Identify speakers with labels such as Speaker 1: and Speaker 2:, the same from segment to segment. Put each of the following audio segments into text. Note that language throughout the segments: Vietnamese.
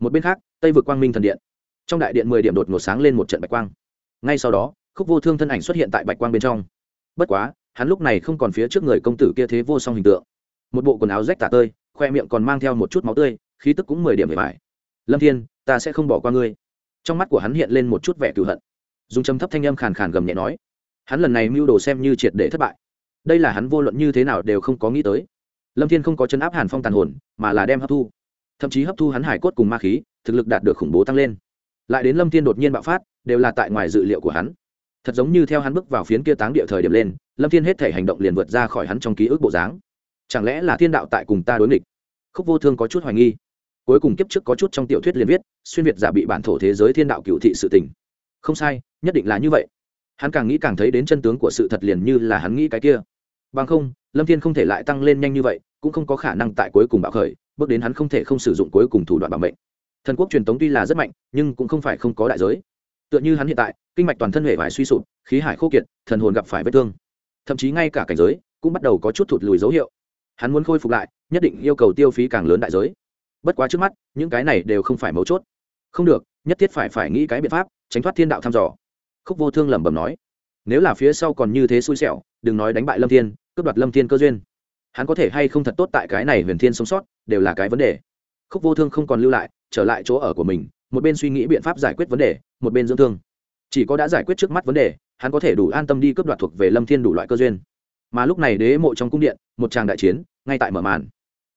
Speaker 1: một bên khác, tây vực quang minh thần điện. Trong đại điện mười điểm đột ngột sáng lên một trận bạch quang. Ngay sau đó, khúc vô thương thân ảnh xuất hiện tại bạch quang bên trong. Bất quá, hắn lúc này không còn phía trước người công tử kia thế vô song hình tượng. Một bộ quần áo rách tả tơi, khoe miệng còn mang theo một chút máu tươi, khí tức cũng mười điểm về vải lâm thiên, ta sẽ không bỏ qua ngươi. Trong mắt của hắn hiện lên một chút vẻ cựu hận. Dùng châm thấp thanh âm khàn khàn gầm nhẹ nói, hắn lần này mưu đồ xem như triệt để thất bại. Đây là hắn vô luận như thế nào đều không có nghĩ tới. Lâm thiên không có chấn áp hàn phong tàn hồn, mà là đem hấp thu thậm chí hấp thu hắn hải cốt cùng ma khí, thực lực đạt được khủng bố tăng lên. Lại đến lâm thiên đột nhiên bạo phát, đều là tại ngoài dự liệu của hắn. Thật giống như theo hắn bước vào phiến kia táng địa thời điểm lên, lâm thiên hết thể hành động liền vượt ra khỏi hắn trong ký ức bộ dáng. Chẳng lẽ là thiên đạo tại cùng ta đối nghịch? Khúc vô thương có chút hoài nghi. Cuối cùng kiếp trước có chút trong tiểu thuyết liền viết, xuyên việt giả bị bản thổ thế giới thiên đạo cựu thị sự tình. Không sai, nhất định là như vậy. Hắn càng nghĩ càng thấy đến chân tướng của sự thật liền như là hắn nghĩ cái kia. Bằng không, lâm thiên không thể lại tăng lên nhanh như vậy, cũng không có khả năng tại cuối cùng bạo khởi bước đến hắn không thể không sử dụng cuối cùng thủ đoạn bảo mệnh. Thần quốc truyền thống tuy là rất mạnh, nhưng cũng không phải không có đại giới. Tựa như hắn hiện tại, kinh mạch toàn thân hệ vải suy sụp, khí hải khô kiệt, thần hồn gặp phải vết thương. Thậm chí ngay cả cảnh giới cũng bắt đầu có chút thụt lùi dấu hiệu. Hắn muốn khôi phục lại, nhất định yêu cầu tiêu phí càng lớn đại giới. Bất quá trước mắt, những cái này đều không phải mấu chốt. Không được, nhất thiết phải phải nghĩ cái biện pháp, tránh thoát thiên đạo thăm dò. Khúc vô thương lẩm bẩm nói, nếu là phía sau còn như thế xui xẻo, đừng nói đánh bại lâm thiên, cướp đoạt lâm thiên cơ duyên hắn có thể hay không thật tốt tại cái này huyền thiên sống sót, đều là cái vấn đề. Khúc vô thương không còn lưu lại, trở lại chỗ ở của mình, một bên suy nghĩ biện pháp giải quyết vấn đề, một bên dưỡng thương. Chỉ có đã giải quyết trước mắt vấn đề, hắn có thể đủ an tâm đi cướp đoạt thuộc về lâm thiên đủ loại cơ duyên. Mà lúc này đế mộ trong cung điện, một tràng đại chiến, ngay tại mở màn.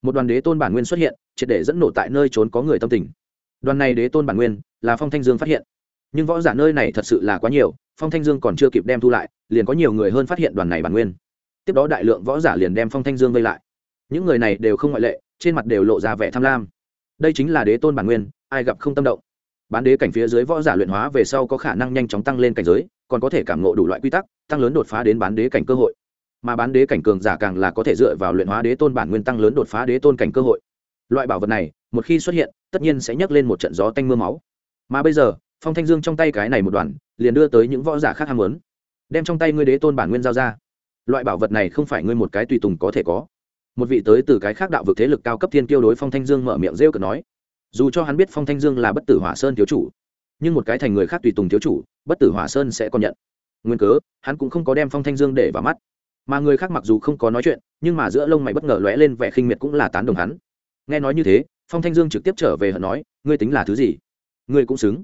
Speaker 1: Một đoàn đế tôn bản nguyên xuất hiện, triệt để dẫn nổ tại nơi trốn có người tâm tình. Đoàn này đế tôn bản nguyên, là phong thanh dương phát hiện. Nhưng võ giả nơi này thật sự là quá nhiều, phong thanh dương còn chưa kịp đem thu lại, liền có nhiều người hơn phát hiện đoàn này bản nguyên tiếp đó đại lượng võ giả liền đem phong thanh dương vây lại. Những người này đều không ngoại lệ, trên mặt đều lộ ra vẻ tham lam. Đây chính là đế tôn bản nguyên, ai gặp không tâm động. Bán đế cảnh phía dưới võ giả luyện hóa về sau có khả năng nhanh chóng tăng lên cảnh giới, còn có thể cảm ngộ đủ loại quy tắc, tăng lớn đột phá đến bán đế cảnh cơ hội. Mà bán đế cảnh cường giả càng là có thể dựa vào luyện hóa đế tôn bản nguyên tăng lớn đột phá đế tôn cảnh cơ hội. Loại bảo vật này, một khi xuất hiện, tất nhiên sẽ nhấc lên một trận gió tanh m ư a máu. Mà bây giờ, phong thanh dương trong tay cái này một đoàn, liền đưa tới những võ giả khác ham muốn. Đem trong tay ngươi đế tôn bản nguyên giao ra loại bảo vật này không phải ngươi một cái tùy tùng có thể có. Một vị tới từ cái khác đạo vực thế lực cao cấp thiên kiêu đối phong thanh dương mở miệng rêu cực nói, dù cho hắn biết phong thanh dương là bất tử hỏa sơn thiếu chủ, nhưng một cái thành người khác tùy tùng thiếu chủ, bất tử hỏa sơn sẽ còn nhận. Nguyên cớ, hắn cũng không có đem phong thanh dương để vào mắt. Mà người khác mặc dù không có nói chuyện, nhưng mà giữa lông mày bất ngờ lóe lên vẻ khinh miệt cũng là tán đồng hắn. Nghe nói như thế, phong thanh dương trực tiếp trở về hận nói, ngươi tính là thứ gì? Ngươi cũng xứng.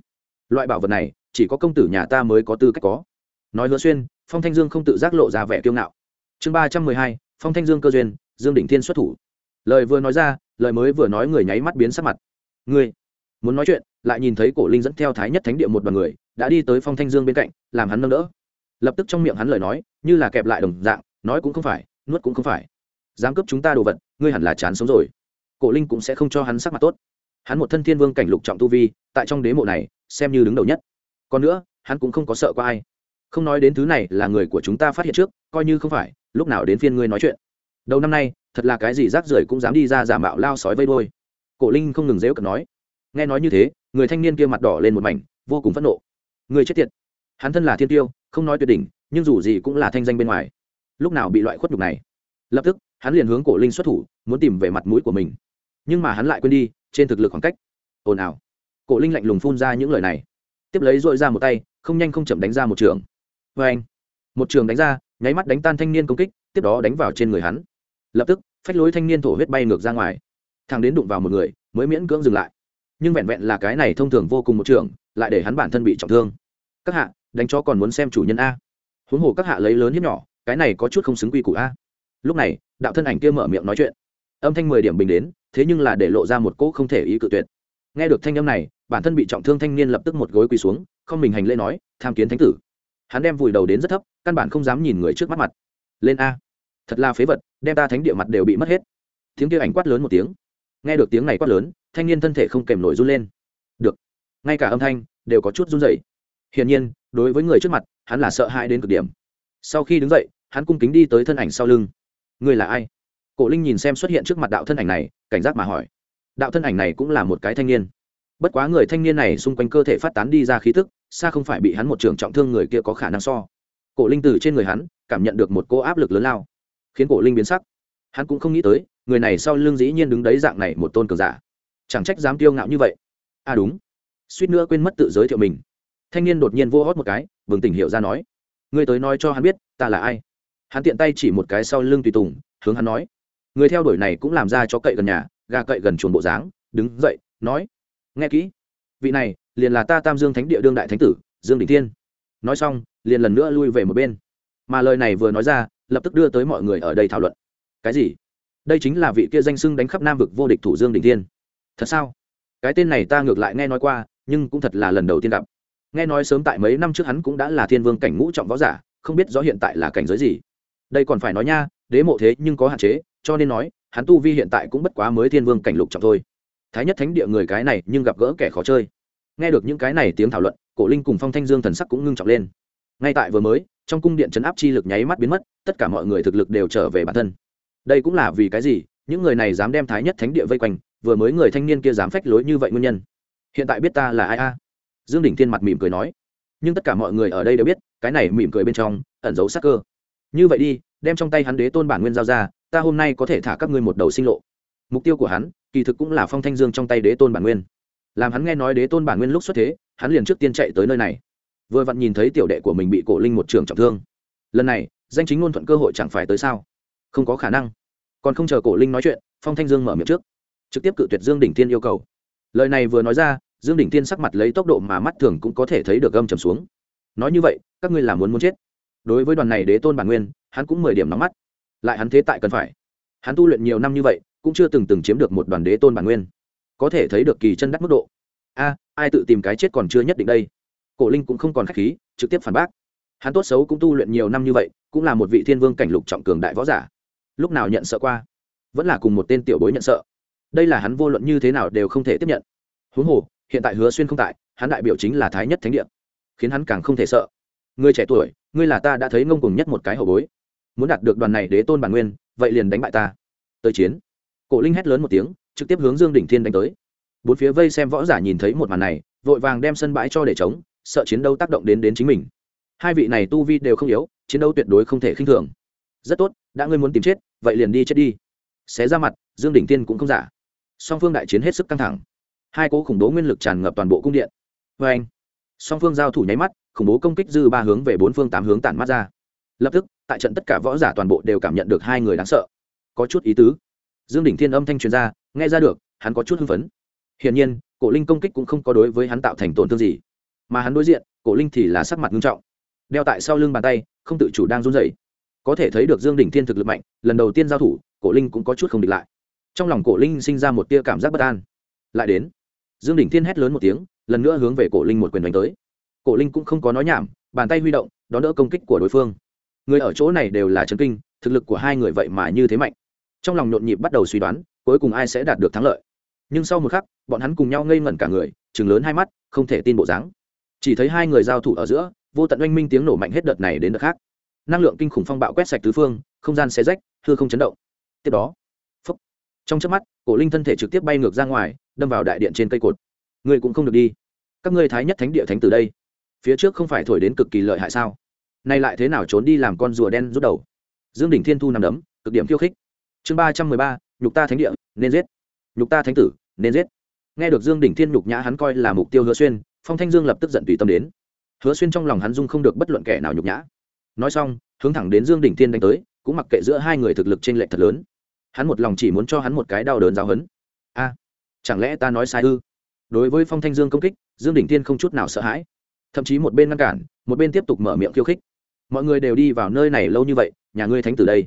Speaker 1: Loại bảo vật này, chỉ có công tử nhà ta mới có tư cách có. Nói hứa xuyên phong thanh dương không tự giác lộ ra vẻ kiêu ngạo. Chương ba trăm mười hai, phong thanh dương cơ duyên, dương đỉnh thiên xuất thủ. Lời vừa nói ra, lời mới vừa nói người nháy mắt biến sắc mặt. Ngươi muốn nói chuyện, lại nhìn thấy cổ linh dẫn theo thái nhất thánh địa một đoàn người, đã đi tới phong thanh dương bên cạnh, làm hắn nâng đỡ. Lập tức trong miệng hắn lời nói, như là kẹp lại đồng dạng, nói cũng không phải, nuốt cũng không phải. Dám cướp chúng ta đồ vật, ngươi hẳn là chán sống rồi. Cổ linh cũng sẽ không cho hắn sắc mặt tốt. Hắn một thân thiên vương cảnh lục trọng tu vi, tại trong đế mộ này, xem như đứng đầu nhất. Còn nữa, hắn cũng không có sợ có ai không nói đến thứ này là người của chúng ta phát hiện trước, coi như không phải, lúc nào đến phiên ngươi nói chuyện. Đầu năm nay, thật là cái gì rác rưởi cũng dám đi ra giả mạo lao sói vây đôi cổ linh không ngừng dễu cận nói. Nghe nói như thế, người thanh niên kia mặt đỏ lên một mảnh, vô cùng phẫn nộ. Người chết tiệt. Hắn thân là thiên tiêu, không nói tuyệt đỉnh, nhưng dù gì cũng là thanh danh bên ngoài. Lúc nào bị loại khuất nhục này? Lập tức, hắn liền hướng cổ linh xuất thủ, muốn tìm về mặt mũi của mình. Nhưng mà hắn lại quên đi, trên thực lực khoảng cách. Ồn ào. Cổ linh lạnh lùng phun ra những lời này. Tiếp lấy dội ra một tay, không nhanh không chậm đánh ra một trường vê anh, một trường đánh ra, nháy mắt đánh tan thanh niên công kích, tiếp đó đánh vào trên người hắn. Lập tức, phách lối thanh niên thổ huyết bay ngược ra ngoài. Thằng đến đụng vào một người, mới miễn cưỡng dừng lại. Nhưng vẹn vẹn là cái này thông thường vô cùng một trường, lại để hắn bản thân bị trọng thương. Các hạ, đánh cho còn muốn xem chủ nhân a. Huống hồ các hạ lấy lớn hiếp nhỏ, cái này có chút không xứng quy củ a. Lúc này, đạo thân ảnh kia mở miệng nói chuyện. Âm thanh mười điểm bình đến, thế nhưng là để lộ ra một cỗ không thể ý cự tuyệt. Nghe được thanh âm này, bản thân bị trọng thương thanh niên lập tức một gối quỳ xuống, không mình hành lễ nói, tham kiến thánh tử hắn đem vùi đầu đến rất thấp, căn bản không dám nhìn người trước mắt mặt. Lên a. Thật là phế vật, đem ta thánh địa mặt đều bị mất hết. Tiếng kia ảnh quát lớn một tiếng. Nghe được tiếng này quát lớn, thanh niên thân thể không kèm nổi run lên. Được. Ngay cả âm thanh đều có chút run rẩy. Hiển nhiên, đối với người trước mặt, hắn là sợ hãi đến cực điểm. Sau khi đứng dậy, hắn cung kính đi tới thân ảnh sau lưng. Người là ai? Cổ linh nhìn xem xuất hiện trước mặt đạo thân ảnh này, cảnh giác mà hỏi. Đạo thân ảnh này cũng là một cái thanh niên. Bất quá người thanh niên này xung quanh cơ thể phát tán đi ra khí tức xa không phải bị hắn một trường trọng thương người kia có khả năng so. Cổ linh từ trên người hắn cảm nhận được một cô áp lực lớn lao, khiến cổ linh biến sắc. Hắn cũng không nghĩ tới, người này sau lưng dĩ nhiên đứng đấy dạng này một tôn cường giả. Chẳng trách dám tiêu ngạo như vậy. À đúng. Suýt nữa quên mất tự giới thiệu mình. Thanh niên đột nhiên vô hót một cái, bừng tỉnh hiểu ra nói người tới nói cho hắn biết, ta là ai? Hắn tiện tay chỉ một cái sau lưng tùy tùng, hướng hắn nói, người theo đuổi này cũng làm ra cho cậy gần nhà, gà cậy gần chuồng bộ dáng, đứng dậy, nói, nghe kỹ, vị này liền là ta tam dương thánh địa đương đại thánh tử, dương đình thiên. Nói xong, liền lần nữa lui về một bên. Mà lời này vừa nói ra, lập tức đưa tới mọi người ở đây thảo luận. Cái gì? Đây chính là vị kia danh sưng đánh khắp nam vực vô địch thủ dương đình thiên. Thật sao? Cái tên này ta ngược lại nghe nói qua, nhưng cũng thật là lần đầu tiên gặp. Nghe nói sớm tại mấy năm trước hắn cũng đã là thiên vương cảnh ngũ trọng võ giả, không biết rõ hiện tại là cảnh giới gì. Đây còn phải nói nha, đế mộ thế nhưng có hạn chế, cho nên nói, hắn tu vi hiện tại cũng bất quá mới thiên vương cảnh lục trọng thôi. Thái nhất thánh địa người cái này nhưng gặp gỡ kẻ khó chơi nghe được những cái này tiếng thảo luận, cổ linh cùng phong thanh dương thần sắc cũng ngưng trọng lên. Ngay tại vừa mới, trong cung điện chấn áp chi lực nháy mắt biến mất, tất cả mọi người thực lực đều trở về bản thân. Đây cũng là vì cái gì? Những người này dám đem thái nhất thánh địa vây quanh, vừa mới người thanh niên kia dám phách lối như vậy nguyên nhân. Hiện tại biết ta là ai a? Dương đỉnh thiên mặt mỉm cười nói. Nhưng tất cả mọi người ở đây đều biết, cái này mỉm cười bên trong, ẩn giấu sắc cơ. Như vậy đi, đem trong tay hắn đế tôn bản nguyên giao ra, ta hôm nay có thể thả các ngươi một đầu sinh lộ. Mục tiêu của hắn, kỳ thực cũng là phong thanh dương trong tay đế tôn bản nguyên làm hắn nghe nói đế tôn bản nguyên lúc xuất thế, hắn liền trước tiên chạy tới nơi này. Vừa vặn nhìn thấy tiểu đệ của mình bị cổ linh một trường trọng thương. Lần này, danh chính ngôn thuận cơ hội chẳng phải tới sao? Không có khả năng. Còn không chờ cổ linh nói chuyện, phong thanh dương mở miệng trước. Trực tiếp cự tuyệt dương đỉnh tiên yêu cầu. Lời này vừa nói ra, dương đỉnh tiên sắc mặt lấy tốc độ mà mắt thường cũng có thể thấy được gâm trầm xuống. Nói như vậy, các ngươi là muốn muốn chết. Đối với đoàn này đế tôn bản nguyên, hắn cũng mười điểm nóng mắt. Lại hắn thế tại cần phải. Hắn tu luyện nhiều năm như vậy, cũng chưa từng từng chiếm được một đoàn đế tôn bản nguyên có thể thấy được kỳ chân đắt mức độ. A, ai tự tìm cái chết còn chưa nhất định đây. Cổ linh cũng không còn k h á c h khí, trực tiếp phản bác. Hắn tốt xấu cũng tu luyện nhiều năm như vậy, cũng là một vị thiên vương cảnh lục trọng cường đại võ giả. Lúc nào nhận sợ qua? Vẫn là cùng một tên tiểu bối nhận sợ. Đây là hắn vô luận như thế nào đều không thể tiếp nhận. Huống hồ, hiện tại hứa xuyên không tại, hắn đại biểu chính là thái nhất thánh địa. Khiến hắn càng không thể sợ. Người trẻ tuổi, ngươi là ta đã thấy ngông cùng nhất một cái hậu bối. Muốn đạt được đoàn này đế tôn bản nguyên, vậy liền đánh bại ta. Tới chiến. Cổ linh hét lớn một tiếng trực tiếp hướng dương đỉnh thiên đánh tới. Bốn phía vây xem võ giả nhìn thấy một màn này, vội vàng đem sân bãi cho để chống sợ chiến đấu tác động đến đến chính mình. Hai vị này tu vi đều không yếu, chiến đấu tuyệt đối không thể khinh thường. Rất tốt, đã ngươi muốn tìm chết, vậy liền đi chết đi. Xé ra mặt, dương đỉnh tiên cũng không giả. Song phương đại chiến hết sức căng thẳng. Hai cố khủng bố nguyên lực tràn ngập toàn bộ cung điện. Vê anh, song phương giao thủ nháy mắt, khủng bố công kích dư ba hướng về bốn phương tám hướng tản mắt ra. Lập tức, tại trận tất cả võ giả toàn bộ đều cảm nhận được hai người đáng sợ. Có chút ý tứ dương đỉnh thiên âm thanh truyền ra, nghe ra được, hắn có chút hưng phấn. Hiển nhiên, cổ linh công kích cũng không có đối với hắn tạo thành tổn thương gì, mà hắn đối diện, cổ linh thì là sắc mặt nghiêm trọng. Đeo tại sau lưng bàn tay, không tự chủ đang run rẩy. Có thể thấy được dương đỉnh thiên thực lực mạnh, lần đầu tiên giao thủ, cổ linh cũng có chút không địch lại. Trong lòng cổ linh sinh ra một tia cảm giác bất an. Lại đến, dương đỉnh thiên hét lớn một tiếng, lần nữa hướng về cổ linh một quyền đánh tới. Cổ linh cũng không có nói nhảm, bàn tay huy động, đón đỡ công kích của đối phương. Người ở chỗ này đều là chấn kinh, thực lực của hai người vậy mà như thế mạnh trong lòng nhộn nhịp bắt đầu suy đoán, cuối cùng ai sẽ đạt được thắng lợi. Nhưng sau một khắc, bọn hắn cùng nhau ngây ngẩn cả người chừng lớn hai mắt, không thể tin bộ dáng. Chỉ thấy hai người giao thủ ở giữa, vô tận oanh minh tiếng nổ mạnh hết đợt này đến đợt khác. Năng lượng kinh khủng phong bạo quét sạch tứ phương, không gian xé rách thưa không chấn động. Tiếp đó phúc. trong chớp mắt, cổ linh thân thể trực tiếp bay ngược ra ngoài, đâm vào đại điện trên cây cột. Ngươi cũng không được đi. Các ngươi thái nhất thánh địa thánh từ đây. Phía trước không phải thổi đến cực kỳ lợi hại sao? Nay lại thế nào trốn đi làm con rùa đen rút đầu? Dương đỉnh thiên thu nằm đấm, cực điểm khiêu khích chương ba trăm mười ba, nhục ta thánh địa, nên giết. Nhục ta thánh tử, nên giết. Nghe được dương đỉnh thiên nhục nhã hắn coi là mục tiêu hứa xuyên, phong thanh dương lập tức giận tùy tâm đến. Hứa xuyên trong lòng hắn dung không được bất luận kẻ nào nhục nhã. Nói xong, hướng thẳng đến dương đỉnh thiên đánh tới, cũng mặc kệ giữa hai người thực lực t r ê n lệch thật lớn. Hắn một lòng chỉ muốn cho hắn một cái đau đớn giáo hấn a, chẳng lẽ ta nói sai ư? Đối với phong thanh dương công kích, dương đỉnh thiên không chút nào sợ hãi. Thậm chí một bên ngăn cản, một bên tiếp tục mở miệng khiêu khích. Mọi người đều đi vào nơi này lâu như vậy, nhà ngươi thánh từ đây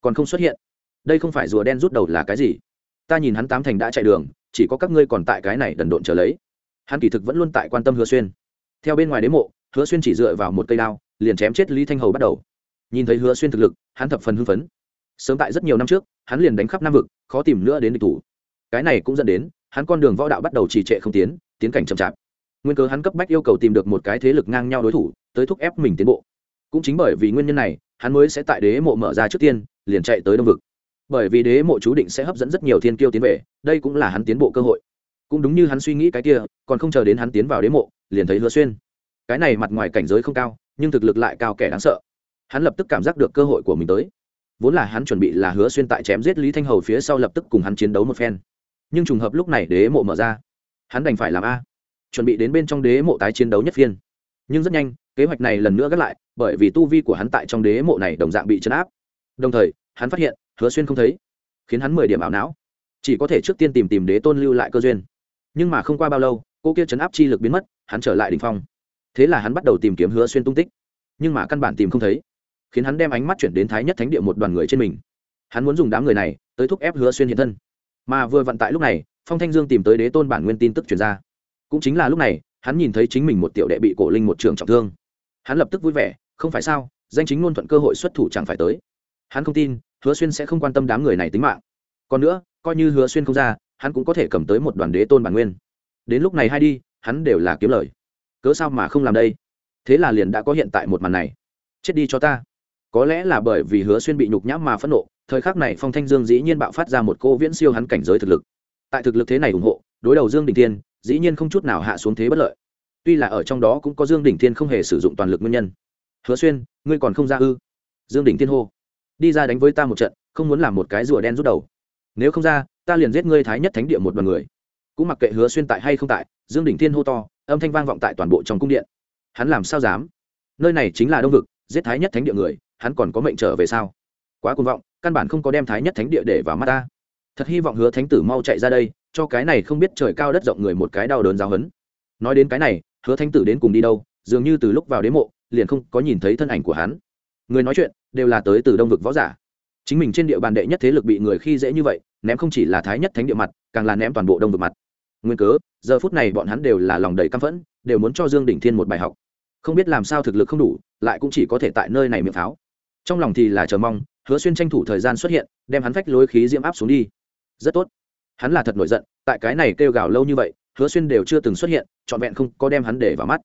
Speaker 1: còn không xuất hiện đây không phải rùa đen rút đầu là cái gì? Ta nhìn hắn tám thành đã chạy đường, chỉ có các ngươi còn tại cái này đần độn trở lấy. Hắn kỳ thực vẫn luôn tại quan tâm hứa xuyên. Theo bên ngoài đế mộ, hứa xuyên chỉ dựa vào một cây đao, liền chém chết lý thanh hầu bắt đầu. Nhìn thấy hứa xuyên thực lực, hắn thập phần hưng phấn. Sớm tại rất nhiều năm trước, hắn liền đánh khắp nam vực, khó tìm nữa đến địch thủ. Cái này cũng dẫn đến, hắn con đường võ đạo bắt đầu trì trệ không tiến tiến cảnh chậm chạp. Nguyên cớ hắn cấp bách yêu cầu tìm được một cái thế lực ngang nhau đối thủ, tới thúc ép mình tiến bộ. Cũng chính bởi vì nguyên nhân này, hắn mới sẽ tại đế mộ mở ra trước tiên, liền chạy tới đông vực bởi vì đế mộ chú định sẽ hấp dẫn rất nhiều thiên kiêu tiến về, đây cũng là hắn tiến bộ cơ hội. Cũng đúng như hắn suy nghĩ cái kia, còn không chờ đến hắn tiến vào đế mộ, liền thấy hứa xuyên. Cái này mặt ngoài cảnh giới không cao, nhưng thực lực lại cao kẻ đáng sợ. Hắn lập tức cảm giác được cơ hội của mình tới. Vốn là hắn chuẩn bị là hứa xuyên tại chém giết lý thanh hầu phía sau lập tức cùng hắn chiến đấu một phen. Nhưng trùng hợp lúc này đế mộ mở ra, hắn đành phải làm a. Chuẩn bị đến bên trong đế mộ tái chiến đấu nhất phiên. Nhưng rất nhanh, kế hoạch này lần nữa gác lại, bởi vì tu vi của hắn tại trong đế mộ này đồng dạng bị chấn áp. Đồng thời, hắn phát hiện hứa xuyên không thấy, khiến hắn mười điểm ảo não. Chỉ có thể trước tiên tìm tìm đế tôn lưu lại cơ duyên. Nhưng mà không qua bao lâu, cô kia chấn áp chi lực biến mất, hắn trở lại đ ỉ n h phong. Thế là hắn bắt đầu tìm kiếm hứa xuyên tung tích. Nhưng mà căn bản tìm không thấy, khiến hắn đem ánh mắt chuyển đến thái nhất thánh địa một đoàn người trên mình. Hắn muốn dùng đám người này tới thúc ép hứa xuyên hiện thân. Mà vừa vận tại lúc này, phong thanh dương tìm tới đế tôn bản nguyên tin tức chuyển ra. Cũng chính là lúc này, hắn nhìn thấy chính mình một tiểu đệ bị cổ linh một trường trọng thương. Hắn lập tức vui vẻ, không phải sao, danh chính ngôn thuận cơ hội xuất thủ chẳng phải tới. Hắn không tin hứa xuyên sẽ không quan tâm đám người này tính mạng. Còn nữa, coi như hứa xuyên không ra, hắn cũng có thể cầm tới một đoàn đế tôn bản nguyên. Đến lúc này hay đi, hắn đều là kiếm lời. Cớ sao mà không làm đây? Thế là liền đã có hiện tại một màn này. Chết đi cho ta. Có lẽ là bởi vì hứa xuyên bị nhục nhãm mà phẫn nộ, thời khắc này phong thanh dương dĩ nhiên bạo phát ra một cô viễn siêu hắn cảnh giới thực lực. Tại thực lực thế này ủng hộ, đối đầu dương đình tiên dĩ nhiên không chút nào hạ xuống thế bất lợi. Tuy là ở trong đó cũng có dương đỉnh thiên không hề sử dụng toàn lực nguyên nhân. Hứa xuyên, ngươi còn không ra ư? Dương đỉnh thiên hô đi ra đánh với ta một trận, không muốn làm một cái rùa đen rút đầu. Nếu không ra, ta liền giết ngươi thái nhất thánh địa một đoàn người. Cũng mặc kệ hứa xuyên tại hay không tại, dương đỉnh thiên hô to, âm thanh vang vọng tại toàn bộ trong cung điện. Hắn làm sao dám? Nơi này chính là đông vực, giết thái nhất thánh địa người, hắn còn có mệnh trở về sao? Quá cuồng vọng, căn bản không có đem thái nhất thánh địa để vào mắt ta. Thật hy vọng hứa thánh tử mau chạy ra đây, cho cái này không biết trời cao đất rộng người một cái đau đớn giáo hấn nói đến cái này, hứa thánh tử đến cùng đi đâu, dường như từ lúc vào đế mộ, liền không có nhìn thấy thân ảnh của hắn người nói chuyện đều là tới từ đông vực võ giả. Chính mình trên địa bàn đệ nhất thế lực bị người khi dễ như vậy, ném không chỉ là thái nhất thánh địa mặt, càng là ném toàn bộ đông vực mặt. Nguyên cớ, giờ phút này bọn hắn đều là lòng đầy căm phẫn, đều muốn cho dương đỉnh thiên một bài học. Không biết làm sao thực lực không đủ, lại cũng chỉ có thể tại nơi này miệng pháo. Trong lòng thì là chờ mong, hứa xuyên tranh thủ thời gian xuất hiện, đem hắn phách lối khí diễm áp xuống đi. Rất tốt. Hắn là thật nổi giận, tại cái này kêu gào lâu như vậy, hứa xuyên đều chưa từng xuất hiện, trọn vẹn không có đem hắn để vào mắt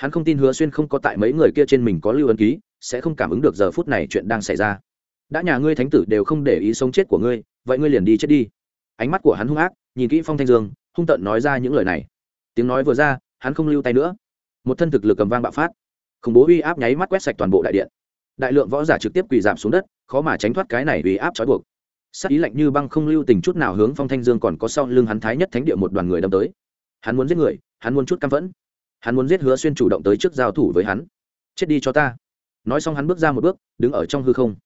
Speaker 1: hắn không tin hứa xuyên không có tại mấy người kia trên mình có lưu ấn ký, sẽ không cảm ứng được giờ phút này chuyện đang xảy ra. Đã nhà ngươi thánh tử đều không để ý sống chết của ngươi, vậy ngươi liền đi chết đi. Ánh mắt của hắn hung ác, nhìn kỹ phong thanh dương, hung tợn nói ra những lời này. Tiếng nói vừa ra, hắn không lưu tay nữa. Một thân thực lực cầm vang bạo phát. Khủng bố uy áp nháy mắt quét sạch toàn bộ đại điện. Đại lượng võ giả trực tiếp quỳ giảm xuống đất, khó mà tránh thoát cái này uy áp trói buộc. Sắc ý lạnh như băng không lưu tình chút nào hướng phong thanh dương còn có sau lưng hắn thái nhất thánh địa một đoàn người đâm tới. Hắn muốn giết người, hắn muốn chút căm phẫn hắn muốn giết hứa xuyên chủ động tới trước giao thủ với hắn. Chết đi cho ta. Nói xong hắn bước ra một bước, đứng ở trong hư không.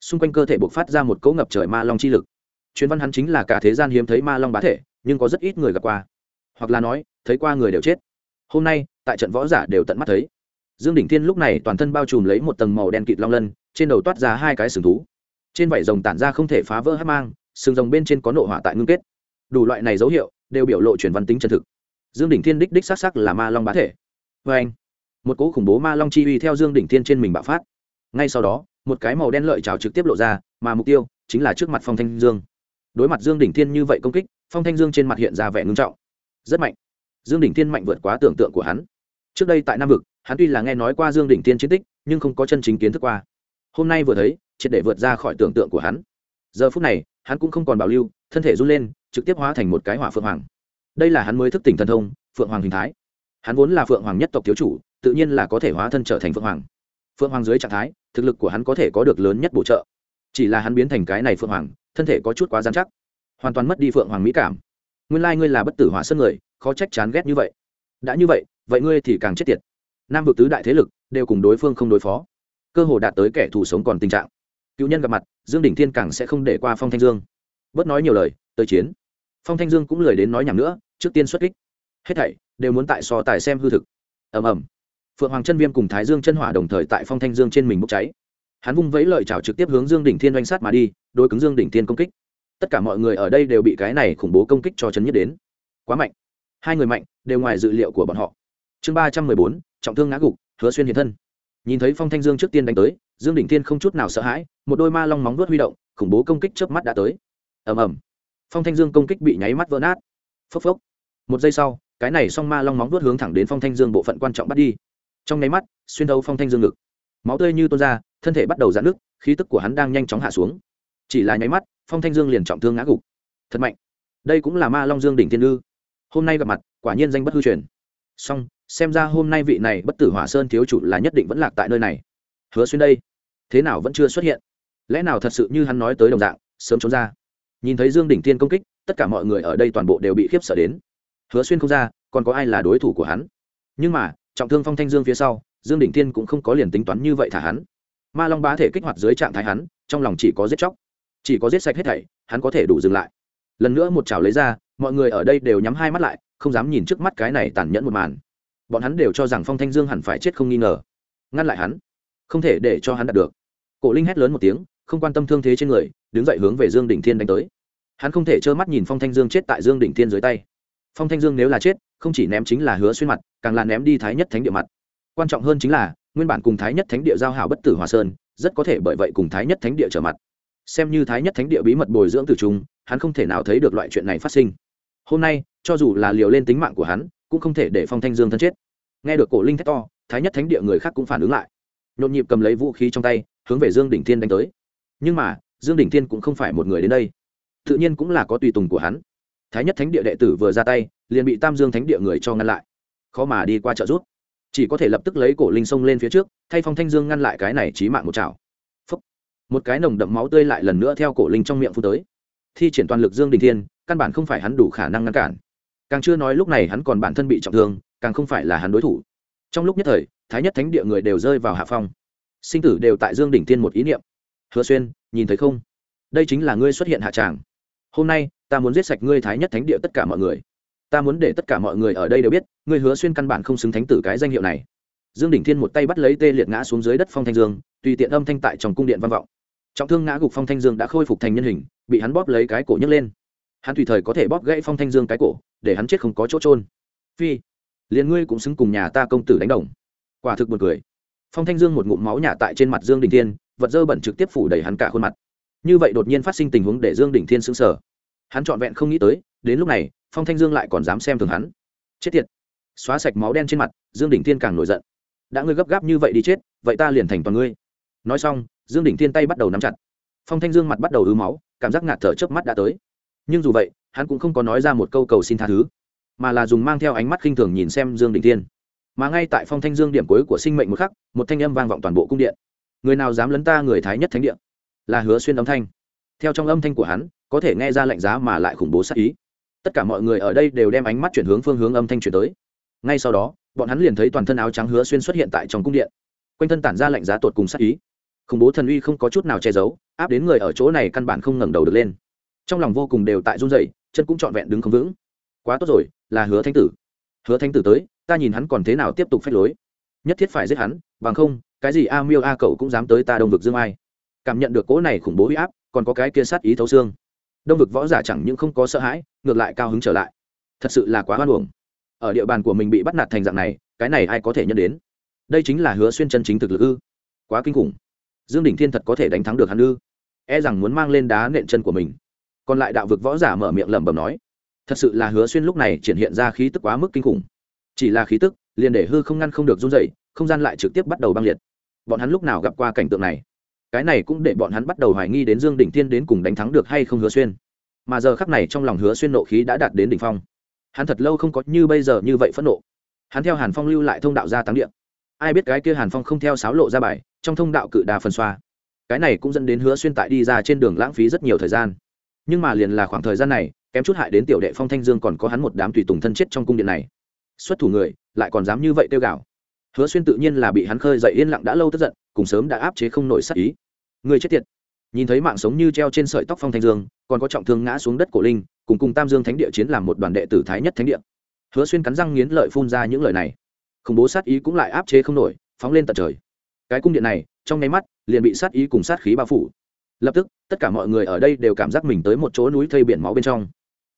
Speaker 1: Xung quanh cơ thể buộc phát ra một cỗ ngập trời ma long chi lực. Chuyến văn hắn chính là cả thế gian hiếm thấy ma long bá thể, nhưng có rất ít người gặp qua. Hoặc là nói, thấy qua người đều chết. Hôm nay, tại trận võ giả đều tận mắt thấy. Dương đỉnh thiên lúc này toàn thân bao trùm lấy một tầng màu đen kịt long lân, trên đầu toát ra hai cái sừng thú. Trên vảy rồng tản ra không thể phá vỡ hát mang, sừng rồng bên trên có nộ hỏa tại ngưng kết. Đủ loại này dấu hiệu đều biểu lộ chuyển văn tính chân thực dương đỉnh thiên đích đích s á c sắc là ma long bá thể. Vê anh, một cỗ khủng bố ma long chi uy theo dương đỉnh thiên trên mình bạo phát. Ngay sau đó, một cái màu đen lợi trào trực tiếp lộ ra, mà mục tiêu chính là trước mặt phong thanh dương. Đối mặt dương đỉnh thiên như vậy công kích, phong thanh dương trên mặt hiện ra vẻ ngưng trọng. Rất mạnh. Dương đỉnh thiên mạnh vượt quá tưởng tượng của hắn. Trước đây tại nam vực, hắn tuy là nghe nói qua dương đỉnh thiên chiến tích, nhưng không có chân chính kiến thức qua. Hôm nay vừa thấy, triệt để vượt ra khỏi tưởng tượng của hắn. Giờ phút này, hắn cũng không còn bảo lưu, thân thể run lên, trực tiếp hóa thành một cái hỏa phượng hoàng đây là hắn mới thức tỉnh thần thông, phượng hoàng hình thái. Hắn vốn là phượng hoàng nhất tộc thiếu chủ, tự nhiên là có thể hóa thân trở thành phượng hoàng. Phượng hoàng dưới trạng thái, thực lực của hắn có thể có được lớn nhất bổ trợ. Chỉ là hắn biến thành cái này phượng hoàng, thân thể có chút quá dán chắc. Hoàn toàn mất đi phượng hoàng mỹ cảm. Nguyên lai ngươi là bất tử hỏa sơn người, khó trách chán ghét như vậy. Đã như vậy vậy ngươi thì càng chết tiệt. Nam vực tứ đại thế lực, đều cùng đối phương không đối phó. Cơ hồ đạt tới kẻ thù sống còn tình trạng. Cựu nhân gặp mặt, dương đỉnh thiên càng sẽ không để qua phong thanh dương. Bớt nói nhiều lời, tới chiến phong thanh dương cũng lười đến nói nhảm nữa, trước tiên xuất kích. Hết thảy đều muốn tại so tài xem hư thực. Ầm ầm. Phượng hoàng chân viêm cùng thái dương chân hỏa đồng thời tại phong thanh dương trên mình bốc cháy. Hắn vung vẫy lợi chảo trực tiếp hướng dương đỉnh thiên oanh sát mà đi đôi cứng dương đỉnh thiên công kích. Tất cả mọi người ở đây đều bị cái này khủng bố công kích cho chấn nhất đến. Quá mạnh. Hai người mạnh đều ngoài dự liệu của bọn họ. Chương ba trăm mười bốn, trọng thương ngã gục, hứa xuyên hiện thân. Nhìn thấy phong thanh dương trước tiên đánh tới, dương đỉnh thiên không chút nào sợ hãi, một đôi ma long móng vuốt huy động, khủng bố công kích trước mắt đã tới. Ầm ầm phong thanh dương công kích bị nháy mắt vỡ nát. Phốc phốc. Một giây sau, cái này song ma long móng vuốt hướng thẳng đến phong thanh dương bộ phận quan trọng bắt đi. Trong nháy mắt, xuyên thấu phong thanh dương ngực. Máu tươi như tuôn ra, thân thể bắt đầu giãn nước khí tức của hắn đang nhanh chóng hạ xuống. Chỉ là nháy mắt, phong thanh dương liền trọng thương ngã gục. Thật mạnh. Đây cũng là ma long dương đỉnh thiên ư hôm nay gặp mặt, quả nhiên danh bất hư truyền. Song xem ra hôm nay vị này bất tử hỏa sơn thiếu chủ là nhất định vẫn lạc tại nơi này. Hứa xuyên đây, thế nào vẫn chưa xuất hiện? Lẽ nào thật sự như hắn nói tới đồng dạng, sớm trốn ra? Nhìn thấy dương đỉnh thiên công kích, tất cả mọi người ở đây toàn bộ đều bị khiếp sợ đến. Hứa xuyên không ra, còn có ai là đối thủ của hắn? Nhưng mà, trọng thương phong thanh dương phía sau, dương đỉnh thiên cũng không có liền tính toán như vậy thả hắn. Ma long bá thể kích hoạt dưới trạng thái hắn, trong lòng chỉ có giết chóc. Chỉ có giết sạch hết thảy, hắn có thể đủ dừng lại. Lần nữa một chảo lấy ra, mọi người ở đây đều nhắm hai mắt lại, không dám nhìn trước mắt cái này tàn nhẫn một màn. Bọn hắn đều cho rằng phong thanh dương hẳn phải chết không nghi ngờ. Ngăn lại hắn, không thể để cho hắn đạt được. Cổ linh hét lớn một tiếng không quan tâm thương thế trên người, đứng dậy hướng về dương đỉnh thiên đánh tới. Hắn không thể trơ mắt nhìn phong thanh dương chết tại dương đỉnh thiên dưới tay. Phong thanh dương nếu là chết, không chỉ ném chính là hứa xuyên mặt, càng là ném đi thái nhất thánh địa mặt. Quan trọng hơn chính là, nguyên bản cùng thái nhất thánh địa giao hảo bất tử hòa sơn, rất có thể bởi vậy cùng thái nhất thánh địa trở mặt. Xem như thái nhất thánh địa bí mật bồi dưỡng từ chúng hắn không thể nào thấy được loại chuyện này phát sinh. Hôm nay, cho dù là liều lên tính mạng của hắn, cũng không thể để phong thanh dương thân chết. Nghe được cổ linh thét to, thái nhất thánh địa người khác cũng phản ứng lại. Nhộn nhịp cầm lấy vũ khí trong tay, hướng về dương đỉnh thiên đánh tới nhưng mà, dương Đình thiên cũng không phải một người đến đây. Tự nhiên cũng là có tùy tùng của hắn. Thái nhất thánh địa đệ tử vừa ra tay, liền bị tam dương thánh địa người cho ngăn lại. Khó mà đi qua trợ rút chỉ có thể lập tức lấy cổ linh sông lên phía trước, thay phong thanh dương ngăn lại cái này trí mạng một chảo Phúc. một cái nồng đậm máu tươi lại lần nữa theo cổ linh trong miệng phun tới. Thi triển toàn lực dương đình thiên, căn bản không phải hắn đủ khả năng ngăn cản. Càng chưa nói lúc này hắn còn bản thân bị trọng thương, càng không phải là hắn đối thủ. Trong lúc nhất thời, thái nhất thánh địa người đều rơi vào hạ phong. Sinh tử đều tại dương đỉnh thiên một ý niệm hứa xuyên, nhìn thấy không? Đây chính là ngươi xuất hiện hạ tràng. Hôm nay, ta muốn giết sạch ngươi thái nhất thánh địa tất cả mọi người. Ta muốn để tất cả mọi người ở đây đều biết, ngươi hứa xuyên căn bản không xứng thánh tử cái danh hiệu này. Dương đỉnh thiên một tay bắt lấy tê liệt ngã xuống dưới đất phong thanh dương, tùy tiện âm thanh tại trong cung điện văn vọng. Trọng thương ngã gục phong thanh dương đã khôi phục thành nhân hình, bị hắn bóp lấy cái cổ nhấc lên. Hắn tùy thời có thể bóp gãy phong thanh dương cái cổ, để hắn chết không có chỗ trôn phi, liền ngươi cũng xứng cùng nhà ta công tử đánh đồng. Quả thực buồn cười. Phong thanh dương một ngụm máu nhả tại trên mặt dương đình thiên vật dơ bẩn trực tiếp phủ đầy hắn cả khuôn mặt. Như vậy đột nhiên phát sinh tình huống để dương Đỉnh thiên sững sờ. Hắn trọn vẹn không nghĩ tới, đến lúc này, phong thanh dương lại còn dám xem thường hắn. Chết tiệt! Xóa sạch máu đen trên mặt, dương Đỉnh thiên càng nổi giận. Đã ngươi gấp gáp như vậy đi chết, vậy ta liền thành toàn ngươi. Nói xong, dương Đỉnh thiên tay bắt đầu nắm chặt. Phong thanh dương mặt bắt đầu ứ máu, cảm giác ngạt thở trước mắt đã tới. Nhưng dù vậy, hắn cũng không có nói ra một câu cầu xin tha thứ, mà là dùng mang theo ánh mắt khinh thường nhìn xem dương Đỉnh thiên. Mà ngay tại phong thanh dương điểm cuối của sinh mệnh một khắc, một thanh âm vang vọng toàn bộ cung điện người nào dám lấn ta người thái nhất thánh điện là hứa xuyên âm thanh. Theo trong âm thanh của hắn, có thể nghe ra lạnh giá mà lại khủng bố sát ý. Tất cả mọi người ở đây đều đem ánh mắt chuyển hướng phương hướng âm thanh chuyển tới. Ngay sau đó, bọn hắn liền thấy toàn thân áo trắng hứa xuyên xuất hiện tại trong cung điện. Quanh thân tản ra lạnh giá tột cùng sát ý. Khủng bố thần uy không có chút nào che giấu, áp đến người ở chỗ này căn bản không ngẩng đầu được lên. Trong lòng vô cùng đều tại run dậy chân cũng trọn vẹn đứng không vững. Quá tốt rồi, là hứa thánh tử. Hứa thánh tử tới, ta nhìn hắn còn thế nào tiếp tục phép lối. Nhất thiết phải giết hắn, bằng không cái gì a miêu a cậu cũng dám tới ta đông vực dương ai? Cảm nhận được cỗ này khủng bố huy áp, còn có cái kia sát ý thấu xương. Đông vực võ giả chẳng những không có sợ hãi, ngược lại cao hứng trở lại. Thật sự là quá hoan hưởng ở địa bàn của mình bị bắt nạt thành dạng này, cái này ai có thể nhận đến? Đây chính là hứa xuyên chân chính thực lực ư? Quá kinh khủng. Dương đỉnh thiên thật có thể đánh thắng được hắn ư? E rằng muốn mang lên đá nện chân của mình. Còn lại đạo vực võ giả mở miệng lẩm bẩm nói, thật sự là hứa xuyên lúc này triển hiện ra khí tức quá mức kinh khủng. Chỉ là khí tức, liền để hư không ngăn không được run dậy không gian lại trực tiếp bắt đầu băng liệt bọn hắn lúc nào gặp qua cảnh tượng này? Cái này cũng để bọn hắn bắt đầu hoài nghi đến dương đỉnh thiên đến cùng đánh thắng được hay không hứa xuyên. Mà giờ khắc này trong lòng hứa xuyên nộ khí đã đạt đến đỉnh phong. Hắn thật lâu không có như bây giờ như vậy phẫn nộ. Hắn theo hàn phong lưu lại thông đạo ra táng điện ai biết cái kia hàn phong không theo sáo lộ ra bài, trong thông đạo cự đà phần xoa. Cái này cũng dẫn đến hứa xuyên tại đi ra trên đường lãng phí rất nhiều thời gian. Nhưng mà liền là khoảng thời gian này, kém chút hại đến tiểu đệ phong thanh dương còn có hắn một đám tùy tùng thân chết trong cung điện này. Xuất thủ người, lại còn dám như vậy tiêu gạo hứa xuyên tự nhiên là bị hắn khơi dậy yên lặng đã lâu tức giận, cùng sớm đã áp chế không nổi sắc ý. Người chết tiệt. Nhìn thấy mạng sống như treo trên sợi tóc phong thanh dương, còn có trọng thương ngã xuống đất cổ linh, cùng cùng tam dương thánh địa chiến làm một đoàn đệ tử thái nhất thánh địa. Hứa xuyên cắn răng nghiến lợi phun ra những lời này. Khủng bố sát ý cũng lại áp chế không nổi, phóng lên tận trời. Cái cung điện này, trong nháy mắt, liền bị sát ý cùng sát khí bao phủ. Lập tức, tất cả mọi người ở đây đều cảm giác mình tới một chỗ núi thây biển máu bên trong.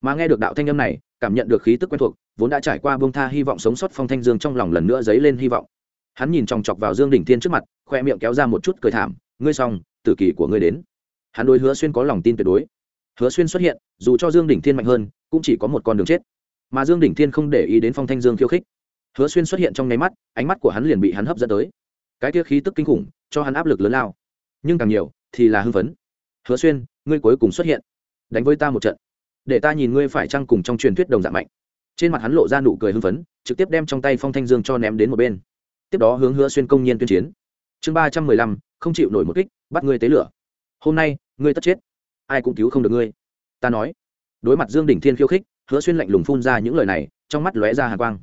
Speaker 1: Mà nghe được đạo thanh âm này, cảm nhận được khí tức quen thuộc vốn đã trải qua bông tha hy vọng sống sót phong thanh dương trong lòng lần nữa dấy lên hy vọng. Hắn nhìn chòng chọc vào dương đỉnh thiên trước mặt, khoe miệng kéo ra một chút cười thảm, ngươi xong, tử kỳ của ngươi đến. Hắn đối hứa xuyên có lòng tin tuyệt đối. Hứa xuyên xuất hiện, dù cho dương đỉnh thiên mạnh hơn, cũng chỉ có một con đường chết. Mà dương đỉnh thiên không để ý đến phong thanh dương khiêu khích. Hứa xuyên xuất hiện trong nháy mắt, ánh mắt của hắn liền bị hắn hấp dẫn tới. Cái kia khí tức kinh khủng, cho hắn áp lực lớn lao. Nhưng càng nhiều, thì là hưng phấn. Hứa xuyên, ngươi cuối cùng xuất hiện. Đánh với ta một trận. Để ta nhìn ngươi phải chăng cùng trong truyền thuyết đồng dạng mạnh trên mặt hắn lộ ra nụ cười hưng phấn, trực tiếp đem trong tay phong thanh dương cho ném đến một bên. Tiếp đó hướng hứa xuyên công nhiên tuyên chiến. Chương ba trăm mười lăm, không chịu nổi một kích, bắt ngươi tế lửa. Hôm nay, ngươi tất chết. Ai cũng cứu không được ngươi. Ta nói. Đối mặt dương đỉnh thiên khiêu khích, hứa xuyên lạnh lùng phun ra những lời này, trong mắt lóe ra hàng quang.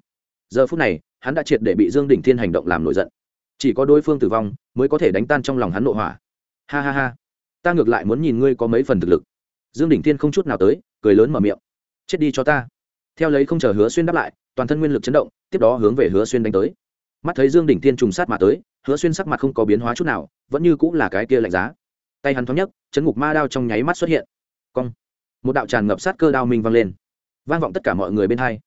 Speaker 1: Giờ phút này, hắn đã triệt để bị dương đỉnh thiên hành động làm nổi giận. Chỉ có đối phương tử vong, mới có thể đánh tan trong lòng hắn nội hỏa. Ha ha ha. Ta ngược lại muốn nhìn ngươi có mấy phần thực lực. Dương đỉnh thiên không chút nào tới, cười lớn mở miệng. Chết đi cho ta theo lấy không chờ hứa xuyên đáp lại, toàn thân nguyên lực chấn động, tiếp đó hướng về hứa xuyên đánh tới. Mắt thấy dương đỉnh thiên trùng sát mà tới, hứa xuyên sắc mặt không có biến hóa chút nào, vẫn như cũng là cái kia lạnh giá. Tay hắn thoáng nhất chấn ngục ma đao trong nháy mắt xuất hiện. Cong. Một đạo tràn ngập sát cơ đao minh vang lên. Vang vọng tất cả mọi người bên hai.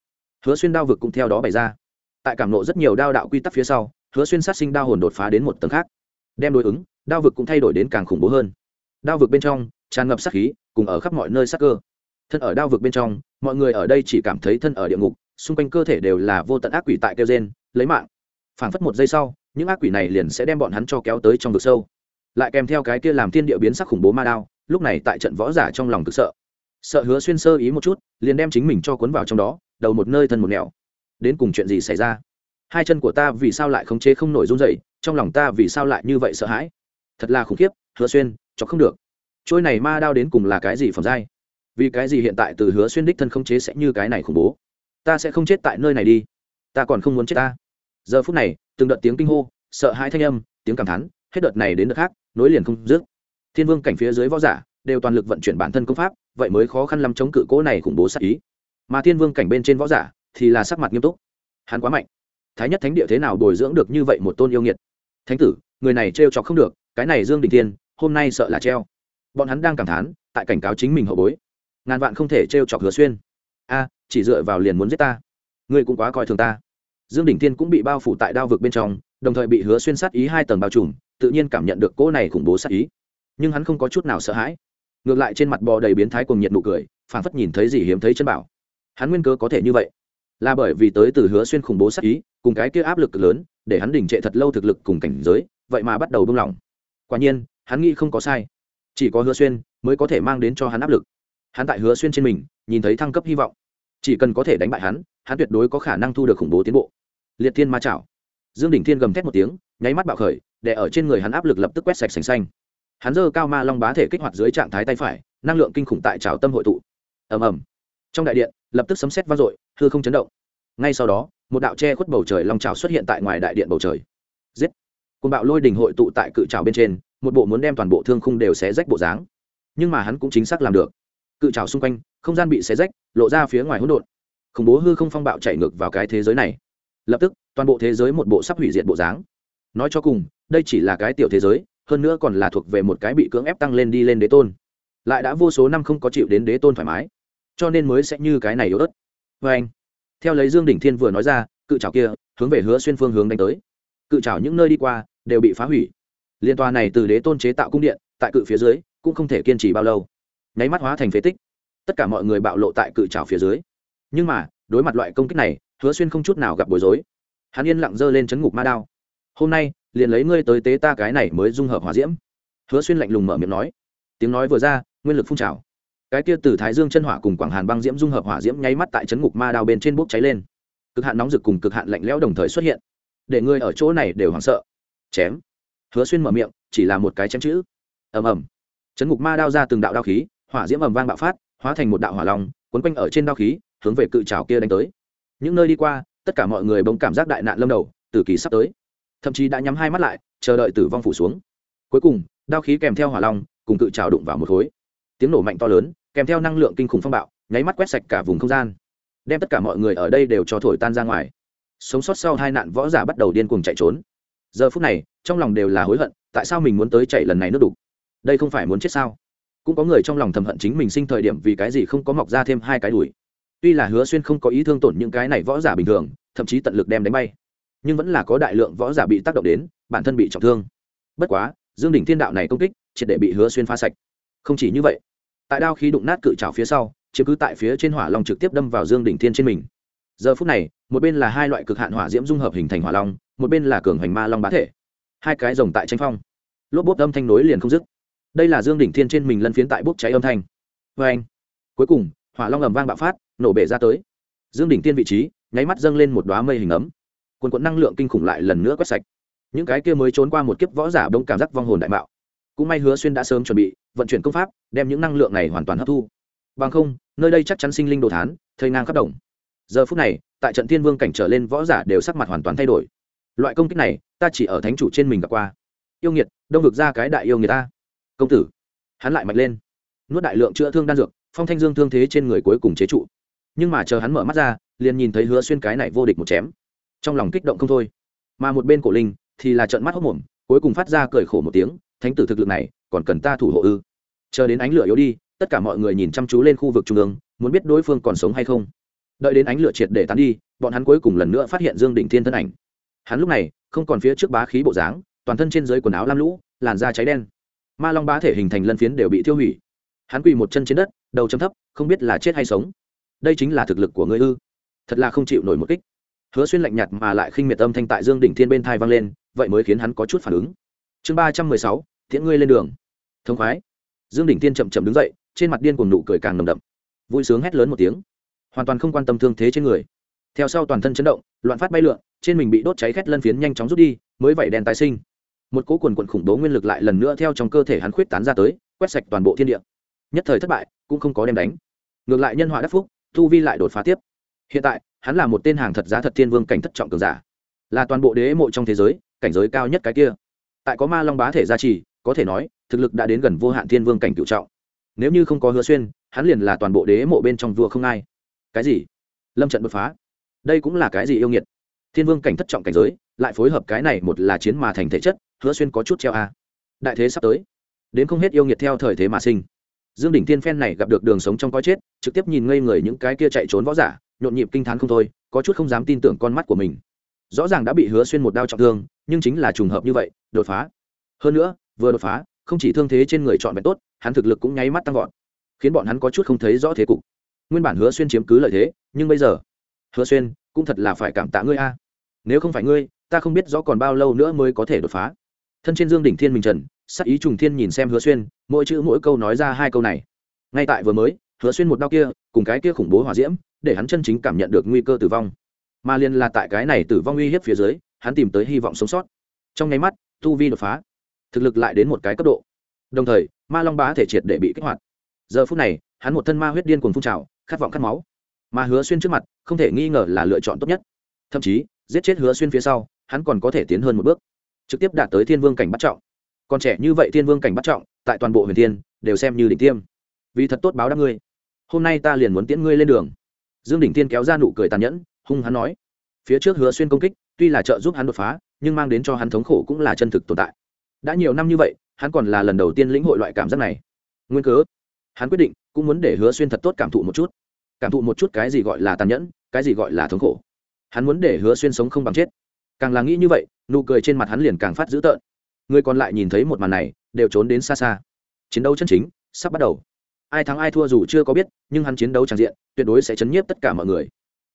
Speaker 1: Hứa xuyên đao vực cũng theo đó bày ra. Tại cảm nộ rất nhiều đao đạo quy tắc phía sau, hứa xuyên sát sinh đao hồn đột phá đến một tầng khác. Đem đối ứng, đao vực cũng thay đổi đến càng khủng bố hơn. Đao vực bên trong, tràn ngập sát khí, cùng ở khắp mọi nơi sát cơ. Thân ở đao vực bên trong mọi người ở đây chỉ cảm thấy thân ở địa ngục, xung quanh cơ thể đều là vô tận ác quỷ tại kêu gen lấy mạng. Phảng phất một giây sau, những ác quỷ này liền sẽ đem bọn hắn cho kéo tới trong vực sâu. Lại kèm theo cái kia làm thiên địa biến sắc khủng bố ma đao, lúc này tại trận võ giả trong lòng cực sợ. Sợ hứa xuyên sơ ý một chút, liền đem chính mình cho cuốn vào trong đó, đầu một nơi thân một nẻo. Đến cùng chuyện gì xảy ra? Hai chân của ta vì sao lại khống chế không nổi run dậy trong lòng ta vì sao lại như vậy sợ hãi? Thật là khủng khiếp, hứa xuyên cho không được. Trôi này ma đao đến cùng là cái gì phẩm giai? Vì cái gì hiện tại từ hứa xuyên đích thân không chế sẽ như cái này khủng bố? Ta sẽ không chết tại nơi này đi. Ta còn không muốn chết ta. Giờ phút này, từng đợt tiếng kinh hô, sợ hãi thanh âm, tiếng cảm thán, hết đợt này đến đợt khác, nối liền không dứt. Thiên vương cảnh phía dưới võ giả, đều toàn lực vận chuyển bản thân công pháp, vậy mới khó khăn lắm chống cự cố này khủng bố sát ý. Mà thiên vương cảnh bên trên võ giả, thì là sắc mặt nghiêm túc. Hắn quá mạnh. Thái nhất thánh địa thế nào bồi dưỡng được như vậy một tôn yêu nghiệt? Thánh tử, người này trêu chọc không được, cái này dương đình thiên, hôm nay sợ là treo. Bọn hắn đang cảm thán, tại cảnh cáo chính mình hậu bối ngàn vạn không thể trêu chọc hứa xuyên. A, chỉ dựa vào liền muốn giết ta. Ngươi cũng quá coi thường ta. Dương đình thiên cũng bị bao phủ tại đao vực bên trong, đồng thời bị hứa xuyên sát ý hai tầng bao trùm, tự nhiên cảm nhận được cỗ này khủng bố sát ý. Nhưng hắn không có chút nào sợ hãi. Ngược lại trên mặt bò đầy biến thái cùng nhiệt nụ cười phản phất nhìn thấy gì hiếm thấy chân bảo. Hắn nguyên cớ có thể như vậy? Là bởi vì tới từ hứa xuyên khủng bố sát ý, cùng cái kia áp lực lớn, để hắn đỉnh trệ thật lâu thực lực cùng cảnh giới, vậy mà bắt đầu buông lỏng. Quả nhiên, hắn nghĩ không có sai. Chỉ có hứa xuyên mới có thể mang đến cho hắn áp lực hắn tại hứa xuyên trên mình, nhìn thấy thăng cấp hy vọng. Chỉ cần có thể đánh bại hắn hắn tuyệt đối có khả năng thu được khủng bố tiến bộ. Liệt thiên ma chảo. Dương đỉnh thiên gầm thét một tiếng, nháy mắt bạo khởi để ở trên người hắn áp lực lập tức quét sạch sành xanh. Hắn giơ cao ma long bá thể kích hoạt dưới trạng thái tay phải, năng lượng kinh khủng tại trào tâm hội tụ. Ầm ầm. Trong đại điện, lập tức sấm sét vang dội, hư không chấn động. Ngay sau đó, một đạo che khuất bầu trời long trào xuất hiện tại ngoài đại điện bầu trời. Giết. Côn bạo lôi đình hội tụ tại cự trào bên trên, một bộ muốn đem toàn bộ thương khung đều xé rách bộ dáng. Nhưng mà hắn cũng chính xác làm được cự trào xung quanh, không gian bị xé rách, lộ ra phía ngoài hỗn độn. Khủng bố hư không phong bạo chạy ngược vào cái thế giới này. Lập tức, toàn bộ thế giới một bộ sắp hủy diệt bộ dáng. Nói cho cùng, đây chỉ là cái tiểu thế giới, hơn nữa còn là thuộc về một cái bị cưỡng ép tăng lên đi lên đế tôn. Lại đã vô số năm không có chịu đến đế tôn thoải mái, cho nên mới sẽ như cái này yếu ớt. Vê anh, theo lấy dương đỉnh thiên vừa nói ra, cự trào kia hướng về hứa xuyên phương hướng đánh tới. Cự trào những nơi đi qua đều bị phá hủy. Liên tòa này từ đế tôn chế tạo cung điện, tại cự phía dưới cũng không thể kiên trì bao lâu nháy mắt hóa thành phế tích. Tất cả mọi người bạo lộ tại cự trào phía dưới. Nhưng mà, đối mặt loại công kích này, hứa xuyên không chút nào gặp bối rối. Hắn yên lặng giơ lên chấn ngục ma đao. Hôm nay, liền lấy ngươi tới tế ta cái này mới dung hợp hỏa diễm. Hứa xuyên lạnh lùng mở miệng nói. Tiếng nói vừa ra, nguyên lực phun trào. Cái kia từ thái dương chân hỏa cùng quảng hàn băng diễm dung hợp hỏa diễm nháy mắt tại chấn ngục ma đao bên trên bốc cháy lên. Cực hạn nóng rực cùng cực hạn lạnh lẽo đồng thời xuất hiện. Để ngươi ở chỗ này đều hoảng sợ. Chém. Hứa xuyên mở miệng, chỉ là một cái chém chữ. Ầm ầm. Chấn ngục ma đao ra từng đạo đao khí hỏa diễm ầm vang bạo phát, hóa thành một đạo hỏa long quấn quanh ở trên đao khí, hướng về cự trào kia đánh tới. Những nơi đi qua, tất cả mọi người bỗng cảm giác đại nạn lâm đầu tử kỳ sắp tới. Thậm chí đã nhắm hai mắt lại, chờ đợi tử vong phủ xuống. Cuối cùng, đao khí kèm theo hỏa long, cùng cự trào đụng vào một khối. Tiếng nổ mạnh to lớn, kèm theo năng lượng kinh khủng phong bạo, nháy mắt quét sạch cả vùng không gian. Đem tất cả mọi người ở đây đều cho thổi tan ra ngoài. Sống sót sau hai nạn võ giả bắt đầu điên cuồng chạy trốn. Giờ phút này, trong lòng đều là hối hận, tại sao mình muốn tới chạy lần này nước đục? Đây không phải muốn chết sao? Cũng có người trong lòng thầm hận chính mình sinh thời điểm vì cái gì không có mọc ra thêm hai cái đùi. Tuy là hứa xuyên không có ý thương tổn những cái này võ giả bình thường, thậm chí tận lực đem đánh bay. Nhưng vẫn là có đại lượng võ giả bị tác động đến, bản thân bị trọng thương. Bất quá, dương đỉnh thiên đạo này công kích, triệt để bị hứa xuyên pha sạch. Không chỉ như vậy, tại đao khí đụng nát cự trào phía sau chứ cứ tại phía trên hỏa long trực tiếp đâm vào dương đỉnh thiên trên mình. Giờ phút này, một bên là hai loại cực hạn hỏa diễm dung hợp hình thành hỏa long, một bên là cường hoành ma long bá thể. Hai cái rồng tại tranh phong. Lốp bốt âm thanh nối liền không dứt đây là dương đỉnh thiên trên mình lân phiến tại bốc cháy âm thanh. Vê anh, cuối cùng, hỏa long ầm vang bạo phát, nổ bể ra tới. Dương đỉnh thiên vị trí, nháy mắt dâng lên một đoá mây hình ấm. Quần quận năng lượng kinh khủng lại lần nữa quét sạch. Những cái kia mới trốn qua một kiếp võ giả đông cảm giác vong hồn đại mạo. Cũng may hứa xuyên đã sớm chuẩn bị, vận chuyển công pháp, đem những năng lượng này hoàn toàn hấp thu. Bằng không, nơi đây chắc chắn sinh linh đồ thán, thây ngang khắp đồng. Giờ phút này, tại trận thiên vương cảnh trở lên võ giả đều sắc mặt hoàn toàn thay đổi. Loại công kích này, ta chỉ ở thánh chủ trên mình gặp qua. Yêu nghiệt, đông vực ra cái đại yêu người ta công tử. Hắn lại mạnh lên. Nuốt đại lượng chữa thương đan dược, phong thanh dương thương thế trên người cuối cùng chế trụ. Nhưng mà chờ hắn mở mắt ra, liền nhìn thấy hứa xuyên cái này vô địch một chém. Trong lòng kích động không thôi. Mà một bên cổ linh thì là trận mắt hốc mồm, cuối cùng phát ra cười khổ một tiếng, thánh tử thực lực này, còn cần ta thủ hộ ư? Chờ đến ánh lửa yếu đi, tất cả mọi người nhìn chăm chú lên khu vực trung ương, muốn biết đối phương còn sống hay không. Đợi đến ánh lửa triệt để tán đi, bọn hắn cuối cùng lần nữa phát hiện dương đình thiên thân ảnh. Hắn lúc này không còn phía trước bá khí bộ dáng, toàn thân trên dưới quần áo lam lũ, làn da cháy đen ma long bá thể hình thành lân phiến đều bị tiêu hủy. Hắn quỳ một chân trên đất, đầu chấm thấp, không biết là chết hay sống. Đây chính là thực lực của ngươi ư? Thật là không chịu nổi một kích. Hứa xuyên lạnh nhạt mà lại khinh miệt âm thanh tại dương đỉnh thiên bên thai vang lên, vậy mới khiến hắn có chút phản ứng. Chương ba trăm mười sáu thiện ngươi lên đường. Thông khoái. Dương đỉnh thiên chậm chậm đứng dậy, trên mặt điên cùng nụ cười càng nồng đậm. Vui sướng hét lớn một tiếng. Hoàn toàn không quan tâm thương thế trên người. Theo sau toàn thân chấn động, loạn phát bay lượn, trên mình bị đốt cháy khét lân phiến nhanh chóng rút đi, mới vẩy đèn tái sinh một cỗ quần quần khủng bố nguyên lực lại lần nữa theo trong cơ thể hắn khuyết tán ra tới, quét sạch toàn bộ thiên địa. Nhất thời thất bại, cũng không có đem đánh. Ngược lại nhân họa đắc phúc thu vi lại đột phá tiếp. Hiện tại, hắn là một tên hàng thật giá thật thiên vương cảnh thất trọng cường giả. Là toàn bộ đế mộ trong thế giới, cảnh giới cao nhất cái kia. Tại có ma long bá thể gia trì, có thể nói, thực lực đã đến gần vô hạn thiên vương cảnh cựu trọng. Nếu như không có hứa xuyên, hắn liền là toàn bộ đế mộ bên trong vua không ai. Cái gì? Lâm trận đột phá. Đây cũng là cái gì yêu nghiệt? Thiên vương cảnh thất trọng cảnh giới lại phối hợp cái này một là chiến mà thành thể chất, hứa xuyên có chút treo a. Đại thế sắp tới, đến không hết yêu nghiệt theo thời thế mà sinh. Dương đỉnh tiên phen này gặp được đường sống trong coi chết, trực tiếp nhìn ngây người những cái kia chạy trốn võ giả, nhộn nhịp kinh t h á n không thôi, có chút không dám tin tưởng con mắt của mình. Rõ ràng đã bị hứa xuyên một đao trọng thương, nhưng chính là trùng hợp như vậy, đột phá. Hơn nữa, vừa đột phá, không chỉ thương thế trên người chọn vẹn tốt, hắn thực lực cũng nháy mắt tăng vọt, khiến bọn hắn có chút không thấy rõ thế cục. Nguyên bản hứa xuyên chiếm cứ lợi thế, nhưng bây giờ, hứa xuyên, cũng thật là phải cảm tạ ngươi a. Nếu không phải ngươi ta không biết rõ còn bao lâu nữa mới có thể đột phá. Thân trên dương đỉnh thiên mình trần sắc ý trùng thiên nhìn xem hứa xuyên, mỗi chữ mỗi câu nói ra hai câu này. Ngay tại vừa mới, hứa xuyên một đau kia, cùng cái kia khủng bố hòa diễm, để hắn chân chính cảm nhận được nguy cơ tử vong. Mà liên là tại cái này tử vong uy hiếp phía dưới, hắn tìm tới hy vọng sống sót. Trong nháy mắt, tu vi đột phá, thực lực lại đến một cái cấp độ. Đồng thời, ma long bá thể triệt để bị kích hoạt. Giờ phút này, hắn một thân ma huyết điên cuồng phun trào, khát vọng khát máu. Mà hứa xuyên trước mặt, không thể nghi ngờ là lựa chọn tốt nhất. Thậm chí, giết chết hứa xuyên phía sau hắn còn có thể tiến hơn một bước, trực tiếp đạt tới thiên vương cảnh bắt trọng. Còn trẻ như vậy thiên vương cảnh bắt trọng, tại toàn bộ huyền thiên, đều xem như đỉnh tiêm. Vì thật tốt báo đáp ngươi, hôm nay ta liền muốn tiễn ngươi lên đường. Dương đỉnh tiên kéo ra nụ cười tàn nhẫn, hung hắn nói, phía trước hứa xuyên công kích, tuy là trợ giúp hắn đột phá, nhưng mang đến cho hắn thống khổ cũng là chân thực tồn tại. Đã nhiều năm như vậy, hắn còn là lần đầu tiên lĩnh hội loại cảm giác này. Nguyên cớ, hắn quyết định cũng muốn để hứa xuyên thật tốt cảm thụ một chút. Cảm thụ một chút cái gì gọi là tàn nhẫn, cái gì gọi là thống khổ. Hắn muốn để hứa xuyên sống không bằng chết càng là nghĩ như vậy, nụ cười trên mặt hắn liền càng phát dữ tợn. Người còn lại nhìn thấy một màn này, đều trốn đến xa xa. Chiến đấu chân chính, sắp bắt đầu. Ai thắng ai thua dù chưa có biết, nhưng hắn chiến đấu tràn diện, tuyệt đối sẽ chấn nhiếp tất cả mọi người.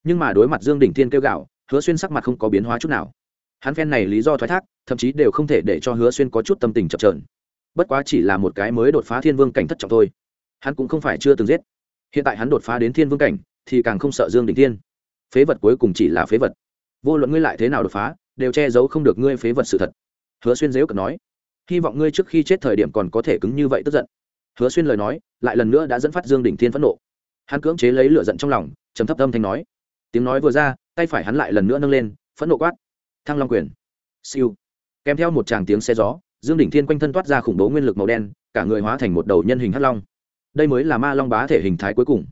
Speaker 1: Nhưng mà đối mặt dương đỉnh thiên kêu gạo hứa xuyên sắc mặt không có biến hóa chút nào. Hắn phen này lý do thoái thác, thậm chí đều không thể để cho hứa xuyên có chút tâm tình chập trờn bất quá chỉ là một cái mới đột phá thiên vương cảnh thất trọng thôi. Hắn cũng không phải chưa từng giết. Hiện tại hắn đột phá đến thiên vương cảnh, thì càng không sợ dương đỉnh thiên. Phế vật cuối cùng chỉ là phế vật vô luận ngươi lại thế nào đột phá, đều che giấu không được ngươi phế vật sự thật. Hứa xuyên dếu cực nói. Hy vọng ngươi trước khi chết thời điểm còn có thể cứng như vậy tức giận. Hứa xuyên lời nói, lại lần nữa đã dẫn phát dương đỉnh thiên phẫn nộ. Hắn cưỡng chế lấy lửa giận trong lòng, trầm thấp âm thanh nói. Tiếng nói vừa ra, tay phải hắn lại lần nữa nâng lên, phẫn nộ quát. Thăng long quyền. Siêu. Kèm theo một tràng tiếng xe gió, dương đỉnh thiên quanh thân toát ra khủng bố nguyên lực màu đen, cả người hóa thành một đầu nhân hình hắc long. Đây mới là ma long bá thể hình thái cuối cùng.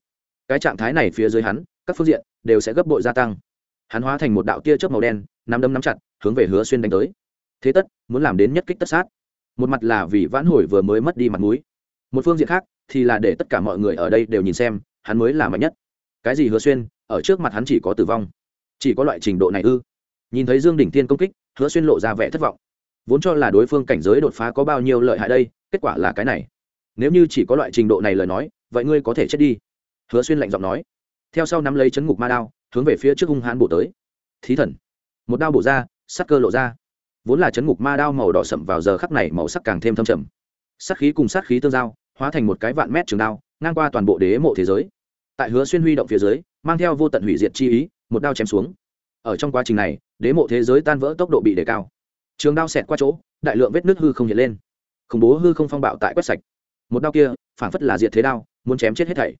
Speaker 1: Cái trạng thái này phía dưới hắn, các phương diện đều sẽ gấp bội gia tăng hắn hóa thành một đạo tia chớp màu đen, nắm đấm nắm chặt, hướng về hứa xuyên đánh tới. Thế tất, muốn làm đến nhất kích tất sát. Một mặt là vì vãn hồi vừa mới mất đi mặt mũi. Một phương diện khác, thì là để tất cả mọi người ở đây đều nhìn xem, hắn mới là mạnh nhất. Cái gì hứa xuyên, ở trước mặt hắn chỉ có tử vong. Chỉ có loại trình độ này ư? Nhìn thấy dương đỉnh tiên công kích, hứa xuyên lộ ra vẻ thất vọng. Vốn cho là đối phương cảnh giới đột phá có bao nhiêu lợi hại đây, kết quả là cái này. Nếu như chỉ có loại trình độ này lời nói, vậy ngươi có thể chết đi. Hứa xuyên lạnh giọng nói. Theo sau nắm lấy chấn ngục ma đao hướng về phía trước hung hãn bổ tới. Thí thần. Một đao bổ ra sắc cơ lộ ra. Vốn là chấn ngục ma đao màu đỏ sậm vào giờ khắc này màu sắc càng thêm thâm trầm. Sát khí cùng sát khí tương giao, hóa thành một cái vạn mét trường đao, ngang qua toàn bộ đế mộ thế giới. Tại hứa xuyên huy động phía dưới, mang theo vô tận hủy diệt chi ý, một đao chém xuống. Ở trong quá trình này, đế mộ thế giới tan vỡ tốc độ bị đề cao. Trường đao xẹt qua chỗ, đại lượng vết nước hư không hiện lên. Khủng bố hư không phong bạo tại quét sạch. Một đao kia phảng phất là diệt thế đao, muốn chém chết hết thảy.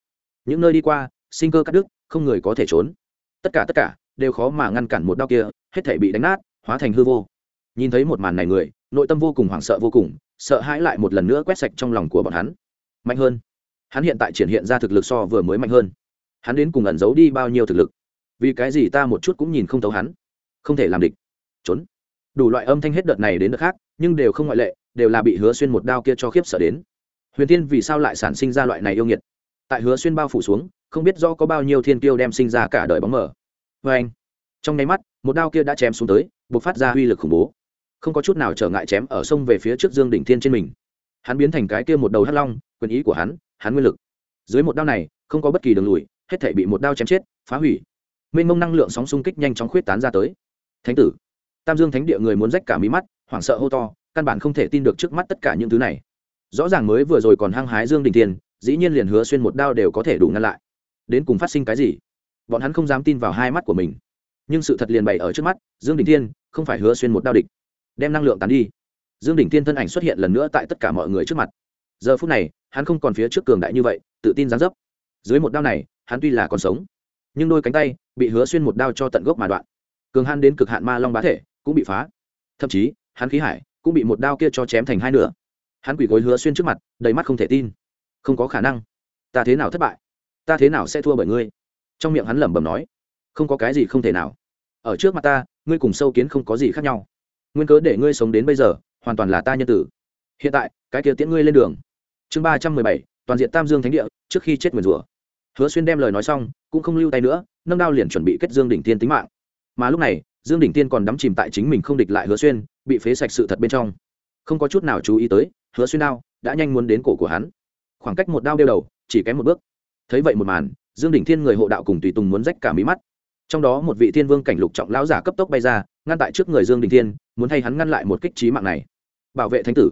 Speaker 1: Những nơi đi qua, sinh cơ cắt đứt, không người có thể trốn tất cả tất cả, đều khó mà ngăn cản một đao kia, hết thể bị đánh nát, hóa thành hư vô. Nhìn thấy một màn này người, nội tâm vô cùng hoảng sợ vô cùng, sợ hãi lại một lần nữa quét sạch trong lòng của bọn hắn. Mạnh hơn. Hắn hiện tại triển hiện ra thực lực so vừa mới mạnh hơn. Hắn đến cùng ẩn giấu đi bao nhiêu thực lực? Vì cái gì ta một chút cũng nhìn không thấu hắn? Không thể làm địch. Trốn. Đủ loại âm thanh hết đợt này đến đợt khác, nhưng đều không ngoại lệ, đều là bị hứa xuyên một đao kia cho khiếp sợ đến. Huyền tiên vì sao lại sản sinh ra loại này yêu nghiệt? Tại hứa xuyên bao phủ xuống không biết do có bao nhiêu thiên tiêu đem sinh ra cả đời bóng mở vê anh, trong nháy mắt, một đao kia đã chém xuống tới buộc phát ra uy lực khủng bố. Không có chút nào trở ngại chém ở sông về phía trước dương đỉnh thiên trên mình. Hắn biến thành cái kia một đầu hắc long, quyền ý của hắn hắn nguyên lực. Dưới một đao này, không có bất kỳ đường lùi, hết thể bị một đao chém chết, phá hủy. Mênh mông năng lượng sóng xung kích nhanh chóng khuyết tán ra tới. Thánh tử, tam dương thánh địa người muốn rách cả mí mắt, hoảng sợ hô to, căn bản không thể tin được trước mắt tất cả những thứ này. Rõ ràng mới vừa rồi còn hăng hái dương đình thiên, dĩ nhiên liền hứa xuyên một đao đều có thể đủ ngăn lại đến cùng phát sinh cái gì? Bọn hắn không dám tin vào hai mắt của mình. Nhưng sự thật liền bày ở trước mắt, dương đình thiên không phải hứa xuyên một đao địch. Đem năng lượng tán đi. Dương đình thiên thân ảnh xuất hiện lần nữa tại tất cả mọi người trước mặt. Giờ phút này, hắn không còn phía trước cường đại như vậy, tự tin dán dấp. Dưới một đao này, hắn tuy là còn sống, nhưng đôi cánh tay bị hứa xuyên một đao cho tận gốc mà đoạn. Cường hắn đến cực hạn ma long bá thể cũng bị phá. Thậm chí, hắn khí hải cũng bị một đao kia cho chém thành hai nửa. Hắn quỳ gối hứa xuyên trước mặt, đầy mắt không thể tin. Không có khả năng. Ta thế nào thất bại? Ta thế nào sẽ thua bởi ngươi? Trong miệng hắn lẩm bẩm nói, không có cái gì không thể nào. Ở trước mặt ta, ngươi cùng sâu kiến không có gì khác nhau. Nguyên cớ để ngươi sống đến bây giờ, hoàn toàn là ta nhân tử. Hiện tại, cái kia tiễn ngươi lên đường. Chương ba trăm mười bảy, toàn diện tam dương thánh địa, trước khi chết nguyền rủa. Hứa xuyên đem lời nói xong, cũng không lưu tay nữa, nâng đao liền chuẩn bị kết dương đỉnh tiên tính mạng. Mà lúc này, dương đỉnh tiên còn đắm chìm tại chính mình không địch lại hứa xuyên, bị phế sạch sự thật bên trong. Không có chút nào chú ý tới, hứa xuyên đao đã nhanh muốn đến cổ của hắn. Khoảng cách một đao đeo đầu, chỉ kém một bước thấy vậy một màn, dương đỉnh thiên người hộ đạo cùng tùy tùng muốn rách cả mí mắt. Trong đó một vị thiên vương cảnh lục trọng lão giả cấp tốc bay ra, ngăn tại trước người dương đình thiên, muốn thay hắn ngăn lại một kích trí mạng này. Bảo vệ thánh tử.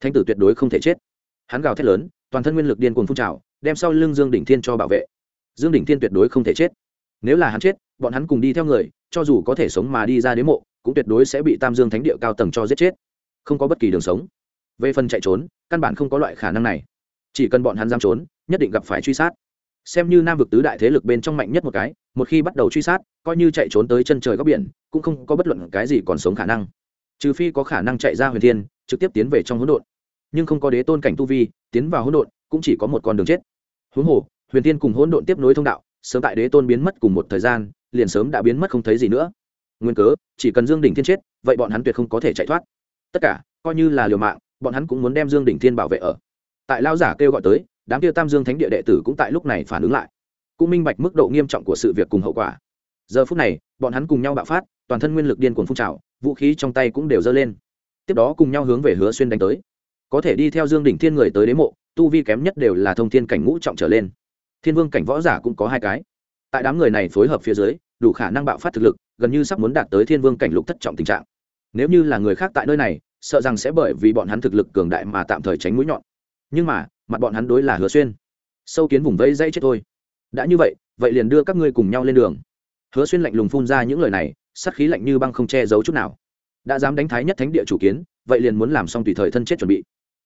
Speaker 1: Thánh tử tuyệt đối không thể chết. Hắn gào thét lớn, toàn thân nguyên lực điên cuồng phun trào, đem sau lưng dương đỉnh thiên cho bảo vệ. Dương đỉnh thiên tuyệt đối không thể chết. Nếu là hắn chết, bọn hắn cùng đi theo người, cho dù có thể sống mà đi ra đến mộ, cũng tuyệt đối sẽ bị tam dương thánh địa cao tầng cho giết chết. Không có bất kỳ đường sống. Về phần chạy trốn, căn bản không có loại khả năng này. Chỉ cần bọn hắn dám trốn, nhất định gặp phải truy sát xem như nam vực tứ đại thế lực bên trong mạnh nhất một cái, một khi bắt đầu truy sát, coi như chạy trốn tới chân trời góc biển, cũng không có bất luận cái gì còn sống khả năng. Trừ phi có khả năng chạy ra huyền thiên, trực tiếp tiến về trong hỗn độn. Nhưng không có đế tôn cảnh tu vi, tiến vào hỗn độn cũng chỉ có một con đường chết. Huống hồ, huyền thiên cùng hỗn độn tiếp nối thông đạo, sớm tại đế tôn biến mất cùng một thời gian, liền sớm đã biến mất không thấy gì nữa. Nguyên cớ, chỉ cần dương đỉnh thiên chết, vậy bọn hắn tuyệt không có thể chạy thoát. Tất cả, coi như là liều mạng, bọn hắn cũng muốn đem dương đỉnh thiên bảo vệ ở. Tại lao giả kêu gọi tới đám kia tam dương thánh địa đệ tử cũng tại lúc này phản ứng lại. Cũng minh bạch mức độ nghiêm trọng của sự việc cùng hậu quả. Giờ phút này, bọn hắn cùng nhau bạo phát, toàn thân nguyên lực điên cuồng phun trào, vũ khí trong tay cũng đều dơ lên. Tiếp đó cùng nhau hướng về hứa xuyên đánh tới. Có thể đi theo dương đỉnh thiên người tới đế mộ, tu vi kém nhất đều là thông thiên cảnh ngũ trọng trở lên. Thiên vương cảnh võ giả cũng có hai cái. Tại đám người này phối hợp phía dưới, đủ khả năng bạo phát thực lực, gần như sắp muốn đạt tới thiên vương cảnh lục thất trọng tình trạng. Nếu như là người khác tại nơi này, sợ rằng sẽ bởi vì bọn hắn thực lực cường đại mà tạm thời tránh mũi nhọn. Nhưng mà mặt bọn hắn đối là hứa xuyên. Sâu kiến vùng vây dây chết thôi. Đã như vậy vậy liền đưa các ngươi cùng nhau lên đường. Hứa xuyên lạnh lùng phun ra những lời này sắc khí lạnh như băng không che giấu chút nào. Đã dám đánh thái nhất thánh địa chủ kiến, vậy liền muốn làm xong tùy thời thân chết chuẩn bị.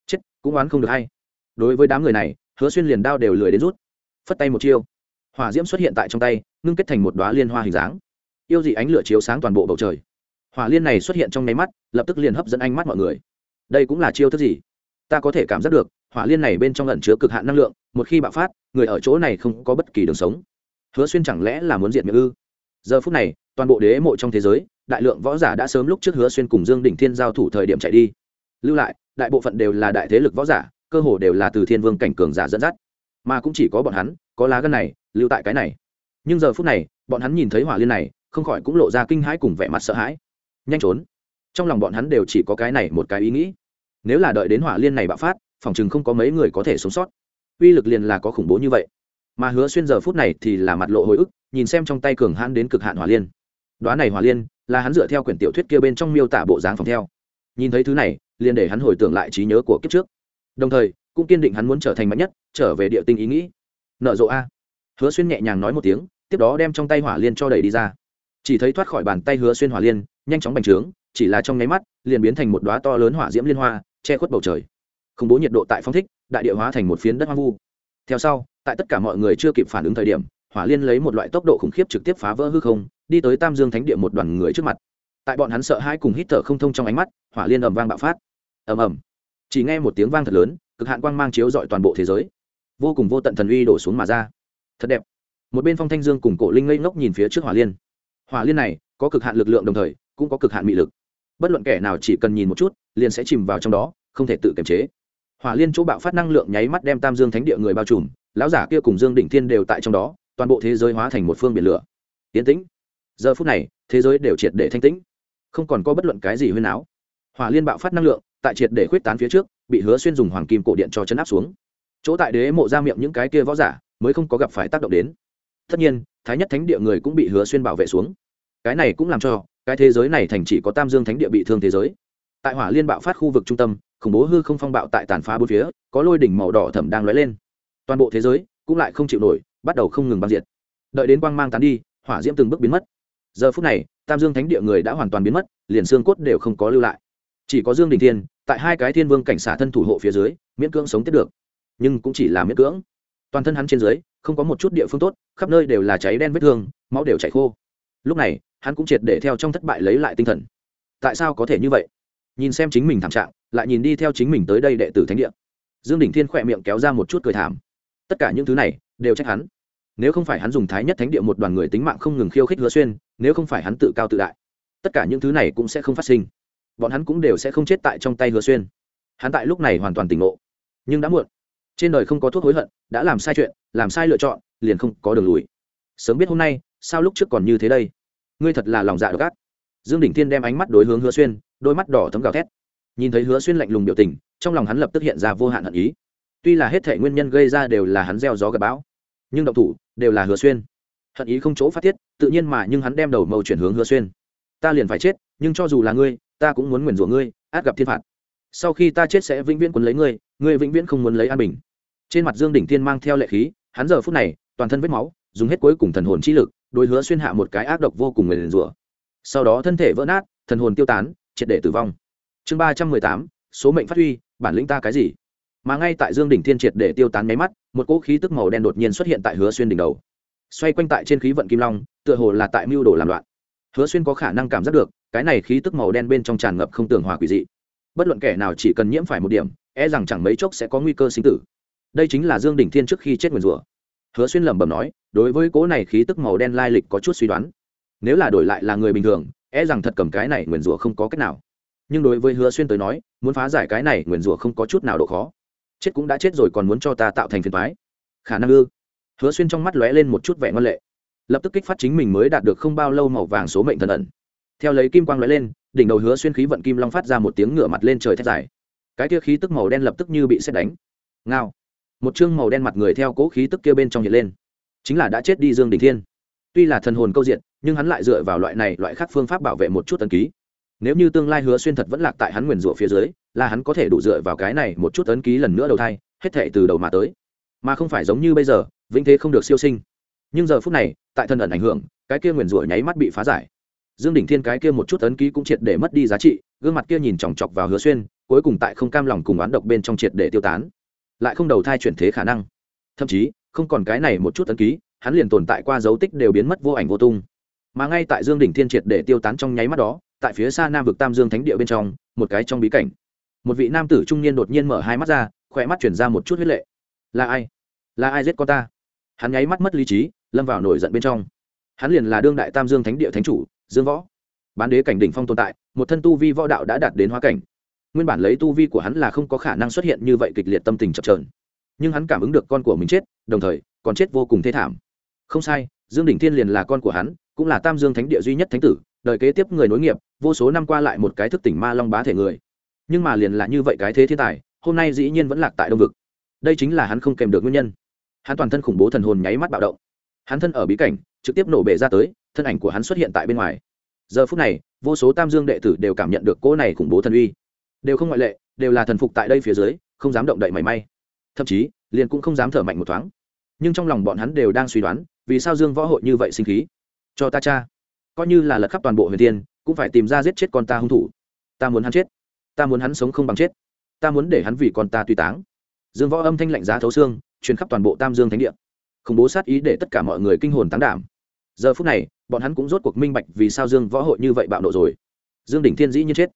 Speaker 1: Chết, cũng oán không được hay. Đối với đám người này, hứa xuyên liền đao đều lười đến rút. Phất tay một chiêu. Hỏa diễm xuất hiện tại trong tay, ngưng kết thành một đoá liên hoa hình dáng. Yêu dị ánh lửa chiếu sáng toàn bộ bầu trời. Hỏa liên này xuất hiện trong nháy mắt, lập tức liền hấp dẫn ánh mắt mọi người. Đây cũng là chiêu thức gì? Ta có thể cảm giác được, hỏa liên này bên trong lẩn chứa cực hạn năng lượng, một khi bạo phát, người ở chỗ này không có bất kỳ đường sống. Hứa xuyên chẳng lẽ là muốn diệt miệng ư? Giờ phút này, toàn bộ đế mộ trong thế giới, đại lượng võ giả đã sớm lúc trước hứa xuyên cùng dương đỉnh thiên giao thủ thời điểm chạy đi. Lưu lại, đại bộ phận đều là đại thế lực võ giả, cơ hồ đều là từ thiên vương cảnh cường giả dẫn dắt. Mà cũng chỉ có bọn hắn, có lá gân này, lưu tại cái này. Nhưng giờ phút này, bọn hắn nhìn thấy hỏa liên này, không khỏi cũng lộ ra kinh hãi cùng vẻ mặt sợ hãi. Nhanh trốn. Trong lòng bọn hắn đều chỉ có cái này một cái ý nghĩ nếu là đợi đến hỏa liên này bạo phát, phòng chừng không có mấy người có thể sống sót. Uy lực liền là có khủng bố như vậy. Mà hứa xuyên giờ phút này thì là mặt lộ hồi ức, nhìn xem trong tay cường hãn đến cực hạn hỏa liên. Đoá này hỏa liên, là hắn dựa theo quyển tiểu thuyết kia bên trong miêu tả bộ dáng phòng theo. Nhìn thấy thứ này, liền để hắn hồi tưởng lại trí nhớ của kiếp trước. Đồng thời, cũng kiên định hắn muốn trở thành mạnh nhất, trở về địa tinh ý nghĩ. Nợ rộ a. Hứa xuyên nhẹ nhàng nói một tiếng, tiếp đó đem trong tay hỏa liên cho đẩy đi ra. Chỉ thấy thoát khỏi bàn tay hứa xuyên hỏa liên, nhanh chóng bành trướng, chỉ là trong nháy mắt, liền biến thành một đoá to lớn hỏa diễm liên hoa che khuất bầu trời. Khủng bố nhiệt độ tại phong thích, đại địa hóa thành một phiến đất hoang vu. Theo sau, tại tất cả mọi người chưa kịp phản ứng thời điểm, hỏa liên lấy một loại tốc độ khủng khiếp trực tiếp phá vỡ hư không, đi tới tam dương thánh địa một đoàn người trước mặt. Tại bọn hắn sợ hai cùng hít thở không thông trong ánh mắt, hỏa liên ầm vang bạo phát. Ầm ầm. Chỉ nghe một tiếng vang thật lớn, cực hạn quang mang chiếu dọi toàn bộ thế giới. Vô cùng vô tận thần uy đổ xuống mà ra. Thật đẹp. Một bên phong thanh dương cùng cổ linh ngây ngốc nhìn phía trước hỏa liên. Hỏa liên này, có cực hạn lực lượng đồng thời, cũng có cực hạn mị lực bất luận kẻ nào chỉ cần nhìn một chút, liền sẽ chìm vào trong đó, không thể tự kiềm chế. Hỏa liên chỗ bạo phát năng lượng nháy mắt đem tam dương thánh địa người bao trùm, lão giả kia cùng dương đỉnh thiên đều tại trong đó, toàn bộ thế giới hóa thành một phương biển lửa. Yến tĩnh. Giờ phút này, thế giới đều triệt để thanh tĩnh. Không còn có bất luận cái gì huyên áo hỏa liên bạo phát năng lượng, tại triệt để khuyết tán phía trước, bị hứa xuyên dùng hoàng kim cổ điện cho chấn áp xuống. Chỗ tại đế mộ ra miệng những cái kia võ giả, mới không có gặp phải tác động đến. Tất nhiên, thái nhất thánh địa người cũng bị hứa xuyên bảo vệ xuống. Cái này cũng làm cho cái thế giới này thành chỉ có tam dương thánh địa bị thương thế giới. Tại hỏa liên bạo phát khu vực trung tâm, khủng bố hư không phong bạo tại tàn phá bốn phía, có lôi đỉnh màu đỏ thẩm đang lóe lên. Toàn bộ thế giới cũng lại không chịu nổi, bắt đầu không ngừng băng diệt. Đợi đến quang mang tán đi, hỏa diễm từng bước biến mất. Giờ phút này, tam dương thánh địa người đã hoàn toàn biến mất, liền xương cốt đều không có lưu lại. Chỉ có dương đình thiên, tại hai cái thiên vương cảnh xả thân thủ hộ phía dưới, miễn cưỡng sống tiếp được. Nhưng cũng chỉ là miễn cưỡng. Toàn thân hắn trên dưới, không có một chút địa phương tốt, khắp nơi đều là cháy đen vết thương, máu đều chảy khô. Lúc này hắn cũng triệt để theo trong thất bại lấy lại tinh thần. Tại sao có thể như vậy? Nhìn xem chính mình thảm trạng, lại nhìn đi theo chính mình tới đây đệ tử thánh địa. Dương đình thiên khỏe miệng kéo ra một chút cười thảm. Tất cả những thứ này, đều trách hắn. Nếu không phải hắn dùng thái nhất thánh địa một đoàn người tính mạng không ngừng khiêu khích hứa xuyên, nếu không phải hắn tự cao tự đại, tất cả những thứ này cũng sẽ không phát sinh. Bọn hắn cũng đều sẽ không chết tại trong tay hứa xuyên. Hắn tại lúc này hoàn toàn tỉnh ngộ. Nhưng đã muộn. Trên đời không có thuốc hối hận, đã làm sai chuyện, làm sai lựa chọn, liền không có đường lùi. Sớm biết hôm nay, sao lúc trước còn như thế đây? Ngươi thật là lòng dạ độc ác. Dương đỉnh thiên đem ánh mắt đối hướng hứa xuyên, đôi mắt đỏ thấm gào thét. Nhìn thấy hứa xuyên lạnh lùng biểu tình, trong lòng hắn lập tức hiện ra vô hạn hận ý. Tuy là hết thể nguyên nhân gây ra đều là hắn gieo gió gặp bão, nhưng động thủ đều là hứa xuyên. Hận ý không chỗ phát tiết, tự nhiên mà nhưng hắn đem đầu mâu chuyển hướng hứa xuyên. Ta liền phải chết, nhưng cho dù là ngươi, ta cũng muốn nguyền rủa ngươi, át gặp thiên phạt. Sau khi ta chết sẽ vĩnh viễn quấn lấy ngươi ngươi vĩnh viễn không muốn lấy an bình. Trên mặt dương đỉnh thiên mang theo lệ khí, hắn giờ phút này toàn thân vết máu, dùng hết cuối cùng thần hồn chi lực đối hứa xuyên hạ một cái ác độc vô cùng nguyền rủa. Sau đó thân thể vỡ nát, thần hồn tiêu tán, triệt để tử vong. Chương ba trăm mười tám, số mệnh phát huy, bản lĩnh ta cái gì? Mà ngay tại dương đỉnh thiên triệt để tiêu tán máy mắt, một cỗ khí tức màu đen đột nhiên xuất hiện tại hứa xuyên đỉnh đầu. Xoay quanh tại trên khí vận kim long, tựa hồ là tại mưu đồ làm loạn. Hứa xuyên có khả năng cảm giác được, cái này khí tức màu đen bên trong tràn ngập không tường hòa quỷ dị. Bất luận kẻ nào chỉ cần nhiễm phải một điểm e rằng chẳng mấy chốc sẽ có nguy cơ sinh tử. Đây chính là dương đỉnh thiên trước khi chết nguyền rủa. Hứa xuyên lẩm bẩm nói đối với cỗ này khí tức màu đen lai lịch có chút suy đoán. Nếu là đổi lại là người bình thường e rằng thật cầm cái này nguyền rủa không có cách nào. Nhưng đối với hứa xuyên tới nói, muốn phá giải cái này nguyền rủa không có chút nào độ khó. Chết cũng đã chết rồi còn muốn cho ta tạo thành phiền thoái khả năng ư? Hứa xuyên trong mắt lóe lên một chút vẻ ngoan lệ. Lập tức kích phát chính mình mới đạt được không bao lâu màu vàng số mệnh thần ẩn. Theo lấy kim quang lóe lên, đỉnh đầu hứa xuyên khí vận kim long phát ra một tiếng ngửa mặt lên trời thét dài. Cái kia khí tức màu đen lập tức như bị xét đánh. Ngao. Một chương màu đen mặt người theo cố khí tức kia bên trong hiện lên chính là đã chết đi dương đình thiên. Tuy là thần hồn câu diện nhưng hắn lại dựa vào loại này, loại khác phương pháp bảo vệ một chút tấn ký. Nếu như tương lai hứa xuyên thật vẫn lạc tại hắn nguyền rủa phía dưới, là hắn có thể đủ dựa vào cái này một chút ấn ký lần nữa đầu thai, hết thệ từ đầu mà tới. Mà không phải giống như bây giờ, vĩnh thế không được siêu sinh. Nhưng giờ phút này, tại thân ẩn ảnh hưởng, cái kia nguyền rủa nháy mắt bị phá giải. Dương đỉnh thiên cái kia một chút ấn ký cũng triệt để mất đi giá trị, gương mặt kia nhìn chòng chọc vào hứa xuyên, cuối cùng tại không cam lòng cùng oán độc bên trong triệt để tiêu tán. Lại không đầu thai chuyển thế khả năng. Thậm chí không còn cái này một chút ấn ký, hắn liền tồn tại qua dấu tích đều biến mất vô ảnh vô tung. Mà ngay tại dương đỉnh thiên triệt để tiêu tán trong nháy mắt đó, tại phía xa nam vực tam dương thánh địa bên trong, một cái trong bí cảnh. Một vị nam tử trung niên đột nhiên mở hai mắt ra khỏe mắt chuyển ra một chút huyết lệ. Là ai? Là ai giết con ta? Hắn nháy mắt mất lý trí, lâm vào nổi giận bên trong. Hắn liền là đương đại tam dương thánh địa thánh chủ, dương võ. Bán đế cảnh đỉnh phong tồn tại, một thân tu vi võ đạo đã đạt đến hóa cảnh. Nguyên bản lấy tu vi của hắn là không có khả năng xuất hiện như vậy kịch liệt tâm tình chập trờn nhưng hắn cảm ứng được con của mình chết, đồng thời, còn chết vô cùng thê thảm. Không sai, dương đỉnh thiên liền là con của hắn, cũng là tam dương thánh địa duy nhất thánh tử, đời kế tiếp người nối nghiệp, vô số năm qua lại một cái thức tỉnh ma long bá thể người. Nhưng mà liền là như vậy cái thế thiên tài, hôm nay dĩ nhiên vẫn lạc tại đông vực. Đây chính là hắn không kèm được nguyên nhân. Hắn toàn thân khủng bố thần hồn nháy mắt bạo động. Hắn thân ở bí cảnh, trực tiếp nổ bể ra tới, thân ảnh của hắn xuất hiện tại bên ngoài. Giờ phút này, vô số tam dương đệ tử đều cảm nhận được cỗ này khủng bố thần uy. Đều không ngoại lệ, đều là thần phục tại đây phía dưới, không dám động đậy mảy may thậm chí, liền cũng không dám thở mạnh một thoáng. Nhưng trong lòng bọn hắn đều đang suy đoán, vì sao dương võ hội như vậy sinh khí? Cho ta cha. Coi như là lật khắp toàn bộ huyền tiên cũng phải tìm ra giết chết con ta hung thủ. Ta muốn hắn chết. Ta muốn hắn sống không bằng chết. Ta muốn để hắn vì con ta tùy táng. Dương võ âm thanh lạnh giá thấu xương, truyền khắp toàn bộ tam dương thánh địa. Khủng bố sát ý để tất cả mọi người kinh hồn tán đảm. Giờ phút này, bọn hắn cũng rốt cuộc minh bạch vì sao dương võ hội như vậy bạo nộ rồi. Dương đỉnh thiên dĩ như chết.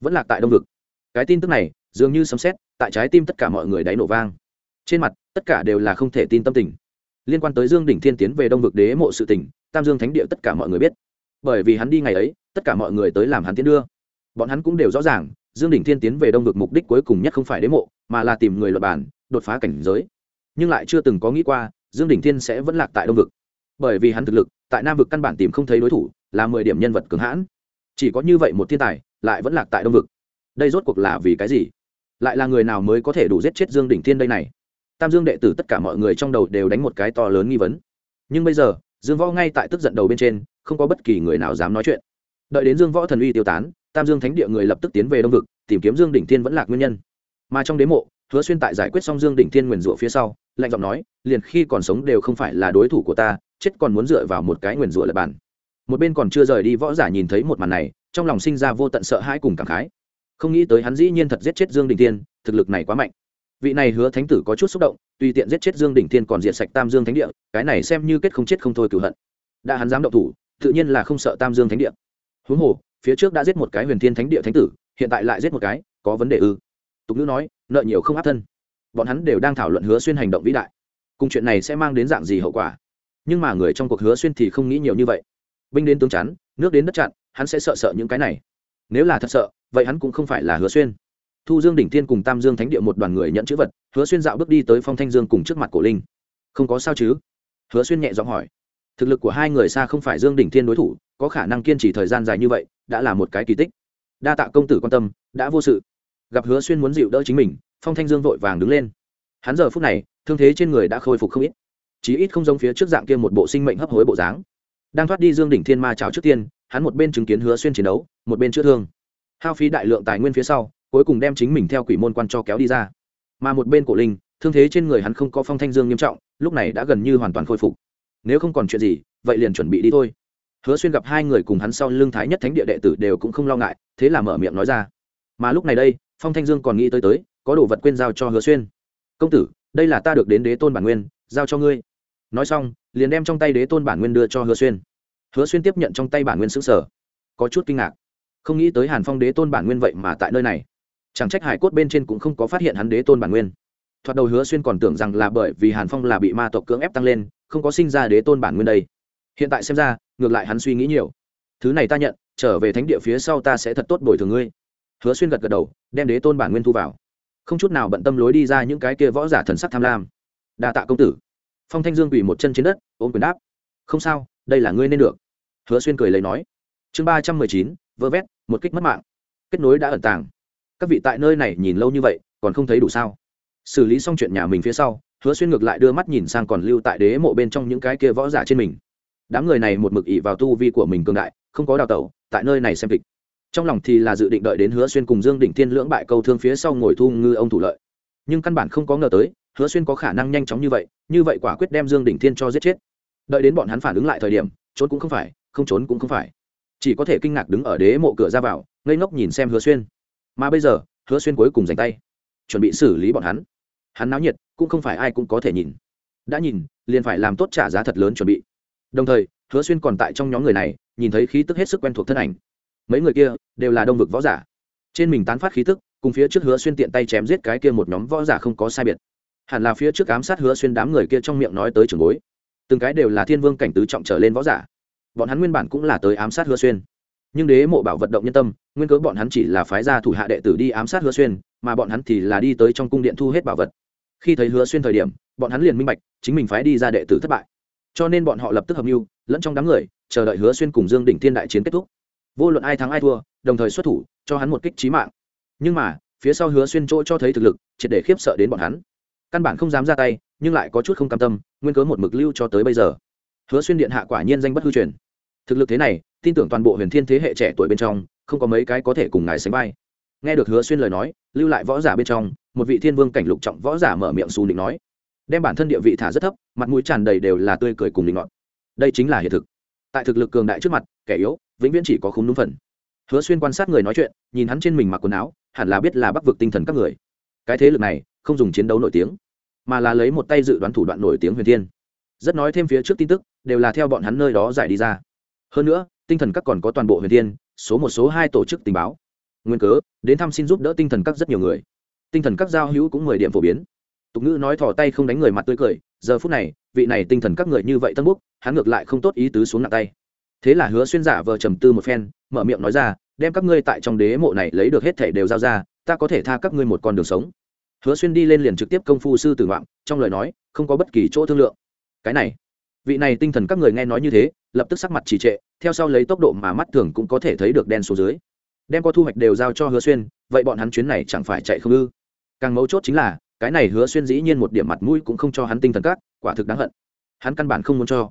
Speaker 1: Vẫn lạc tại đông vực. Cái tin tức này, dường như sấm xét tại trái tim tất cả mọi người đáy nổ vang trên mặt, tất cả đều là không thể tin tâm tình. Liên quan tới dương đỉnh thiên tiến về đông vực đế mộ sự tỉnh tam dương thánh địa tất cả mọi người biết. Bởi vì hắn đi ngày ấy, tất cả mọi người tới làm hắn tiến đưa. Bọn hắn cũng đều rõ ràng, dương đỉnh thiên tiến về đông vực mục đích cuối cùng nhất không phải đế mộ, mà là tìm người luật bản đột phá cảnh giới. Nhưng lại chưa từng có nghĩ qua, dương đỉnh thiên sẽ vẫn lạc tại đông vực. Bởi vì hắn thực lực, tại nam vực căn bản tìm không thấy đối thủ, là mười điểm nhân vật cường hãn. Chỉ có như vậy một thiên tài, lại vẫn lạc tại đông vực. Đây rốt cuộc là vì cái gì? Lại là người nào mới có thể đủ giết chết dương đỉnh thiên đây này? Tam dương đệ tử tất cả mọi người trong đầu đều đánh một cái to lớn nghi vấn. Nhưng bây giờ, dương võ ngay tại tức giận đầu bên trên, không có bất kỳ người nào dám nói chuyện. Đợi đến dương võ thần uy tiêu tán, tam dương thánh địa người lập tức tiến về đông vực, tìm kiếm dương đỉnh thiên vẫn lạc nguyên nhân. Mà trong đế mộ, hứa xuyên tại giải quyết xong dương đỉnh thiên nguyền rủa phía sau, lạnh giọng nói, liền khi còn sống đều không phải là đối thủ của ta, chết còn muốn dựa vào một cái nguyền rủa lập bản một bên còn chưa rời đi, võ giả nhìn thấy một màn này, trong lòng sinh ra vô tận sợ hãi cùng cảm khái. Không nghĩ tới hắn dĩ nhiên thật giết chết dương đình tiên thực lực này quá mạnh vị này hứa thánh tử có chút xúc động tùy tiện giết chết dương đình thiên còn diệt sạch tam dương thánh địa, cái này xem như kết không chết không thôi cửu hận. Đã hắn dám động thủ, tự nhiên là không sợ tam dương thánh địa. Huống hồ, phía trước đã giết một cái huyền thiên thánh địa thánh tử, hiện tại lại giết một cái, có vấn đề ư? Tục ngữ nói, nợ nhiều không áp thân. Bọn hắn đều đang thảo luận hứa xuyên hành động vĩ đại. Cùng chuyện này sẽ mang đến dạng gì hậu quả? Nhưng mà người trong cuộc hứa xuyên thì không nghĩ nhiều như vậy. Binh đến tướng chắn, nước đến đất chặn, hắn sẽ sợ sợ những cái này. Nếu là thật sợ, vậy hắn cũng không phải là hứa xuyên thu dương đỉnh thiên cùng tam dương thánh địa một đoàn người nhận chữ vật, hứa xuyên dạo bước đi tới phong thanh dương cùng trước mặt cổ linh. Không có sao chứ? Hứa xuyên nhẹ giọng hỏi. Thực lực của hai người xa không phải dương đỉnh thiên đối thủ, có khả năng kiên trì thời gian dài như vậy, đã là một cái kỳ tích. Đa tạ công tử quan tâm, đã vô sự. Gặp hứa xuyên muốn dịu đỡ chính mình, phong thanh dương vội vàng đứng lên. Hắn giờ phút này, thương thế trên người đã khôi phục không ít. Chí ít không giống phía trước dạng kia một bộ sinh mệnh hấp hối bộ dáng. Đang thoát đi dương đỉnh thiên ma trào trước tiên, hắn một bên chứng kiến hứa xuyên chiến đấu, một bên chữa thương. Hao phí đại lượng tài nguyên phía sau cuối cùng đem chính mình theo quỷ môn quan cho kéo đi ra. Mà một bên cổ linh, thương thế trên người hắn không có phong thanh dương nghiêm trọng, lúc này đã gần như hoàn toàn khôi phục. Nếu không còn chuyện gì, vậy liền chuẩn bị đi thôi. Hứa xuyên gặp hai người cùng hắn sau lưng thái nhất thánh địa đệ tử đều cũng không lo ngại, thế là mở miệng nói ra. Mà lúc này đây, phong thanh dương còn nghĩ tới tới, có đồ vật quên giao cho hứa xuyên. Công tử, đây là ta được đến đế tôn bản nguyên, giao cho ngươi. Nói xong, liền đem trong tay đế tôn bản nguyên đưa cho hứa xuyên. Hứa xuyên tiếp nhận trong tay bản nguyên xứ sở có chút kinh ngạc. Không nghĩ tới hàn phong đế tôn bản nguyên vậy mà tại nơi này chẳng trách hải cốt bên trên cũng không có phát hiện hắn đế tôn bản nguyên. Thoạt đầu hứa xuyên còn tưởng rằng là bởi vì hàn phong là bị ma tộc cưỡng ép tăng lên, không có sinh ra đế tôn bản nguyên đây. Hiện tại xem ra, ngược lại hắn suy nghĩ nhiều. Thứ này ta nhận, trở về thánh địa phía sau ta sẽ thật tốt bồi thường ngươi. Hứa xuyên gật gật đầu, đem đế tôn bản nguyên thu vào. Không chút nào bận tâm lối đi ra những cái kia võ giả thần sắc tham lam. Đa tạ công tử. Phong thanh dương quỳ một chân trên đất, ôm quyền đáp. Không sao, đây là ngươi nên được. Hứa xuyên cười lấy nói. Chương ba trăm mười chín, vơ vét, một kích mất mạng. Kết nối đã ẩn tàng các vị tại nơi này nhìn lâu như vậy, còn không thấy đủ sao? Xử lý xong chuyện nhà mình phía sau, hứa xuyên ngược lại đưa mắt nhìn sang còn lưu tại đế mộ bên trong những cái kia võ giả trên mình. Đám người này một mực ỉ vào tu vi của mình cường đại, không có đào tẩu, tại nơi này xem kịch. Trong lòng thì là dự định đợi đến hứa xuyên cùng dương đỉnh thiên lưỡng bại câu thương phía sau ngồi thu ngư ông thủ lợi. Nhưng căn bản không có ngờ tới, hứa xuyên có khả năng nhanh chóng như vậy như vậy quả quyết đem dương đỉnh thiên cho giết chết. Đợi đến bọn hắn phản ứng lại thời điểm, trốn cũng không phải, không trốn cũng không phải. Chỉ có thể kinh ngạc đứng ở đế mộ cửa ra vào, ngây ngốc nhìn xem hứa xuyên mà bây giờ, hứa xuyên cuối cùng dành tay, chuẩn bị xử lý bọn hắn. Hắn náo nhiệt, cũng không phải ai cũng có thể nhìn. Đã nhìn, liền phải làm tốt trả giá thật lớn chuẩn bị. Đồng thời, hứa xuyên còn tại trong nhóm người này, nhìn thấy khí tức hết sức quen thuộc thân ảnh. Mấy người kia đều là đông vực võ giả. Trên mình tán phát khí tức, cùng phía trước hứa xuyên tiện tay chém giết cái kia một nhóm võ giả không có sai biệt. Hẳn là phía trước ám sát hứa xuyên đám người kia trong miệng nói tới trường bối. Từng cái đều là thiên vương cảnh tứ trọng trở lên võ giả. Bọn hắn nguyên bản cũng là tới ám sát hứa xuyên nhưng đế mộ bảo vận động nhân tâm, nguyên cớ bọn hắn chỉ là phái gia thủ hạ đệ tử đi ám sát hứa xuyên, mà bọn hắn thì là đi tới trong cung điện thu hết bảo vật. Khi thấy hứa xuyên thời điểm, bọn hắn liền minh bạch, chính mình phái đi ra đệ tử thất bại. Cho nên bọn họ lập tức hợp mưu, lẫn trong đám người, chờ đợi hứa xuyên cùng dương đỉnh thiên đại chiến kết thúc. Vô luận ai thắng ai thua, đồng thời xuất thủ, cho hắn một kích trí mạng. Nhưng mà, phía sau hứa xuyên chỗ cho thấy thực lực, triệt để khiếp sợ đến bọn hắn. Căn bản không dám ra tay, nhưng lại có chút không cam tâm, nguyên cớ một mực lưu cho tới bây giờ. Hứa xuyên điện hạ quả nhiên danh bất hư truyền. Thực lực thế này tin tưởng toàn bộ huyền thiên thế hệ trẻ tuổi bên trong, không có mấy cái có thể cùng ngài sánh vai. Nghe được hứa xuyên lời nói, lưu lại võ giả bên trong, một vị thiên vương cảnh lục trọng võ giả mở miệng xù định nói. Đem bản thân địa vị thả rất thấp, mặt mũi tràn đầy đều là tươi cười cùng định ngọn đây chính là hiện thực. Tại thực lực cường đại trước mặt, kẻ yếu, vĩnh viễn chỉ có khung đúng phần. Hứa xuyên quan sát người nói chuyện, nhìn hắn trên mình mặc quần áo, hẳn là biết là bắc vực tinh thần các người. Cái thế lực này, không dùng chiến đấu nổi tiếng, mà là lấy một tay dự đoán thủ đoạn nổi tiếng huyền thiên. Rất nói thêm phía trước tin tức, đều là theo bọn hắn nơi đó giải đi ra. Hơn nữa tinh thần các còn có toàn bộ huyền thiên, số một, số hai tổ chức tình báo. Nguyên cớ, đến thăm xin giúp đỡ tinh thần các rất nhiều người. Tinh thần các giao hữu cũng mười điểm phổ biến. Tục ngữ nói thò tay không đánh người mặt tươi cười, giờ phút này, vị này tinh thần các người như vậy tân búc, hắn ngược lại không tốt ý tứ xuống nặng tay. Thế là hứa xuyên giả vờ trầm tư một phen, mở miệng nói ra, đem các ngươi tại trong đế mộ này lấy được hết thể đều giao ra, ta có thể tha các ngươi một con đường sống. Hứa xuyên đi lên liền trực tiếp công phu sư tử ngoạm trong lời nói, không có bất kỳ chỗ thương lượng. Cái này, vị này tinh thần các người nghe nói như thế lập tức sắc mặt trì trệ, theo sau lấy tốc độ mà mắt thường cũng có thể thấy được đen số dưới. Đem có thu hoạch đều giao cho hứa xuyên, vậy bọn hắn chuyến này chẳng phải chạy không ư? Càng mấu chốt chính là, cái này hứa xuyên dĩ nhiên một điểm mặt mũi cũng không cho hắn tinh thần các quả thực đáng hận. Hắn căn bản không muốn cho.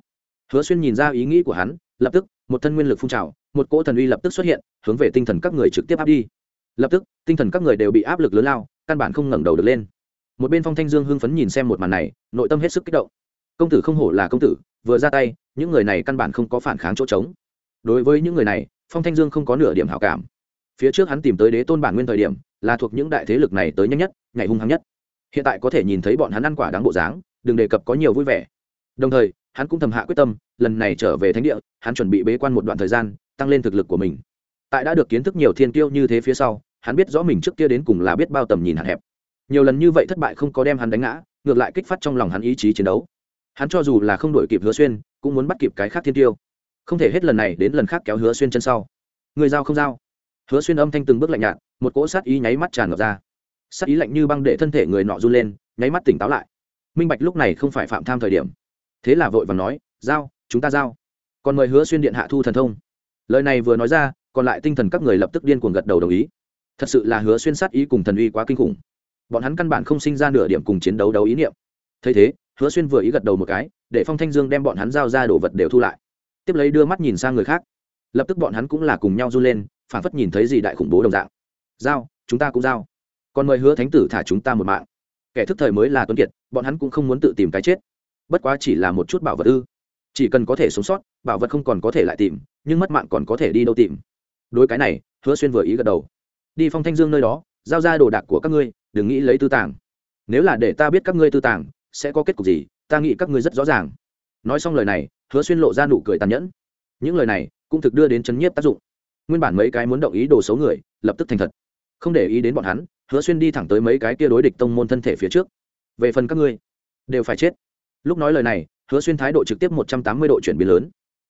Speaker 1: Hứa xuyên nhìn ra ý nghĩ của hắn, lập tức, một thân nguyên lực phun trào, một cỗ thần uy lập tức xuất hiện, hướng về tinh thần các người trực tiếp áp đi. Lập tức, tinh thần các người đều bị áp lực lớn lao, căn bản không ngẩng đầu được lên. Một bên phong thanh dương hưng phấn nhìn xem một màn này, nội tâm hết sức kích động. Công tử không hổ là công tử vừa ra tay, những người này căn bản không có phản kháng chỗ trống. Đối với những người này, phong thanh dương không có nửa điểm hảo cảm. Phía trước hắn tìm tới đế tôn bản nguyên thời điểm, là thuộc những đại thế lực này tới nhanh nhất ngày hung hăng nhất. Hiện tại có thể nhìn thấy bọn hắn ăn quả đáng bộ dáng, đừng đề cập có nhiều vui vẻ. Đồng thời, hắn cũng thầm hạ quyết tâm, lần này trở về thánh địa, hắn chuẩn bị bế quan một đoạn thời gian, tăng lên thực lực của mình. Tại đã được kiến thức nhiều thiên tiêu như thế phía sau, hắn biết rõ mình trước kia đến cùng là biết bao tầm nhìn hạn hẹp. Nhiều lần như vậy thất bại không có đem hắn đánh ngã, ngược lại kích phát trong lòng hắn ý chí chiến đấu hắn cho dù là không đổi kịp hứa xuyên, cũng muốn bắt kịp cái khác thiên tiêu. Không thể hết lần này đến lần khác kéo hứa xuyên chân sau. Người giao không giao? Hứa xuyên âm thanh từng bước lạnh nhạt, một cỗ sát ý nháy mắt tràn ngập ra. Sát ý lạnh như băng để thân thể người nọ run lên, nháy mắt tỉnh táo lại. Minh bạch lúc này không phải phạm tham thời điểm. Thế là vội và nói, giao, chúng ta giao. Còn mời hứa xuyên điện hạ thu thần thông. Lời này vừa nói ra, còn lại tinh thần các người lập tức điên cuồng gật đầu đồng ý. Thật sự là hứa xuyên sát ý cùng thần uy quá kinh khủng. Bọn hắn căn bản không sinh ra nửa điểm cùng chiến đấu đấu ý niệm. Thấy thế hứa xuyên vừa ý gật đầu một cái, để phong thanh dương đem bọn hắn giao ra đồ vật đều thu lại. Tiếp lấy đưa mắt nhìn sang người khác. Lập tức bọn hắn cũng là cùng nhau run lên phản phất nhìn thấy gì đại khủng bố đồng dạng. Giao, chúng ta cũng giao. Còn mời hứa thánh tử thả chúng ta một mạng. Kẻ thức thời mới là tuấn kiệt, bọn hắn cũng không muốn tự tìm cái chết. Bất quá chỉ là một chút bảo vật ư. Chỉ cần có thể sống sót, bảo vật không còn có thể lại tìm, nhưng mất mạng còn có thể đi đâu tìm. Đối cái này, hứa xuyên vừa ý gật đầu. Đi phong thanh dương nơi đó, giao ra đồ đạc của các ngươi, đừng nghĩ lấy tư tàng. Nếu là để ta biết các ngươi tư tàng sẽ có kết cục gì, ta nghĩ các ngươi rất rõ ràng. Nói xong lời này, hứa xuyên lộ ra nụ cười tàn nhẫn. Những lời này cũng thực đưa đến chấn nhiếp tác dụng. Nguyên bản mấy cái muốn động ý đồ xấu người, lập tức thành thật. Không để ý đến bọn hắn, hứa xuyên đi thẳng tới mấy cái kia đối địch tông môn thân thể phía trước. Về phần các ngươi, đều phải chết. Lúc nói lời này, hứa xuyên thái độ trực tiếp một trăm tám mươi độ chuyển biến lớn.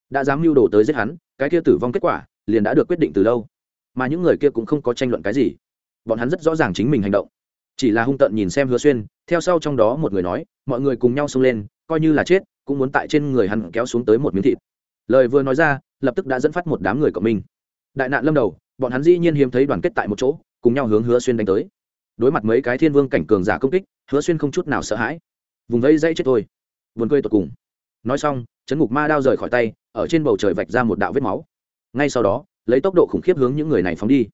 Speaker 1: Đã dám mưu đồ tới giết hắn, cái kia tử vong kết quả liền đã được quyết định từ lâu. Mà những người kia cũng không có tranh luận cái gì. Bọn hắn rất rõ ràng chính mình hành động chỉ là hung tận nhìn xem hứa xuyên, theo sau trong đó một người nói, mọi người cùng nhau xông lên, coi như là chết, cũng muốn tại trên người hắn kéo xuống tới một miếng thịt. Lời vừa nói ra, lập tức đã dẫn phát một đám người cộng minh đại nạn lâm đầu, bọn hắn dĩ nhiên hiếm thấy đoàn kết tại một chỗ, cùng nhau hướng hứa xuyên đánh tới. Đối mặt mấy cái thiên vương cảnh cường giả công kích, hứa xuyên không chút nào sợ hãi. Vùng vây dây chết thôi. Vườn cười tột cùng. Nói xong, chấn ngục ma đao rời khỏi tay, ở trên bầu trời vạch ra một đạo vết máu. Ngay sau đó, lấy tốc độ khủng khiếp hướng những người này phóng đi.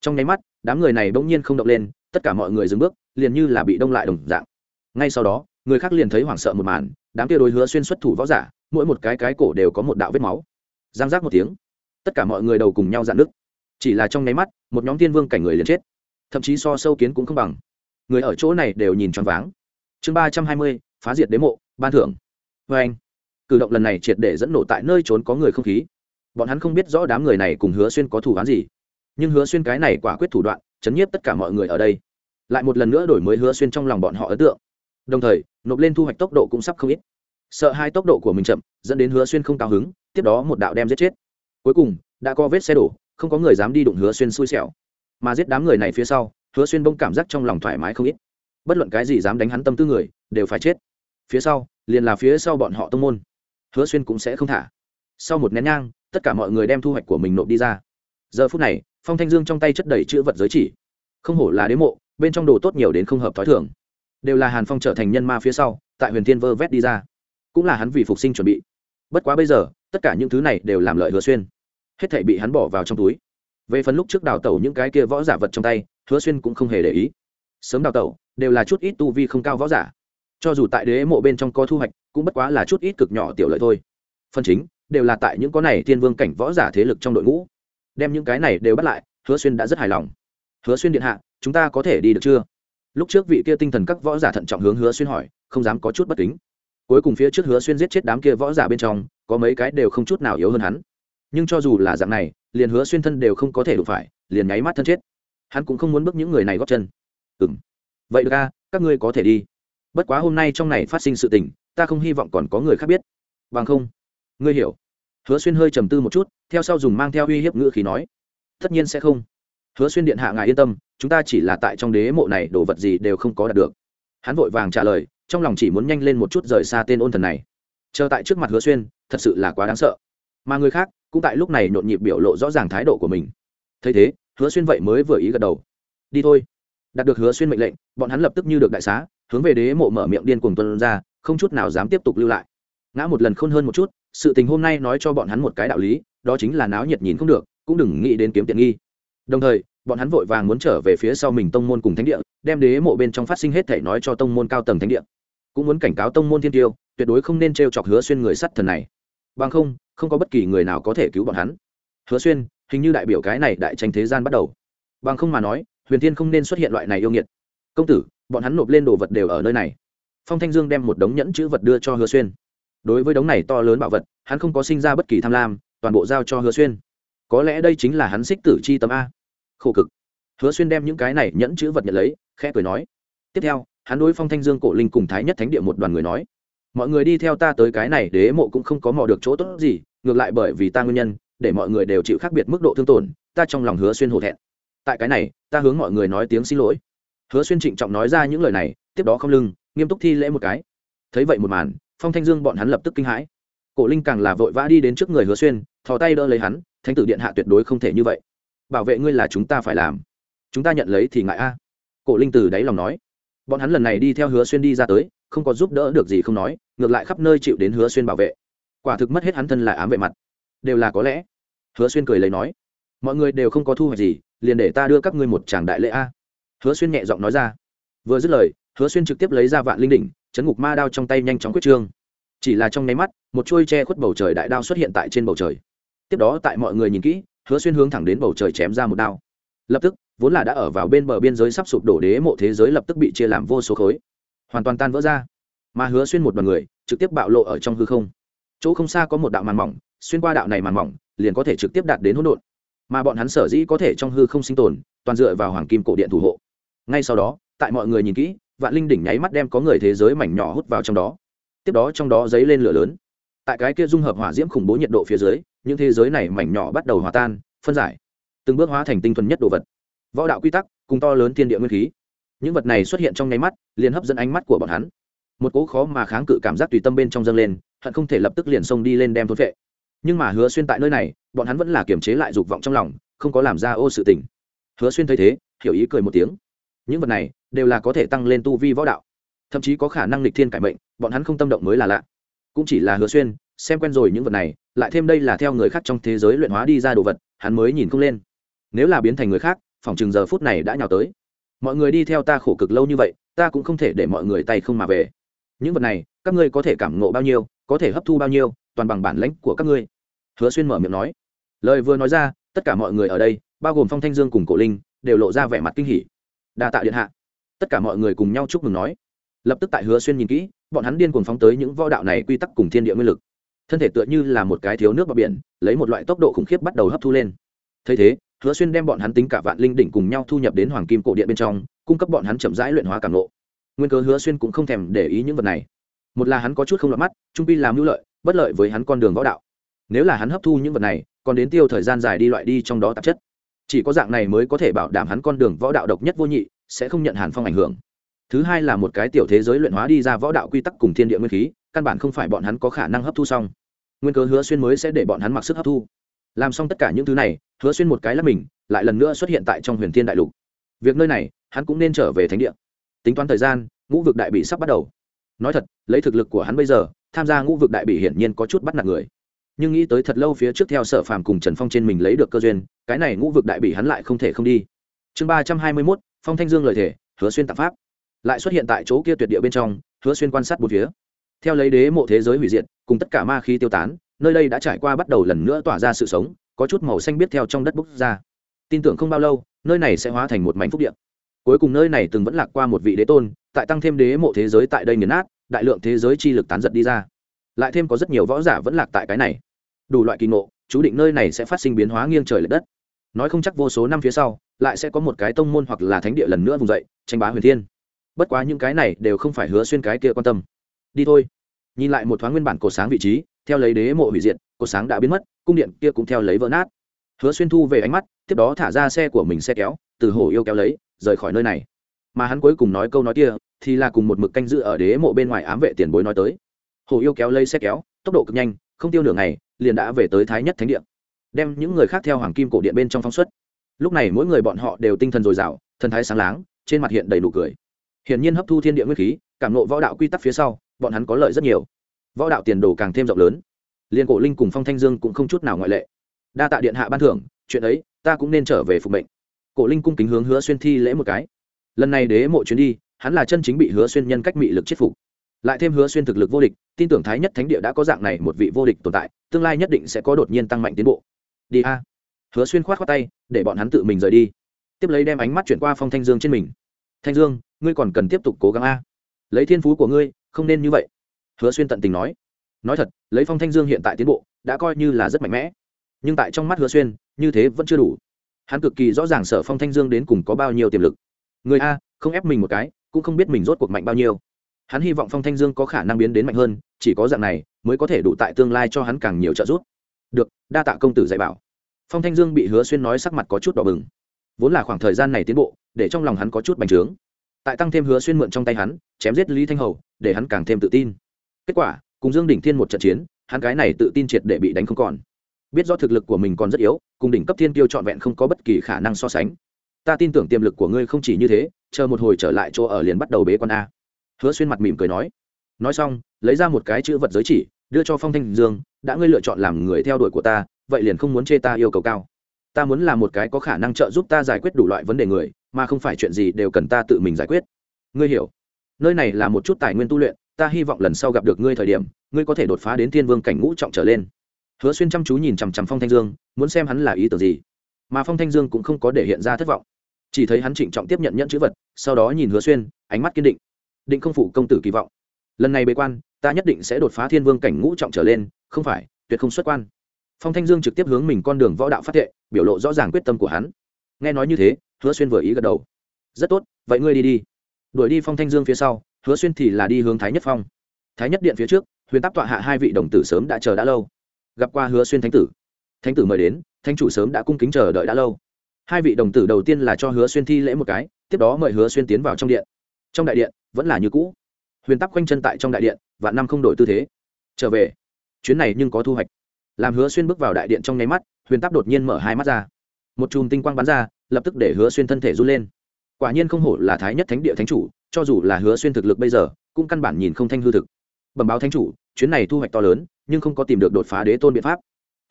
Speaker 1: Trong nháy mắt, đám người này bỗng nhiên không động lên tất cả mọi người dừng bước, liền như là bị đông lại đồng dạng. Ngay sau đó, người khác liền thấy hoảng sợ một màn, đám kia đối hứa xuyên xuất thủ võ giả, mỗi một cái cái cổ đều có một đạo vết máu. Giang giác một tiếng, tất cả mọi người đầu cùng nhau dạn nước chỉ là trong nháy mắt, một nhóm tiên vương cảnh người liền chết. Thậm chí so sâu kiến cũng không bằng. Người ở chỗ này đều nhìn choáng váng. Chương ba trăm hai mươi, phá diệt đế mộ, ban thưởng. Vê anh, cử động lần này triệt để dẫn nổ tại nơi trốn có người không khí. Bọn hắn không biết rõ đám người này cùng hứa xuyên có thủ án gì. Nhưng hứa xuyên cái này quả quyết thủ đoạn chấn nhiếp tất cả mọi người ở đây. Lại một lần nữa đổi mới hứa xuyên trong lòng bọn họ ấn tượng. Đồng thời, nộp lên thu hoạch tốc độ cũng sắp không ít. Sợ hai tốc độ của mình chậm, dẫn đến hứa xuyên không cao hứng, tiếp đó một đạo đem giết chết. Cuối cùng, đã có vết xe đổ, không có người dám đi đụng hứa xuyên xui xẻo. Mà giết đám người này phía sau, hứa xuyên bông cảm giác trong lòng thoải mái không ít. Bất luận cái gì dám đánh hắn tâm tư người, đều phải chết. Phía sau, liền là phía sau bọn họ tông môn. Hứa xuyên cũng sẽ không thả. Sau một nén nhang, tất cả mọi người đem thu hoạch của mình nộp đi ra giờ phút này, phong thanh dương trong tay chất đầy chữ vật giới chỉ. Không hổ là đế mộ, bên trong đồ tốt nhiều đến không hợp t h ó i thường. Đều là hàn phong trở thành nhân ma phía sau, tại huyền thiên vơ vét đi ra. Cũng là hắn vì phục sinh chuẩn bị. Bất quá bây giờ, tất cả những thứ này đều làm lợi hứa xuyên. Hết thể bị hắn bỏ vào trong túi. Về phần lúc trước đào tẩu những cái kia võ giả vật trong tay, hứa xuyên cũng không hề để ý. Sớm đào tẩu, đều là chút ít tu vi không cao võ giả. Cho dù tại đế mộ bên trong có thu hoạch, cũng bất quá là chút ít cực nhỏ tiểu lợi thôi. Phần chính, đều là tại những có này thiên vương cảnh võ giả thế lực trong đội ngũ đem những cái này đều bắt lại, hứa xuyên đã rất hài lòng. Hứa xuyên điện hạ, chúng ta có thể đi được chưa? Lúc trước vị kia tinh thần các võ giả thận trọng hướng hứa xuyên hỏi, không dám có chút bất kính. Cuối cùng phía trước hứa xuyên giết chết đám kia võ giả bên trong, có mấy cái đều không chút nào yếu hơn hắn. Nhưng cho dù là dạng này, liền hứa xuyên thân đều không có thể đụng phải, liền nháy mắt thân chết. Hắn cũng không muốn bước những người này góp chân. Ừng vậy được ca các ngươi có thể đi. Bất quá hôm nay trong này phát sinh sự tình, ta không hy vọng còn có người khác biết. Bằng không, ngươi hiểu hứa xuyên hơi trầm tư một chút, theo sau dùng mang theo uy hiếp ngữ khí nói, tất nhiên sẽ không. Hứa xuyên điện hạ ngài yên tâm, chúng ta chỉ là tại trong đế mộ này đồ vật gì đều không có đạt được. Hắn vội vàng trả lời, trong lòng chỉ muốn nhanh lên một chút rời xa tên ôn thần này. Chờ tại trước mặt hứa xuyên, thật sự là quá đáng sợ. Mà người khác, cũng tại lúc này nhộn nhịp biểu lộ rõ ràng thái độ của mình. Thấy thế, hứa xuyên vậy mới vừa ý gật đầu. Đi thôi. Đạt được hứa xuyên mệnh lệnh, bọn hắn lập tức như được đại xá, hướng về đế mộ mở miệng điên cuồng tuân ra, không chút nào dám tiếp tục lưu lại. Ngã một lần khôn hơn một chút sự tình hôm nay nói cho bọn hắn một cái đạo lý, đó chính là náo nhiệt nhìn không được, cũng đừng nghĩ đến kiếm tiện nghi. Đồng thời, bọn hắn vội vàng muốn trở về phía sau mình tông môn cùng thánh địa, đem đế mộ bên trong phát sinh hết thể nói cho tông môn cao tầng thánh địa. Cũng muốn cảnh cáo tông môn thiên tiêu, tuyệt đối không nên t r e o chọc hứa xuyên người sắt thần này. Bằng không không có bất kỳ người nào có thể cứu bọn hắn. Hứa xuyên, hình như đại biểu cái này đại tranh thế gian bắt đầu. Bằng không mà nói, huyền thiên không nên xuất hiện loại này yêu nghiệt. Công tử, bọn hắn nộp lên đồ vật đều ở nơi này. Phong thanh dương đem một đống nhẫn chữ vật đưa cho hứa xuyên đối với đống này to lớn bảo vật, hắn không có sinh ra bất kỳ tham lam, toàn bộ giao cho hứa xuyên. Có lẽ đây chính là hắn xích tử chi tâm a. Khổ cực. Hứa xuyên đem những cái này nhẫn chữ vật nhận lấy, khẽ cười nói. Tiếp theo, hắn đối phong thanh dương cổ linh cùng thái nhất thánh địa một đoàn người nói. Mọi người đi theo ta tới cái này, đế mộ cũng không có mò được chỗ tốt gì, ngược lại bởi vì ta nguyên nhân, để mọi người đều chịu khác biệt mức độ thương tổn, ta trong lòng hứa xuyên hổ thẹn. Tại cái này, ta hướng mọi người nói tiếng xin lỗi. Hứa xuyên trịnh trọng nói ra những lời này, tiếp đó không lưng, nghiêm túc thi lễ một cái. Thấy vậy một màn phong thanh dương bọn hắn lập tức kinh hãi. Cổ linh càng là vội vã đi đến trước người hứa xuyên, thò tay đỡ lấy hắn, thánh tử điện hạ tuyệt đối không thể như vậy. Bảo vệ ngươi là chúng ta phải làm. Chúng ta nhận lấy thì ngại a. Cổ linh từ đáy lòng nói. Bọn hắn lần này đi theo hứa xuyên đi ra tới, không có giúp đỡ được gì không nói, ngược lại khắp nơi chịu đến hứa xuyên bảo vệ. Quả thực mất hết hắn thân lại ám vệ mặt. Đều là có lẽ. Hứa xuyên cười lấy nói. Mọi người đều không có thu hoạch gì, liền để ta đưa các ngươi một tràng đại lễ a. Hứa xuyên nhẹ giọng nói ra. Vừa dứt lời, hứa xuyên trực tiếp lấy ra vạn linh đỉnh chấn ngục ma đao trong tay nhanh chóng quyết trương. Chỉ là trong nháy mắt, một chuôi che khuất bầu trời đại đao xuất hiện tại trên bầu trời. Tiếp đó tại mọi người nhìn kỹ, hứa xuyên hướng thẳng đến bầu trời chém ra một đao. Lập tức, vốn là đã ở vào bên bờ biên giới sắp sụp đổ đế mộ thế giới lập tức bị chia làm vô số khối. Hoàn toàn tan vỡ ra. Mà hứa xuyên một đoàn người, trực tiếp bạo lộ ở trong hư không. Chỗ không xa có một đạo màn mỏng, xuyên qua đạo này màn mỏng, liền có thể trực tiếp đạt đến hỗn độn. Mà bọn hắn sở dĩ có thể trong hư không sinh tồn, toàn dựa vào hoàng kim cổ điện thủ hộ. Ngay sau đó, tại mọi người nhìn kỹ vạn linh đỉnh nháy mắt đem có người thế giới mảnh nhỏ hút vào trong đó. Tiếp đó trong đó dấy lên lửa lớn. Tại cái kia dung hợp hỏa diễm khủng bố nhiệt độ phía dưới, những thế giới này mảnh nhỏ bắt đầu hòa tan, phân giải, từng bước hóa thành tinh thuần nhất đồ vật. Võ đạo quy tắc, cùng to lớn thiên địa nguyên khí. Những vật này xuất hiện trong nháy mắt, liền hấp dẫn ánh mắt của bọn hắn. Một cố khó mà kháng cự cảm giác tùy tâm bên trong dâng lên, hận không thể lập tức liền xông đi lên đem thốn vệ. Nhưng mà hứa xuyên tại nơi này, bọn hắn vẫn là kiềm chế lại dục vọng trong lòng, không có làm ra ô sự tình. Hứa xuyên thấy thế, hiểu ý cười một tiếng những vật này đều là có thể tăng lên tu vi võ đạo, thậm chí có khả năng lịch thiên cải mệnh, bọn hắn không tâm động mới là lạ. Cũng chỉ là hứa xuyên, xem quen rồi những vật này, lại thêm đây là theo người khác trong thế giới luyện hóa đi ra đồ vật, hắn mới nhìn không lên. Nếu là biến thành người khác, phòng chừng giờ phút này đã nhào tới. Mọi người đi theo ta khổ cực lâu như vậy, ta cũng không thể để mọi người tay không mà về. Những vật này, các ngươi có thể cảm ngộ bao nhiêu, có thể hấp thu bao nhiêu, toàn bằng bản lãnh của các ngươi. Hứa xuyên mở miệng nói. Lời vừa nói ra, tất cả mọi người ở đây, bao gồm phong thanh dương cùng cổ linh, đều lộ ra vẻ mặt kinh hỉ đa tạ điện hạ. Tất cả mọi người cùng nhau chúc mừng nói. Lập tức tại hứa xuyên nhìn kỹ, bọn hắn điên cuồng phóng tới những võ đạo này quy tắc cùng thiên địa nguyên lực. Thân thể tựa như là một cái thiếu nước bờ biển, lấy một loại tốc độ khủng khiếp bắt đầu hấp thu lên. Thấy thế, hứa xuyên đem bọn hắn tính cả vạn linh đỉnh cùng nhau thu nhập đến hoàng kim cổ điện bên trong, cung cấp bọn hắn chậm rãi luyện hóa cảm lộ nguyên cớ hứa xuyên cũng không thèm để ý những vật này. Một là hắn có chút không lọt mắt, trung pi làm hữu lợi, bất lợi với hắn con đường võ đạo. Nếu là hắn hấp thu những vật này, còn đến tiêu thời gian dài đi loại đi trong đó tạp chất chỉ có dạng này mới có thể bảo đảm hắn con đường võ đạo độc nhất vô nhị, sẽ không nhận hàn phong ảnh hưởng. Thứ hai là một cái tiểu thế giới luyện hóa đi ra võ đạo quy tắc cùng thiên địa nguyên khí, căn bản không phải bọn hắn có khả năng hấp thu xong. Nguyên cớ hứa xuyên mới sẽ để bọn hắn mặc sức hấp thu. Làm xong tất cả những thứ này, hứa xuyên một cái là mình, lại lần nữa xuất hiện tại trong huyền thiên đại lục. Việc nơi này, hắn cũng nên trở về thánh địa. Tính toán thời gian, ngũ vực đại bị sắp bắt đầu. Nói thật, lấy thực lực của hắn bây giờ, tham gia ngũ vực đại bị hiển nhiên có chút bắt nạt người. Nhưng nghĩ tới thật lâu phía trước theo sở phàm cùng trần phong trên mình lấy được cơ duyên cái này ngũ vực đại bị hắn lại không thể không đi. Chương ba trăm hai mươi mốt, phong thanh dương lời thể hứa xuyên tạp pháp. Lại xuất hiện tại chỗ kia tuyệt địa bên trong, hứa xuyên quan sát một phía. Theo lấy đế mộ thế giới hủy diệt, cùng tất cả ma khí tiêu tán, nơi đây đã trải qua bắt đầu lần nữa tỏa ra sự sống, có chút màu xanh biết theo trong đất bốc ra. Tin tưởng không bao lâu, nơi này sẽ hóa thành một mảnh phúc điện cuối cùng nơi này từng vẫn lạc qua một vị đế tôn, tại tăng thêm đế mộ thế giới tại đây nghiền nát, đại lượng thế giới chi lực tán giật đi ra. Lại thêm có rất nhiều võ giả vẫn lạc tại cái này. Đủ loại kỳ ngộ, chú định nơi này sẽ phát sinh biến hóa nghiêng trời l ệ đất nói không chắc vô số năm phía sau, lại sẽ có một cái tông môn hoặc là thánh địa lần nữa vùng dậy, tranh bá huyền thiên. Bất quá những cái này đều không phải hứa xuyên cái kia quan tâm. Đi thôi. Nhìn lại một thoáng nguyên bản cột sáng vị trí, theo lấy đế mộ hủy diệt cột sáng đã biến mất, cung điện kia cũng theo lấy vỡ nát. Hứa xuyên thu về ánh mắt, tiếp đó thả ra xe của mình xe kéo, từ hồ yêu kéo lấy, rời khỏi nơi này. Mà hắn cuối cùng nói câu nói kia, thì là cùng một mực canh giữ ở đế mộ bên ngoài ám vệ tiền bối nói tới. Hồ yêu kéo lấy xe kéo, tốc độ cực nhanh, không tiêu nửa ngày, liền đã về tới thái nhất thánh điện đem những người khác theo hoàng kim cổ điện bên trong phóng xuất. Lúc này mỗi người bọn họ đều tinh thần dồi dào, thần thái sáng láng, trên mặt hiện đầy nụ cười. Hiển nhiên hấp thu thiên địa nguyên khí, cảm nộ võ đạo quy tắc phía sau, bọn hắn có lợi rất nhiều. Võ đạo tiền đồ càng thêm rộng lớn. Liên cổ linh cùng phong thanh dương cũng không chút nào ngoại lệ. Đa tạ điện hạ ban thưởng, chuyện ấy, ta cũng nên trở về phục mệnh. Cổ linh cung kính hướng hứa xuyên thi lễ một cái. Lần này đế mộ chuyến đi, hắn là chân chính bị hứa xuyên nhân cách mị lực chết phục. Lại thêm hứa xuyên thực lực vô địch, tin tưởng thái nhất thánh địa đã có dạng này một vị vô địch tồn tại, tương lai nhất định sẽ có đột nhiên tăng mạnh tiến bộ đi a. Hứa xuyên khoát khoát tay, để bọn hắn tự mình rời đi. Tiếp lấy đem ánh mắt chuyển qua phong thanh dương trên mình. Thanh dương, ngươi còn cần tiếp tục cố gắng a. Lấy thiên phú của ngươi, không nên như vậy. Hứa xuyên tận tình nói. Nói thật, lấy phong thanh dương hiện tại tiến bộ, đã coi như là rất mạnh mẽ. Nhưng tại trong mắt hứa xuyên, như thế vẫn chưa đủ. Hắn cực kỳ rõ ràng sở phong thanh dương đến cùng có bao nhiêu tiềm lực. Người a, không ép mình một cái, cũng không biết mình rốt cuộc mạnh bao nhiêu. Hắn hy vọng phong thanh dương có khả năng biến đến mạnh hơn, chỉ có dạng này, mới có thể đủ tại tương lai cho hắn càng nhiều trợ giúp được, đa tạ công tử dạy bảo. Phong thanh dương bị hứa xuyên nói sắc mặt có chút đỏ bừng. Vốn là khoảng thời gian này tiến bộ, để trong lòng hắn có chút bành trướng. Tại tăng thêm hứa xuyên mượn trong tay hắn, chém giết lý thanh hầu, để hắn càng thêm tự tin. Kết quả, cùng dương đỉnh thiên một trận chiến, hắn cái này tự tin triệt để bị đánh không còn. Biết do thực lực của mình còn rất yếu, cùng đỉnh cấp thiên tiêu trọn vẹn không có bất kỳ khả năng so sánh. Ta tin tưởng tiềm lực của ngươi không chỉ như thế, chờ một hồi trở lại chỗ ở liền bắt đầu bế con a. Hứa xuyên mặt mỉm cười nói. Nói xong, lấy ra một cái chữ vật giới chỉ đưa cho phong thanh dương, đã ngươi lựa chọn làm người theo đuổi của ta, vậy liền không muốn chê ta yêu cầu cao. Ta muốn là một cái có khả năng trợ giúp ta giải quyết đủ loại vấn đề người, mà không phải chuyện gì đều cần ta tự mình giải quyết. Ngươi hiểu. Nơi này là một chút tài nguyên tu luyện, ta hy vọng lần sau gặp được ngươi thời điểm, ngươi có thể đột phá đến thiên vương cảnh ngũ trọng trở lên. Hứa xuyên chăm chú nhìn chằm chằm phong thanh dương, muốn xem hắn là ý tưởng gì. Mà phong thanh dương cũng không có để hiện ra thất vọng. Chỉ thấy hắn trịnh trọng tiếp nhận nhận chữ vật, sau đó nhìn hứa xuyên, ánh mắt kiên định. Định không phụ công tử kỳ vọng. Lần này bế quan ta nhất định sẽ đột phá thiên vương cảnh ngũ trọng trở lên, không phải, tuyệt không xuất quan. Phong thanh dương trực tiếp hướng mình con đường võ đạo phát thệ, biểu lộ rõ ràng quyết tâm của hắn. Nghe nói như thế, hứa xuyên vừa ý gật đầu. Rất tốt, vậy ngươi đi đi. Đuổi đi phong thanh dương phía sau, hứa xuyên thì là đi hướng thái nhất phong. Thái nhất điện phía trước, huyền táp tọa hạ hai vị đồng tử sớm đã chờ đã lâu. Gặp qua hứa xuyên thánh tử. Thánh tử mời đến, thánh chủ sớm đã cung kính chờ đợi đã lâu. Hai vị đồng tử đầu tiên là cho hứa xuyên thi lễ một cái, tiếp đó mời hứa xuyên tiến vào trong điện. Trong đại điện, vẫn là như cũ huyền tắc quanh chân tại trong đại điện và năm không đổi tư thế. Trở về. Chuyến này nhưng có thu hoạch. Làm hứa xuyên bước vào đại điện trong nháy mắt, huyền tắc đột nhiên mở hai mắt ra. Một chùm tinh quang bắn ra, lập tức để hứa xuyên thân thể run lên. Quả nhiên không hổ là thái nhất thánh địa thánh chủ, cho dù là hứa xuyên thực lực bây giờ, cũng căn bản nhìn không thanh hư thực. Bẩm báo thánh chủ, chuyến này thu hoạch to lớn, nhưng không có tìm được đột phá đế tôn biện pháp.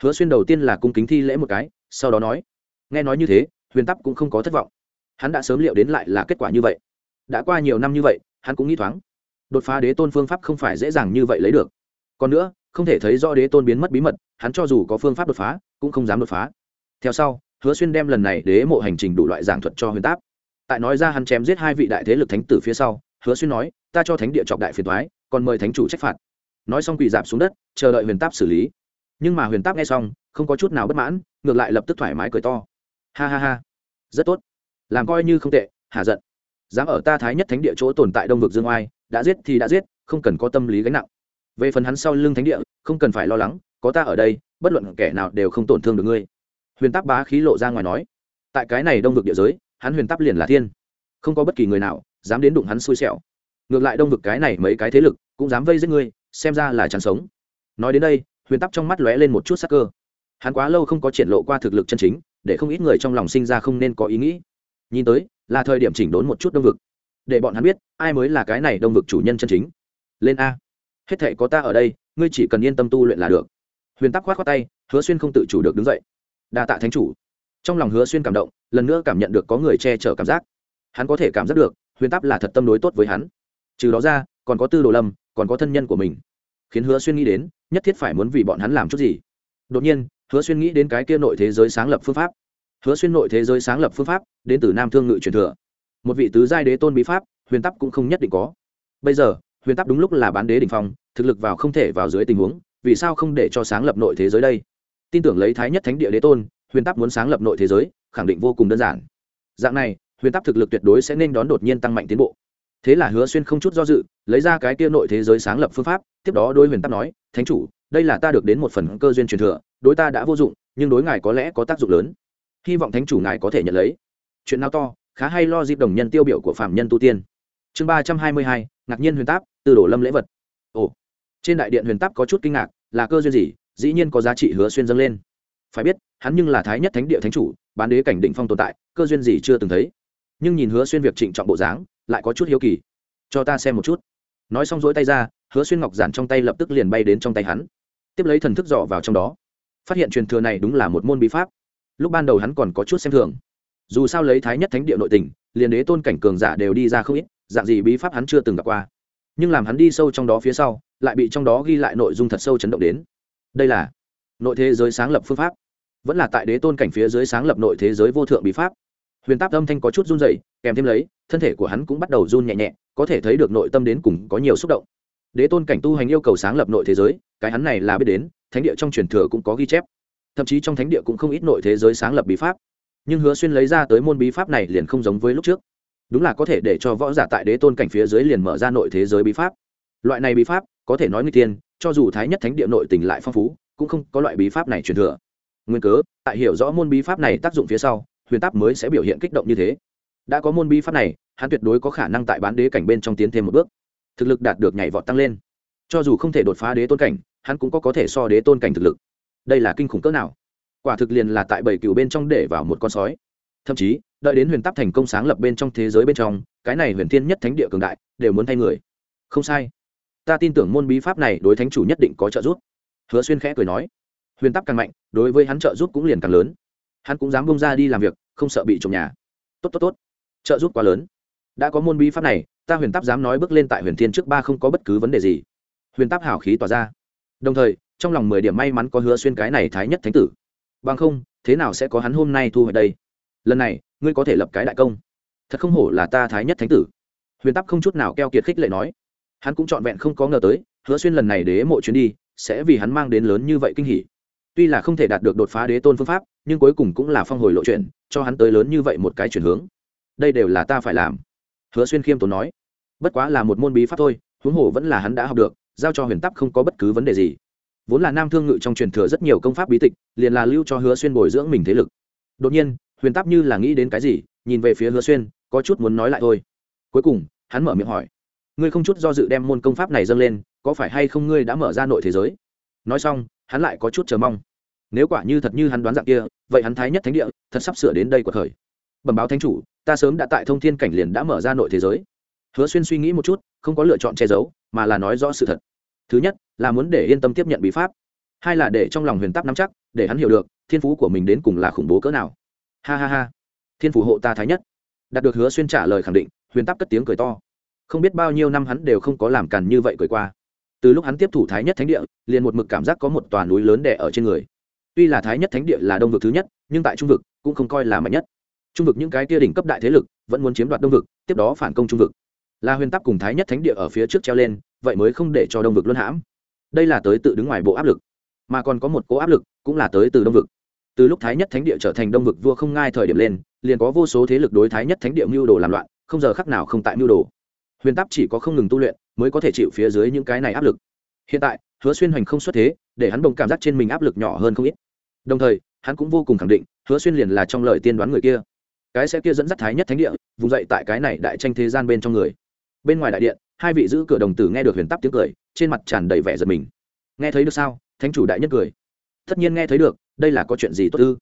Speaker 1: Hứa xuyên đầu tiên là cung kính thi lễ một cái, sau đó nói, nghe nói như thế, huyền tắc cũng không có thất vọng. Hắn đã sớm liệu đến lại là kết quả như vậy. Đã qua nhiều năm như vậy, hắn cũng nghĩ thoáng đột phá đế tôn phương pháp không phải dễ dàng như vậy lấy được. Còn nữa, không thể thấy do đế tôn biến mất bí mật, hắn cho dù có phương pháp đột phá, cũng không dám đột phá. Theo sau, hứa xuyên đem lần này đế mộ hành trình đủ loại giảng thuật cho huyền táp. Tại nói ra hắn chém giết hai vị đại thế lực thánh tử phía sau, hứa xuyên nói, ta cho thánh địa trọc đại phiền thoái còn mời thánh chủ trách phạt. Nói xong quỳ dạp xuống đất, chờ đợi huyền táp xử lý. Nhưng mà huyền táp nghe xong, không có chút nào bất mãn, ngược lại lập tức thoải mái cười to. Ha ha ha, rất tốt. Làm coi như không tệ hạ giận dám ở ta thái nhất thánh địa chỗ tồn tại đông vực dương oai, đã giết thì đã giết, không cần có tâm lý gánh nặng. Về phần hắn sau lưng thánh địa, không cần phải lo lắng, có ta ở đây, bất luận kẻ nào đều không tổn thương được ngươi. Huyền Tắc bá khí lộ ra ngoài nói. Tại cái này đông vực địa giới, hắn huyền Tắc liền là thiên. Không có bất kỳ người nào dám đến đụng hắn xui xẻo. Ngược lại đông vực cái này mấy cái thế lực cũng dám vây giết ngươi, xem ra là chẳng sống. Nói đến đây, huyền Tắc trong mắt lóe lên một chút sắc cơ. Hắn quá lâu không có triển lộ qua thực lực chân chính, để không ít người trong lòng sinh ra không nên có ý nghĩ. Nhìn tới là thời điểm chỉnh đốn một chút đông vực. Để bọn hắn biết, ai mới là cái này đông vực chủ nhân chân chính. Lên a. Hết thệ có ta ở đây, ngươi chỉ cần yên tâm tu luyện là được. Huyền tắc khoát khoát tay, hứa xuyên không tự chủ được đứng dậy. Đa tạ thánh chủ. Trong lòng hứa xuyên cảm động, lần nữa cảm nhận được có người che chở cảm giác. Hắn có thể cảm giác được, huyền tắc là thật tâm đối tốt với hắn. Trừ đó ra, còn có tư đồ lâm, còn có thân nhân của mình. Khiến hứa xuyên nghĩ đến, nhất thiết phải muốn vì bọn hắn làm chút gì. Đột nhiên, hứa xuyên nghĩ đến cái kia nội thế giới sáng lập phương pháp hứa xuyên nội thế giới sáng lập phương pháp, đến từ nam thương ngự truyền thừa. Một vị tứ giai đế tôn bí pháp, huyền tắc cũng không nhất định có. Bây giờ, huyền tắc đúng lúc là bán đế đ ỉ n h phong, thực lực vào không thể vào dưới tình huống, vì sao không để cho sáng lập nội thế giới đây? Tin tưởng lấy thái nhất thánh địa đế tôn, huyền tắc muốn sáng lập nội thế giới, khẳng định vô cùng đơn giản. Dạng này, huyền tắc thực lực tuyệt đối sẽ nên đón đột nhiên tăng mạnh tiến bộ. Thế là hứa xuyên không chút do dự, lấy ra cái kia nội thế giới sáng lập phương pháp, tiếp đó đôi huyền tắc nói, thánh chủ, đây là ta được đến một phần cơ duyên truyền thừa, đối ta đã vô dụng, nhưng đối ngài có lẽ có tác dụng lớn hy vọng thánh chủ ngài có thể nhận lấy. Chuyện nào to, khá hay lo dịp đồng nhân tiêu biểu của phạm nhân tu tiên. Chương ba trăm hai mươi hai, ngạc nhiên huyền táp, từ đổ lâm lễ vật. Ồ, trên đại điện huyền táp có chút kinh ngạc, là cơ duyên gì? Dĩ nhiên có giá trị hứa xuyên dâng lên. Phải biết, hắn nhưng là thái nhất thánh địa thánh chủ, bán đế cảnh định phong tồn tại, cơ duyên gì chưa từng thấy. Nhưng nhìn hứa xuyên việc trịnh trọng bộ dáng, lại có chút hiếu kỳ. Cho ta xem một chút. Nói xong rỗi tay ra, hứa xuyên ngọc giản trong tay lập tức liền bay đến trong tay hắn. Tiếp lấy thần thức dọ vào trong đó. Phát hiện truyền thừa này đúng là một môn bí pháp lúc ban đầu hắn còn có chút xem thường. Dù sao lấy thái nhất thánh địa nội tình liền đế tôn cảnh cường giả đều đi ra không ít, dạng gì bí pháp hắn chưa từng gặp qua. Nhưng làm hắn đi sâu trong đó phía sau, lại bị trong đó ghi lại nội dung thật sâu chấn động đến. Đây là nội thế giới sáng lập phương pháp. Vẫn là tại đế tôn cảnh phía dưới sáng lập nội thế giới vô thượng bí pháp. Huyền táp âm thanh có chút run dày kèm thêm lấy, thân thể của hắn cũng bắt đầu run nhẹ nhẹ, có thể thấy được nội tâm đến cùng có nhiều xúc động. Đế tôn cảnh tu hành yêu cầu sáng lập nội thế giới, cái hắn này là biết đến, thánh địa trong truyền thừa cũng có ghi chép thậm chí trong thánh địa cũng không ít nội thế giới sáng lập bí pháp. Nhưng hứa xuyên lấy ra tới môn bí pháp này liền không giống với lúc trước. Đúng là có thể để cho võ giả tại đế tôn cảnh phía dưới liền mở ra nội thế giới bí pháp. Loại này bí pháp, có thể nói người tiên, cho dù thái nhất thánh địa nội tình lại phong phú, cũng không có loại bí pháp này truyền thừa. Nguyên cớ, tại hiểu rõ môn bí pháp này tác dụng phía sau, huyền táp mới sẽ biểu hiện kích động như thế. Đã có môn bí pháp này, hắn tuyệt đối có khả năng tại bán đế cảnh bên trong tiến thêm một bước. Thực lực đạt được nhảy vọt tăng lên. Cho dù không thể đột phá đế tôn cảnh, hắn cũng có có thể so đế tôn cảnh thực lực đây là kinh khủng cỡ nào? Quả thực liền là tại bảy cựu bên trong để vào một con sói. Thậm chí, đợi đến huyền tắc thành công sáng lập bên trong thế giới bên trong, cái này huyền thiên nhất thánh địa cường đại, đều muốn thay người. Không sai. Ta tin tưởng môn bí pháp này đối thánh chủ nhất định có trợ giúp. Hứa xuyên khẽ cười nói. Huyền tắc càng mạnh, đối với hắn trợ giúp cũng liền càng lớn. Hắn cũng dám bông ra đi làm việc, không sợ bị trộm nhà. Tốt tốt tốt. Trợ giúp quá lớn. Đã có môn bí pháp này, ta huyền tắc dám nói bước lên tại huyền thiên trước ba không có bất cứ vấn đề gì. Huyền tắc hào khí tỏa ra. Đồng thời trong lòng mười điểm may mắn có hứa xuyên cái này thái nhất thánh tử. Bằng không, thế nào sẽ có hắn hôm nay thu hồi đây? Lần này, ngươi có thể lập cái đại công. Thật không hổ là ta thái nhất thánh tử. Huyền tắc không chút nào keo kiệt khích lệ nói. Hắn cũng trọn vẹn không có ngờ tới, hứa xuyên lần này đế mộ chuyến đi, sẽ vì hắn mang đến lớn như vậy kinh hỉ. Tuy là không thể đạt được đột phá đế tôn phương pháp, nhưng cuối cùng cũng là phong hồi lộ chuyện, cho hắn tới lớn như vậy một cái chuyển hướng. Đây đều là ta phải làm. Hứa xuyên khiêm tốn nói. Bất quá là một môn bí pháp thôi, huống hồ vẫn là hắn đã học được, giao cho huyền tắc không có bất cứ vấn đề gì vốn là nam thương ngự trong truyền thừa rất nhiều công pháp bí tịch, liền là lưu cho hứa xuyên bồi dưỡng mình thế lực. Đột nhiên, huyền táp như là nghĩ đến cái gì, nhìn về phía hứa xuyên, có chút muốn nói lại thôi. Cuối cùng, hắn mở miệng hỏi, ngươi không chút do dự đem môn công pháp này dâng lên, có phải hay không ngươi đã mở ra nội thế giới? Nói xong, hắn lại có chút chờ mong. Nếu quả như thật như hắn đoán dạng kia, vậy hắn thái nhất thánh địa, thật sắp sửa đến đây của thời. Bẩm báo thánh chủ, ta sớm đã tại thông thiên cảnh liền đã mở ra nội thế giới. Hứa xuyên suy nghĩ một chút, không có lựa chọn che giấu, mà là nói rõ sự thật. Thứ nhất là muốn để yên tâm tiếp nhận bí pháp. Hai là để trong lòng huyền tắc nắm chắc, để hắn hiểu được, thiên phú của mình đến cùng là khủng bố cỡ nào. Ha ha ha. Thiên phủ hộ ta thái nhất. Đạt được hứa xuyên trả lời khẳng định, huyền tắc cất tiếng cười to. Không biết bao nhiêu năm hắn đều không có làm càn như vậy cười qua. Từ lúc hắn tiếp thủ thái nhất thánh địa, liền một mực cảm giác có một tòa núi lớn đẻ ở trên người. Tuy là thái nhất thánh địa là đông vực thứ nhất, nhưng tại trung vực cũng không coi là mạnh nhất. Trung vực những cái kia đỉnh cấp đại thế lực vẫn muốn chiếm đoạt đông vực, tiếp đó phản công trung vực. Là huyền tắc cùng thái nhất thánh địa ở phía trước treo lên, vậy mới không để cho đông vực luân hãm đây là tới tự đứng ngoài bộ áp lực, mà còn có một cố áp lực cũng là tới từ đông vực. Từ lúc thái nhất thánh địa trở thành đông vực vua không ngai thời điểm lên, liền có vô số thế lực đối thái nhất thánh địa mưu đồ làm loạn, không giờ khắc nào không tại mưu đồ. Huyền táp chỉ có không ngừng tu luyện mới có thể chịu phía dưới những cái này áp lực. Hiện tại, hứa xuyên hoành không xuất thế, để hắn bồng cảm giác trên mình áp lực nhỏ hơn không ít. Đồng thời, hắn cũng vô cùng khẳng định, hứa xuyên liền là trong lời tiên đoán người kia. Cái sẽ kia dẫn dắt thái nhất thánh địa, vùng dậy tại cái này đại tranh thế gian bên trong người. Bên ngoài đại điện, hai vị giữ cửa đồng tử nghe được huyền tắp tiếng cười trên mặt tràn đầy vẻ giật mình. Nghe thấy được sao? Thánh chủ đại nhất cười. Tất nhiên nghe thấy được, đây là có chuyện gì tốt ư?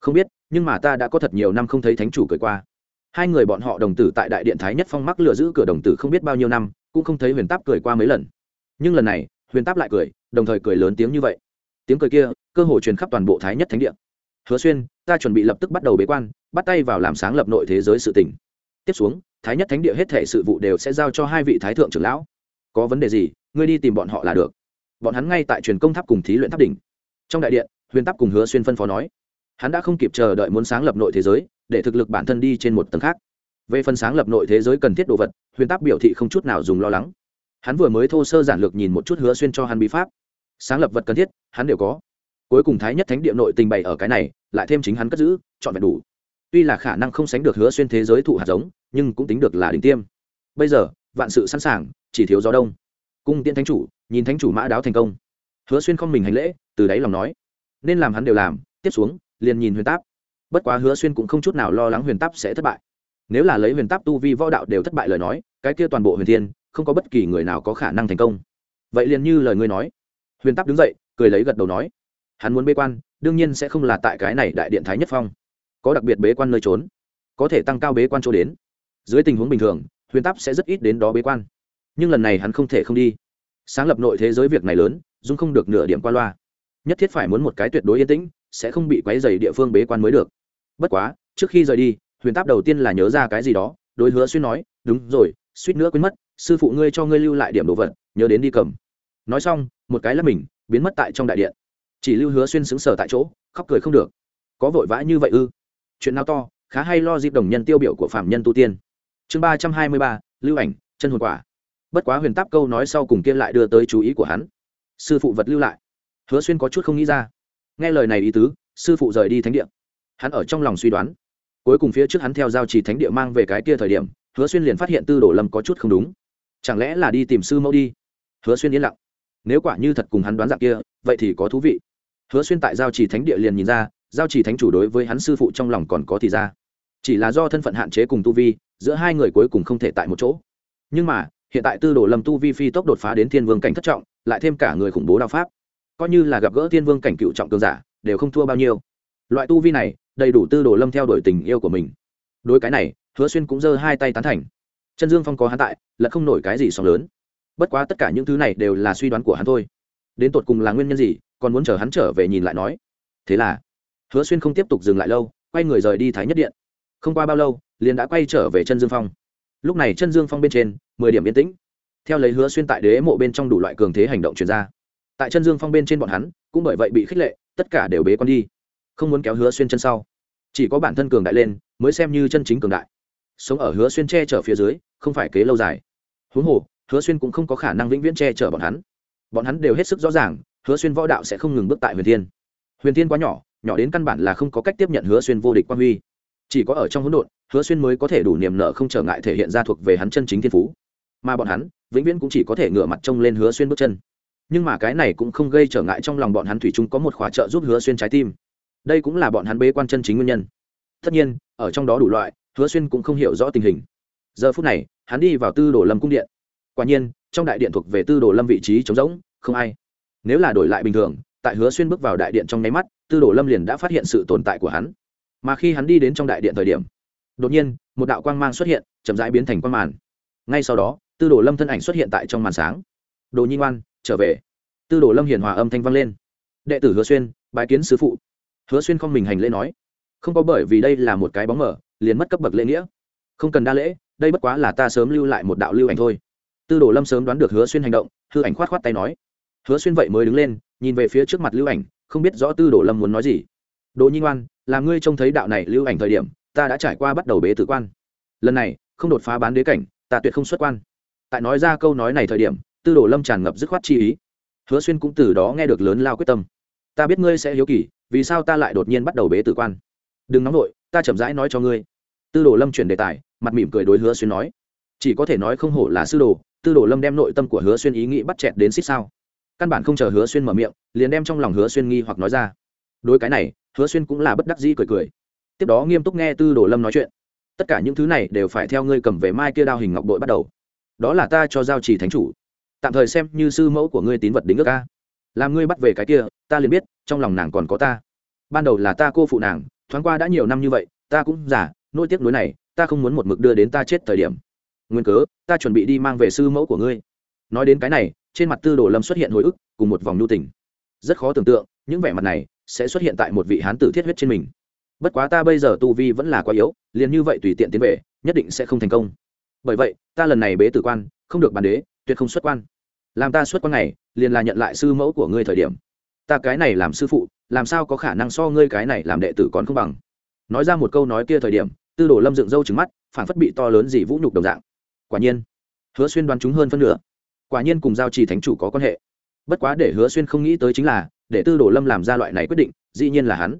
Speaker 1: Không biết, nhưng mà ta đã có thật nhiều năm không thấy thánh chủ cười qua. Hai người bọn họ đồng tử tại đại điện thái nhất phong mắc lừa giữ cửa đồng tử không biết bao nhiêu năm, cũng không thấy huyền táp cười qua mấy lần. Nhưng lần này, huyền táp lại cười, đồng thời cười lớn tiếng như vậy. Tiếng cười kia, cơ hồ truyền khắp toàn bộ thái nhất thánh điện hứa xuyên, ta chuẩn bị lập tức bắt đầu bế quan, bắt tay vào làm sáng lập nội thế giới sự tỉnh tiếp xuống, thái nhất thánh địa hết thể sự vụ đều sẽ giao cho hai vị thái thượng trưởng lão có vấn đề gì, ngươi đi tìm bọn họ là được. Bọn hắn ngay tại truyền công tháp cùng thí luyện tháp đỉnh. Trong đại điện, huyền táp cùng hứa xuyên phân phó nói, hắn đã không kịp chờ đợi muốn sáng lập nội thế giới, để thực lực bản thân đi trên một tầng khác. Về phần sáng lập nội thế giới cần thiết đồ vật, huyền táp biểu thị không chút nào dùng lo lắng. Hắn vừa mới thô sơ giản lược nhìn một chút hứa xuyên cho hắn bí pháp. Sáng lập vật cần thiết, hắn đều có. Cuối cùng thái nhất thánh địa nội tình bày ở cái này, lại thêm chính hắn cất giữ, chọn vẹn đủ. Tuy là khả năng không sánh được hứa xuyên thế giới thụ hạt giống, nhưng cũng tính được là đỉnh tiêm. Bây giờ, vạn sự sẵn sàng chỉ thiếu gió đông. Cung tiễn thánh chủ, nhìn thánh chủ mã đáo thành công. Hứa xuyên không mình hành lễ, từ đáy lòng nói, nên làm hắn đều làm, tiếp xuống, liền nhìn huyền táp. Bất quá hứa xuyên cũng không chút nào lo lắng huyền táp sẽ thất bại. Nếu là lấy huyền táp tu vi võ đạo đều thất bại lời nói, cái kia toàn bộ huyền thiên, không có bất kỳ người nào có khả năng thành công. Vậy liền như lời ngươi nói. Huyền táp đứng dậy, cười lấy gật đầu nói, hắn muốn bế quan, đương nhiên sẽ không là tại cái này đại điện thái nhất phong. Có đặc biệt bế quan nơi trốn, có thể tăng cao bế quan chỗ đến. Dưới tình huống bình thường, huyền táp sẽ rất ít đến đó bế quan nhưng lần này hắn không thể không đi. Sáng lập nội thế giới việc này lớn, dung không được nửa điểm qua loa. Nhất thiết phải muốn một cái tuyệt đối yên tĩnh, sẽ không bị quấy dày địa phương bế quan mới được. Bất quá, trước khi rời đi, huyền táp đầu tiên là nhớ ra cái gì đó, đối hứa xuyên nói, đúng rồi, suýt nữa quên mất, sư phụ ngươi cho ngươi lưu lại điểm đồ vật, nhớ đến đi cầm. Nói xong, một cái là mình, biến mất tại trong đại điện. Chỉ lưu hứa xuyên xứng sở tại chỗ, khóc cười không được. Có vội vã như vậy ư? Chuyện nào to, khá hay lo dịp đồng nhân tiêu biểu của phạm nhân tu tiên. Chương ba trăm hai mươi ba, lưu ảnh, chân hồn quả bất quá huyền táp câu nói sau cùng kia lại đưa tới chú ý của hắn. Sư phụ vật lưu lại. Hứa xuyên có chút không nghĩ ra. Nghe lời này ý tứ, sư phụ rời đi thánh địa. Hắn ở trong lòng suy đoán. Cuối cùng phía trước hắn theo giao trì thánh địa mang về cái kia thời điểm, hứa xuyên liền phát hiện tư đồ lâm có chút không đúng. Chẳng lẽ là đi tìm sư mẫu đi? Hứa xuyên yên lặng. Nếu quả như thật cùng hắn đoán dạng kia, vậy thì có thú vị. Hứa xuyên tại giao trì thánh địa liền nhìn ra, giao trì thánh chủ đối với hắn sư phụ trong lòng còn có thì ra. Chỉ là do thân phận hạn chế cùng tu vi, giữa hai người cuối cùng không thể tại một chỗ. Nhưng mà hiện tại tư đồ lâm tu vi phi tốc đột phá đến thiên vương cảnh thất trọng, lại thêm cả người khủng bố đao pháp. Coi như là gặp gỡ thiên vương cảnh cựu trọng cường giả, đều không thua bao nhiêu. Loại tu vi này, đầy đủ tư đồ lâm theo đuổi tình yêu của mình. Đối cái này, hứa xuyên cũng giơ hai tay tán thành. Chân dương phong có hắn tại, là không nổi cái gì sóng lớn. Bất quá tất cả những thứ này đều là suy đoán của hắn thôi. Đến tột cùng là nguyên nhân gì, còn muốn chờ hắn trở về nhìn lại nói. Thế là, hứa xuyên không tiếp tục dừng lại lâu, quay người rời đi thái nhất điện. Không qua bao lâu, liền đã quay trở về chân dương phong lúc này chân dương phong bên trên, mười điểm yên tĩnh. Theo lấy hứa xuyên tại đế mộ bên trong đủ loại cường thế hành động chuyển ra. Tại chân dương phong bên trên bọn hắn, cũng bởi vậy bị khích lệ, tất cả đều bế con đi. Không muốn kéo hứa xuyên chân sau. Chỉ có bản thân cường đại lên, mới xem như chân chính cường đại. Sống ở hứa xuyên che chở phía dưới, không phải kế lâu dài. Huống hồ, hứa xuyên cũng không có khả năng vĩnh viễn che chở bọn hắn. Bọn hắn đều hết sức rõ ràng, hứa xuyên võ đạo sẽ không ngừng bước tại huyền thiên. Huyền thiên quá nhỏ nhỏ đến căn bản là không có cách tiếp nhận hứa xuyên vô địch quan huy chỉ có ở trong hỗn độn, hứa xuyên mới có thể đủ niềm nợ không trở ngại thể hiện ra thuộc về hắn chân chính thiên phú. Mà bọn hắn, vĩnh viễn cũng chỉ có thể ngửa mặt trông lên hứa xuyên bước chân. Nhưng mà cái này cũng không gây trở ngại trong lòng bọn hắn thủy chung có một khóa trợ giúp hứa xuyên trái tim. Đây cũng là bọn hắn bế quan chân chính nguyên nhân. Tất nhiên, ở trong đó đủ loại, hứa xuyên cũng không hiểu rõ tình hình. Giờ phút này, hắn đi vào tư đồ lâm cung điện. Quả nhiên, trong đại điện thuộc về tư đồ lâm vị trí trống rỗng, không ai. Nếu là đổi lại bình thường, tại hứa xuyên bước vào đại điện trong nháy mắt, tư đồ lâm liền đã phát hiện sự tồn tại của hắn mà khi hắn đi đến trong đại điện thời điểm, đột nhiên, một đạo quang mang xuất hiện, chậm rãi biến thành quang màn. Ngay sau đó, tư đồ lâm thân ảnh xuất hiện tại trong màn sáng. Đồ nhi ngoan, trở về. Tư đồ lâm hiền hòa âm thanh vang lên. Đệ tử hứa xuyên bài kiến sứ phụ. Hứa xuyên không mình hành lễ nói. Không có bởi vì đây là một cái bóng mở liền mất cấp bậc lễ nghĩa. Không cần đa lễ, đây bất quá là ta sớm lưu lại một đạo lưu ảnh thôi. Tư đồ lâm sớm đoán được hứa xuyên hành động, hư ảnh khoát khoát tay nói. Hứa xuyên vậy mới đứng lên, nhìn về phía trước mặt lưu ảnh, không biết rõ tư đồ lâm muốn nói gì đồ nhi ngoan là ngươi trông thấy đạo này lưu ảnh thời điểm, ta đã trải qua bắt đầu bế tử quan. Lần này, không đột phá bán đế cảnh, ta tuyệt không xuất quan. Tại nói ra câu nói này thời điểm, tư đồ lâm tràn ngập dứt khoát chi ý. Hứa xuyên cũng từ đó nghe được lớn lao quyết tâm. Ta biết ngươi sẽ hiếu kỳ, vì sao ta lại đột nhiên bắt đầu bế tử quan? Đừng nóng vội, ta chậm rãi nói cho ngươi. Tư đồ lâm chuyển đề tài, mặt mỉm cười đối hứa xuyên nói. Chỉ có thể nói không hổ là sư đồ, tư đồ lâm đem nội tâm của hứa xuyên ý nghĩ bắt chẹt đến xích sao. Căn bản không chờ hứa xuyên mở miệng, liền đem trong lòng hứa xuyên nghi hoặc nói ra. Đối cái này hứa xuyên cũng là bất đắc dĩ cười cười. Tiếp đó nghiêm túc nghe tư đồ lâm nói chuyện. Tất cả những thứ này đều phải theo ngươi cầm về mai kia đao hình ngọc bội bắt đầu. Đó là ta cho giao chỉ thánh chủ. Tạm thời xem như sư mẫu của ngươi tín vật đính ước ca làm ngươi bắt về cái kia, ta liền biết, trong lòng nàng còn có ta. Ban đầu là ta cô phụ nàng, thoáng qua đã nhiều năm như vậy, ta cũng giả nỗi tiếc nuối này, ta không muốn một mực đưa đến ta chết thời điểm. Nguyên cớ, ta chuẩn bị đi mang về sư mẫu của ngươi. Nói đến cái này, trên mặt tư đồ lâm xuất hiện hồi ức, cùng một vòng nhu tình. Rất khó tưởng tượng, những vẻ mặt này sẽ xuất hiện tại một vị hán tử thiết huyết trên mình. Bất quá ta bây giờ tu vi vẫn là quá yếu, liền như vậy tùy tiện tiến về, nhất định sẽ không thành công. Bởi vậy, ta lần này bế tử quan, không được bàn đế, tuyệt không xuất quan. Làm ta xuất quan này, liền là nhận lại sư mẫu của ngươi thời điểm. Ta cái này làm sư phụ, làm sao có khả năng so ngươi cái này làm đệ tử còn không bằng? Nói ra một câu nói kia thời điểm, tư đồ lâm dựng râu trứng mắt phản phất bị to lớn gì vũ nhục đồng dạng. Quả nhiên, hứa xuyên đoán chúng hơn phân nửa. Quả nhiên cùng giao trì thánh chủ có quan hệ. Bất quá để hứa xuyên không nghĩ tới chính là để tư đồ lâm làm ra loại này quyết định, dĩ nhiên là hắn.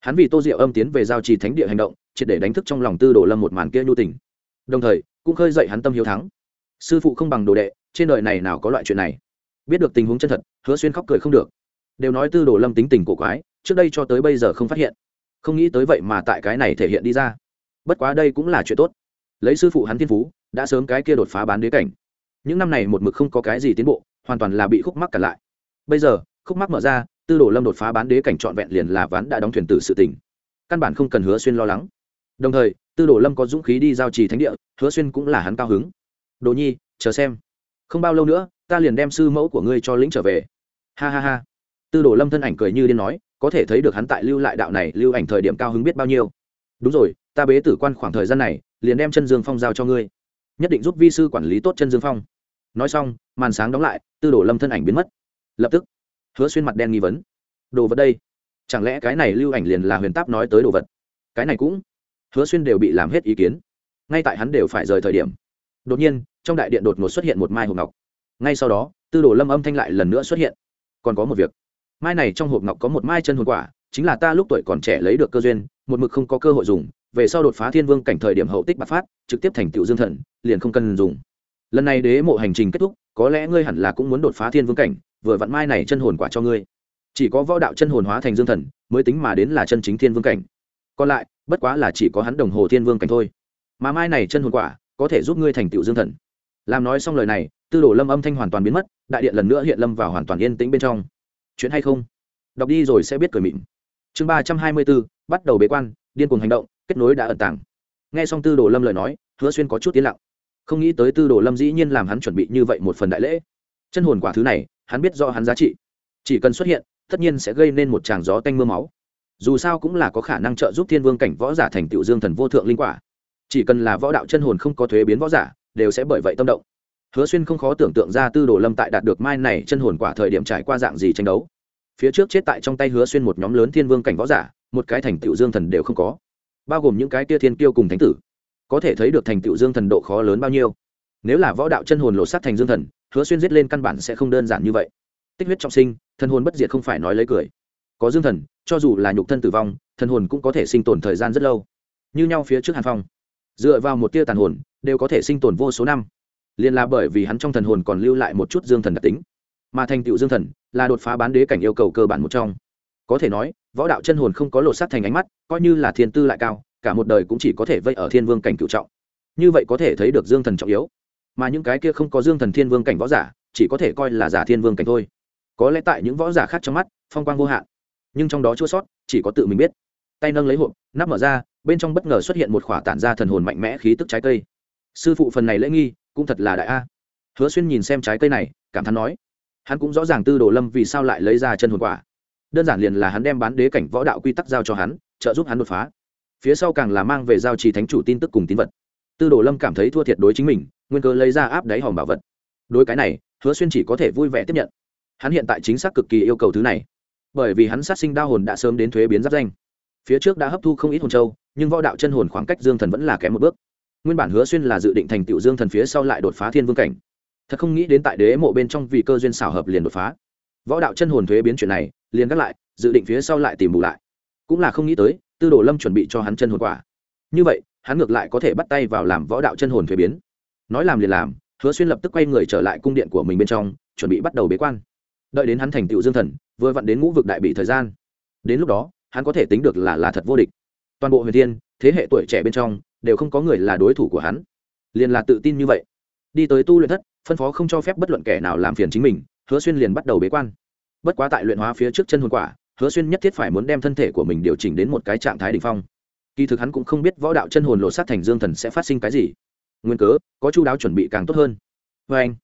Speaker 1: Hắn vì tô diệu âm tiến về giao trì thánh địa hành động, triệt để đánh thức trong lòng tư đồ lâm một màn kia nhu tình. Đồng thời, cũng khơi dậy hắn tâm hiếu thắng. Sư phụ không bằng đồ đệ, trên đời này nào có loại chuyện này? Biết được tình huống chân thật, hứa xuyên khóc cười không được. Đều nói tư đồ lâm tính tình cổ quái, trước đây cho tới bây giờ không phát hiện. Không nghĩ tới vậy mà tại cái này thể hiện đi ra. Bất quá đây cũng là chuyện tốt. Lấy sư phụ hắn thiên phú, đã sớm cái kia đột phá bán đế cảnh. Những năm này một mực không có cái gì tiến bộ, hoàn toàn là bị khúc mắc cả lại. Bây giờ khúc mắc mở ra, tư đồ lâm đột phá bán đế cảnh trọn vẹn liền là ván đã đóng thuyền tử sự tỉnh. Căn bản không cần hứa xuyên lo lắng. Đồng thời, tư đồ lâm có dũng khí đi giao trì thánh địa, hứa xuyên cũng là hắn cao hứng. Đồ nhi, chờ xem. Không bao lâu nữa, ta liền đem sư mẫu của ngươi cho lĩnh trở về. Ha ha ha. Tư đồ lâm thân ảnh cười như điên nói, có thể thấy được hắn tại lưu lại đạo này, lưu ảnh thời điểm cao hứng biết bao nhiêu. Đúng rồi, ta bế tử quan khoảng thời gian này, liền đem chân dương phong giao cho ngươi. Nhất định giúp vi sư quản lý tốt chân dương phong. Nói xong, màn sáng đóng lại, tư đồ lâm thân ảnh biến mất. Lập tức hứa xuyên mặt đen nghi vấn. Đồ vật đây? Chẳng lẽ cái này lưu ảnh liền là huyền táp nói tới đồ vật? Cái này cũng? Hứa xuyên đều bị làm hết ý kiến. Ngay tại hắn đều phải rời thời điểm, đột nhiên, trong đại điện đột ngột xuất hiện một mai hộp ngọc. Ngay sau đó, tư đồ lâm âm thanh lại lần nữa xuất hiện. Còn có một việc. Mai này trong hộp ngọc có một mai chân hồn quả, chính là ta lúc tuổi còn trẻ lấy được cơ duyên, một mực không có cơ hội dùng, về sau đột phá thiên vương cảnh thời điểm hậu tích bạc phát, trực tiếp thành tựu dương thần, liền không cần dùng. Lần này đế mộ hành trình kết thúc, có lẽ ngươi hẳn là cũng muốn đột phá thiên vương cảnh vừa vặn mai này chân hồn quả cho ngươi. Chỉ có võ đạo chân hồn hóa thành dương thần, mới tính mà đến là chân chính thiên vương cảnh. Còn lại, bất quá là chỉ có hắn đồng hồ thiên vương cảnh thôi. Mà mai này chân hồn quả, có thể giúp ngươi thành tựu dương thần. Làm nói xong lời này, tư đồ lâm âm thanh hoàn toàn biến mất, đại điện lần nữa hiện lâm vào hoàn toàn yên tĩnh bên trong. Chuyện hay không? Đọc đi rồi sẽ biết cười mịn. Chương ba trăm hai mươi bốn, bắt đầu bế quan, điên cuồng hành động, kết nối đã ẩn tàng. Nghe xong tư đồ lâm lời nói, hứa xuyên có chút tiến lặng. Không nghĩ tới tư đồ lâm dĩ nhiên làm hắn chuẩn bị như vậy một phần đại lễ chân hồn quả thứ này, hắn biết do hắn giá trị. Chỉ cần xuất hiện, tất nhiên sẽ gây nên một tràng gió tanh mưa máu. Dù sao cũng là có khả năng trợ giúp thiên vương cảnh võ giả thành tựu dương thần vô thượng linh quả. Chỉ cần là võ đạo chân hồn không có thuế biến võ giả, đều sẽ bởi vậy tâm động. Hứa xuyên không khó tưởng tượng ra tư đồ lâm tại đạt được mai này chân hồn quả thời điểm trải qua dạng gì tranh đấu. Phía trước chết tại trong tay hứa xuyên một nhóm lớn thiên vương cảnh võ giả, một cái thành tựu dương thần đều không có. Bao gồm những cái tia thiên kiêu cùng thánh tử. Có thể thấy được thành tựu dương thần độ khó lớn bao nhiêu. Nếu là võ đạo chân hồn lột sát thành dương thần hứa xuyên giết lên căn bản sẽ không đơn giản như vậy. Tích huyết trọng sinh thân hồn bất diệt không phải nói lấy cười. Có dương thần, cho dù là nhục thân tử vong thân hồn cũng có thể sinh tồn thời gian rất lâu. Như nhau phía trước hàn phong. Dựa vào một tia tàn hồn, đều có thể sinh tồn vô số năm. Liền là bởi vì hắn trong thần hồn còn lưu lại một chút dương thần đặc tính. Mà thành tựu dương thần là đột phá bán đế cảnh yêu cầu cơ bản một trong. Có thể nói, võ đạo chân hồn không có lột sát thành ánh mắt, coi như là thiên tư lại cao, cả một đời cũng chỉ có thể vây ở thiên vương cảnh cựu trọng. Như vậy có thể thấy được dương thần trọng yếu mà những cái kia không có dương thần thiên vương cảnh võ giả, chỉ có thể coi là giả thiên vương cảnh thôi. Có lẽ tại những võ giả khác trong mắt, phong quang vô hạn. Nhưng trong đó chua sót, chỉ có tự mình biết. Tay nâng lấy hộp, nắp mở ra, bên trong bất ngờ xuất hiện một khỏa tản ra thần hồn mạnh mẽ khí tức trái cây. Sư phụ phần này lễ nghi, cũng thật là đại a. Hứa xuyên nhìn xem trái cây này, cảm thán nói, hắn cũng rõ ràng tư đồ lâm vì sao lại lấy ra chân hồn quả. Đơn giản liền là hắn đem bán đế cảnh võ đạo quy tắc giao cho hắn, trợ giúp hắn đột phá. Phía sau càng là mang về giao trì thánh chủ tin tức cùng tín vật. Tư đồ lâm cảm thấy thua thiệt đối chính mình nguyên cơ lấy ra áp đáy hòm bảo vật. Đối cái này, hứa xuyên chỉ có thể vui vẻ tiếp nhận. Hắn hiện tại chính xác cực kỳ yêu cầu thứ này. Bởi vì hắn sát sinh đa hồn đã sớm đến thuế biến giáp danh. Phía trước đã hấp thu không ít hồn châu, nhưng võ đạo chân hồn khoảng cách dương thần vẫn là kém một bước. Nguyên bản hứa xuyên là dự định thành tựu dương thần phía sau lại đột phá thiên vương cảnh. Thật không nghĩ đến tại đế mộ bên trong vì cơ duyên xảo hợp liền đột phá. Võ đạo chân hồn thuế biến chuyện này, liền gác lại, dự định phía sau lại tìm bù lại. Cũng là không nghĩ tới, tư đồ lâm chuẩn bị cho hắn chân hồn quả. Như vậy, hắn ngược lại có thể bắt tay vào làm võ đạo chân hồn thuế biến nói làm liền làm, hứa xuyên lập tức quay người trở lại cung điện của mình bên trong, chuẩn bị bắt đầu bế quan. Đợi đến hắn thành tựu dương thần, vừa vặn đến ngũ vực đại bị thời gian. Đến lúc đó, hắn có thể tính được là là thật vô địch. Toàn bộ huyền thiên, thế hệ tuổi trẻ bên trong, đều không có người là đối thủ của hắn. Liền là tự tin như vậy. Đi tới tu luyện thất, phân phó không cho phép bất luận kẻ nào làm phiền chính mình, hứa xuyên liền bắt đầu bế quan. Bất quá tại luyện hóa phía trước chân hồn quả, hứa xuyên nhất thiết phải muốn đem thân thể của mình điều chỉnh đến một cái trạng thái đ ỉ n h phong. Kỳ thực hắn cũng không biết võ đạo chân hồn lột sát thành dương thần sẽ phát sinh cái gì nguyên cớ, có chu đáo chuẩn bị càng tốt hơn. Vê anh,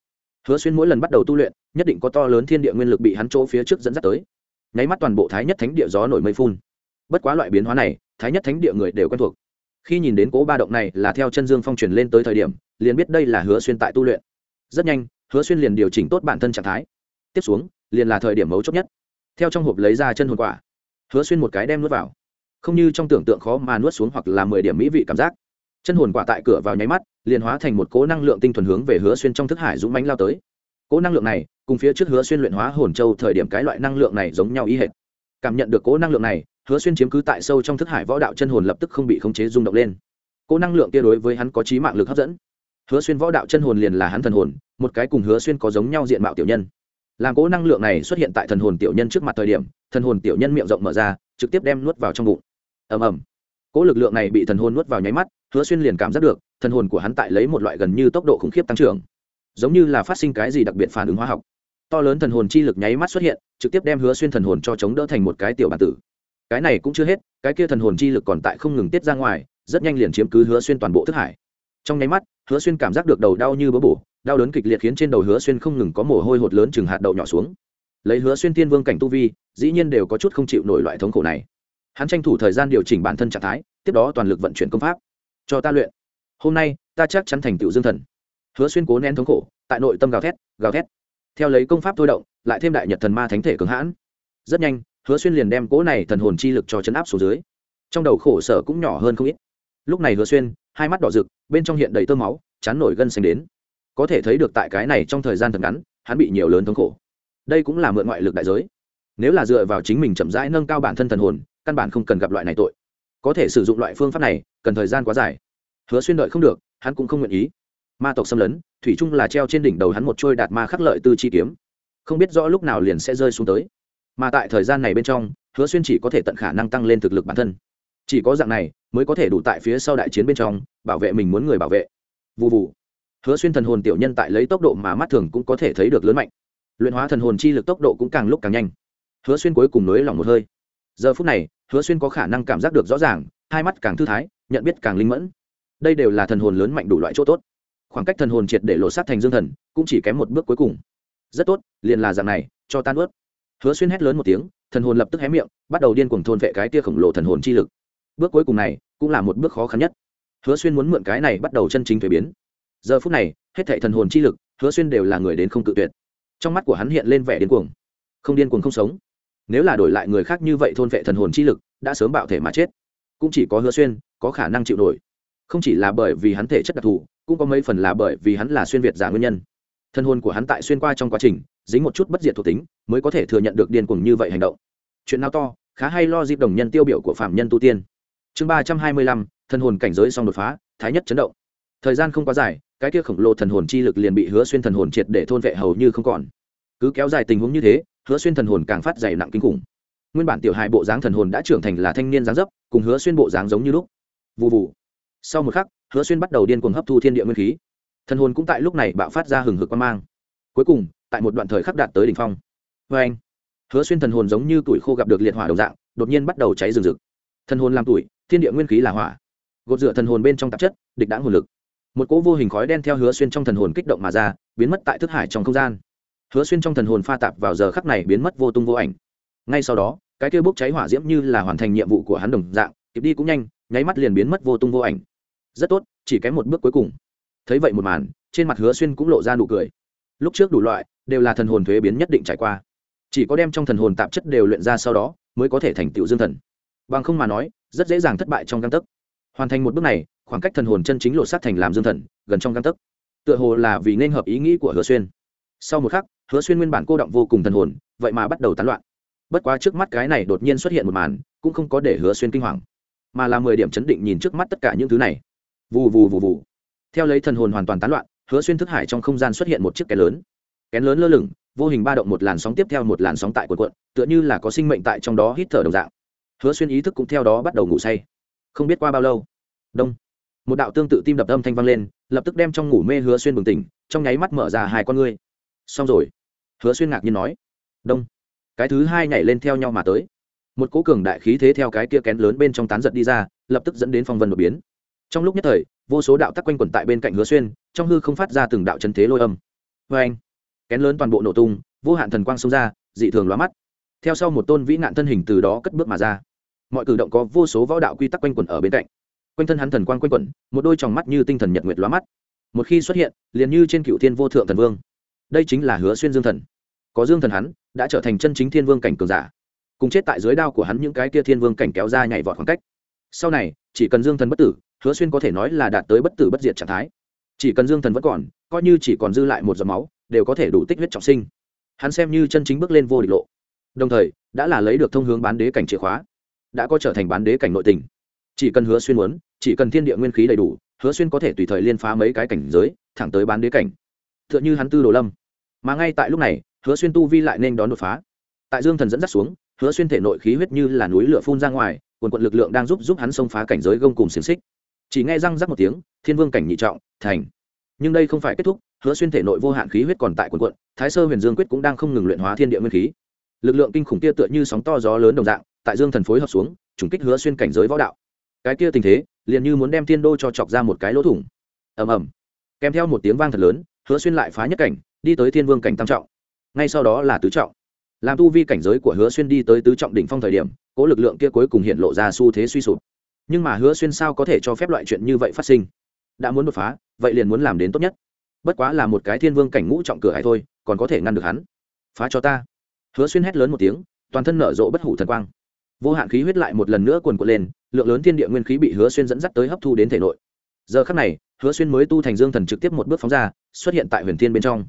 Speaker 1: hứa xuyên mỗi lần bắt đầu tu luyện, nhất định có to lớn thiên địa nguyên lực bị hắn chỗ phía trước dẫn dắt tới. Nháy mắt toàn bộ thái nhất thánh địa gió nổi mây phun. Bất quá loại biến hóa này, thái nhất thánh địa người đều quen thuộc. Khi nhìn đến cố ba động này là theo chân dương phong truyền lên tới thời điểm, liền biết đây là hứa xuyên tại tu luyện. Rất nhanh, hứa xuyên liền điều chỉnh tốt bản thân trạng thái. Tiếp xuống, liền là thời điểm mấu chốt nhất. Theo trong hộp lấy ra chân hồn quả, hứa xuyên một cái đem nuốt vào. Không như trong tưởng tượng khó mà nuốt xuống hoặc là mười điểm mỹ vị cảm giác chân hồn quả tại cửa vào nháy mắt, liền hóa thành một cố năng lượng tinh thuần hướng về hứa xuyên trong thức hải dũng mánh lao tới. Cỗ năng lượng này, cùng phía trước hứa xuyên luyện hóa hồn châu thời điểm cái loại năng lượng này giống nhau ý hệt. Cảm nhận được cỗ năng lượng này, hứa xuyên chiếm cứ tại sâu trong thức hải võ đạo chân hồn lập tức không bị khống chế rung động lên. Cỗ năng lượng kia đối với hắn có trí mạng lực hấp dẫn. Hứa xuyên võ đạo chân hồn liền là hắn thần hồn, một cái cùng hứa xuyên có giống nhau diện mạo tiểu nhân. Làm cỗ năng lượng này xuất hiện tại thần hồn tiểu nhân trước mặt thời điểm, thần hồn tiểu nhân miệng rộng mở ra, trực tiếp đem nuốt vào trong bụng. Ầm ầm. Cỗ lực lượng này bị thần hồn nuốt vào nháy mắt hứa xuyên liền cảm giác được, thần hồn của hắn tại lấy một loại gần như tốc độ khủng khiếp tăng trưởng. Giống như là phát sinh cái gì đặc biệt phản ứng hóa học. To lớn thần hồn chi lực nháy mắt xuất hiện, trực tiếp đem hứa xuyên thần hồn cho chống đỡ thành một cái tiểu bản tử. Cái này cũng chưa hết, cái kia thần hồn chi lực còn tại không ngừng tiết ra ngoài, rất nhanh liền chiếm cứ hứa xuyên toàn bộ thức hải. Trong nháy mắt, hứa xuyên cảm giác được đầu đau như búa bổ, đau đớn kịch liệt khiến trên đầu hứa xuyên không ngừng có mồ hôi hột lớn chừng hạt đậu nhỏ xuống. Lấy hứa xuyên tiên vương cảnh tu vi, dĩ nhiên đều có chút không chịu nổi loại thống khổ này. Hắn tranh thủ thời gian điều chỉnh bản thân trạng thái, tiếp đó toàn lực vận chuyển công pháp cho ta luyện. Hôm nay, ta chắc chắn thành tựu dương thần. Hứa xuyên cố nén thống khổ, tại nội tâm gào thét gào thét. Theo lấy công pháp thôi động, lại thêm đại nhật thần ma thánh thể cường hãn. Rất nhanh, hứa xuyên liền đem cỗ này thần hồn chi lực cho chấn áp xuống dưới. Trong đầu khổ sở cũng nhỏ hơn không ít. Lúc này hứa xuyên, hai mắt đỏ rực, bên trong hiện đầy tơ máu, chán nổi gân xanh đến. Có thể thấy được tại cái này trong thời gian thật ngắn, hắn bị nhiều lớn thống khổ. Đây cũng là mượn ngoại lực đại giới. Nếu là dựa vào chính mình chậm rãi nâng cao bản thân thần hồn, căn bản không cần gặp loại này tội có thể sử dụng loại phương pháp này, cần thời gian quá dài. Hứa xuyên đợi không được, hắn cũng không nguyện ý. Ma tộc xâm lấn, thủy trung là treo trên đỉnh đầu hắn một trôi đạt ma khắc lợi tư chi kiếm. Không biết rõ lúc nào liền sẽ rơi xuống tới. Mà tại thời gian này bên trong, hứa xuyên chỉ có thể tận khả năng tăng lên thực lực bản thân. Chỉ có dạng này, mới có thể đủ tại phía sau đại chiến bên trong, bảo vệ mình muốn người bảo vệ. Vụ vụ hứa xuyên thần hồn tiểu nhân tại lấy tốc độ mà mắt thường cũng có thể thấy được lớn mạnh. Luyện hóa thần hồn chi lực tốc độ cũng càng lúc càng nhanh. Hứa xuyên cuối cùng nới lỏng một hơi giờ phút này, hứa xuyên có khả năng cảm giác được rõ ràng, hai mắt càng thư thái, nhận biết càng linh mẫn. Đây đều là thần hồn lớn mạnh đủ loại chỗ tốt. Khoảng cách thần hồn triệt để lộ sát thành dương thần, cũng chỉ kém một bước cuối cùng. Rất tốt, liền là dạng này, cho tan ướt. Hứa xuyên hét lớn một tiếng, thần hồn lập tức hé miệng, bắt đầu điên cuồng thôn vệ cái tia khổng lồ thần hồn chi lực. Bước cuối cùng này, cũng là một bước khó khăn nhất. Hứa xuyên muốn mượn cái này bắt đầu chân chính thuế biến. Giờ phút này, hết thệ thần hồn chi lực, hứa xuyên đều là người đến không tự tuyệt. Trong mắt của hắn hiện lên vẻ điên cuồng. Không điên cuồng không sống nếu là đổi lại người khác như vậy thôn vệ thần hồn chi lực, đã sớm bạo thể mà chết. Cũng chỉ có hứa xuyên có khả năng chịu nổi. Không chỉ là bởi vì hắn thể chất đặc thù, cũng có mấy phần là bởi vì hắn là xuyên việt giả nguyên nhân. Thân hồn của hắn tại xuyên qua trong quá trình, dính một chút bất diệt thuộc tính, mới có thể thừa nhận được điên cuồng như vậy hành động. Chuyện nào to, khá hay lo dịp đồng nhân tiêu biểu của phạm nhân tu tiên. Chương ba trăm hai mươi lăm thân hồn cảnh giới xong đột phá, thái nhất chấn động. Thời gian không quá dài, cái kia khổng lồ thần hồn chi lực liền bị hứa xuyên thần hồn triệt để thôn vệ hầu như không còn. Cứ kéo dài tình huống như thế hứa xuyên thần hồn càng phát dày nặng kinh khủng. Nguyên bản tiểu hài bộ dáng thần hồn đã trưởng thành là thanh niên dáng dấp, cùng hứa xuyên bộ dáng giống như lúc. Vụ vụ sau một khắc, hứa xuyên bắt đầu điên cuồng hấp thu thiên địa nguyên khí. Thần hồn cũng tại lúc này bạo phát ra hừng hực quan mang. Cuối cùng, tại một đoạn thời khắc đạt tới đ ỉ n h phong. Vê anh, hứa xuyên thần hồn giống như tuổi khô gặp được liệt hỏa đồng dạng, đột nhiên bắt đầu cháy rừng rực. Thần hồn làm tuổi, thiên địa nguyên khí là hỏa. Gột rửa thần hồn bên trong tạp chất, địch đáng hồn lực. Một cỗ vô hình khói đen theo hứa xuyên trong thần hồn kích động mà ra, biến mất tại thức hải trong không gian hứa xuyên trong thần hồn pha tạp vào giờ khắc này biến mất vô tung vô ảnh. Ngay sau đó, cái kia bốc cháy hỏa diễm như là hoàn thành nhiệm vụ của hắn đồng dạng, kịp đi cũng nhanh, nháy mắt liền biến mất vô tung vô ảnh. Rất tốt, chỉ kém một bước cuối cùng. Thấy vậy một màn, trên mặt hứa xuyên cũng lộ ra nụ cười. Lúc trước đủ loại, đều là thần hồn thuế biến nhất định trải qua. Chỉ có đem trong thần hồn tạp chất đều luyện ra sau đó, mới có thể thành tựu dương thần. Bằng không mà nói, rất dễ dàng thất bại trong găng tấc. Hoàn thành một bước này, khoảng cách thần hồn chân chính lộ sát thành làm dương thần, gần trong găng tấc. Tựa hồ là vì nên hợp ý nghĩ của hứa xuyên. Sau một khắc hứa xuyên nguyên bản cô động vô cùng thần hồn, vậy mà bắt đầu tán loạn. Bất quá trước mắt cái này đột nhiên xuất hiện một màn, cũng không có để hứa xuyên kinh hoàng, mà là mười điểm chấn định nhìn trước mắt tất cả những thứ này. Vù vù vù vù. Theo lấy thần hồn hoàn toàn tán loạn, hứa xuyên thức hải trong không gian xuất hiện một chiếc kén lớn. Kén lớn lơ lửng, vô hình ba động một làn sóng tiếp theo một làn sóng tại quần quận tựa như là có sinh mệnh tại trong đó hít thở đồng dạng. Hứa xuyên ý thức cũng theo đó bắt đầu ngủ say. Không biết qua bao lâu, đông, một đạo tương tự tim đập âm thanh vang lên, lập tức đem trong ngủ mê hứa xuyên bừng tỉnh, trong nháy mắt mở ra hai con ngươi. Xong rồi hứa xuyên ngạc nhiên nói, đông, cái thứ hai nhảy lên theo nhau mà tới. Một cố cường đại khí thế theo cái kia kén lớn bên trong tán giật đi ra, lập tức dẫn đến phong vân đột biến. Trong lúc nhất thời, vô số đạo tắc quanh quẩn tại bên cạnh hứa xuyên, trong hư không phát ra từng đạo chân thế lôi âm. Vê anh kén lớn toàn bộ nổ tung, vô hạn thần quang xông ra, dị thường lóa mắt. Theo sau một tôn vĩ nạn thân hình từ đó cất bước mà ra. Mọi cử động có vô số võ đạo quy tắc quanh quẩn ở bên cạnh. Quanh thân hắn thần quang quanh quẩn, một đôi tròng mắt như tinh thần nhật nguyệt lóa mắt. Một khi xuất hiện, liền như trên cựu thiên vô thượng thần vương đây chính là hứa xuyên dương thần. Có dương thần hắn, đã trở thành chân chính thiên vương cảnh cường giả. Cùng chết tại dưới đao của hắn những cái kia thiên vương cảnh kéo ra nhảy vọt khoảng cách. Sau này, chỉ cần dương thần bất tử, hứa xuyên có thể nói là đạt tới bất tử bất diệt trạng thái. Chỉ cần dương thần vẫn còn, coi như chỉ còn dư lại một giọt máu, đều có thể đủ tích huyết trọng sinh. Hắn xem như chân chính bước lên vô địch lộ. Đồng thời, đã là lấy được thông hướng bán đế cảnh chìa khóa. Đã có trở thành bán đế cảnh nội tình. Chỉ cần hứa xuyên muốn, chỉ cần thiên địa nguyên khí đầy đủ, hứa xuyên có thể tùy thời liên phá mấy cái cảnh giới, thẳng tới bán đế cảnh t h ư ợ n h ư hắn tư đồ lâm. Mà ngay tại lúc này, hứa xuyên tu vi lại nên đón đột phá. Tại dương thần dẫn dắt xuống, hứa xuyên thể nội khí huyết như là núi lửa phun ra ngoài, quần quận lực lượng đang giúp giúp hắn xông phá cảnh giới gông cùng xiềng xích. Chỉ nghe răng rắc một tiếng, thiên vương cảnh nhị trọng, thành. Nhưng đây không phải kết thúc, hứa xuyên thể nội vô hạn khí huyết còn tại quần quận, thái sơ huyền dương quyết cũng đang không ngừng luyện hóa thiên địa nguyên khí. Lực lượng kinh khủng kia tựa như sóng to gió lớn đồng dạng, tại dương thần phối hợp xuống chủng kích hứa xuyên cảnh giới võ đạo. Cái kia tình thế, liền như muốn đem thiên đô cho chọc ra một cái lỗ thủng. Ầm ầm. Kèm theo một tiếng vang thật lớn hứa xuyên lại phá nhất cảnh, đi tới thiên vương cảnh tam trọng. Ngay sau đó là tứ trọng. Làm tu vi cảnh giới của hứa xuyên đi tới tứ trọng đỉnh phong thời điểm cỗ lực lượng kia cuối cùng hiện lộ ra xu thế suy sụp. Nhưng mà hứa xuyên sao có thể cho phép loại chuyện như vậy phát sinh? Đã muốn đột phá, vậy liền muốn làm đến tốt nhất. Bất quá là một cái thiên vương cảnh ngũ trọng cửa hay thôi, còn có thể ngăn được hắn. Phá cho ta. Hứa xuyên hét lớn một tiếng, toàn thân nở rộ bất hủ thần quang. Vô hạn khí huyết lại một lần nữa cuồn cuộn lên, lượng lớn thiên địa nguyên khí bị hứa xuyên dẫn dắt tới hấp thu đến thể nội. Giờ khắc này hứa xuyên mới tu thành dương thần trực tiếp một bước phóng ra, xuất hiện tại huyền thiên bên trong.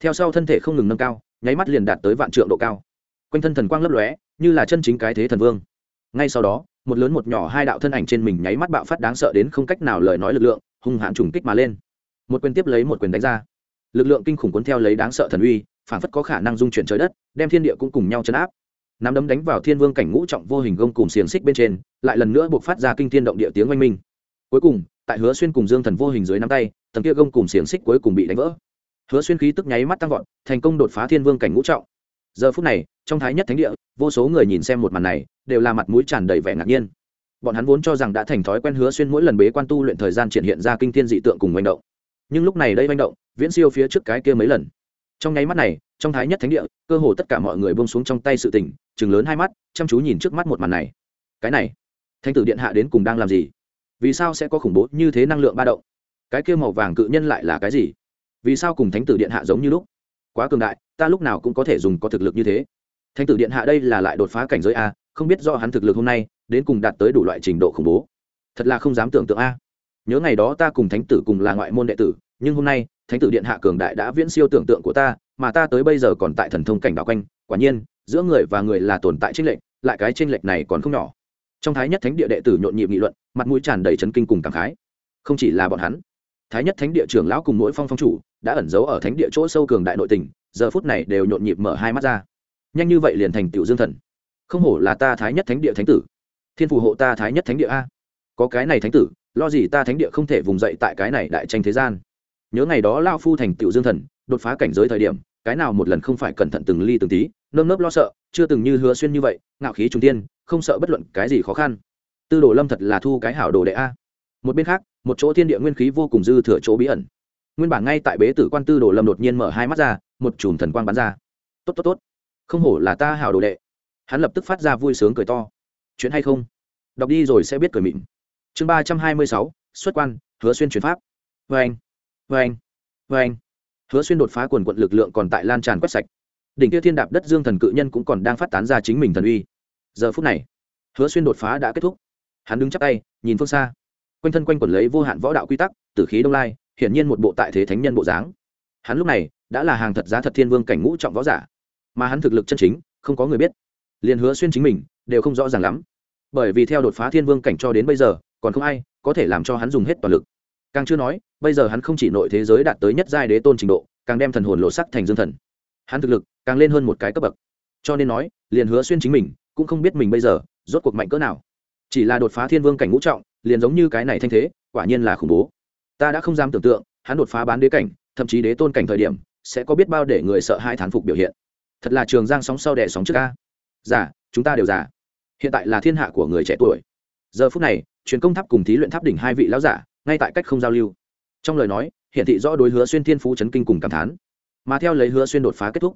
Speaker 1: Theo sau thân thể không ngừng nâng cao, nháy mắt liền đạt tới vạn trượng độ cao. Quanh thân thần quang lấp lóe, như là chân chính cái thế thần vương. Ngay sau đó, một lớn một nhỏ hai đạo thân ảnh trên mình nháy mắt bạo phát đáng sợ đến không cách nào lời nói lực lượng, hung hãn trùng kích mà lên. Một quyền tiếp lấy một quyền đánh ra. Lực lượng kinh khủng cuốn theo lấy đáng sợ thần uy phản phất có khả năng dung chuyển trời đất, đem thiên địa cũng cùng nhau chấn áp. Nắm đấm đánh vào thiên vương cảnh ngũ trọng vô hình gông cùng xiềng xích bên trên, lại lần nữa buộc phát ra kinh thiên động địa tiếng oanh minh. Cuối cùng tại hứa xuyên cùng dương thần vô hình dưới nắm tay, tầng kia gông cùng xiềng xích cuối cùng bị đánh vỡ. Hứa xuyên khí tức nháy mắt tăng vọt, thành công đột phá thiên vương cảnh ngũ trọng. Giờ phút này, trong thái nhất thánh địa, vô số người nhìn xem một màn này, đều là mặt mũi tràn đầy vẻ ngạc nhiên. Bọn hắn vốn cho rằng đã thành thói quen hứa xuyên mỗi lần bế quan tu luyện thời gian triển hiện ra kinh thiên dị tượng cùng manh động. Nhưng lúc này đây manh động, viễn siêu phía trước cái kia mấy lần. Trong nháy mắt này, trong thái nhất thánh địa, cơ hồ tất cả mọi người bông xuống trong tay sự tình chừng lớn hai mắt, chăm chú nhìn trước mắt một màn này. Cái này, thánh tử điện hạ đến cùng đang làm gì? Vì sao sẽ có khủng bố như thế năng lượng ba động? Cái kia màu vàng cự nhân lại là cái gì? Vì sao cùng thánh tử điện hạ giống như lúc? Quá cường đại, ta lúc nào cũng có thể dùng có thực lực như thế. Thánh tử điện hạ đây là lại đột phá cảnh giới a, không biết do hắn thực lực hôm nay, đến cùng đạt tới đủ loại trình độ khủng bố. Thật là không dám tưởng tượng a. Nhớ ngày đó ta cùng thánh tử cùng là ngoại môn đệ tử, nhưng hôm nay, thánh tử điện hạ cường đại đã viễn siêu tưởng tượng của ta, mà ta tới bây giờ còn tại thần thông cảnh đạo quanh. Quả nhiên, giữa người và người là tồn tại tranh lệch, lại cái tranh lệch này còn không nhỏ trong thái nhất thánh địa đệ tử nhộn nhịp nghị luận, mặt mũi tràn đầy chấn kinh cùng cảm khái. Không chỉ là bọn hắn, thái nhất thánh địa trưởng lão cùng mỗi phong phong chủ đã ẩn giấu ở thánh địa chỗ sâu cường đại nội tình, giờ phút này đều nhộn nhịp mở hai mắt ra. Nhanh như vậy liền thành tiểu dương thần. Không hổ là ta thái nhất thánh địa thánh tử. Thiên phù hộ ta thái nhất thánh địa a. Có cái này thánh tử, lo gì ta thánh địa không thể vùng dậy tại cái này đại tranh thế gian. Nhớ ngày đó lao phu thành tiểu dương thần, đột phá cảnh giới thời điểm, cái nào một lần không phải cẩn thận từng ly từng tí, nơm nớp lo sợ, chưa từng như hứa xuyên như vậy, ngạo khí trung tiên không sợ bất luận cái gì khó khăn. Tư đồ lâm thật là thu cái hảo đồ đệ a. Một bên khác, một chỗ thiên địa nguyên khí vô cùng dư thừa chỗ bí ẩn. Nguyên bản ngay tại bế tử quan tư đồ lâm đột nhiên mở hai mắt ra, một chùm thần quang bắn ra. Tốt tốt tốt. Không hổ là ta hảo đồ đệ. Hắn lập tức phát ra vui sướng cười to. Chuyện hay không? Đọc đi rồi sẽ biết cười mịn. Chương ba trăm hai mươi sáu, xuất quan, hứa xuyên chuyển pháp. Vê anh vê anh vê anh. Hứa xuyên đột phá quần quận lực lượng còn tại lan tràn quét sạch. Đỉnh kia thiên đạp đất dương thần cự nhân cũng còn đang phát tán ra chính mình thần uy giờ phút này, hứa xuyên đột phá đã kết thúc. Hắn đứng chắp tay, nhìn phương xa. Quanh thân quanh quẩn lấy vô hạn võ đạo quy tắc, tử khí đông lai, hiển nhiên một bộ tại thế thánh nhân bộ dáng. Hắn lúc này đã là hàng thật giá thật thiên vương cảnh ngũ trọng võ giả, mà hắn thực lực chân chính, không có người biết. Liền hứa xuyên chính mình, đều không rõ ràng lắm. Bởi vì theo đột phá thiên vương cảnh cho đến bây giờ, còn không ai có thể làm cho hắn dùng hết toàn lực. Càng chưa nói, bây giờ hắn không chỉ nội thế giới đạt tới nhất giai đế tôn trình độ, càng đem thần hồn lộ sắc thành dương thần. Hắn thực lực càng lên hơn một cái cấp bậc. Cho nên nói, liền hứa xuyên chính mình cũng không biết mình bây giờ rốt cuộc mạnh cỡ nào. Chỉ là đột phá thiên vương cảnh ngũ trọng, liền giống như cái này thanh thế, quả nhiên là khủng bố. Ta đã không dám tưởng tượng, hắn đột phá bán đế cảnh, thậm chí đế tôn cảnh thời điểm, sẽ có biết bao để người sợ hai thán phục biểu hiện. Thật là trường giang sóng sau đẻ sóng trước ca giả chúng ta đều giả hiện tại là thiên hạ của người trẻ tuổi. Giờ phút này, truyền công tháp cùng thí luyện tháp đỉnh hai vị lão giả, ngay tại cách không giao lưu. Trong lời nói, hiển thị rõ đối hứa xuyên thiên phú chấn kinh cùng cảm thán. Mà theo lấy hứa xuyên đột phá kết thúc,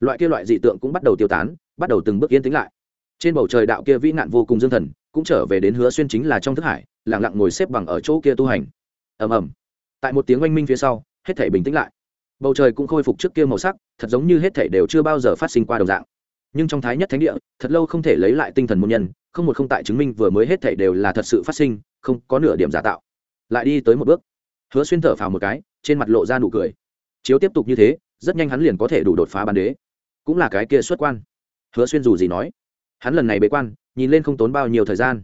Speaker 1: loại kia loại dị tượng cũng bắt đầu tiêu tán, bắt đầu từng bước yên tĩnh lại trên bầu trời đạo kia vĩ nạn vô cùng dương thần, cũng trở về đến hứa xuyên chính là trong thức hải lẳng lặng ngồi xếp bằng ở chỗ kia tu hành. Ầm ầm. Tại một tiếng oanh minh phía sau, hết thể bình tĩnh lại. Bầu trời cũng khôi phục trước kia màu sắc, thật giống như hết thể đều chưa bao giờ phát sinh qua đồng dạng. Nhưng trong thái nhất thánh địa, thật lâu không thể lấy lại tinh thần môn nhân, không một không tại chứng minh vừa mới hết thể đều là thật sự phát sinh, không có nửa điểm giả tạo. Lại đi tới một bước. Hứa xuyên thở phào một cái, trên mặt lộ ra nụ cười. Chiếu tiếp tục như thế, rất nhanh hắn liền có thể đủ đột phá bán đế. Cũng là cái kia xuất quan. Hứa xuyên dù gì nói hắn lần này bế quan, nhìn lên không tốn bao nhiêu thời gian.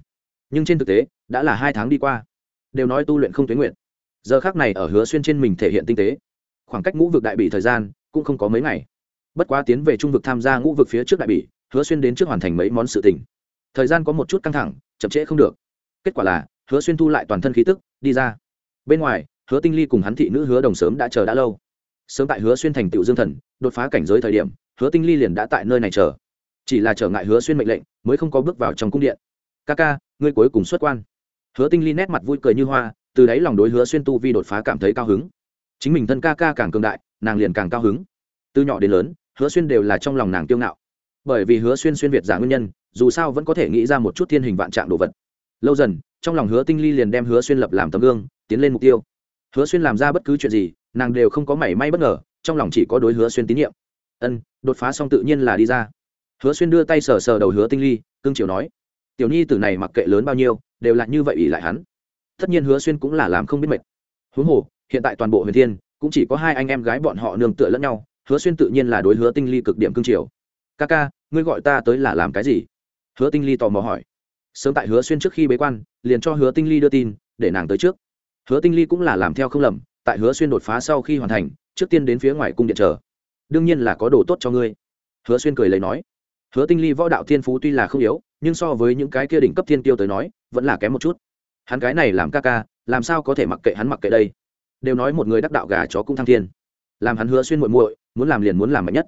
Speaker 1: Nhưng trên thực tế, đã là hai tháng đi qua. Đều nói tu luyện không tuyến nguyện. Giờ khác này ở hứa xuyên trên mình thể hiện tinh tế. Khoảng cách ngũ vực đại bị thời gian, cũng không có mấy ngày. Bất quá tiến về trung vực tham gia ngũ vực phía trước đại bỉ, hứa xuyên đến trước hoàn thành mấy món sự tình. Thời gian có một chút căng thẳng, chậm trễ không được. Kết quả là, hứa xuyên thu lại toàn thân khí tức, đi ra. Bên ngoài, hứa tinh ly cùng hắn thị nữ hứa đồng sớm đã chờ đã lâu. Sớm tại hứa xuyên thành tựu dương thần, đột phá cảnh giới thời điểm, hứa tinh ly liền đã tại nơi này chờ chỉ là trở ngại hứa xuyên mệnh lệnh, mới không có bước vào trong cung điện. Ca ca, ngươi cuối cùng xuất quan. Hứa tinh ly nét mặt vui cười như hoa, từ đáy lòng đối hứa xuyên tu vi đột phá cảm thấy cao hứng. Chính mình thân ca ca càng cường đại, nàng liền càng cao hứng. Từ nhỏ đến lớn, hứa xuyên đều là trong lòng nàng tiêu ngạo. Bởi vì hứa xuyên xuyên việt giả nguyên nhân, dù sao vẫn có thể nghĩ ra một chút thiên hình vạn trạng đồ vật. Lâu dần, trong lòng hứa tinh ly liền đem hứa xuyên lập làm tấm gương, tiến lên mục tiêu. Hứa xuyên làm ra bất cứ chuyện gì, nàng đều không có mảy may bất ngờ, trong lòng chỉ có đối hứa xuyên tín nhiệm. Ân, đột phá xong tự nhiên là đi ra hứa xuyên đưa tay sờ sờ đầu hứa tinh ly, cương triều nói, tiểu nhi tử này mặc kệ lớn bao nhiêu, đều là như vậy ỷ lại hắn. Tất nhiên hứa xuyên cũng là làm không biết mệt. Huống hồ, hiện tại toàn bộ huyền thiên cũng chỉ có hai anh em gái bọn họ nương tựa lẫn nhau, hứa xuyên tự nhiên là đối hứa tinh ly cực điểm cương triều ca ca, ngươi gọi ta tới là làm cái gì? Hứa tinh ly tò mò hỏi. Sớm tại hứa xuyên trước khi bế quan, liền cho hứa tinh ly đưa tin, để nàng tới trước. Hứa tinh ly cũng là làm theo không lầm, tại hứa xuyên đột phá sau khi hoàn thành, trước tiên đến phía ngoài cung điện chờ. Đương nhiên là có đồ tốt cho ngươi. Hứa xuyên cười lấy nói hứa tinh ly võ đạo thiên phú tuy là không yếu, nhưng so với những cái kia đỉnh cấp thiên tiêu tới nói, vẫn là kém một chút. Hắn cái này làm ca ca, làm sao có thể mặc kệ hắn mặc kệ đây? Đều nói một người đắc đạo gà chó cũng thăng thiên. Làm hắn hứa xuyên muội muội, muốn làm liền muốn làm mạnh nhất.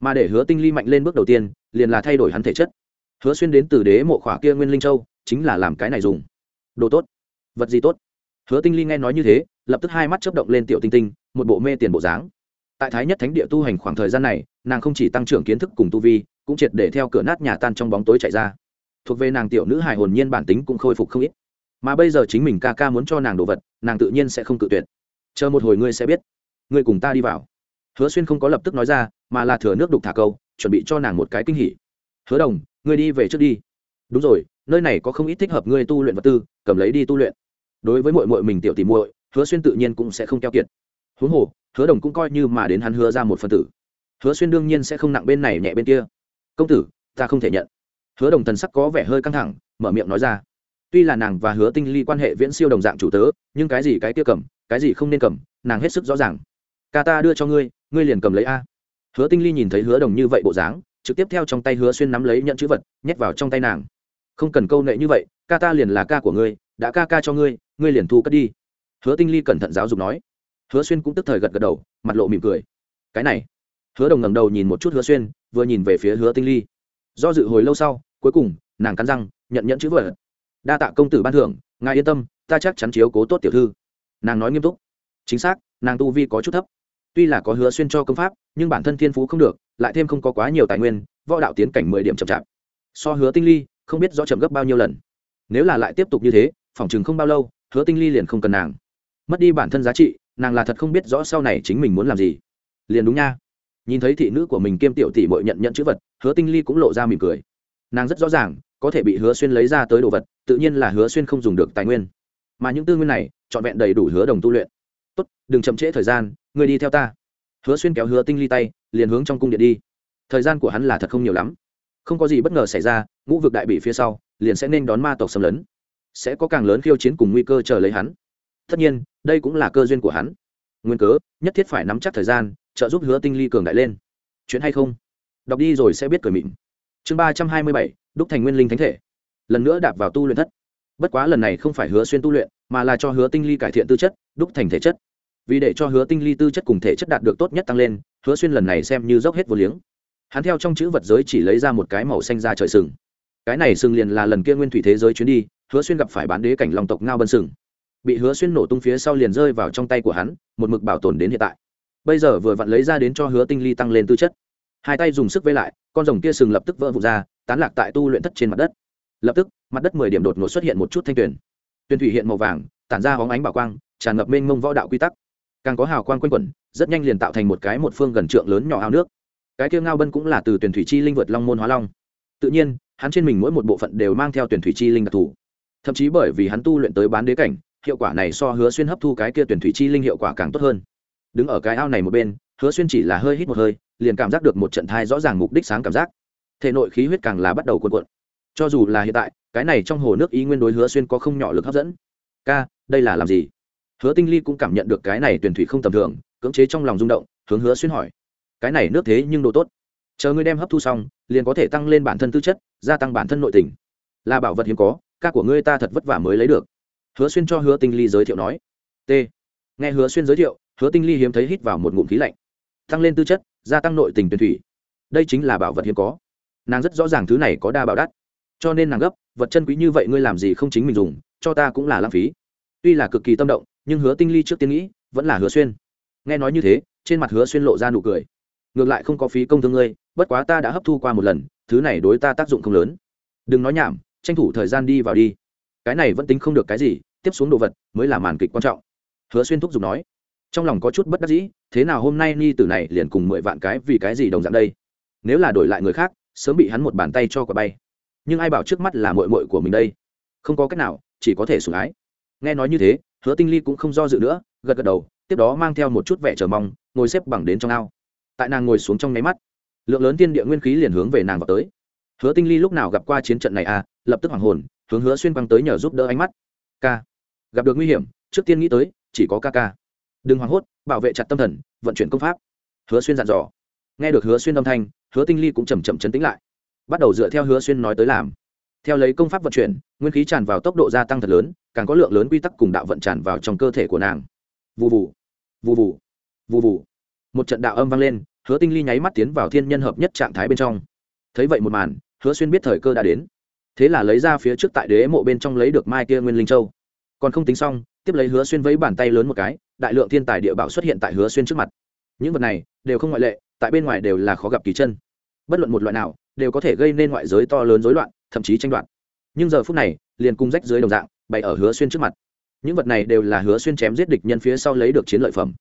Speaker 1: Mà để hứa tinh ly mạnh lên bước đầu tiên, liền là thay đổi hắn thể chất. Hứa xuyên đến từ đế mộ khỏa kia nguyên linh châu, chính là làm cái này dùng. Đồ tốt. Vật gì tốt? Hứa tinh ly nghe nói như thế, lập tức hai mắt chớp động lên tiểu tinh tinh, một bộ mê tiền bộ dáng. Tại thái nhất thánh địa tu hành khoảng thời gian này, nàng không chỉ tăng trưởng kiến thức cùng tu vi cũng triệt để theo cửa nát nhà tan trong bóng tối chạy ra. Thuộc về nàng tiểu nữ hài hồn nhiên bản tính cũng khôi phục không ít. Mà bây giờ chính mình ca ca muốn cho nàng đồ vật, nàng tự nhiên sẽ không cự tuyệt. Chờ một hồi ngươi sẽ biết. Ngươi cùng ta đi vào. Hứa xuyên không có lập tức nói ra, mà là thừa nước đục thả câu, chuẩn bị cho nàng một cái kinh hỉ. Hứa đồng, ngươi đi về trước đi. Đúng rồi, nơi này có không ít thích hợp ngươi tu luyện vật tư, cầm lấy đi tu luyện. Đối với mội mội mình tiểu tìm muội, hứa xuyên tự nhiên cũng sẽ không keo kiệt. Huống hồ, hứa đồng cũng coi như mà đến hắn hứa ra một phần tử. Hứa xuyên đương nhiên sẽ không nặng bên này nhẹ bên kia công tử, ta không thể nhận. Hứa đồng thần sắc có vẻ hơi căng thẳng, mở miệng nói ra. Tuy là nàng và hứa tinh ly quan hệ viễn siêu đồng dạng chủ tớ, nhưng cái gì cái kia cầm, cái gì không nên cầm, nàng hết sức rõ ràng. Ca ta đưa cho ngươi ngươi liền cầm lấy a. Hứa tinh ly nhìn thấy hứa đồng như vậy bộ dáng, trực tiếp theo trong tay hứa xuyên nắm lấy nhận chữ vật, nhét vào trong tay nàng. Không cần câu nệ như vậy, ca ta liền là ca của ngươi, đã ca ca cho ngươi ngươi liền thu cất đi. Hứa tinh ly cẩn thận giáo dục nói. Hứa xuyên cũng tức thời gật gật đầu, mặt lộ mỉm cười. Cái này. Hứa đồng ngẩng đầu nhìn một chút hứa xuyên vừa nhìn về phía hứa tinh ly. Do dự hồi lâu sau, cuối cùng, nàng cắn răng, nhận nhận chữ vợ. Đa tạ công tử ban thưởng, ngài yên tâm, ta chắc chắn chiếu cố tốt tiểu thư. Nàng nói nghiêm túc. Chính xác, nàng tu vi có chút thấp. Tuy là có hứa xuyên cho công pháp, nhưng bản thân thiên phú không được, lại thêm không có quá nhiều tài nguyên, võ đạo tiến cảnh mười điểm chậm chạp. So hứa tinh ly, không biết rõ chậm gấp bao nhiêu lần. Nếu là lại tiếp tục như thế, phỏng chừng không bao lâu, hứa tinh ly liền không cần nàng. Mất đi bản thân giá trị, nàng là thật không biết rõ sau này chính mình muốn làm gì. Liền đúng nha nhìn thấy thị nữ của mình kiêm tiểu tỷ bội nhận nhận chữ vật, hứa tinh ly cũng lộ ra mỉm cười. Nàng rất rõ ràng, có thể bị hứa xuyên lấy ra tới đồ vật, tự nhiên là hứa xuyên không dùng được tài nguyên. Mà những tư nguyên này, trọn vẹn đầy đủ hứa đồng tu luyện. Tốt, đừng chậm trễ thời gian người đi theo ta. Hứa xuyên kéo hứa tinh ly tay, liền hướng trong cung điện đi. Thời gian của hắn là thật không nhiều lắm. Không có gì bất ngờ xảy ra, ngũ vực đại bị phía sau, liền sẽ nên đón ma tộc xâm lấn. Sẽ có càng lớn khiêu chiến cùng nguy cơ chờ lấy hắn. Tất nhiên, đây cũng là cơ duyên của hắn. Nguyên cớ, nhất thiết phải nắm chắc thời gian trợ giúp hứa tinh ly cường đại lên. Chuyện hay không? Đọc đi rồi sẽ biết cười mịn. Chương ba trăm hai mươi bảy, đúc thành nguyên linh thánh thể. Lần nữa đạp vào tu luyện thất. Bất quá lần này không phải hứa xuyên tu luyện, mà là cho hứa tinh ly cải thiện tư chất, đúc thành thể chất. Vì để cho hứa tinh ly tư chất cùng thể chất đạt được tốt nhất tăng lên, hứa xuyên lần này xem như dốc hết vô liếng. Hắn theo trong chữ vật giới chỉ lấy ra một cái màu xanh ra trời sừng. Cái này sừng liền là lần kia nguyên thủy thế giới chuyến đi, hứa xuyên gặp phải bán đế cảnh long tộc ngao bân sừng. Bị hứa xuyên nổ tung phía sau liền rơi vào trong tay của hắn, một mực bảo tồn đến hiện tại bây giờ vừa vặn lấy ra đến cho hứa tinh ly tăng lên tư chất. Hai tay dùng sức vây lại, con rồng kia sừng lập tức vỡ vụt ra, tán lạc tại tu luyện thất trên mặt đất. Lập tức, mặt đất mười điểm đột ngột xuất hiện một chút thanh tuyển tuyển thủy hiện màu vàng, tản ra hóng ánh bảo quang, tràn ngập mênh mông võ đạo quy tắc. Càng có hào quang quanh quẩn, rất nhanh liền tạo thành một cái một phương gần trượng lớn nhỏ ao nước. Cái kia ngao bân cũng là từ tuyển thủy chi linh vượt long môn hóa long. Tự nhiên, hắn trên mình mỗi một bộ phận đều mang theo tuyển thủy chi linh đặc thù. Thậm chí bởi vì hắn tu luyện tới bán đế cảnh, hiệu quả này so hứa xuyên hấp thu cái kia tuyển thủy chi linh hiệu quả càng tốt hơn đứng ở cái ao này một bên, hứa xuyên chỉ là hơi hít một hơi, liền cảm giác được một trận thai rõ ràng mục đích sáng cảm giác. Thể nội khí huyết càng là bắt đầu cuộn cuộn. Cho dù là hiện tại, cái này trong hồ nước ý nguyên đối hứa xuyên có không nhỏ lực hấp dẫn. Ca, đây là làm gì? Hứa tinh ly cũng cảm nhận được cái này tuyển thủy không tầm thường, cưỡng chế trong lòng rung động, hướng hứa xuyên hỏi, cái này nước thế nhưng độ tốt. Chờ ngươi đem hấp thu xong, liền có thể tăng lên bản thân tư chất, gia tăng bản thân nội tình. Là bảo vật hiếm có, ca của ngươi ta thật vất vả mới lấy được. Hứa xuyên cho hứa tinh ly giới thiệu nói. T. Nghe hứa xuyên giới thiệu hứa tinh ly hiếm thấy hít vào một ngụm khí lạnh. Tăng lên tư chất, gia tăng nội tình tuyển thủy. Đây chính là bảo vật hiếm có. Nàng rất rõ ràng thứ này có đa bảo đắt. Cho nên nàng gấp, vật chân quý như vậy ngươi làm gì không chính mình dùng, cho ta cũng là lãng phí. Tuy là cực kỳ tâm động, nhưng hứa tinh ly trước tiên nghĩ, vẫn là hứa xuyên. Nghe nói như thế, trên mặt hứa xuyên lộ ra nụ cười. Ngược lại không có phí công thương ngươi, bất quá ta đã hấp thu qua một lần, thứ này đối ta tác dụng không lớn. Đừng nói nhảm, tranh thủ thời gian đi vào đi. Cái này vẫn tính không được cái gì, tiếp xuống đồ vật mới là màn kịch quan trọng. Hứa xuyên thúc giục nói trong lòng có chút bất đắc dĩ, thế nào hôm nay ni tử này liền cùng mười vạn cái vì cái gì đồng dạng đây? Nếu là đổi lại người khác, sớm bị hắn một bàn tay cho quả bay. Nhưng ai bảo trước mắt là mội mội của mình đây? Không có cách nào, chỉ có thể sủng ái. Nghe nói như thế, hứa tinh ly cũng không do dự nữa, gật gật đầu, tiếp đó mang theo một chút vẻ chờ mong, ngồi xếp bằng đến trong ao. Tại nàng ngồi xuống trong nháy mắt, lượng lớn tiên địa nguyên khí liền hướng về nàng vào tới. Hứa tinh ly lúc nào gặp qua chiến trận này à? Lập tức hoàng hồn, hướng hứa xuyên băng tới nhờ giúp đỡ ánh mắt. K gặp được nguy hiểm, trước tiên nghĩ tới, chỉ có ca ca đừng hoảng hốt, bảo vệ chặt tâm thần, vận chuyển công pháp. Hứa xuyên dặn dò. Nghe được hứa xuyên âm thanh, hứa tinh ly cũng chầm chậm chấn tĩnh lại. Bắt đầu dựa theo hứa xuyên nói tới làm. Theo lấy công pháp vận chuyển, nguyên khí tràn vào tốc độ gia tăng thật lớn, càng có lượng lớn quy tắc cùng đạo vận tràn vào trong cơ thể của nàng. Vụ vụ vụ vụ vụ vụ một trận đạo âm vang lên, hứa tinh ly nháy mắt tiến vào thiên nhân hợp nhất trạng thái bên trong. Thấy vậy một màn, hứa xuyên biết thời cơ đã đến. Thế là lấy ra phía trước tại đế mộ bên trong lấy được mai kia nguyên linh châu. Còn không tính xong, tiếp lấy hứa xuyên vẫy bàn tay lớn một cái đại lượng thiên tài địa bảo xuất hiện tại hứa xuyên trước mặt. Những vật này đều không ngoại lệ, tại bên ngoài đều là khó gặp kỳ chân. Bất luận một loại nào, đều có thể gây nên ngoại giới to lớn rối loạn, thậm chí tranh đoạt. Nhưng giờ phút này, liền cung rách dưới đồng dạng, bày ở hứa xuyên trước mặt. Những vật này đều là hứa xuyên chém giết địch nhân phía sau lấy được chiến lợi phẩm.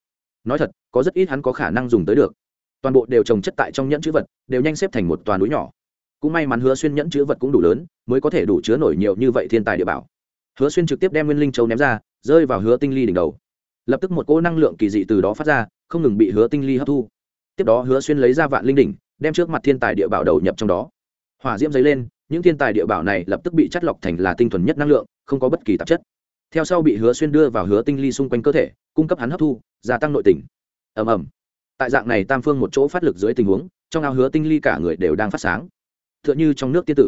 Speaker 1: Nói thật, có rất ít hắn có khả năng dùng tới được. Toàn bộ đều trồng chất tại trong nhẫn chữ vật, đều nhanh xếp thành một toàn núi nhỏ. Cũng may mắn hứa xuyên nhẫn chữ vật cũng đủ lớn, mới có thể đủ chứa nổi nhiều như vậy thiên tài địa bảo. Hứa xuyên trực tiếp đem nguyên linh châu ném ra, rơi vào hứa tinh ly đỉnh đầu lập tức một cỗ năng lượng kỳ dị từ đó phát ra, không ngừng bị hứa tinh ly hấp thu. Tiếp đó hứa xuyên lấy ra vạn linh đỉnh, đem trước mặt thiên tài địa bảo đầu nhập trong đó. Hỏa diễm dấy lên, những thiên tài địa bảo này lập tức bị chất lọc thành là tinh thuần nhất năng lượng, không có bất kỳ tạp chất. Theo sau bị hứa xuyên đưa vào hứa tinh ly xung quanh cơ thể, cung cấp hắn hấp thu, gia tăng nội tình. Ầm ầm. Tại dạng này tam phương một chỗ phát lực dưới tình huống, trong ao hứa tinh ly cả người đều đang phát sáng. T h ư ợ n h ư trong nước tiên tử.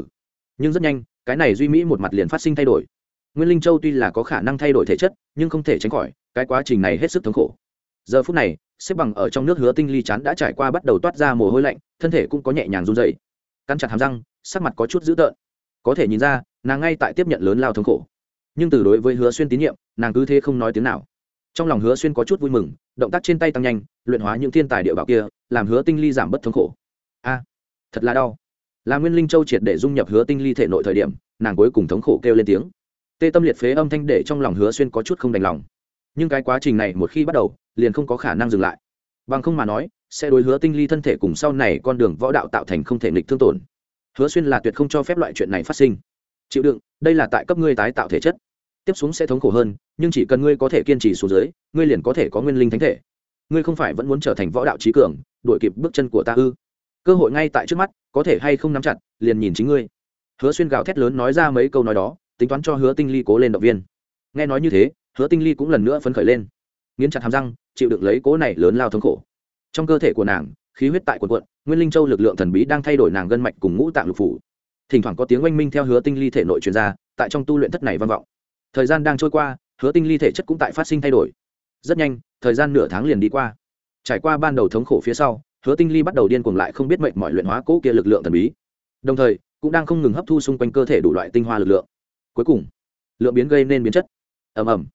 Speaker 1: Nhưng rất nhanh, cái này duy mỹ một mặt liền phát sinh thay đổi. Nguyên linh châu tuy là có khả năng thay đổi thể chất, nhưng không thể tránh khỏi cái quá trình này hết sức thống khổ. Giờ phút này, xếp bằng ở trong nước hứa tinh ly chán đã trải qua bắt đầu toát ra mồ hôi lạnh, thân thể cũng có nhẹ nhàng run dày căn chặt hàm răng, sắc mặt có chút dữ tợn. Có thể nhìn ra, nàng ngay tại tiếp nhận lớn lao thống khổ. Nhưng từ đối với hứa xuyên tín nhiệm, nàng cứ thế không nói tiếng nào. Trong lòng hứa xuyên có chút vui mừng, động tác trên tay tăng nhanh, luyện hóa những thiên tài địa bảo kia, làm hứa tinh ly giảm bất thống khổ. A, thật là đau. Là nguyên linh châu triệt để dung nhập hứa tinh ly thể nội thời điểm, nàng cuối cùng thống khổ kêu lên tiếng. Tê tâm liệt phế âm thanh để trong lòng hứa xuyên có chút không đành lòng nhưng cái quá trình này một khi bắt đầu, liền không có khả năng dừng lại. Bằng không mà nói, sẽ đối hứa tinh ly thân thể cùng sau này con đường võ đạo tạo thành không thể nghịch thương tổn. Hứa xuyên là tuyệt không cho phép loại chuyện này phát sinh. Chịu đựng, đây là tại cấp ngươi tái tạo thể chất. Tiếp xuống sẽ thống khổ hơn, nhưng chỉ cần ngươi có thể kiên trì xuống dưới, ngươi liền có thể có nguyên linh thánh thể. Ngươi không phải vẫn muốn trở thành võ đạo trí cường, đuổi kịp bước chân của ta ư? Cơ hội ngay tại trước mắt, có thể hay không nắm chặt, liền nhìn chính ngươi. Hứa xuyên gào thét lớn nói ra mấy câu nói đó, tính toán cho hứa tinh ly cố lên động viên. Nghe nói như thế hứa tinh ly cũng lần nữa phấn khởi lên nghiến chặt hàm răng chịu đựng lấy cố này lớn lao thống khổ trong cơ thể của nàng khí huyết tại quần quận nguyên linh châu lực lượng thần bí đang thay đổi nàng gân mạch cùng ngũ tạng lục phủ thỉnh thoảng có tiếng oanh minh theo hứa tinh ly thể nội truyền ra tại trong tu luyện thất này vang vọng thời gian đang trôi qua hứa tinh ly thể chất cũng tại phát sinh thay đổi rất nhanh thời gian nửa tháng liền đi qua trải qua ban đầu thống khổ phía sau hứa tinh ly bắt đầu điên cuồng lại không biết mệnh mọi luyện hóa cỗ kia lực lượng thần bí đồng thời cũng đang không ngừng hấp thu xung quanh cơ thể đủ loại tinh hoa lực lượng cuối cùng lượng biến gây nên biến chất ầm ầm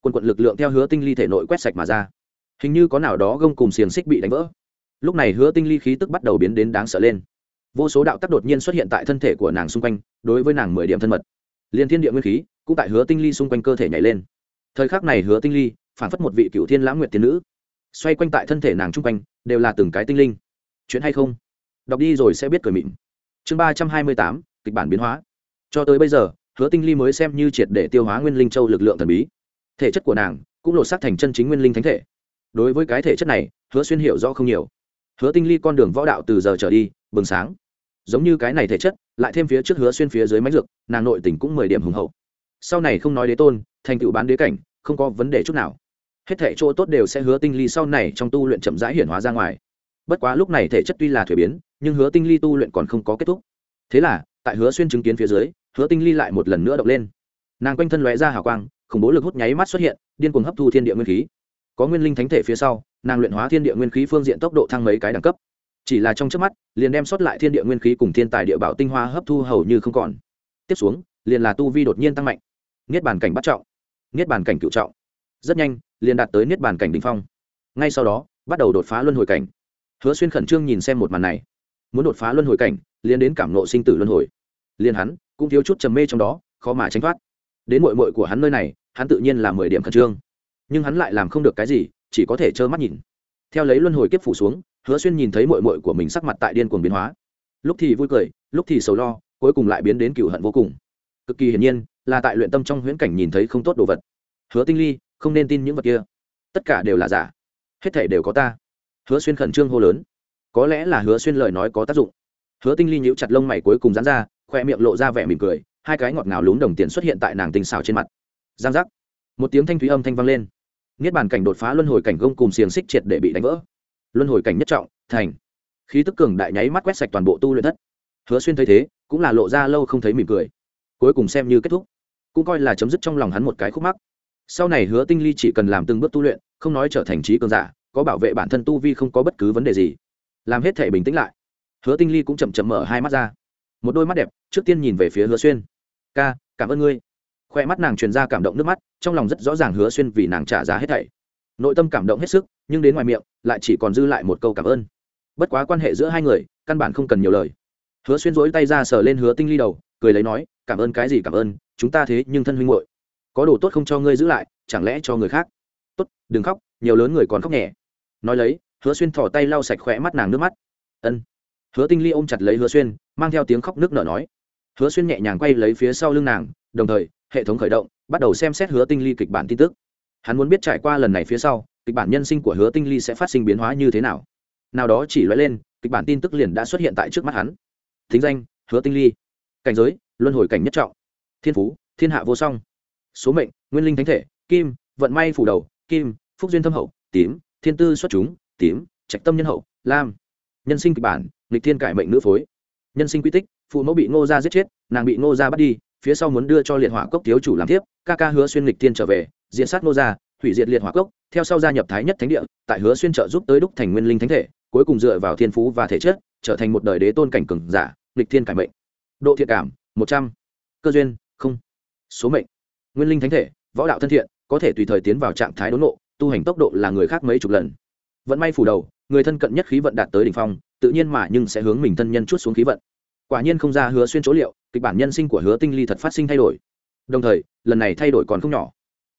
Speaker 1: quân quận lực lượng theo hứa tinh ly thể nội quét sạch mà ra. Hình như có nào đó gông cùng xiềng xích bị đánh vỡ. Lúc này hứa tinh ly khí tức bắt đầu biến đến đáng sợ lên. Vô số đạo tắc đột nhiên xuất hiện tại thân thể của nàng xung quanh, đối với nàng mười điểm thân mật. Liền thiên địa nguyên khí cũng tại hứa tinh ly xung quanh cơ thể nhảy lên. Thời khắc này hứa tinh ly phản phất một vị cựu thiên lãng nguyệt tiên nữ, xoay quanh tại thân thể nàng chung quanh, đều là từng cái tinh linh. Chuyện hay không? Đọc đi rồi sẽ biết cười mịn. Chương ba trăm hai mươi tám, kịch bản biến hóa. Cho tới bây giờ, hứa tinh ly mới xem như triệt để tiêu hóa nguyên linh châu lực lượng thần bí thể chất của nàng cũng lột xác thành chân chính nguyên linh thánh thể. Đối với cái thể chất này, hứa xuyên hiểu rõ không nhiều. Hứa tinh ly con đường võ đạo từ giờ trở đi, bừng sáng. Giống như cái này thể chất, lại thêm phía trước hứa xuyên phía dưới mánh dược, nàng nội tỉnh cũng mười điểm hùng hậu. Sau này không nói đế tôn, thành tựu bán đế cảnh, không có vấn đề chút nào. Hết thể chỗ tốt đều sẽ hứa tinh ly sau này trong tu luyện chậm rãi hiển hóa ra ngoài. Bất quá lúc này thể chất tuy là thuế biến, nhưng hứa tinh ly tu luyện còn không có kết thúc. Thế là, tại hứa xuyên chứng kiến phía dưới, hứa tinh ly lại một lần nữa động lên. Nàng quanh thân lóe ra hào quang khủng bố lực hút nháy mắt xuất hiện, điên cuồng hấp thu thiên địa nguyên khí. Có nguyên linh thánh thể phía sau, nàng luyện hóa thiên địa nguyên khí phương diện tốc độ thăng mấy cái đẳng cấp. Chỉ là trong trước mắt, liền đem sót lại thiên địa nguyên khí cùng thiên tài địa bảo tinh hoa hấp thu hầu như không còn. Tiếp xuống, liền là tu vi đột nhiên tăng mạnh. Niết bàn cảnh bắt trọng, niết bàn cảnh cựu trọng. Rất nhanh, liền đạt tới niết bàn cảnh đình phong. Ngay sau đó, bắt đầu đột phá luân hồi cảnh. Hứa xuyên khẩn trương nhìn xem một màn này. Muốn đột phá luân hồi cảnh, liền đến cảm nộ sinh tử luân hồi. Liền hắn, cũng thiếu chút trầm mê trong đó, khó mà tránh thoát. Đến mội mội của hắn nơi này hắn tự nhiên là mười điểm khẩn trương. Nhưng hắn lại làm không được cái gì, chỉ có thể trơ mắt nhìn. Theo lấy luân hồi kiếp phủ xuống, hứa xuyên nhìn thấy mội mội của mình sắc mặt tại điên cuồng biến hóa. Lúc thì vui cười, lúc thì sầu lo, cuối cùng lại biến đến cựu hận vô cùng. Cực kỳ hiển nhiên, là tại luyện tâm trong huyễn cảnh nhìn thấy không tốt đồ vật. Hứa tinh ly, không nên tin những vật kia. Tất cả đều là giả. Hết thể đều có ta. Hứa xuyên khẩn trương hô lớn. Có lẽ là hứa xuyên lời nói có tác dụng. Hứa tinh ly nhíu chặt lông mày cuối cùng dán ra, khoe miệng lộ ra vẻ mỉm cười, hai cái ngọt ngào lún đồng tiền xuất hiện tại nàng tinh xào trên mặt giang giác. Một tiếng thanh thúy âm thanh vang lên. Niết bàn cảnh đột phá luân hồi cảnh gông cùng xiềng xích triệt để bị đánh vỡ. Luân hồi cảnh nhất trọng, thành. Khí tức cường đại nháy mắt quét sạch toàn bộ tu luyện thất. Hứa xuyên thấy thế, cũng là lộ ra lâu không thấy mỉm cười. Cuối cùng xem như kết thúc. Cũng coi là chấm dứt trong lòng hắn một cái khúc mắc. Sau này hứa tinh ly chỉ cần làm từng bước tu luyện, không nói trở thành trí cường giả, có bảo vệ bản thân tu vi không có bất cứ vấn đề gì. Làm hết thể bình tĩnh lại. Hứa tinh ly cũng chậm chậm mở hai mắt ra. Một đôi mắt đẹp, trước tiên nhìn về phía hứa xuyên. Ca, cảm ơn ngươi khoe mắt nàng truyền ra cảm động nước mắt, trong lòng rất rõ ràng hứa xuyên vì nàng trả giá hết thảy. Nội tâm cảm động hết sức, nhưng đến ngoài miệng, lại chỉ còn dư lại một câu cảm ơn. Bất quá quan hệ giữa hai người, căn bản không cần nhiều lời. Hứa xuyên dỗi tay ra sờ lên hứa tinh ly đầu, cười lấy nói, cảm ơn cái gì cảm ơn, chúng ta thế nhưng thân huynh hội có đồ tốt không cho ngươi giữ lại, chẳng lẽ cho người khác? Tốt, đừng khóc, nhiều lớn người còn khóc nhẹ. Nói lấy, hứa xuyên thỏ tay lau sạch khỏe mắt nàng nước mắt. Ân. Hứa tinh ly ôm chặt lấy hứa xuyên, mang theo tiếng khóc nước nở nói. Hứa xuyên nhẹ nhàng quay lấy phía sau lưng nàng, đồng thời hệ thống khởi động, bắt đầu xem xét hứa tinh ly kịch bản tin tức. Hắn muốn biết trải qua lần này phía sau, kịch bản nhân sinh của hứa tinh ly sẽ phát sinh biến hóa như thế nào. Nào đó chỉ loại lên, kịch bản tin tức liền đã xuất hiện tại trước mắt hắn. Thính danh, hứa tinh ly. Cảnh giới, luân hồi cảnh nhất trọng. Thiên phú, thiên hạ vô song. Số mệnh, nguyên linh thánh thể, kim, vận may phủ đầu, kim, phúc duyên thâm hậu, tím, thiên tư xuất chúng, tím, trạch tâm nhân hậu, lam. Nhân sinh kịch bản lịch thiên cải mệnh nữ phối. Nhân sinh quy tích, phụ mẫu bị ngô gia giết chết, nàng bị ngô gia bắt đi phía sau muốn đưa cho liệt hỏa cốc thiếu chủ làm tiếp ca ca hứa xuyên lịch thiên trở về, diện sát nô gia, hủy diệt liệt hỏa cốc, theo sau gia nhập thái nhất thánh địa, tại hứa xuyên trợ giúp tới đúc thành nguyên linh thánh thể, cuối cùng dựa vào thiên phú và thể chất, trở thành một đời đế tôn cảnh cường giả lịch thiên cải mệnh. Độ thiện cảm, một trăm. Cơ duyên, không. Số mệnh. Nguyên linh thánh thể, võ đạo thân thiện, có thể tùy thời tiến vào trạng thái đốn nộ tu hành tốc độ là người khác mấy chục lần. Vận may phủ đầu, người thân cận nhất khí vận đạt tới đỉnh phong, tự nhiên mà nhưng sẽ hướng mình thân nhân chút xuống khí vận quả nhiên không ra hứa xuyên chỗ liệu, kịch bản nhân sinh của hứa tinh ly thật phát sinh thay đổi. Đồng thời, lần này thay đổi còn không nhỏ.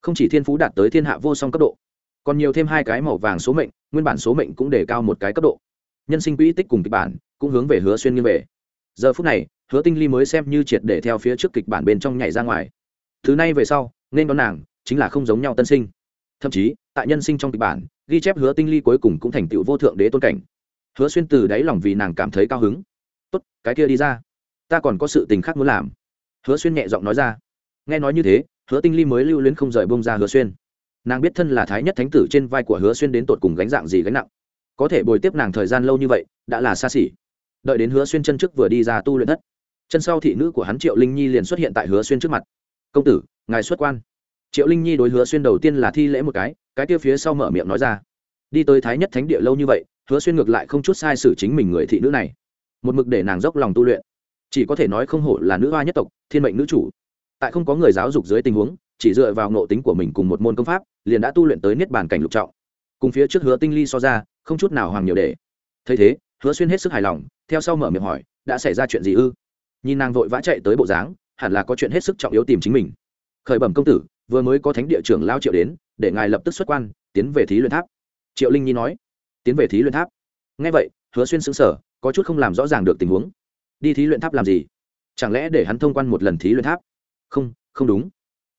Speaker 1: Không chỉ thiên phú đạt tới thiên hạ vô song cấp độ, còn nhiều thêm hai cái màu vàng số mệnh, nguyên bản số mệnh cũng để cao một cái cấp độ. Nhân sinh quỹ tích cùng kịch bản cũng hướng về hứa xuyên nghiêng về. Giờ phút này, hứa tinh ly mới xem như triệt để theo phía trước kịch bản bên trong nhảy ra ngoài. Thứ này về sau, nên đón nàng chính là không giống nhau tân sinh. Thậm chí, tại nhân sinh trong kịch bản, ghi chép hứa tinh ly cuối cùng cũng thành tựu vô thượng đế tôn cảnh. Hứa xuyên từ đáy lòng vì nàng cảm thấy cao hứng tốt, cái kia đi ra. Ta còn có sự tình khác muốn làm. Hứa xuyên nhẹ giọng nói ra. Nghe nói như thế, hứa tinh ly mới lưu luyến không rời bông ra hứa xuyên. Nàng biết thân là thái nhất thánh tử trên vai của hứa xuyên đến tột cùng gánh dạng gì gánh nặng. Có thể bồi tiếp nàng thời gian lâu như vậy, đã là xa xỉ. Đợi đến hứa xuyên chân trước vừa đi ra tu luyện thất chân sau thị nữ của hắn triệu linh nhi liền xuất hiện tại hứa xuyên trước mặt. Công tử, ngài xuất quan. Triệu linh nhi đối hứa xuyên đầu tiên là thi lễ một cái cái kia phía sau mở miệng nói ra. Đi tới thái nhất thánh địa lâu như vậy, hứa xuyên ngược lại không chút sai sử chính mình người thị nữ này một mực để nàng dốc lòng tu luyện. Chỉ có thể nói không hổ là nữ hoa nhất tộc, thiên mệnh nữ chủ. Tại không có người giáo dục dưới tình huống, chỉ dựa vào ngộ tính của mình cùng một môn công pháp, liền đã tu luyện tới niết bàn cảnh lục trọng. Cùng phía trước hứa tinh ly so ra, không chút nào hoàng nhiều để. Thấy thế, hứa xuyên hết sức hài lòng, theo sau mở miệng hỏi, đã xảy ra chuyện gì ư? Nhìn nàng vội vã chạy tới bộ dáng, hẳn là có chuyện hết sức trọng yếu tìm chính mình. Khởi bẩm công tử, vừa mới có thánh địa trưởng lao triệu đến, để ngài lập tức xuất quan, tiến về thí luyện tháp. Triệu linh nhi nói. Tiến về thí luyện tháp. Ngay vậy, hứa xuyên xứng sở có chút không làm rõ ràng được tình huống. Đi thí luyện tháp làm gì? Chẳng lẽ để hắn thông quan một lần thí luyện tháp? Không không đúng.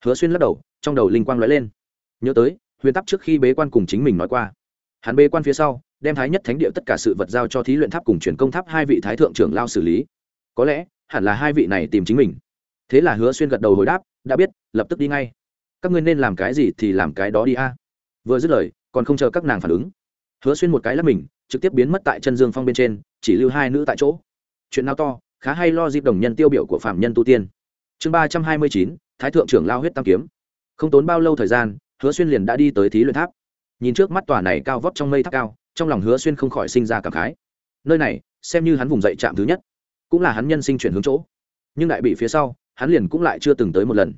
Speaker 1: Hứa xuyên lắc đầu, trong đầu linh quang lóe lên. Nhớ tới, huyền tháp trước khi bế quan cùng chính mình nói qua. Hắn bế quan phía sau, đem thái nhất thánh địa tất cả sự vật giao cho thí luyện tháp cùng truyền công tháp hai vị thái thượng trưởng lao xử lý. Có lẽ, hẳn là hai vị này tìm chính mình. Thế là hứa xuyên gật đầu hồi đáp, đã biết, lập tức đi ngay. Các ngươi nên làm cái gì thì làm cái đó đi a. Vừa dứt lời, còn không chờ các nàng phản ứng, hứa xuyên một cái lắp mình, trực tiếp biến mất tại chân dương phong bên trên chỉ lưu hai nữ tại chỗ. Chuyện nào to, khá hay lo dịp đồng nhân tiêu biểu của phạm nhân tu tiên. Chương ba trăm hai mươi chín, thái thượng trưởng lao huyết tam kiếm. Không tốn bao lâu thời gian, hứa xuyên liền đã đi tới thí luyện tháp. Nhìn trước mắt tòa này cao vóc trong mây tháp cao, trong lòng hứa xuyên không khỏi sinh ra cảm khái. Nơi này, xem như hắn vùng dậy trạm thứ nhất, cũng là hắn nhân sinh chuyển hướng chỗ. Nhưng đại bị phía sau, hắn liền cũng lại chưa từng tới một lần.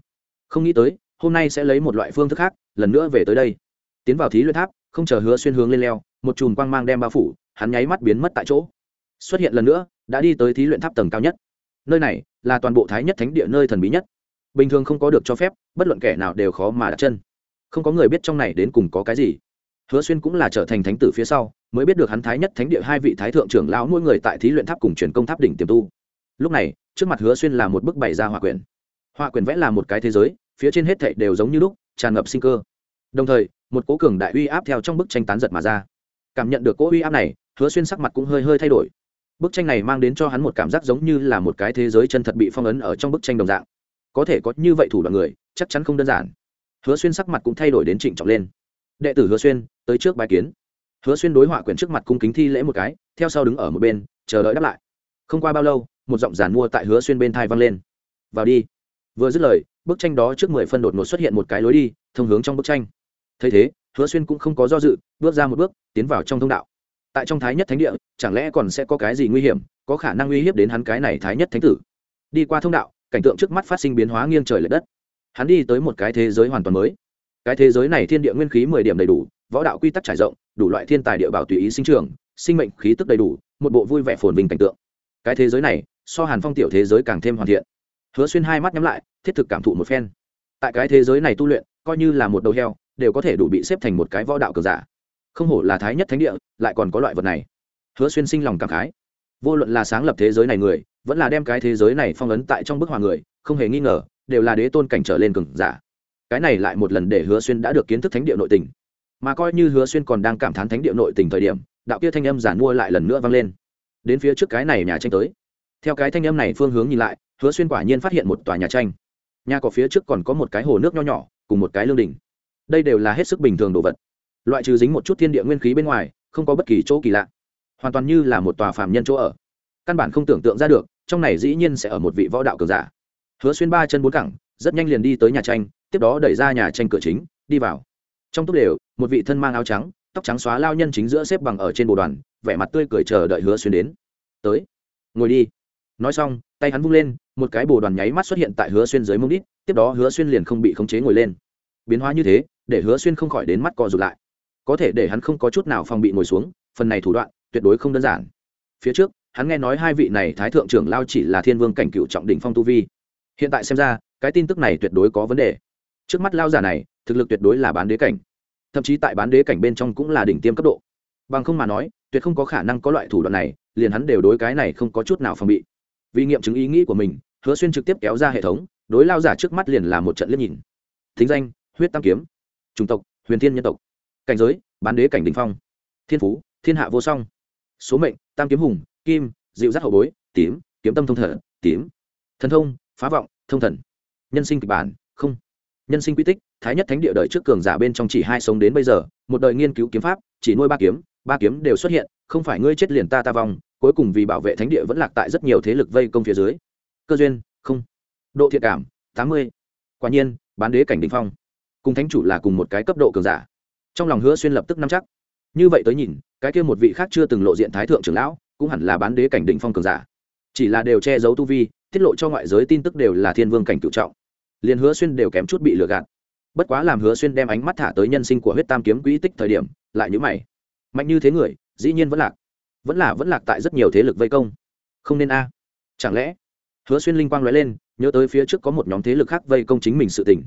Speaker 1: Không nghĩ tới, hôm nay sẽ lấy một loại phương thức khác, lần nữa về tới đây. Tiến vào thí luyện tháp, không chờ hứa xuyên hướng lên leo, một chùm quang mang đem bao phủ, hắn nháy mắt biến mất tại chỗ xuất hiện lần nữa, đã đi tới thí luyện tháp tầng cao nhất. Nơi này là toàn bộ thái nhất thánh địa nơi thần bí nhất. Bình thường không có được cho phép, bất luận kẻ nào đều khó mà đặt chân. Không có người biết trong này đến cùng có cái gì. Hứa xuyên cũng là trở thành thánh tử phía sau, mới biết được hắn thái nhất thánh địa hai vị thái thượng trưởng lão mỗi người tại thí luyện tháp cùng truyền công tháp đỉnh tiềm tu. Lúc này, trước mặt hứa xuyên là một bức bày ra hòa quyển. Hòa quyển vẽ là một cái thế giới, phía trên hết thảy đều giống như lúc, tràn ngập sinh cơ. Đồng thời, một cố cường đại uy áp theo trong bức tranh tán giật mà ra. Cảm nhận được cố uy áp này, hứa xuyên sắc mặt cũng hơi hơi thay đổi bức tranh này mang đến cho hắn một cảm giác giống như là một cái thế giới chân thật bị phong ấn ở trong bức tranh đồng dạng. Có thể có như vậy thủ đoạn người, chắc chắn không đơn giản. Hứa xuyên sắc mặt cũng thay đổi đến trịnh trọng lên. Đệ tử hứa xuyên, tới trước bài kiến. Hứa xuyên đối họa quyển trước mặt cung kính thi lễ một cái, theo sau đứng ở một bên, chờ đợi đáp lại. Không qua bao lâu, một giọng giàn mua tại hứa xuyên bên thai vang lên. Vào đi. Vừa dứt lời, bức tranh đó trước mười phân đột ngột xuất hiện một cái lối đi, thông hướng trong bức tranh. Thấy thế, hứa xuyên cũng không có do dự, bước ra một bước, tiến vào trong thông đạo tại trong thái nhất thánh địa, chẳng lẽ còn sẽ có cái gì nguy hiểm, có khả năng uy hiếp đến hắn cái này thái nhất thánh tử? Đi qua thông đạo, cảnh tượng trước mắt phát sinh biến hóa nghiêng trời l ệ đất. Hắn đi tới một cái thế giới hoàn toàn mới. Cái thế giới này thiên địa nguyên khí mười điểm đầy đủ, võ đạo quy tắc trải rộng, đủ loại thiên tài địa bảo tùy ý sinh trường sinh mệnh khí tức đầy đủ, một bộ vui vẻ phồn vinh cảnh tượng. Cái thế giới này, so hàn phong tiểu thế giới càng thêm hoàn thiện. Hứa xuyên hai mắt nhắm lại, thiết thực cảm thụ một phen. Tại cái thế giới này tu luyện, coi như là một đầu heo, đều có thể đủ bị xếp thành một cái võ đạo cờ giả không hổ là thái nhất thánh địa, lại còn có loại vật này. Hứa xuyên sinh lòng cảm khái. Vô luận là sáng lập thế giới này người, vẫn là đem cái thế giới này phong ấn tại trong bức hòa người, không hề nghi ngờ, đều là đế tôn cảnh trở lên cường giả. Cái này lại một lần để hứa xuyên đã được kiến thức thánh địa nội tình. Mà coi như hứa xuyên còn đang cảm thán thánh địa nội tình thời điểm, đạo kia thanh âm giản mua lại lần nữa vang lên. Đến phía trước cái này nhà tranh tới. Theo cái thanh âm này phương hướng nhìn lại, hứa xuyên quả nhiên phát hiện một tòa nhà tranh. Nhà có phía trước còn có một cái hồ nước nho nhỏ, cùng một cái lương đình đây đều là hết sức bình thường đồ vật loại trừ dính một chút thiên địa nguyên khí bên ngoài, không có bất kỳ chỗ kỳ lạ. Hoàn toàn như là một tòa phạm nhân chỗ ở. Căn bản không tưởng tượng ra được, trong này dĩ nhiên sẽ ở một vị võ đạo cường giả. Hứa xuyên ba chân bốn cẳng, rất nhanh liền đi tới nhà tranh, tiếp đó đẩy ra nhà tranh cửa chính, đi vào. Trong túc đều một vị thân mang áo trắng, tóc trắng xóa lao nhân chính giữa xếp bằng ở trên bồ đoàn, vẻ mặt tươi cười chờ đợi hứa xuyên đến. Tới, ngồi đi. Nói xong, tay hắn vung lên, một cái bồ đoàn nháy mắt xuất hiện tại hứa xuyên dưới mông đít, tiếp đó hứa xuyên liền không bị khống chế ngồi lên. Biến hóa như thế, để hứa xuyên không khỏi đến mắt co rụt lại có thể để hắn không có chút nào phòng bị ngồi xuống, phần này thủ đoạn tuyệt đối không đơn giản. Phía trước, hắn nghe nói hai vị này thái thượng trưởng lao chỉ là thiên vương cảnh cựu trọng đỉnh phong tu vi. Hiện tại xem ra, cái tin tức này tuyệt đối có vấn đề. Trước mắt lao giả này, thực lực tuyệt đối là bán đế cảnh. Thậm chí tại bán đế cảnh bên trong cũng là đỉnh tiêm cấp độ. Bằng không mà nói, tuyệt không có khả năng có loại thủ đoạn này, liền hắn đều đối cái này không có chút nào phòng bị. Vì nghiệm chứng ý nghĩ của mình, hứa xuyên trực tiếp kéo ra hệ thống, đối lao giả trước mắt liền là một trận liếc nhìn. Thính danh, huyết tam kiếm. Chủng tộc, huyền thiên nhân tộc cảnh giới, bán đế cảnh đình phong. Thiên phú, thiên hạ vô song. Số mệnh, tam kiếm hùng, kim, dịu dắt hậu bối, tím, kiếm tâm thông thở, tím. Thần thông, phá vọng, thông thần. Nhân sinh kịch bản, không. Nhân sinh quy tích, thái nhất thánh địa đời trước cường giả bên trong chỉ hai sống đến bây giờ, một đời nghiên cứu kiếm pháp, chỉ nuôi ba kiếm ba kiếm đều xuất hiện, không phải ngươi chết liền ta ta vong, cuối cùng vì bảo vệ thánh địa vẫn lạc tại rất nhiều thế lực vây công phía dưới. Cơ duyên, không. Độ thiện cảm, tám mươi. Quả nhiên, bán đế cảnh đình phong. Cùng thánh chủ là cùng một cái cấp độ cường giả trong lòng hứa xuyên lập tức nắm chắc. Như vậy tới nhìn, cái kia một vị khác chưa từng lộ diện thái thượng trưởng lão, cũng hẳn là bán đế cảnh định phong cường giả. Chỉ là đều che giấu tu vi, tiết lộ cho ngoại giới tin tức đều là thiên vương cảnh cựu trọng. Liền hứa xuyên đều kém chút bị lừa gạt. Bất quá làm hứa xuyên đem ánh mắt thả tới nhân sinh của huyết tam kiếm quỹ tích thời điểm, lại nhữ mày. Mạnh như thế người, dĩ nhiên vẫn lạc. Vẫn là vẫn lạc tại rất nhiều thế lực vây công. Không nên a. Chẳng lẽ? Hứa xuyên linh quang nói lên, nhớ tới phía trước có một nhóm thế lực khác vây công chính mình sự tình.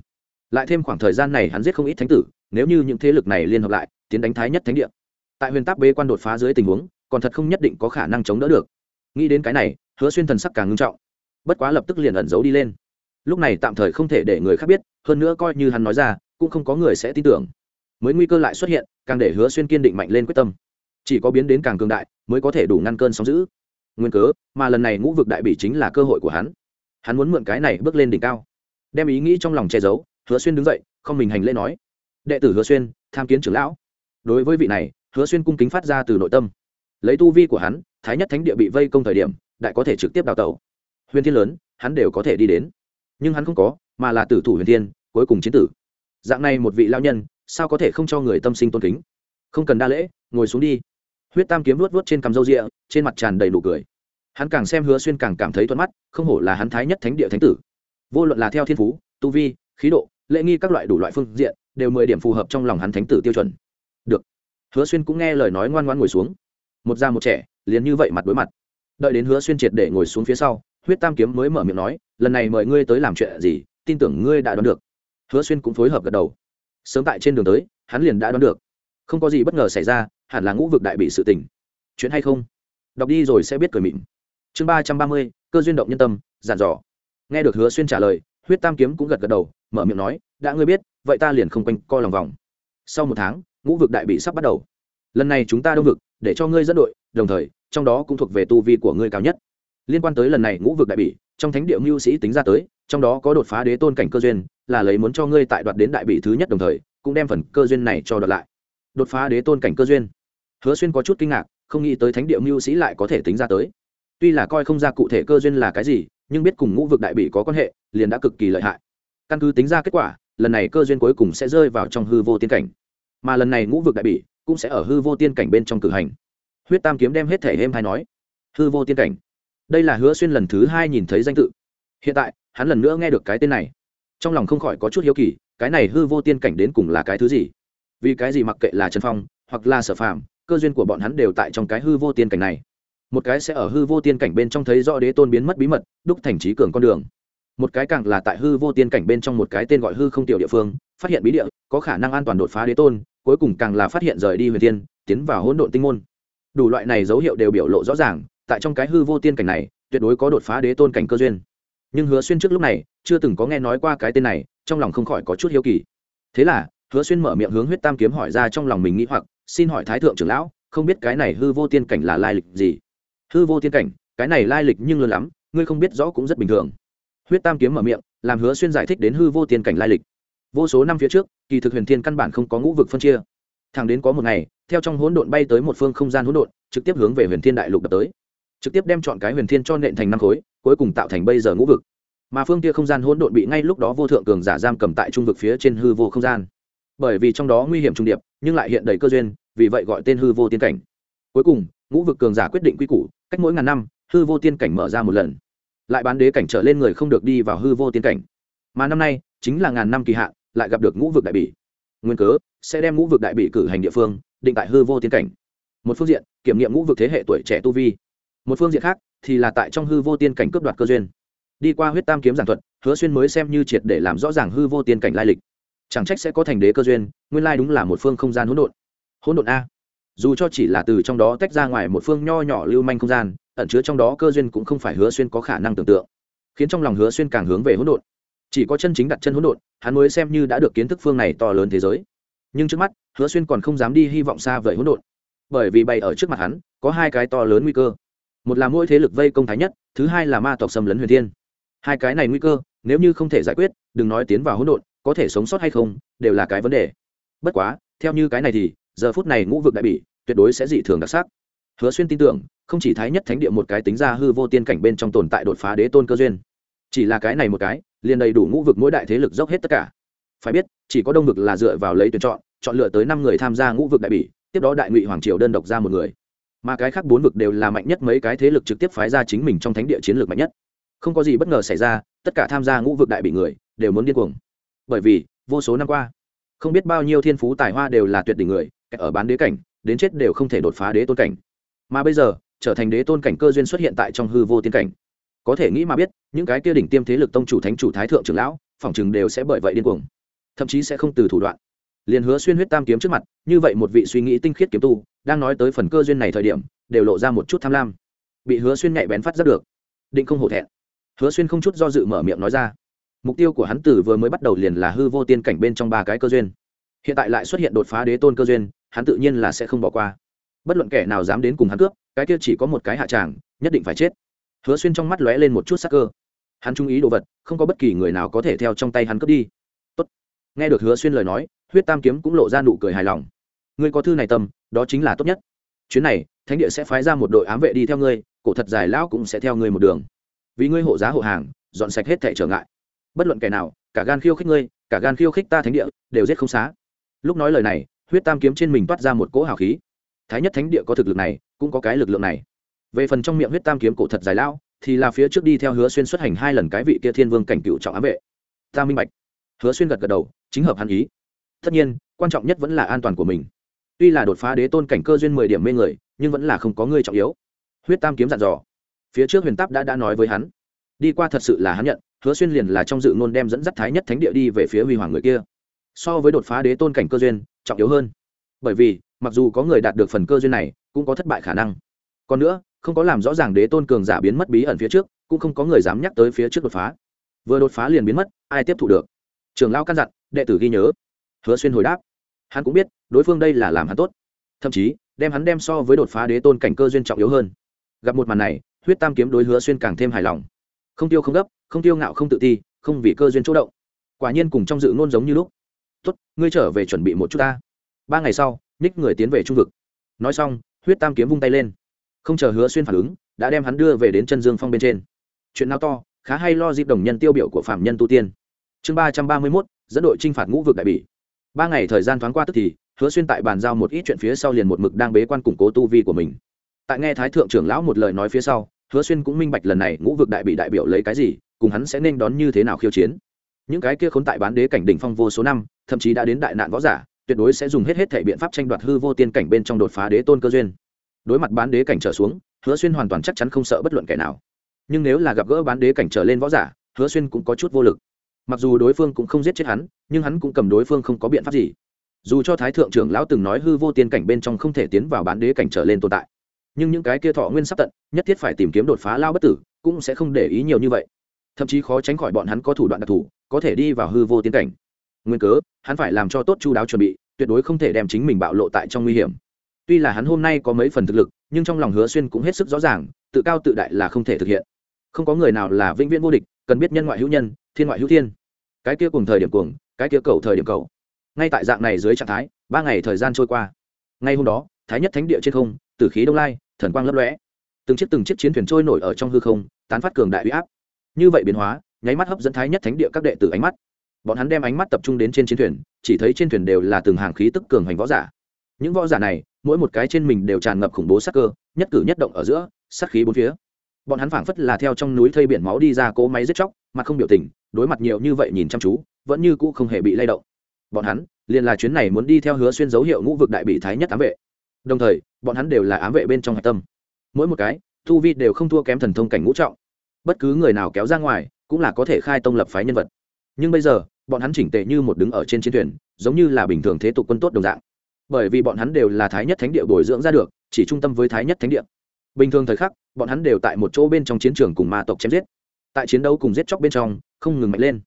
Speaker 1: Lại thêm khoảng thời gian này hắn giết không ít thánh tử nếu như những thế lực này liên hợp lại, tiến đánh thái nhất thánh địa. Tại huyền táp bế quan đột phá dưới tình huống, còn thật không nhất định có khả năng chống đỡ được. Nghĩ đến cái này, hứa xuyên thần sắc càng ngưng trọng. Bất quá lập tức liền ẩn giấu đi lên. Lúc này tạm thời không thể để người khác biết, hơn nữa coi như hắn nói ra, cũng không có người sẽ tin tưởng. Mới nguy cơ lại xuất hiện, càng để hứa xuyên kiên định mạnh lên quyết tâm. Chỉ có biến đến càng cường đại, mới có thể đủ ngăn cơn sóng giữ nguyên cớ, mà lần này ngũ vực đại bị chính là cơ hội của hắn. Hắn muốn mượn cái này bước lên đỉnh cao. Đem ý nghĩ trong lòng che giấu, hứa xuyên đứng dậy, không mình hành lễ nói đệ tử hứa xuyên, tham kiến trưởng lão. Đối với vị này, hứa xuyên cung kính phát ra từ nội tâm. Lấy tu vi của hắn, thái nhất thánh địa bị vây công thời điểm, đại có thể trực tiếp đào tẩu. Huyền thiên lớn, hắn đều có thể đi đến. Nhưng hắn không có, mà là tử thủ huyền thiên, cuối cùng chiến tử. Dạng này một vị lao nhân, sao có thể không cho người tâm sinh tôn kính? Không cần đa lễ, ngồi xuống đi. Huyết tam kiếm luốt vuốt trên cằm râu rịa, trên mặt tràn đầy nụ cười. Hắn càng xem hứa xuyên càng cảm thấy thuận mắt, không hổ là hắn thái nhất thánh địa thánh tử. Vô luận là theo thiên phú, tu vi, khí độ lễ nghi các loại đủ loại phương diện, đều mười điểm phù hợp trong lòng hắn thánh tử tiêu chuẩn. Được. Hứa xuyên cũng nghe lời nói ngoan ngoan ngồi xuống. Một già một trẻ, liền như vậy mặt đối mặt. Đợi đến hứa xuyên triệt để ngồi xuống phía sau, huyết tam kiếm mới mở miệng nói, lần này mời ngươi tới làm chuyện gì, tin tưởng ngươi đã đoán được. Hứa xuyên cũng phối hợp gật đầu. Sớm tại trên đường tới, hắn liền đã đoán được. Không có gì bất ngờ xảy ra, hẳn là ngũ vực đại bị sự tình. Chuyện hay không? Đọc đi rồi sẽ biết cười mịn. Chương ba trăm ba mươi, cơ duyên động nhân tâm giản dò. Nghe được hứa xuyên trả lời huyết tam kiếm cũng gật gật đầu, mở miệng nói, đã ngươi biết, vậy ta liền không quanh co lòng vòng. Sau một tháng, ngũ vực đại bị sắp bắt đầu. Lần này chúng ta đông vực, để cho ngươi dẫn đội, đồng thời, trong đó cũng thuộc về tu vi của ngươi cao nhất. Liên quan tới lần này ngũ vực đại bị, trong thánh địa mưu sĩ tính ra tới, trong đó có đột phá đế tôn cảnh cơ duyên, là lấy muốn cho ngươi tại đoạt đến đại bị thứ nhất đồng thời, cũng đem phần cơ duyên này cho đoạt lại. Đột phá đế tôn cảnh cơ duyên. Hứa xuyên có chút kinh ngạc, không nghĩ tới thánh địa mưu sĩ lại có thể tính ra tới. Tuy là coi không ra cụ thể cơ duyên là cái gì nhưng biết cùng ngũ vực đại bị có quan hệ liền đã cực kỳ lợi hại. Căn cứ tính ra kết quả lần này cơ duyên cuối cùng sẽ rơi vào trong hư vô tiên cảnh. Mà lần này ngũ vực đại bị cũng sẽ ở hư vô tiên cảnh bên trong cử hành. Huyết tam kiếm đem hết thể êm hay nói. Hư vô tiên cảnh. Đây là hứa xuyên lần thứ hai nhìn thấy danh tự. Hiện tại hắn lần nữa nghe được cái tên này. Trong lòng không khỏi có chút hiếu kỳ cái này hư vô tiên cảnh đến cùng là cái thứ gì? Vì cái gì mặc kệ là trần phong hoặc là sở phạm, cơ duyên của bọn hắn đều tại trong cái hư vô tiên cảnh này? Một cái sẽ ở hư vô tiên cảnh bên trong thấy rõ đế tôn biến mất bí mật, đúc thành trí cường con đường. Một cái càng là tại hư vô tiên cảnh bên trong một cái tên gọi hư không tiểu địa phương, phát hiện bí địa, có khả năng an toàn đột phá đế tôn, cuối cùng càng là phát hiện rời đi huyền tiên tiến vào hỗn độn tinh môn. Đủ loại này dấu hiệu đều biểu lộ rõ ràng, tại trong cái hư vô tiên cảnh này, tuyệt đối có đột phá đế tôn cảnh cơ duyên. Nhưng hứa xuyên trước lúc này, chưa từng có nghe nói qua cái tên này, trong lòng không khỏi có chút hiếu kỳ. Thế là, hứa xuyên mở miệng hướng huyết tam kiếm hỏi ra trong lòng mình nghĩ hoặc, xin hỏi thái thượng trưởng lão, không biết cái này hư vô tiên cảnh là lai lịch gì? Hư vô tiên cảnh, cái này lai lịch nhưng lớn lắm, ngươi không biết rõ cũng rất bình thường. Huyết tam kiếm mở miệng, làm hứa xuyên giải thích đến hư vô tiên cảnh lai lịch. Vô số năm phía trước, kỳ thực huyền thiên căn bản không có ngũ vực phân chia. Thẳng đến có một ngày, theo trong hỗn độn bay tới một phương không gian hỗn độn, trực tiếp hướng về huyền thiên đại lục đập tới. Trực tiếp đem chọn cái huyền thiên cho nện thành năm khối, cuối cùng tạo thành bây giờ ngũ vực. Mà phương kia không gian hỗn độn bị ngay lúc đó vô thượng cường giả giam cầm tại trung vực phía trên hư vô không gian. Bởi vì trong đó nguy hiểm trung điệp, nhưng lại hiện đầy cơ duyên, vì vậy gọi tên hư vô tiên cảnh. Cuối cùng, ngũ vực cường giả quyết định quy củ cách mỗi ngàn năm, hư vô tiên cảnh mở ra một lần. Lại bán đế cảnh trở lên người không được đi vào hư vô tiên cảnh. Mà năm nay, chính là ngàn năm kỳ hạn, lại gặp được ngũ vực đại bỉ. Nguyên cớ, sẽ đem ngũ vực đại bỉ cử hành địa phương, định tại hư vô tiên cảnh. Một phương diện, kiểm nghiệm ngũ vực thế hệ tuổi trẻ tu vi. Một phương diện khác, thì là tại trong hư vô tiên cảnh cướp đoạt cơ duyên. Đi qua huyết tam kiếm giảng thuật, hứa xuyên mới xem như triệt để làm rõ ràng hư vô tiên cảnh lai lịch. Chẳng trách sẽ có thành đế cơ duyên, nguyên lai đúng là một phương không gian hỗn độn. Hỗn độn a dù cho chỉ là từ trong đó tách ra ngoài một phương nho nhỏ lưu manh không gian, ẩn chứa trong đó cơ duyên cũng không phải hứa xuyên có khả năng tưởng tượng. Khiến trong lòng hứa xuyên càng hướng về hỗn độn. Chỉ có chân chính đặt chân hỗn độn, hắn mới xem như đã được kiến thức phương này to lớn thế giới. Nhưng trước mắt, hứa xuyên còn không dám đi hy vọng xa vời hỗn độn. Bởi vì bày ở trước mặt hắn, có hai cái to lớn nguy cơ. Một là mỗi thế lực vây công thái nhất, thứ hai là ma tộc xâm lấn huyền thiên. Hai cái này nguy cơ, nếu như không thể giải quyết, đừng nói tiến vào hỗn độn, có thể sống sót hay không, đều là cái vấn đề. Bất quá, theo như cái này thì giờ phút này ngũ vực đại bỉ, tuyệt đối sẽ dị thường đặc sắc. Hứa xuyên tin tưởng, không chỉ thái nhất thánh địa một cái tính ra hư vô tiên cảnh bên trong tồn tại đột phá đế tôn cơ duyên, chỉ là cái này một cái, liền đầy đủ ngũ vực mỗi đại thế lực dốc hết tất cả. Phải biết, chỉ có đông vực là dựa vào lấy tuyển chọn chọn lựa tới năm người tham gia ngũ vực đại bỉ, tiếp đó đại ngụy hoàng triều đơn độc ra một người. Mà cái khác bốn vực đều là mạnh nhất mấy cái thế lực trực tiếp phái ra chính mình trong thánh địa chiến lược mạnh nhất. Không có gì bất ngờ xảy ra, tất cả tham gia ngũ vực đại bị người, đều muốn điên cuồng. Bởi vì, vô số năm qua, không biết bao nhiêu thiên phú tài hoa đều là tuyệt đỉnh người ở bán đế cảnh, đến chết đều không thể đột phá đế tôn cảnh. Mà bây giờ, trở thành đế tôn cảnh cơ duyên xuất hiện tại trong hư vô tiên cảnh. Có thể nghĩ mà biết, những cái kia đỉnh tiêm thế lực tông chủ, thánh chủ, thái thượng, trưởng lão, phỏng chừng đều sẽ bởi vậy điên cuồng. Thậm chí sẽ không từ thủ đoạn. Liền hứa xuyên huyết tam kiếm trước mặt, như vậy một vị suy nghĩ tinh khiết kiếm tu, đang nói tới phần cơ duyên này thời điểm, đều lộ ra một chút tham lam. Bị hứa xuyên nhạy bén phát ra được. Định không hổ thẹn. Hứa xuyên không chút do dự mở miệng nói ra. Mục tiêu của hắn tử vừa mới bắt đầu liền là hư vô tiên cảnh bên trong ba cái cơ duyên. Hiện tại lại xuất hiện đột phá đế tôn cơ duyên hắn tự nhiên là sẽ không bỏ qua. Bất luận kẻ nào dám đến cùng hắn cướp, cái kia chỉ có một cái hạ tràng, nhất định phải chết. Hứa xuyên trong mắt lóe lên một chút sắc cơ. Hắn trung ý đồ vật, không có bất kỳ người nào có thể theo trong tay hắn cướp đi. Tốt. nghe được hứa xuyên lời nói, huyết tam kiếm cũng lộ ra nụ cười hài lòng. Ngươi có thư này tâm, đó chính là tốt nhất. Chuyến này, thánh địa sẽ phái ra một đội ám vệ đi theo ngươi, cổ thật dài lão cũng sẽ theo ngươi một đường. Vì ngươi hộ giá hộ hàng, dọn sạch hết thẻ trở ngại. Bất luận kẻ nào, cả gan khiêu khích ngươi, cả gan khiêu khích ta thánh địa, đều giết không xá. Lúc nói lời này huyết tam kiếm trên mình toát ra một cỗ hào khí. Thái nhất thánh địa có thực lực này cũng có cái lực lượng này. Về phần trong miệng huyết tam kiếm cổ thật dài lao, thì là phía trước đi theo hứa xuyên xuất hành hai lần cái vị kia thiên vương cảnh cựu trọng ám vệ. Ta minh bạch. Hứa xuyên gật gật đầu chính hợp hắn ý. Tất nhiên quan trọng nhất vẫn là an toàn của mình. Tuy là đột phá đế tôn cảnh cơ duyên mười điểm mê người nhưng vẫn là không có người trọng yếu. Huyết tam kiếm dặn dò. Phía trước huyền táp đã đã nói với hắn. Đi qua thật sự là hắn nhận hứa xuyên liền là trong dự ngôn đem dẫn dắt thái nhất thánh địa đi về phía huy hoàng người kia so với đột phá đế tôn cảnh cơ duyên, trọng yếu hơn. Bởi vì, mặc dù có người đạt được phần cơ duyên này, cũng có thất bại khả năng. Còn nữa, không có làm rõ ràng đế tôn cường giả biến mất bí ẩn phía trước, cũng không có người dám nhắc tới phía trước đột phá. Vừa đột phá liền biến mất, ai tiếp thụ được? Trường lao căn dặn, đệ tử ghi nhớ. Hứa xuyên hồi đáp. Hắn cũng biết, đối phương đây là làm hắn tốt. Thậm chí, đem hắn đem so với đột phá đế tôn cảnh cơ duyên trọng yếu hơn. Gặp một màn này, huyết tam kiếm đối hứa xuyên càng thêm hài lòng. Không tiêu không gấp, không tiêu ngạo không tự ti, không vì cơ duyên chỗ động. Quả nhiên cùng trong dự ngôn giống như lúc tốt, ngươi trở về chuẩn bị một chút ta. Ba ngày sau ních người tiến về trung vực. Nói xong, huyết tam kiếm vung tay lên. Không chờ hứa xuyên phản ứng, đã đem hắn đưa về đến chân dương phong bên trên. Chuyện nào to, khá hay lo dịp đồng nhân tiêu biểu của phạm nhân tu tiên. Chương ba trăm ba mươi mốt, dẫn đội t r i n h phạt ngũ vực đại bỉ. Ba ngày thời gian thoáng qua tức thì, hứa xuyên tại bàn giao một ít chuyện phía sau liền một mực đang bế quan củng cố tu vi của mình. Tại nghe thái thượng trưởng lão một lời nói phía sau, hứa xuyên cũng minh bạch lần này ngũ vực đại bị đại biểu lấy cái gì, cùng hắn sẽ nên đón như thế nào khiêu chiến những cái kia khốn tại bán đế cảnh đỉnh phong vô số năm, thậm chí đã đến đại nạn võ giả, tuyệt đối sẽ dùng hết hết thể biện pháp tranh đoạt hư vô tiên cảnh bên trong đột phá đế tôn cơ duyên. Đối mặt bán đế cảnh trở xuống, hứa xuyên hoàn toàn chắc chắn không sợ bất luận kẻ nào. Nhưng nếu là gặp gỡ bán đế cảnh trở lên võ giả, hứa xuyên cũng có chút vô lực. Mặc dù đối phương cũng không giết chết hắn, nhưng hắn cũng cầm đối phương không có biện pháp gì. Dù cho thái thượng trưởng lão từng nói hư vô tiên cảnh bên trong không thể tiến vào bán đế cảnh trở lên tồn tại, nhưng những cái kia thọ nguyên sắp tận, nhất thiết phải tìm kiếm đột phá lao bất tử, cũng sẽ không để ý nhiều như vậy. Thậm chí khó tránh khỏi bọn hắn có thủ đoạn đặc thù có thể đi vào hư vô tiến cảnh. Nguyên cớ, hắn phải làm cho tốt chu đáo chuẩn bị, tuyệt đối không thể đem chính mình bạo lộ tại trong nguy hiểm. Tuy là hắn hôm nay có mấy phần thực lực, nhưng trong lòng hứa xuyên cũng hết sức rõ ràng, tự cao tự đại là không thể thực hiện. Không có người nào là vĩnh viễn vô địch, cần biết nhân ngoại hữu nhân, thiên ngoại hữu thiên. Cái kia cùng thời điểm cuồng, cái kia cầu thời điểm cầu. Ngay tại dạng này dưới trạng thái, ba ngày thời gian trôi qua. Ngay hôm đó, thái nhất thánh địa trên không, tử khí đông lai, thần quang lấp lóe. Từng chiếc từng chiếc chiến thuyền trôi nổi ở trong hư không, tán phát cường đại uy áp. Như vậy biến hóa nháy mắt hấp dẫn thái nhất thánh địa các đệ tử ánh mắt. Bọn hắn đem ánh mắt tập trung đến trên chiến thuyền, chỉ thấy trên thuyền đều là từng hàng khí tức cường hành võ giả. Những võ giả này, mỗi một cái trên mình đều tràn ngập khủng bố sắc cơ, nhất cử nhất động ở giữa sắc khí bốn phía. Bọn hắn phảng phất là theo trong núi thây biển máu đi ra cỗ máy giết chóc, mặt không biểu tình, đối mặt nhiều như vậy nhìn chăm chú, vẫn như cũ không hề bị lay động. Bọn hắn, liền là chuyến này muốn đi theo hứa xuyên dấu hiệu ngũ vực đại bị thái nhất ám vệ. Đồng thời, bọn hắn đều là ám vệ bên trong hạch tâm. Mỗi một cái thu vi đều không thua kém thần thông cảnh ngũ trọng. Bất cứ người nào kéo ra ngoài cũng là có thể khai tông lập phái nhân vật. Nhưng bây giờ, bọn hắn chỉnh tệ như một đứng ở trên chiến thuyền, giống như là bình thường thế tục quân tốt đồng dạng. Bởi vì bọn hắn đều là thái nhất thánh địa bồi dưỡng ra được, chỉ trung tâm với thái nhất thánh địa. Bình thường thời khắc, bọn hắn đều tại một chỗ bên trong chiến trường cùng ma tộc chém giết. Tại chiến đấu cùng giết chóc bên trong, không ngừng mạnh lên.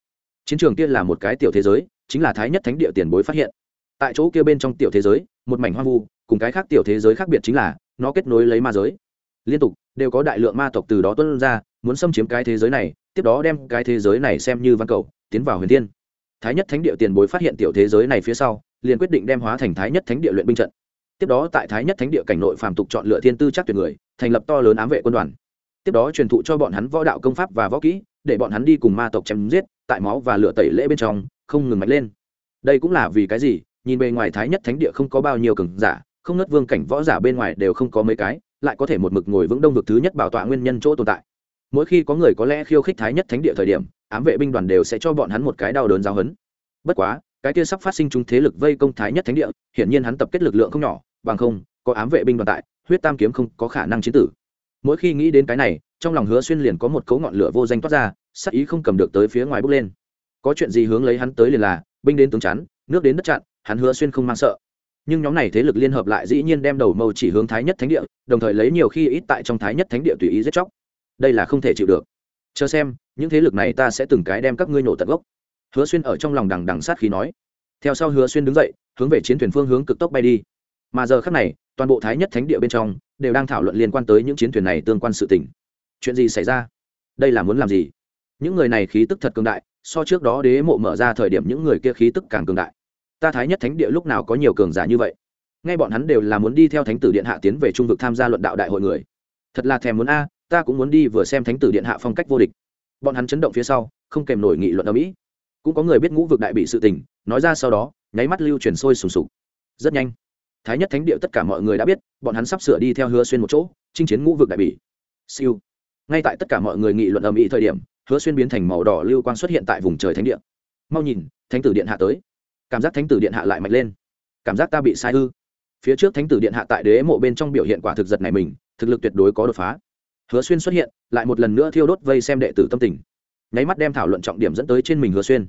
Speaker 1: Chiến trường kia là một cái tiểu thế giới, chính là thái nhất thánh địa tiền bối phát hiện. Tại chỗ kia bên trong tiểu thế giới, một mảnh hoang vu, cùng cái khác tiểu thế giới khác biệt chính là, nó kết nối lấy ma giới. Liên tục, đều có đại lượng ma tộc từ đó tuân ra, muốn xâm chiếm cái thế giới này tiếp đó đem cái thế giới này xem như văn cầu, tiến vào huyền thiên. Thái nhất thánh địa tiền bối phát hiện tiểu thế giới này phía sau, liền quyết định đem hóa thành thái nhất thánh địa luyện binh trận. Tiếp đó tại thái nhất thánh địa cảnh nội phàm tục chọn lựa thiên tư chắc tuyệt người, thành lập to lớn ám vệ quân đoàn. Tiếp đó truyền thụ cho bọn hắn võ đạo công pháp và võ kỹ, để bọn hắn đi cùng ma tộc chém giết, tại máu và lửa tẩy lễ bên trong, không ngừng mạnh lên. Đây cũng là vì cái gì? Nhìn bề ngoài thái nhất thánh địa không có bao nhiêu cường giả, không nớt vương cảnh võ giả bên ngoài đều không có mấy cái, lại có thể một mực ngồi vững đông vực thứ nhất bảo tọa nguyên nhân chỗ tồn tại mỗi khi có người có lẽ khiêu khích thái nhất thánh địa thời điểm, ám vệ binh đoàn đều sẽ cho bọn hắn một cái đau đớn giáo hấn. Bất quá, cái kia sắp phát sinh chúng thế lực vây công thái nhất thánh địa, hiển nhiên hắn tập kết lực lượng không nhỏ, bằng không, có ám vệ binh đoàn tại, huyết tam kiếm không có khả năng chiến tử. Mỗi khi nghĩ đến cái này, trong lòng hứa xuyên liền có một cấu ngọn lửa vô danh toát ra, sắc ý không cầm được tới phía ngoài bước lên. Có chuyện gì hướng lấy hắn tới liền là, binh đến tướng chắn, nước đến đất chặn, hắn hứa xuyên không mang sợ. Nhưng nhóm này thế lực liên hợp lại dĩ nhiên đem đầu mâu chỉ hướng thái nhất thánh địa, đồng thời lấy nhiều khi ít tại trong thái nhất thánh địa tùy ý giết chóc đây là không thể chịu được. Chờ xem, những thế lực này ta sẽ từng cái đem các ngươi nổ tận gốc. Hứa xuyên ở trong lòng đằng đằng sát khí nói. Theo sau hứa xuyên đứng dậy, hướng về chiến thuyền phương hướng cực tốc bay đi. Mà giờ khắc này, toàn bộ thái nhất thánh địa bên trong đều đang thảo luận liên quan tới những chiến thuyền này tương quan sự tình. Chuyện gì xảy ra? Đây là muốn làm gì? Những người này khí tức thật cường đại, so trước đó đế mộ mở ra thời điểm những người kia khí tức càng cường đại. Ta thái nhất thánh địa lúc nào có nhiều cường giả như vậy? Ngay bọn hắn đều là muốn đi theo thánh tử điện hạ tiến về trung vực tham gia luận đạo đại hội người. Thật là thèm muốn a ta cũng muốn đi vừa xem thánh tử điện hạ phong cách vô địch. Bọn hắn chấn động phía sau, không kèm nổi nghị luận ở mỹ. Cũng có người biết ngũ vực đại bị sự tình, nói ra sau đó, nháy mắt lưu truyền sôi sùng sục. Rất nhanh. Thái nhất thánh địa tất cả mọi người đã biết, bọn hắn sắp sửa đi theo hứa xuyên một chỗ, chinh chiến ngũ vực đại bỉ siêu. Ngay tại tất cả mọi người nghị luận ầm ĩ thời điểm, hứa xuyên biến thành màu đỏ lưu quang xuất hiện tại vùng trời thánh địa. Mau nhìn, thánh tử điện hạ tới. Cảm giác thánh tử điện hạ lại mạnh lên. Cảm giác ta bị sai ư. Phía trước thánh tử điện hạ tại đế mộ bên trong biểu hiện quả thực giật này mình, thực lực tuyệt đối có đột phá hứa xuyên xuất hiện, lại một lần nữa thiêu đốt vây xem đệ tử tâm tình. Nháy mắt đem thảo luận trọng điểm dẫn tới trên mình hứa xuyên.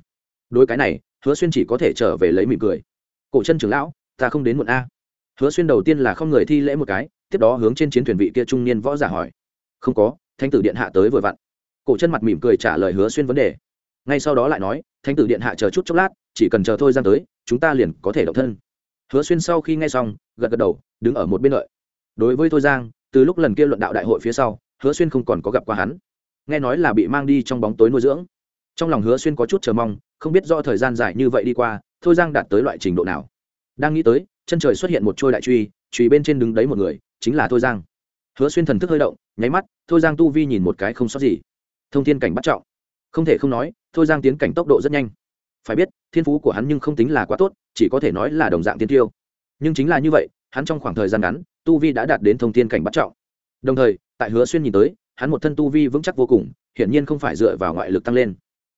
Speaker 1: Đối cái này, hứa xuyên chỉ có thể trở về lấy mỉm cười. Cổ chân trưởng lão, ta không đến muộn a. Hứa xuyên đầu tiên là không người thi lễ một cái, tiếp đó hướng trên chiến thuyền vị kia trung niên võ giả hỏi. Không có, thánh tử điện hạ tới vừa vặn. Cổ chân mặt mỉm cười trả lời hứa xuyên vấn đề. Ngay sau đó lại nói, thánh tử điện hạ chờ chút chốc lát, chỉ cần chờ thôi gian tới, chúng ta liền có thể động thân. Hứa xuyên sau khi nghe xong, gật gật đầu, đứng ở một bên lợi đối với thôi giang, từ lúc lần kia luận đạo đại hội phía sau hứa xuyên không còn có gặp qua hắn. Nghe nói là bị mang đi trong bóng tối nuôi dưỡng. Trong lòng hứa xuyên có chút chờ mong, không biết do thời gian dài như vậy đi qua, thôi giang đạt tới loại trình độ nào. Đang nghĩ tới, chân trời xuất hiện một trôi đại truy truy bên trên đứng đấy một người, chính là thôi giang. Hứa xuyên thần thức hơi động, nháy mắt, thôi giang tu vi nhìn một cái không sót gì. Thông thiên cảnh bắt trọng. Không thể không nói, thôi giang tiến cảnh tốc độ rất nhanh. Phải biết, thiên phú của hắn nhưng không tính là quá tốt, chỉ có thể nói là đồng dạng tiên tiêu. Nhưng chính là như vậy, hắn trong khoảng thời gian ngắn, tu vi đã đạt đến thông thiên cảnh bắt trọng. Đồng thời tại hứa xuyên nhìn tới, hắn một thân tu vi vững chắc vô cùng, hiển nhiên không phải dựa vào ngoại lực tăng lên.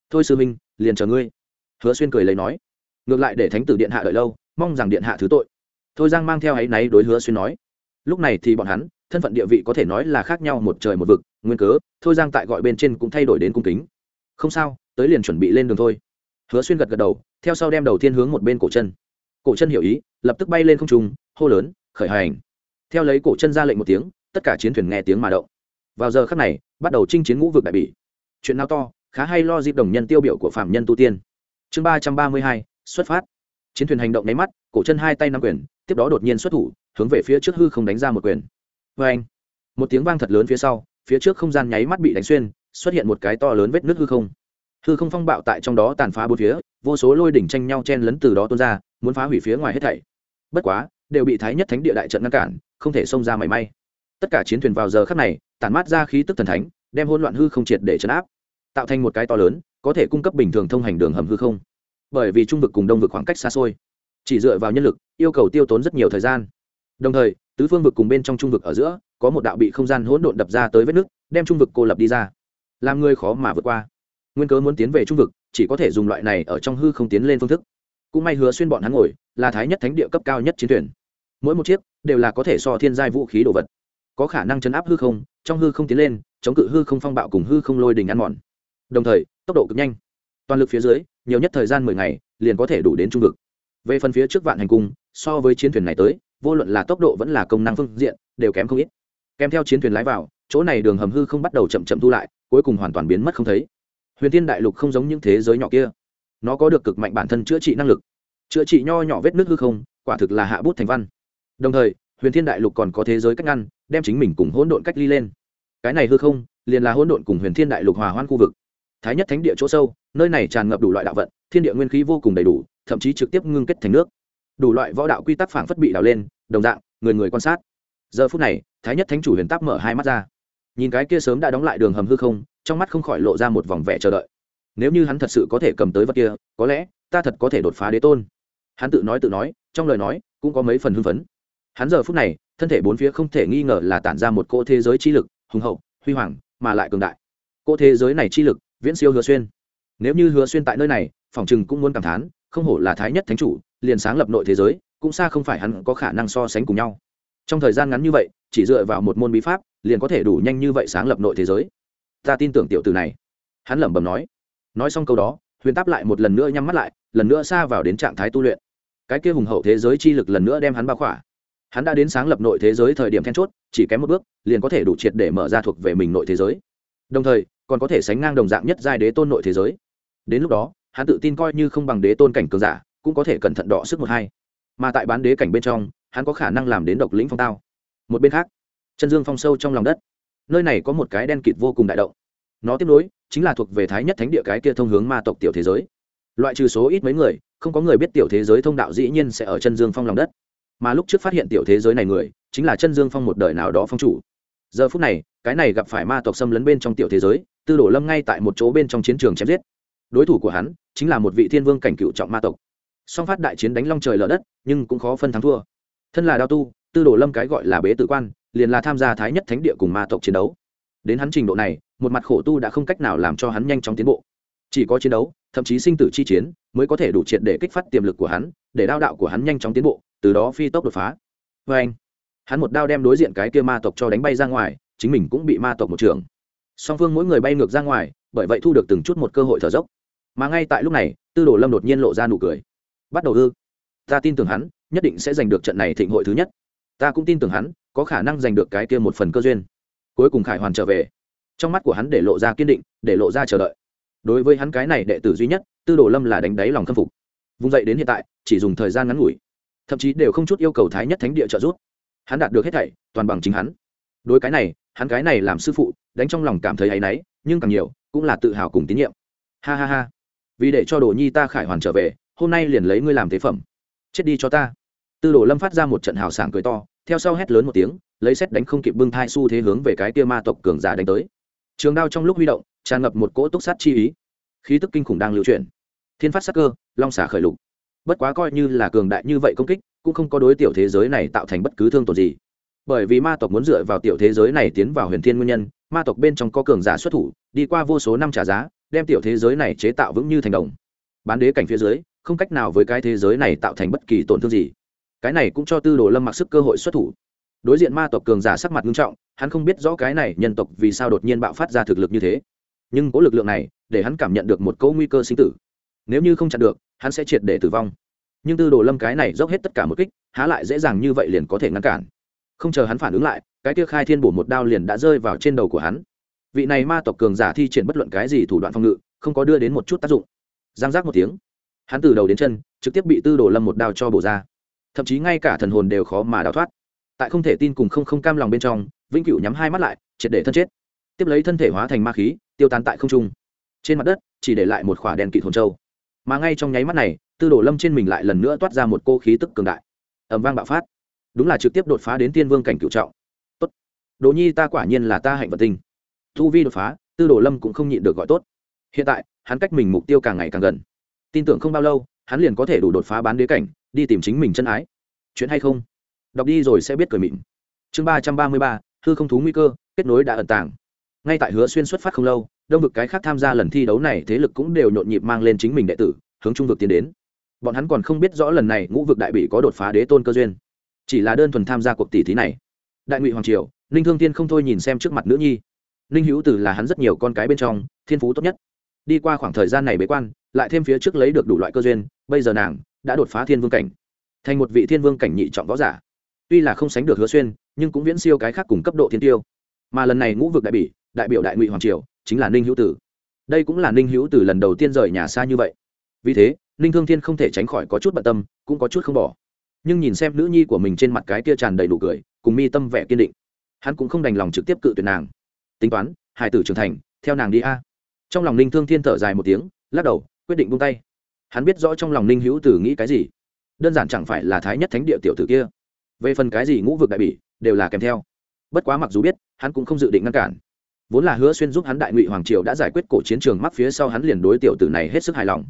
Speaker 1: Thôi sư minh liền chờ ngươi. Hứa xuyên cười lấy nói. Ngược lại để thánh tử điện hạ đợi lâu, mong rằng điện hạ thứ tội. Thôi giang mang theo áy náy đối hứa xuyên nói. Lúc này thì bọn hắn, thân phận địa vị có thể nói là khác nhau một trời một vực, nguyên cớ, thôi giang tại gọi bên trên cũng thay đổi đến cung kính. Không sao, tới liền chuẩn bị lên đường thôi. Hứa xuyên gật gật đầu, theo sau đem đầu tiên hướng một bên cổ chân. Cổ chân hiểu ý, lập tức bay lên không trung, hô lớn, khởi hành. Theo lấy cổ chân ra lệnh một tiếng tất cả chiến thuyền nghe tiếng mà động. Vào giờ khắc này, bắt đầu chinh chiến ngũ vực đại bỉ. Chuyện nào to, khá hay lo dịp đồng nhân tiêu biểu của phạm nhân tu tiên. Chương ba trăm ba mươi hai, xuất phát. Chiến thuyền hành động nháy mắt, cổ chân hai tay nắm quyền, tiếp đó đột nhiên xuất thủ, hướng về phía trước hư không đánh ra một quyền. Vê anh, một tiếng vang thật lớn phía sau, phía trước không gian nháy mắt bị đánh xuyên, xuất hiện một cái to lớn vết nứt hư không. Hư không phong bạo tại trong đó tàn phá bốn phía, vô số lôi đỉnh tranh nhau chen lấn từ đó tuôn ra, muốn phá hủy phía ngoài hết thảy. Bất quá, đều bị thái nhất thánh địa đại trận ngăn cản, không thể xông ra mảy may tất cả chiến thuyền vào giờ khắc này, tản mát ra khí tức thần thánh, đem hỗn loạn hư không triệt để chấn áp, tạo thành một cái to lớn, có thể cung cấp bình thường thông hành đường hầm hư không. Bởi vì trung vực cùng đông vực khoảng cách xa xôi, chỉ dựa vào nhân lực, yêu cầu tiêu tốn rất nhiều thời gian. Đồng thời, tứ phương vực cùng bên trong trung vực ở giữa, có một đạo bị không gian hỗn độn đập ra tới vết nước đem trung vực cô lập đi ra. Làm người khó mà vượt qua. Nguyên cớ muốn tiến về trung vực, chỉ có thể dùng loại này ở trong hư không tiến lên phương thức. Cũng may hứa xuyên bọn hắn ngồi, là thái nhất thánh địa cấp cao nhất chiến thuyền. Mỗi một chiếc, đều là có thể so thiên giai vũ khí đồ vật có khả năng chấn áp hư không, trong hư không tiến lên, chống cự hư không phong bạo cùng hư không lôi đình ăn mòn. Đồng thời, tốc độ cực nhanh. Toàn lực phía dưới, nhiều nhất thời gian mười ngày, liền có thể đủ đến trung vực. Về phần phía trước vạn hành cung, so với chiến thuyền này tới, vô luận là tốc độ vẫn là công năng phương diện, đều kém không ít. Kèm theo chiến thuyền lái vào, chỗ này đường hầm hư không bắt đầu chậm chậm thu lại, cuối cùng hoàn toàn biến mất không thấy. Huyền thiên đại lục không giống những thế giới nhỏ kia. Nó có được cực mạnh bản thân chữa trị năng lực. Chữa trị nho nhỏ vết nước hư không, quả thực là hạ bút thành văn. Đồng thời huyền thiên đại lục còn có thế giới cách ngăn, đem chính mình cùng hỗn độn cách ly lên. Cái này hư không, liền là hỗn độn cùng huyền thiên đại lục hòa hoan khu vực. Thái nhất thánh địa chỗ sâu, nơi này tràn ngập đủ loại đạo vận, thiên địa nguyên khí vô cùng đầy đủ, thậm chí trực tiếp ngưng kết thành nước. Đủ loại võ đạo quy tắc phảng phất bị đào lên, đồng dạng, người người quan sát. Giờ phút này, thái nhất thánh chủ huyền tắc mở hai mắt ra. Nhìn cái kia sớm đã đóng lại đường hầm hư không, trong mắt không khỏi lộ ra một vòng vẻ chờ đợi. Nếu như hắn thật sự có thể cầm tới vật kia, có lẽ ta thật có thể đột phá đế tôn. Hắn tự nói tự nói, trong lời nói cũng có mấy phần hưng phấn hắn giờ phút này, thân thể bốn phía không thể nghi ngờ là tản ra một cỗ thế giới chi lực, hùng hậu, huy hoàng, mà lại cường đại. Cỗ thế giới này chi lực, viễn siêu hứa xuyên. Nếu như hứa xuyên tại nơi này, phòng chừng cũng muốn cảm thán, không hổ là thái nhất thánh chủ, liền sáng lập nội thế giới, cũng xa không phải hắn có khả năng so sánh cùng nhau. Trong thời gian ngắn như vậy, chỉ dựa vào một môn bí pháp, liền có thể đủ nhanh như vậy sáng lập nội thế giới. Ta tin tưởng tiểu từ này. Hắn lẩm bẩm nói. Nói xong câu đó, huyền táp lại một lần nữa nhắm mắt lại, lần nữa xa vào đến trạng thái tu luyện. Cái kia hùng hậu thế giới chi lực lần nữa đem hắn bao khỏa hắn đã đến sáng lập nội thế giới thời điểm then chốt, chỉ kém một bước, liền có thể đủ triệt để mở ra thuộc về mình nội thế giới. Đồng thời, còn có thể sánh ngang đồng dạng nhất giai đế tôn nội thế giới. Đến lúc đó, hắn tự tin coi như không bằng đế tôn cảnh cường giả, cũng có thể cẩn thận đọ sức một hai. Mà tại bán đế cảnh bên trong, hắn có khả năng làm đến độc lĩnh phong tao. Một bên khác, chân dương phong sâu trong lòng đất. Nơi này có một cái đen kịt vô cùng đại động. Nó tiếp nối, chính là thuộc về thái nhất thánh địa cái kia thông hướng ma tộc tiểu thế giới. Loại trừ số ít mấy người, không có người biết tiểu thế giới thông đạo dĩ nhiên sẽ ở chân dương phong lòng đất mà lúc trước phát hiện tiểu thế giới này người, chính là chân dương phong một đời nào đó phong chủ. Giờ phút này, cái này gặp phải ma tộc xâm lấn bên trong tiểu thế giới, tư đổ lâm ngay tại một chỗ bên trong chiến trường chém giết. Đối thủ của hắn, chính là một vị thiên vương cảnh cựu trọng ma tộc. Song phát đại chiến đánh long trời lở đất, nhưng cũng khó phân thắng thua. Thân là đao tu, tư đồ lâm cái gọi là bế tử quan, liền là tham gia thái nhất thánh địa cùng ma tộc chiến đấu. Đến hắn trình độ này, một mặt khổ tu đã không cách nào làm cho hắn nhanh chóng tiến bộ. Chỉ có chiến đấu, thậm chí sinh tử chi chiến, mới có thể đủ triệt để kích phát tiềm lực của hắn, để đao đạo của hắn nhanh chóng tiến bộ từ đó phi tốc đột phá. Vê anh, hắn một đao đem đối diện cái kia ma tộc cho đánh bay ra ngoài, chính mình cũng bị ma tộc một trường song phương mỗi người bay ngược ra ngoài, bởi vậy thu được từng chút một cơ hội thở dốc. Mà ngay tại lúc này, tư đồ lâm đột nhiên lộ ra nụ cười. Bắt đầu ư? Ta tin tưởng hắn, nhất định sẽ giành được trận này thịnh hội thứ nhất. Ta cũng tin tưởng hắn, có khả năng giành được cái kia một phần cơ duyên. Cuối cùng khải hoàn trở về. Trong mắt của hắn để lộ ra kiên định, để lộ ra chờ đợi. Đối với hắn cái này đệ tử duy nhất, tư đồ lâm là đánh đáy lòng khâm phục. Vùng dậy đến hiện tại, chỉ dùng thời gian ngắn ngủi thậm chí đều không chút yêu cầu thái nhất thánh địa trợ giúp. Hắn đạt được hết thảy, toàn bằng chính hắn. Đối cái này, hắn cái này làm sư phụ, đánh trong lòng cảm thấy áy náy, nhưng càng nhiều, cũng là tự hào cùng tín nhiệm. Ha ha ha. Vì để cho đồ nhi ta khải hoàn trở về, hôm nay liền lấy ngươi làm tế phẩm. Chết đi cho ta. Tư đồ lâm phát ra một trận hào sảng cười to, theo sau hét lớn một tiếng, lấy xét đánh không kịp bưng thai xu thế hướng về cái tia ma tộc cường giả đánh tới. Trường đao trong lúc huy động, tràn ngập một cỗ túc sát chi ý. Khí tức kinh khủng đang lưu chuyển. Thiên phát sắc cơ, long xả khởi lục bất quá coi như là cường đại như vậy công kích, cũng không có đối tiểu thế giới này tạo thành bất cứ thương tổn gì. Bởi vì ma tộc muốn dựa vào tiểu thế giới này tiến vào huyền thiên nguyên nhân, ma tộc bên trong có cường giả xuất thủ, đi qua vô số năm trả giá, đem tiểu thế giới này chế tạo vững như thành đồng. Bán đế cảnh phía dưới, không cách nào với cái thế giới này tạo thành bất kỳ tổn thương gì. Cái này cũng cho tư đồ lâm mặc sức cơ hội xuất thủ. Đối diện ma tộc cường giả sắc mặt nghiêm trọng, hắn không biết rõ cái này nhân tộc vì sao đột nhiên bạo phát ra thực lực như thế. Nhưng có lực lượng này, để hắn cảm nhận được một câu nguy cơ sinh tử nếu như không chặn được, hắn sẽ triệt để tử vong. Nhưng tư đồ lâm cái này dốc hết tất cả một kích, há lại dễ dàng như vậy liền có thể ngăn cản. Không chờ hắn phản ứng lại, cái kia khai thiên bổ một đao liền đã rơi vào trên đầu của hắn. Vị này ma tộc cường giả thi triển bất luận cái gì thủ đoạn phòng ngự, không có đưa đến một chút tác dụng. Giang giác một tiếng, hắn từ đầu đến chân, trực tiếp bị tư đồ lâm một đao cho bổ ra. Thậm chí ngay cả thần hồn đều khó mà đào thoát. Tại không thể tin cùng không không cam lòng bên trong, vĩnh cửu nhắm hai mắt lại, triệt để thân chết. Tiếp lấy thân thể hóa thành ma khí, tiêu tán tại không trung. Trên mặt đất, chỉ để lại một khỏa đèn kỵ thôn châu mà ngay trong nháy mắt này, tư đồ lâm trên mình lại lần nữa toát ra một cô khí tức cường đại. Ẩm vang bạo phát. Đúng là trực tiếp đột phá đến tiên vương cảnh cựu trọng. Tốt. Đồ nhi ta quả nhiên là ta hạnh vật tinh. Thu vi đột phá, tư đồ lâm cũng không nhịn được gọi tốt. Hiện tại, hắn cách mình mục tiêu càng ngày càng gần. Tin tưởng không bao lâu, hắn liền có thể đủ đột phá bán đế cảnh, đi tìm chính mình chân ái. Chuyện hay không? Đọc đi rồi sẽ biết cười mịn. Chương ba trăm ba mươi ba, hư không thú nguy cơ, kết nối đã ẩn tàng. Ngay tại hứa xuyên xuất phát không lâu đông vực cái khác tham gia lần thi đấu này thế lực cũng đều nhộn nhịp mang lên chính mình đệ tử, hướng trung vực tiến đến. Bọn hắn còn không biết rõ lần này ngũ vực đại bị có đột phá đế tôn cơ duyên. Chỉ là đơn thuần tham gia cuộc tỷ thí này. Đại ngụy hoàng triều, ninh thương tiên không thôi nhìn xem trước mặt nữ nhi. Ninh hữu tử là hắn rất nhiều con cái bên trong, thiên phú tốt nhất. Đi qua khoảng thời gian này bế quan, lại thêm phía trước lấy được đủ loại cơ duyên, bây giờ nàng đã đột phá thiên vương cảnh. Thành một vị thiên vương cảnh nhị trọng võ giả. Tuy là không sánh được hứa xuyên, nhưng cũng viễn siêu cái khác cùng cấp độ thiên tiêu. Mà lần này ngũ vực đại bỉ đại biểu đại ngụy hoàng triều chính là ninh hữu tử. Đây cũng là ninh hữu tử lần đầu tiên rời nhà xa như vậy. Vì thế, ninh thương thiên không thể tránh khỏi có chút bận tâm, cũng có chút không bỏ. Nhưng nhìn xem nữ nhi của mình trên mặt cái kia tràn đầy đủ cười, cùng mi tâm vẻ kiên định, hắn cũng không đành lòng trực tiếp cự tuyệt nàng. Tính toán, hải tử trưởng thành, theo nàng đi a. Trong lòng ninh thương thiên thở dài một tiếng, lắc đầu, quyết định buông tay. Hắn biết rõ trong lòng ninh hữu tử nghĩ cái gì. Đơn giản chẳng phải là thái nhất thánh địa tiểu tử kia. Về phần cái gì ngũ vực đại bỉ, đều là kèm theo. Bất quá mặc dù biết, hắn cũng không dự định ngăn cản vốn là hứa xuyên giúp hắn đại ngụy hoàng triều đã giải quyết cổ chiến trường mắc phía sau hắn liền đối tiểu tử này hết sức hài lòng.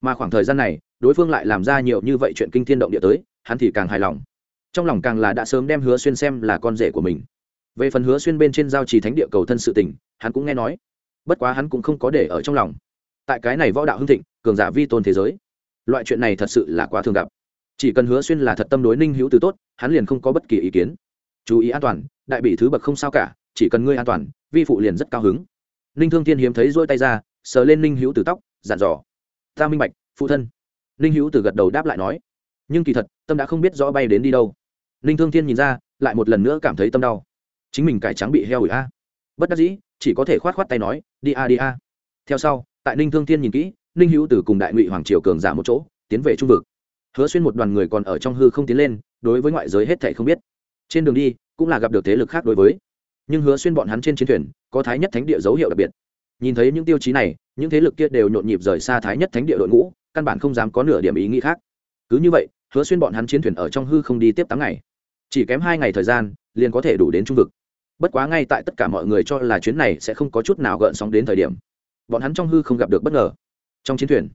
Speaker 1: Mà khoảng thời gian này, đối phương lại làm ra nhiều như vậy chuyện kinh thiên động địa tới, hắn thì càng hài lòng. Trong lòng càng là đã sớm đem hứa xuyên xem là con rể của mình. Về phần hứa xuyên bên trên giao trì thánh địa cầu thân sự tình, hắn cũng nghe nói. Bất quá hắn cũng không có để ở trong lòng. Tại cái này võ đạo hưng thịnh, cường giả vi tôn thế giới. Loại chuyện này thật sự là quá thường gặp. Chỉ cần hứa xuyên là thật tâm đối ninh hữu từ tốt, hắn liền không có bất kỳ ý kiến. Chú ý an toàn, đại bị thứ bậc không sao cả, chỉ cần ngươi an toàn vi phụ liền rất cao hứng. Ninh thương thiên hiếm thấy dỗi tay ra, sờ lên ninh hữu từ tóc, dặn dò. Ta minh bạch, phụ thân. Ninh hữu từ gật đầu đáp lại nói. Nhưng kỳ thật, tâm đã không biết rõ bay đến đi đâu. Ninh thương thiên nhìn ra, lại một lần nữa cảm thấy tâm đau. Chính mình cải trắng bị heo ủi a. Bất đắc dĩ, chỉ có thể khoát khoát tay nói, đi a đi a. Theo sau, tại ninh thương thiên nhìn kỹ, ninh hữu từ cùng đại ngụy hoàng triều cường giả một chỗ, tiến về trung vực. Hứa xuyên một đoàn người còn ở trong hư không tiến lên, đối với ngoại giới hết thảy không biết. Trên đường đi, cũng là gặp được thế lực khác đối với nhưng hứa xuyên bọn hắn trên chiến thuyền có thái nhất thánh địa dấu hiệu đặc biệt. Nhìn thấy những tiêu chí này, những thế lực kia đều nhộn nhịp rời xa thái nhất thánh địa đội ngũ, căn bản không dám có nửa điểm ý nghĩ khác. Cứ như vậy, hứa xuyên bọn hắn chiến thuyền ở trong hư không đi tiếp tám ngày. Chỉ kém hai ngày thời gian, liền có thể đủ đến trung vực. Bất quá ngay tại tất cả mọi người cho là chuyến này sẽ không có chút nào gợn sóng đến thời điểm, bọn hắn trong hư không gặp được bất ngờ. Trong chiến thuyền,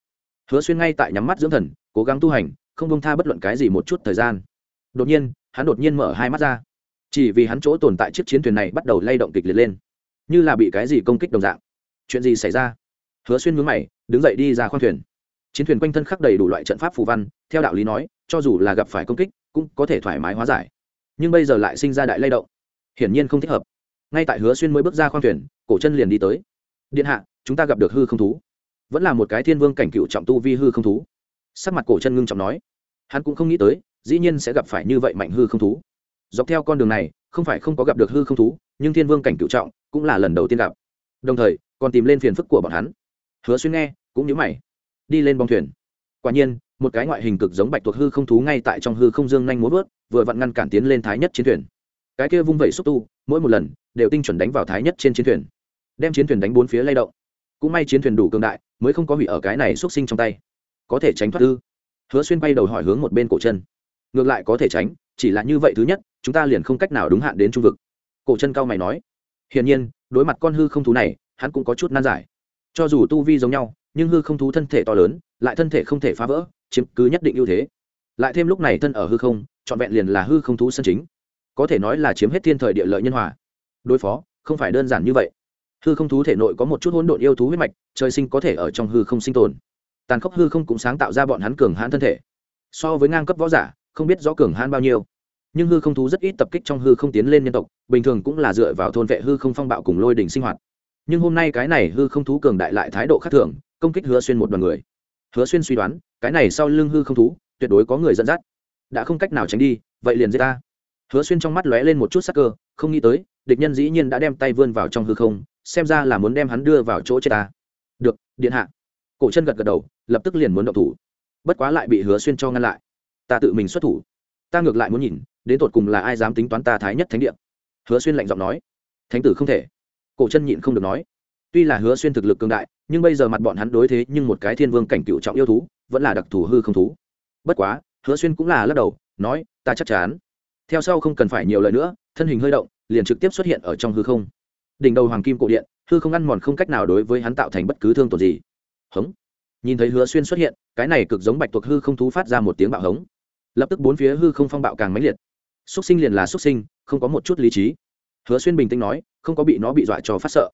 Speaker 1: hứa xuyên ngay tại nhắm mắt dưỡng thần, cố gắng tu hành, không bông tha bất luận cái gì một chút thời gian. Đột nhiên, hắn đột nhiên mở hai mắt ra chỉ vì hắn chỗ tồn tại chiếc chiến thuyền này bắt đầu lay động kịch liệt lên. Như là bị cái gì công kích đồng dạng. Chuyện gì xảy ra? Hứa xuyên mướn mày, đứng dậy đi ra khoang thuyền. Chiến thuyền quanh thân khắc đầy đủ loại trận pháp phù văn, theo đạo lý nói, cho dù là gặp phải công kích, cũng có thể thoải mái hóa giải. Nhưng bây giờ lại sinh ra đại lay động. Hiển nhiên không thích hợp. Ngay tại hứa xuyên mới bước ra khoang thuyền, cổ chân liền đi tới. Điện hạ, chúng ta gặp được hư không thú. Vẫn là một cái thiên vương cảnh cựu trọng tu vi hư không thú. Sắc mặt cổ chân ngưng trọng nói. Hắn cũng không nghĩ tới, dĩ nhiên sẽ gặp phải như vậy mạnh hư không thú dọc theo con đường này, không phải không có gặp được hư không thú, nhưng thiên vương cảnh cựu trọng cũng là lần đầu tiên gặp. Đồng thời, còn tìm lên phiền phức của bọn hắn. Hứa xuyên nghe, cũng nhớ mày, đi lên bong thuyền. Quả nhiên, một cái ngoại hình cực giống bạch thuộc hư không thú ngay tại trong hư không dương nhanh muốn vớt, vừa vặn ngăn cản tiến lên thái nhất chiến thuyền. Cái kia vung vẩy xúc tu, mỗi một lần, đều tinh chuẩn đánh vào thái nhất trên chiến thuyền. Đem chiến thuyền đánh bốn phía lay động. Cũng may chiến thuyền đủ cường đại, mới không có hủy ở cái này xuất sinh trong tay. Có thể tránh thoát ư? Hứa xuyên bay đầu hỏi hướng một bên cổ chân. Ngược lại có thể tránh, chỉ là như vậy thứ nhất chúng ta liền không cách nào đúng hạn đến trung vực. Cổ chân cao mày nói. Hiển nhiên, đối mặt con hư không thú này, hắn cũng có chút nan giải. Cho dù tu vi giống nhau, nhưng hư không thú thân thể to lớn, lại thân thể không thể phá vỡ, chiếm cứ nhất định ưu thế. Lại thêm lúc này thân ở hư không, trọn vẹn liền là hư không thú sân chính. Có thể nói là chiếm hết thiên thời địa lợi nhân hòa. Đối phó, không phải đơn giản như vậy. Hư không thú thể nội có một chút hỗn độn yêu thú huyết mạch, trời sinh có thể ở trong hư không sinh tồn. Tàn khốc hư không cũng sáng tạo ra bọn hắn cường hãn thân thể. So với ngang cấp võ giả, không biết rõ cường hãn bao nhiêu nhưng hư không thú rất ít tập kích trong hư không tiến lên nhân tộc, bình thường cũng là dựa vào thôn vệ hư không phong bạo cùng lôi đình sinh hoạt. Nhưng hôm nay cái này hư không thú cường đại lại thái độ khác thường, công kích hứa xuyên một đoàn người. Hứa xuyên suy đoán, cái này sau lưng hư không thú, tuyệt đối có người dẫn dắt. Đã không cách nào tránh đi, vậy liền giết ta. Hứa xuyên trong mắt lóe lên một chút sắc cơ, không nghĩ tới, địch nhân dĩ nhiên đã đem tay vươn vào trong hư không, xem ra là muốn đem hắn đưa vào chỗ chết ta. Được, điện hạ. Cổ chân gật gật đầu, lập tức liền muốn động thủ. Bất quá lại bị hứa xuyên cho ngăn lại. Ta tự mình xuất thủ. Ta ngược lại muốn nhìn đến tột cùng là ai dám tính toán ta thái nhất thánh địa? Hứa xuyên lạnh giọng nói. Thánh tử không thể. Cổ chân nhịn không được nói. Tuy là hứa xuyên thực lực cường đại, nhưng bây giờ mặt bọn hắn đối thế nhưng một cái thiên vương cảnh cựu trọng yêu thú, vẫn là đặc thù hư không thú. Bất quá, hứa xuyên cũng là lắc đầu, nói, ta chắc chắn. Theo sau không cần phải nhiều lời nữa, thân hình hơi động, liền trực tiếp xuất hiện ở trong hư không. Đỉnh đầu hoàng kim cổ điện, hư không ăn mòn không cách nào đối với hắn tạo thành bất cứ thương tổn gì. Hống. Nhìn thấy hứa xuyên xuất hiện, cái này cực giống bạch tuộc hư không thú phát ra một tiếng bạo hống. Lập tức bốn phía hư không phong bạo càng mãnh liệt xuất sinh liền là xuất sinh, không có một chút lý trí. Hứa xuyên bình tĩnh nói, không có bị nó bị dọa cho phát sợ.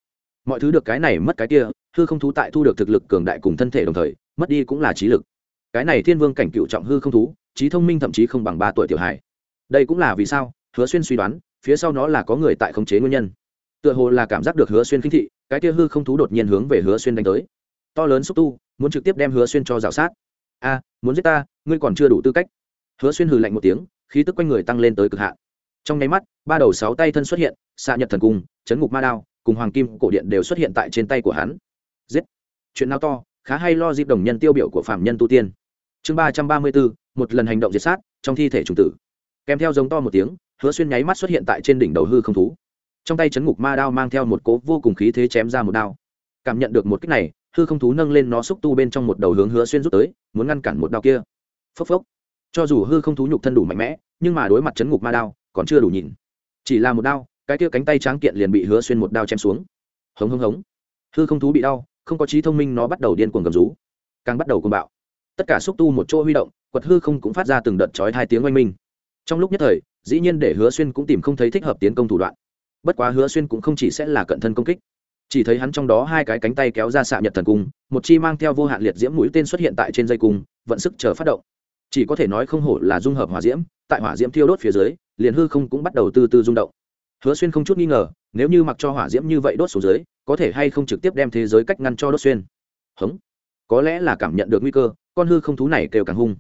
Speaker 1: Mọi thứ được cái này mất cái kia, hư không thú tại thu được thực lực cường đại cùng thân thể đồng thời, mất đi cũng là trí lực. Cái này thiên vương cảnh cựu trọng hư không thú, trí thông minh thậm chí không bằng ba tuổi tiểu hải. đây cũng là vì sao? Hứa xuyên suy đoán, phía sau nó là có người tại khống chế nguyên nhân. Tựa hồ là cảm giác được hứa xuyên khinh thị, cái kia hư không thú đột nhiên hướng về hứa xuyên đánh tới. To lớn xúc tu, muốn trực tiếp đem hứa xuyên cho rào sát. A, muốn giết ta, ngươi còn chưa đủ tư cách. Hứa xuyên hừ lạnh một tiếng khí tức quanh người tăng lên tới cực hạn. Trong nháy mắt, ba đầu sáu tay thân xuất hiện, xạ nhật thần cung, chấn ngục ma đao, cùng hoàng kim cổ điện đều xuất hiện tại trên tay của hắn. Giết! Chuyện nào to, khá hay lo dịp đồng nhân tiêu biểu của phạm nhân tu tiên. Chương ba trăm ba mươi bốn, một lần hành động diệt sát, trong thi thể trùng tử. Kèm theo giống to một tiếng, hứa xuyên nháy mắt xuất hiện tại trên đỉnh đầu hư không thú. Trong tay chấn ngục ma đao mang theo một cố vô cùng khí thế chém ra một đao. Cảm nhận được một kích này, hư không thú nâng lên nó xúc tu bên trong một đầu hướng hứa xuyên rút tới, muốn ngăn cản một đao kia. Phốc phốc cho dù hư không thú nhục thân đủ mạnh mẽ, nhưng mà đối mặt chấn ngục ma đao, còn chưa đủ nhìn. Chỉ là một đao, cái kia cánh tay tráng kiện liền bị hứa xuyên một đao chém xuống. Hống hống hống. Hư không thú bị đau, không có trí thông minh nó bắt đầu điên cuồng gầm rú. Càng bắt đầu cuồng bạo. Tất cả xúc tu một chỗ huy động, quật hư không cũng phát ra từng đợt chói hai tiếng oanh minh. Trong lúc nhất thời, dĩ nhiên để hứa xuyên cũng tìm không thấy thích hợp tiến công thủ đoạn. Bất quá hứa xuyên cũng không chỉ sẽ là cận thân công kích. Chỉ thấy hắn trong đó hai cái cánh tay kéo ra xạ nhật thần cung, một chi mang theo vô hạn liệt diễm mũi tên xuất hiện tại trên dây cung, vận sức chờ phát động chỉ có thể nói không hổ là dung hợp hỏa diễm, tại hỏa diễm thiêu đốt phía dưới, liền hư không cũng bắt đầu từ từ rung động. Hứa xuyên không chút nghi ngờ, nếu như mặc cho hỏa diễm như vậy đốt xuống dưới, có thể hay không trực tiếp đem thế giới cách ngăn cho đốt xuyên? Hống. Có lẽ là cảm nhận được nguy cơ, con hư không thú này kêu càng hung.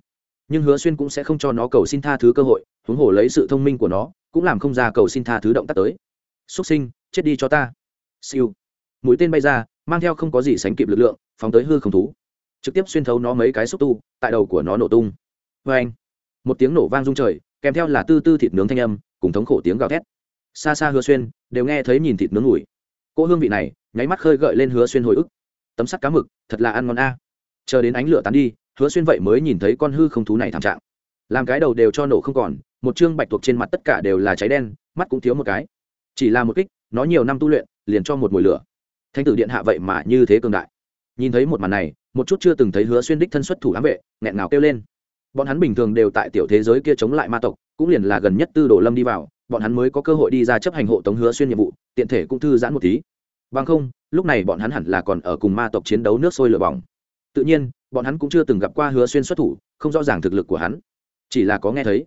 Speaker 1: Nhưng hứa xuyên cũng sẽ không cho nó cầu xin tha thứ cơ hội, huống hồ lấy sự thông minh của nó, cũng làm không ra cầu xin tha thứ động tác tới. Xuất sinh, chết đi cho ta. Siêu. Mũi tên bay ra, mang theo không có gì sánh kịp lực lượng, phóng tới hư không thú. Trực tiếp xuyên thấu nó mấy cái xúc tu, tại đầu của nó nổ tung vê anh. Một tiếng nổ vang rung trời, kèm theo là tư tư thịt nướng thanh âm, cùng thống khổ tiếng gào thét. Xa xa hứa xuyên, đều nghe thấy nhìn thịt nướng ngủi. Cỗ hương vị này, nháy mắt khơi gợi lên hứa xuyên hồi ức. Tấm sắt cá mực, thật là ăn ngon a. Chờ đến ánh lửa tán đi, hứa xuyên vậy mới nhìn thấy con hư không thú này thảm trạng. Làm cái đầu đều cho nổ không còn, một chương bạch thuộc trên mặt tất cả đều là cháy đen, mắt cũng thiếu một cái. Chỉ là một kích, nó nhiều năm tu luyện, liền cho một mùi lửa. Thanh tử điện hạ vậy mà như thế cường đại. Nhìn thấy một màn này, một chút chưa từng thấy hứa xuyên đích thân xuất thủ ám vệ, nghẹn ngào kêu lên bọn hắn bình thường đều tại tiểu thế giới kia chống lại ma tộc, cũng liền là gần nhất tư đồ lâm đi vào, bọn hắn mới có cơ hội đi ra chấp hành hộ tống hứa xuyên nhiệm vụ, tiện thể cũng thư giãn một tí. Bằng không, lúc này bọn hắn hẳn là còn ở cùng ma tộc chiến đấu nước sôi lửa bỏng. Tự nhiên, bọn hắn cũng chưa từng gặp qua hứa xuyên xuất thủ, không rõ ràng thực lực của hắn. Chỉ là có nghe thấy.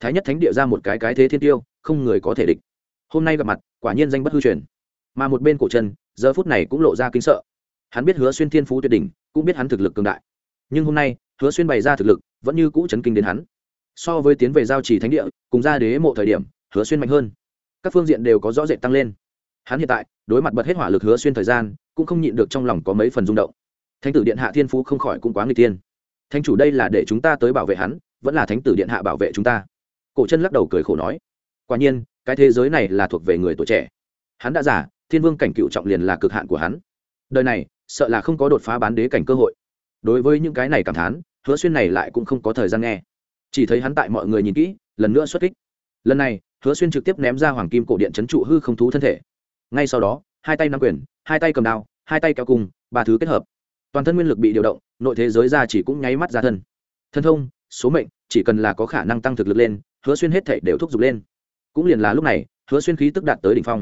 Speaker 1: Thái nhất thánh địa ra một cái cái thế thiên tiêu, không người có thể địch. Hôm nay gặp mặt, quả nhiên danh bất hư truyền. Mà một bên cổ chân, giờ phút này cũng lộ ra kinh sợ. Hắn biết hứa xuyên thiên phú tuyệt đỉnh, cũng biết hắn thực lực cường đại. Nhưng hôm nay hứa xuyên bày ra thực lực, vẫn như cũ chấn kinh đến hắn. So với tiến về giao trì thánh địa, cùng ra đế mộ thời điểm, hứa xuyên mạnh hơn. Các phương diện đều có rõ rệt tăng lên. Hắn hiện tại, đối mặt bật hết hỏa lực hứa xuyên thời gian, cũng không nhịn được trong lòng có mấy phần rung động. Thánh tử điện hạ thiên phú không khỏi cũng quá người tiên thánh chủ đây là để chúng ta tới bảo vệ hắn, vẫn là thánh tử điện hạ bảo vệ chúng ta? Cổ chân lắc đầu cười khổ nói. Quả nhiên, cái thế giới này là thuộc về người tuổi trẻ. Hắn đã giả thiên vương cảnh cựu trọng liền là cực hạn của hắn. Đời này, sợ là không có đột phá bán đế cảnh cơ hội. Đối với những cái này cảm thán hứa xuyên này lại cũng không có thời gian nghe. Chỉ thấy hắn tại mọi người nhìn kỹ, lần nữa xuất kích. Lần này, hứa xuyên trực tiếp ném ra hoàng kim cổ điện c h ấ n trụ hư không thú thân thể. Ngay sau đó, hai tay nắm quyền, hai tay cầm đao, hai tay kéo cung ba thứ kết hợp. Toàn thân nguyên lực bị điều động, nội thế giới ra chỉ cũng nháy mắt ra thân. Thân thông, số mệnh, chỉ cần là có khả năng tăng thực lực lên, hứa xuyên hết thể đều thúc giục lên. Cũng liền là lúc này, hứa xuyên khí tức đạt tới đ ỉ n h phong.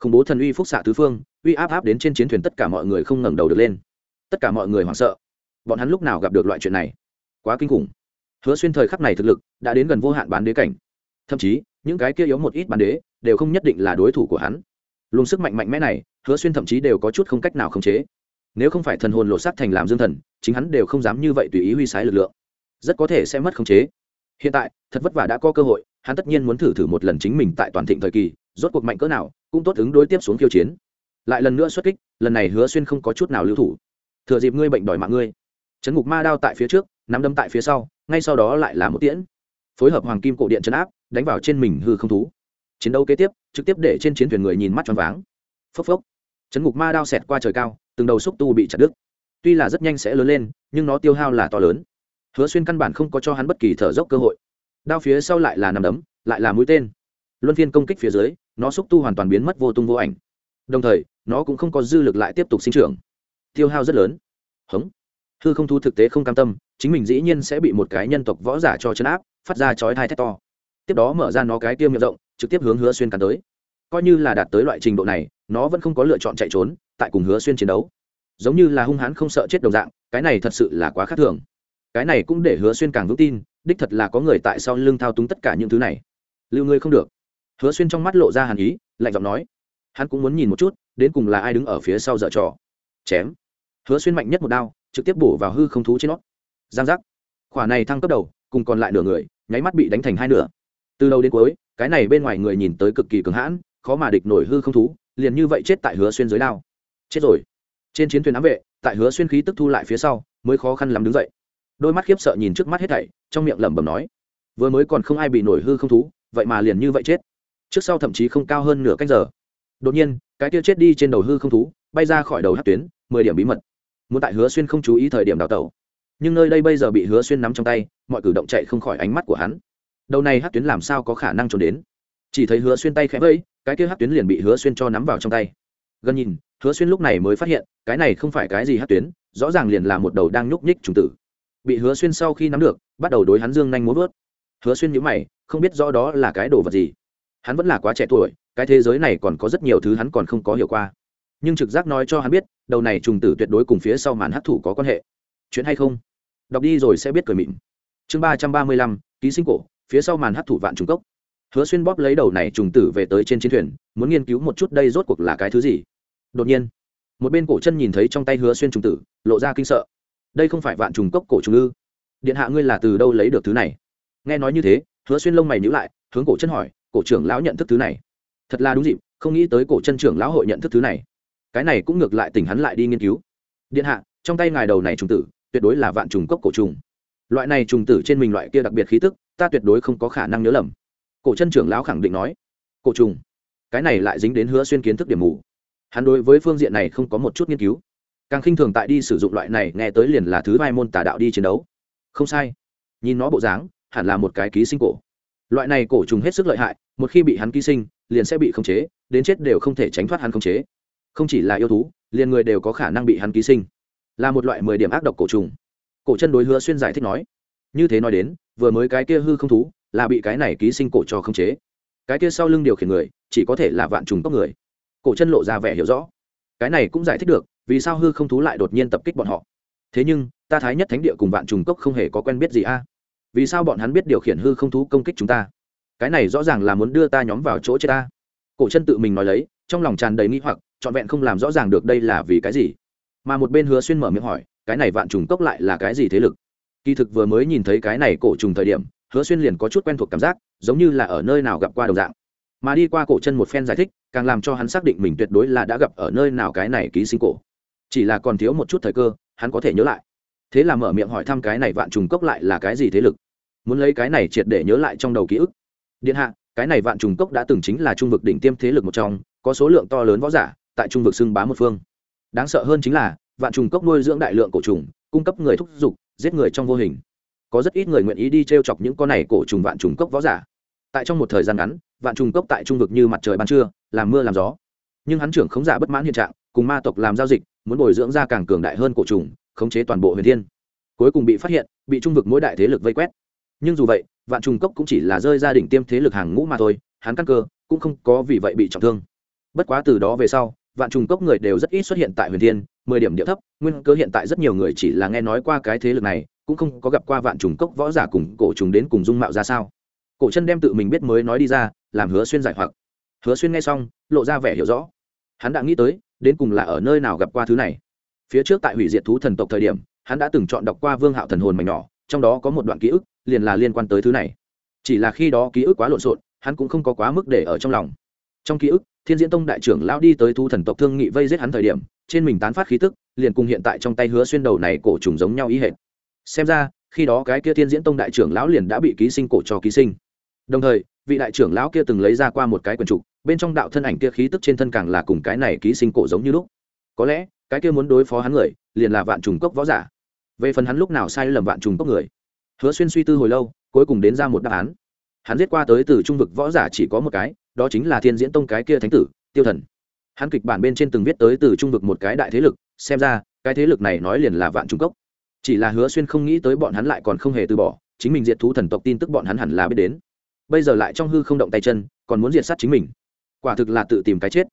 Speaker 1: Khủng bố thần uy phúc xạ tứ phương, uy áp áp đến trên chiến thuyền tất cả mọi người không ngẩng đầu được lên. Tất cả mọi người hoảng sợ bọn hắn lúc nào gặp được loại chuyện này? Quá kinh khủng. Hứa xuyên thời khắc này thực lực đã đến gần vô hạn bán đế cảnh. Thậm chí, những cái kia yếu một ít bán đế đều không nhất định là đối thủ của hắn. Luồng sức mạnh mạnh mẽ này, hứa xuyên thậm chí đều có chút không cách nào khống chế. Nếu không phải thần hồn lộ sắc thành làm dương thần, chính hắn đều không dám như vậy tùy ý huy sái lực lượng. Rất có thể sẽ mất khống chế. Hiện tại, thật vất vả đã có cơ hội, hắn tất nhiên muốn thử thử một lần chính mình tại toàn thịnh thời kỳ, rốt cuộc mạnh cỡ nào, cũng tốt ứng đối tiếp xuống khiêu chiến. Lại lần nữa xuất kích, lần này hứa xuyên không có chút nào lưu thủ. Thừa dịp ngươi bệnh đòi mạng ngươi chấn ngục ma đao tại phía trước, nắm đấm tại phía sau, ngay sau đó lại là một tiễn. Phối hợp hoàng kim cổ điện chấn áp, đánh vào trên mình hư không thú. Chiến đấu kế tiếp, trực tiếp để trên chiến thuyền người nhìn mắt choáng váng. Phốc phốc. Chấn ngục ma đao xẹt qua trời cao, từng đầu xúc tu bị chặt đứt. Tuy là rất nhanh sẽ lớn lên, nhưng nó tiêu hao là to lớn. Hứa xuyên căn bản không có cho hắn bất kỳ thở dốc cơ hội. Đao phía sau lại là nằm đấm, lại là mũi tên. Luân phiên công kích phía dưới, nó xúc tu hoàn toàn biến mất vô tung vô ảnh. Đồng thời, nó cũng không có dư lực lại tiếp tục sinh trưởng. Tiêu hao rất lớn. Hống hư không thu thực tế không cam tâm, chính mình dĩ nhiên sẽ bị một cái nhân tộc võ giả cho chấn áp, phát ra chói thai thét to. Tiếp đó mở ra nó cái tiêu miệng rộng, trực tiếp hướng hứa xuyên cắn tới. Coi như là đạt tới loại trình độ này, nó vẫn không có lựa chọn chạy trốn, tại cùng hứa xuyên chiến đấu. Giống như là hung hãn không sợ chết đồng dạng, cái này thật sự là quá khác thường. Cái này cũng để hứa xuyên càng vững tin, đích thật là có người tại sau lưng thao túng tất cả những thứ này. Lưu ngươi không được. Hứa xuyên trong mắt lộ ra hàn ý, lạnh giọng nói. Hắn cũng muốn nhìn một chút, đến cùng là ai đứng ở phía sau dở trò. Chém. Hứa xuyên mạnh nhất một đao trực tiếp bổ vào hư không thú trên nó. Giang giác. Khỏa này thăng cấp đầu, cùng còn lại nửa người, nháy mắt bị đánh thành hai nửa. Từ đầu đến cuối, cái này bên ngoài người nhìn tới cực kỳ cứng hãn, khó mà địch nổi hư không thú, liền như vậy chết tại hứa xuyên dưới đao. Chết rồi. Trên chiến thuyền ám vệ, tại hứa xuyên khí tức thu lại phía sau, mới khó khăn lắm đứng dậy. Đôi mắt khiếp sợ nhìn trước mắt hết thảy, trong miệng lẩm bẩm nói, vừa mới còn không ai bị nổi hư không thú, vậy mà liền như vậy chết. Trước sau thậm chí không cao hơn nửa cách giờ. Đột nhiên, cái kia chết đi trên đầu hư không thú, bay ra khỏi đầu hát tuyến, mười điểm bí mật muốn tại hứa xuyên không chú ý thời điểm đào tẩu. Nhưng nơi đây bây giờ bị hứa xuyên nắm trong tay, mọi cử động chạy không khỏi ánh mắt của hắn. Đầu này hát tuyến làm sao có khả năng trốn đến? Chỉ thấy hứa xuyên tay khẽ vây cái kia hát tuyến liền bị hứa xuyên cho nắm vào trong tay. Gần nhìn, hứa xuyên lúc này mới phát hiện, cái này không phải cái gì hát tuyến, rõ ràng liền là một đầu đang nhúc nhích trùng tử. Bị hứa xuyên sau khi nắm được, bắt đầu đối hắn dương nhanh muốn vớt. Hứa xuyên nhữ mày, không biết rõ đó là cái đồ vật gì. Hắn vẫn là quá trẻ tuổi, cái thế giới này còn có rất nhiều thứ hắn còn không có hiểu qua nhưng trực giác nói cho hắn biết, đầu này trùng tử tuyệt đối cùng phía sau màn hấp thụ có quan hệ. Chuyện hay không? Đọc đi rồi sẽ biết cười mịn. Chương ba trăm ba mươi lăm, ký sinh cổ, phía sau màn hấp thụ vạn trùng cốc. Hứa xuyên bóp lấy đầu này trùng tử về tới trên chiến thuyền, muốn nghiên cứu một chút đây rốt cuộc là cái thứ gì. Đột nhiên, một bên cổ chân nhìn thấy trong tay hứa xuyên trùng tử, lộ ra kinh sợ. Đây không phải vạn trùng cốc cổ trùng ư? Điện hạ ngươi là từ đâu lấy được thứ này? Nghe nói như thế, hứa xuyên lông mày nhữ lại, hướng cổ chân hỏi, cổ trưởng lão nhận thức thứ này? Thật là đúng dịp, không nghĩ tới cổ chân trưởng lão hội nhận thức thứ này cái này cũng ngược lại tỉnh hắn lại đi nghiên cứu. Điện hạ, trong tay ngài đầu này trùng tử, tuyệt đối là vạn trùng cốc cổ trùng. Loại này trùng tử trên mình loại kia đặc biệt khí tức, ta tuyệt đối không có khả năng nhớ lầm. Cổ chân trưởng lão khẳng định nói. Cổ trùng? Cái này lại dính đến hứa xuyên kiến thức điểm mù. Hắn đối với phương diện này không có một chút nghiên cứu. Càng khinh thường tại đi sử dụng loại này nghe tới liền là thứ vai môn tà đạo đi chiến đấu. Không sai. Nhìn nó bộ dáng, hẳn là một cái ký sinh cổ. Loại này cổ trùng hết sức lợi hại, một khi bị hắn ký sinh, liền sẽ bị khống chế, đến chết đều không thể tránh thoát hắn khống chế không chỉ là yêu thú, liền người đều có khả năng bị hắn ký sinh. Là một loại mười điểm ác độc cổ trùng. Cổ chân đối hứa xuyên giải thích nói, như thế nói đến, vừa mới cái kia hư không thú, là bị cái này ký sinh cổ cho khống chế. Cái kia sau lưng điều khiển người, chỉ có thể là vạn trùng cốc người. Cổ chân lộ ra vẻ hiểu rõ. Cái này cũng giải thích được, vì sao hư không thú lại đột nhiên tập kích bọn họ. Thế nhưng, ta thái nhất thánh địa cùng vạn trùng cốc không hề có quen biết gì a. Vì sao bọn hắn biết điều khiển hư không thú công kích chúng ta? Cái này rõ ràng là muốn đưa ta nhóm vào chỗ chết ta. Cổ chân tự mình nói lấy, trong lòng tràn đầy nghi hoặc trọn vẹn không làm rõ ràng được đây là vì cái gì. Mà một bên hứa xuyên mở miệng hỏi, cái này vạn trùng cốc lại là cái gì thế lực? Kỳ thực vừa mới nhìn thấy cái này cổ trùng thời điểm, hứa xuyên liền có chút quen thuộc cảm giác, giống như là ở nơi nào gặp qua đồng dạng. Mà đi qua cổ chân một phen giải thích, càng làm cho hắn xác định mình tuyệt đối là đã gặp ở nơi nào cái này ký sinh cổ. Chỉ là còn thiếu một chút thời cơ, hắn có thể nhớ lại. Thế là mở miệng hỏi thăm cái này vạn trùng cốc lại là cái gì thế lực? Muốn lấy cái này triệt để nhớ lại trong đầu ký ức. Điện hạ, cái này vạn trùng cốc đã từng chính là trung vực đỉnh tiêm thế lực một trong, có số lượng to lớn võ giả tại trung vực xưng bá một phương. Đáng sợ hơn chính là, vạn trùng cốc nuôi dưỡng đại lượng cổ trùng, cung cấp người thúc giục, giết người trong vô hình. Có rất ít người nguyện ý đi t r e o chọc những con này cổ trùng vạn trùng cốc võ giả. Tại trong một thời gian ngắn, vạn trùng cốc tại trung vực như mặt trời ban trưa, làm mưa làm gió. Nhưng hắn trưởng khống giả bất mãn hiện trạng, cùng ma tộc làm giao dịch, muốn bồi dưỡng ra càng cường đại hơn cổ trùng, khống chế toàn bộ huyền thiên. Cuối cùng bị phát hiện, bị trung vực mỗi đại thế lực vây quét. Nhưng dù vậy, vạn trùng cốc cũng chỉ là rơi ra đỉnh tiêm thế lực hàng ngũ mà thôi, hắn căn cơ cũng không có vì vậy bị trọng thương. Bất quá từ đó về sau vạn trùng cốc người đều rất ít xuất hiện tại huyền thiên, mười điểm địa thấp, nguyên cơ hiện tại rất nhiều người chỉ là nghe nói qua cái thế lực này, cũng không có gặp qua vạn trùng cốc võ giả cùng cổ trùng đến cùng dung mạo ra sao. Cổ chân đem tự mình biết mới nói đi ra, làm hứa xuyên giải hoặc. Hứa xuyên nghe xong, lộ ra vẻ hiểu rõ. Hắn đã nghĩ tới, đến cùng là ở nơi nào gặp qua thứ này. Phía trước tại hủy diệt thú thần tộc thời điểm, hắn đã từng chọn đọc qua vương hạo thần hồn mảnh nhỏ, trong đó có một đoạn ký ức, liền là liên quan tới thứ này. Chỉ là khi đó ký ức quá lộn xộn, hắn cũng không có quá mức để ở trong lòng. Trong ký ức thiên diễn tông đại trưởng lão đi tới thu thần tộc thương nghị vây giết hắn thời điểm, trên mình tán phát khí tức, liền cùng hiện tại trong tay hứa xuyên đầu này cổ trùng giống nhau ý hệt. Xem ra, khi đó cái kia thiên diễn tông đại trưởng lão liền đã bị ký sinh cổ cho ký sinh. Đồng thời, vị đại trưởng lão kia từng lấy ra qua một cái quần trục, bên trong đạo thân ảnh kia khí tức trên thân càng là cùng cái này ký sinh cổ giống như lúc. Có lẽ, cái kia muốn đối phó hắn người, liền là vạn trùng cốc võ giả. Về phần hắn lúc nào sai lầm vạn trùng cốc người? Hứa xuyên suy tư hồi lâu, cuối cùng đến ra một đáp án hắn giết qua tới từ trung vực võ giả chỉ có một cái, đó chính là thiên diễn tông cái kia thánh tử, tiêu thần. Hắn kịch bản bên trên từng viết tới từ trung vực một cái đại thế lực, xem ra, cái thế lực này nói liền là vạn trung cốc. Chỉ là hứa xuyên không nghĩ tới bọn hắn lại còn không hề từ bỏ, chính mình diệt thú thần tộc tin tức bọn hắn hẳn là biết đến. Bây giờ lại trong hư không động tay chân, còn muốn diệt sát chính mình. Quả thực là tự tìm cái chết.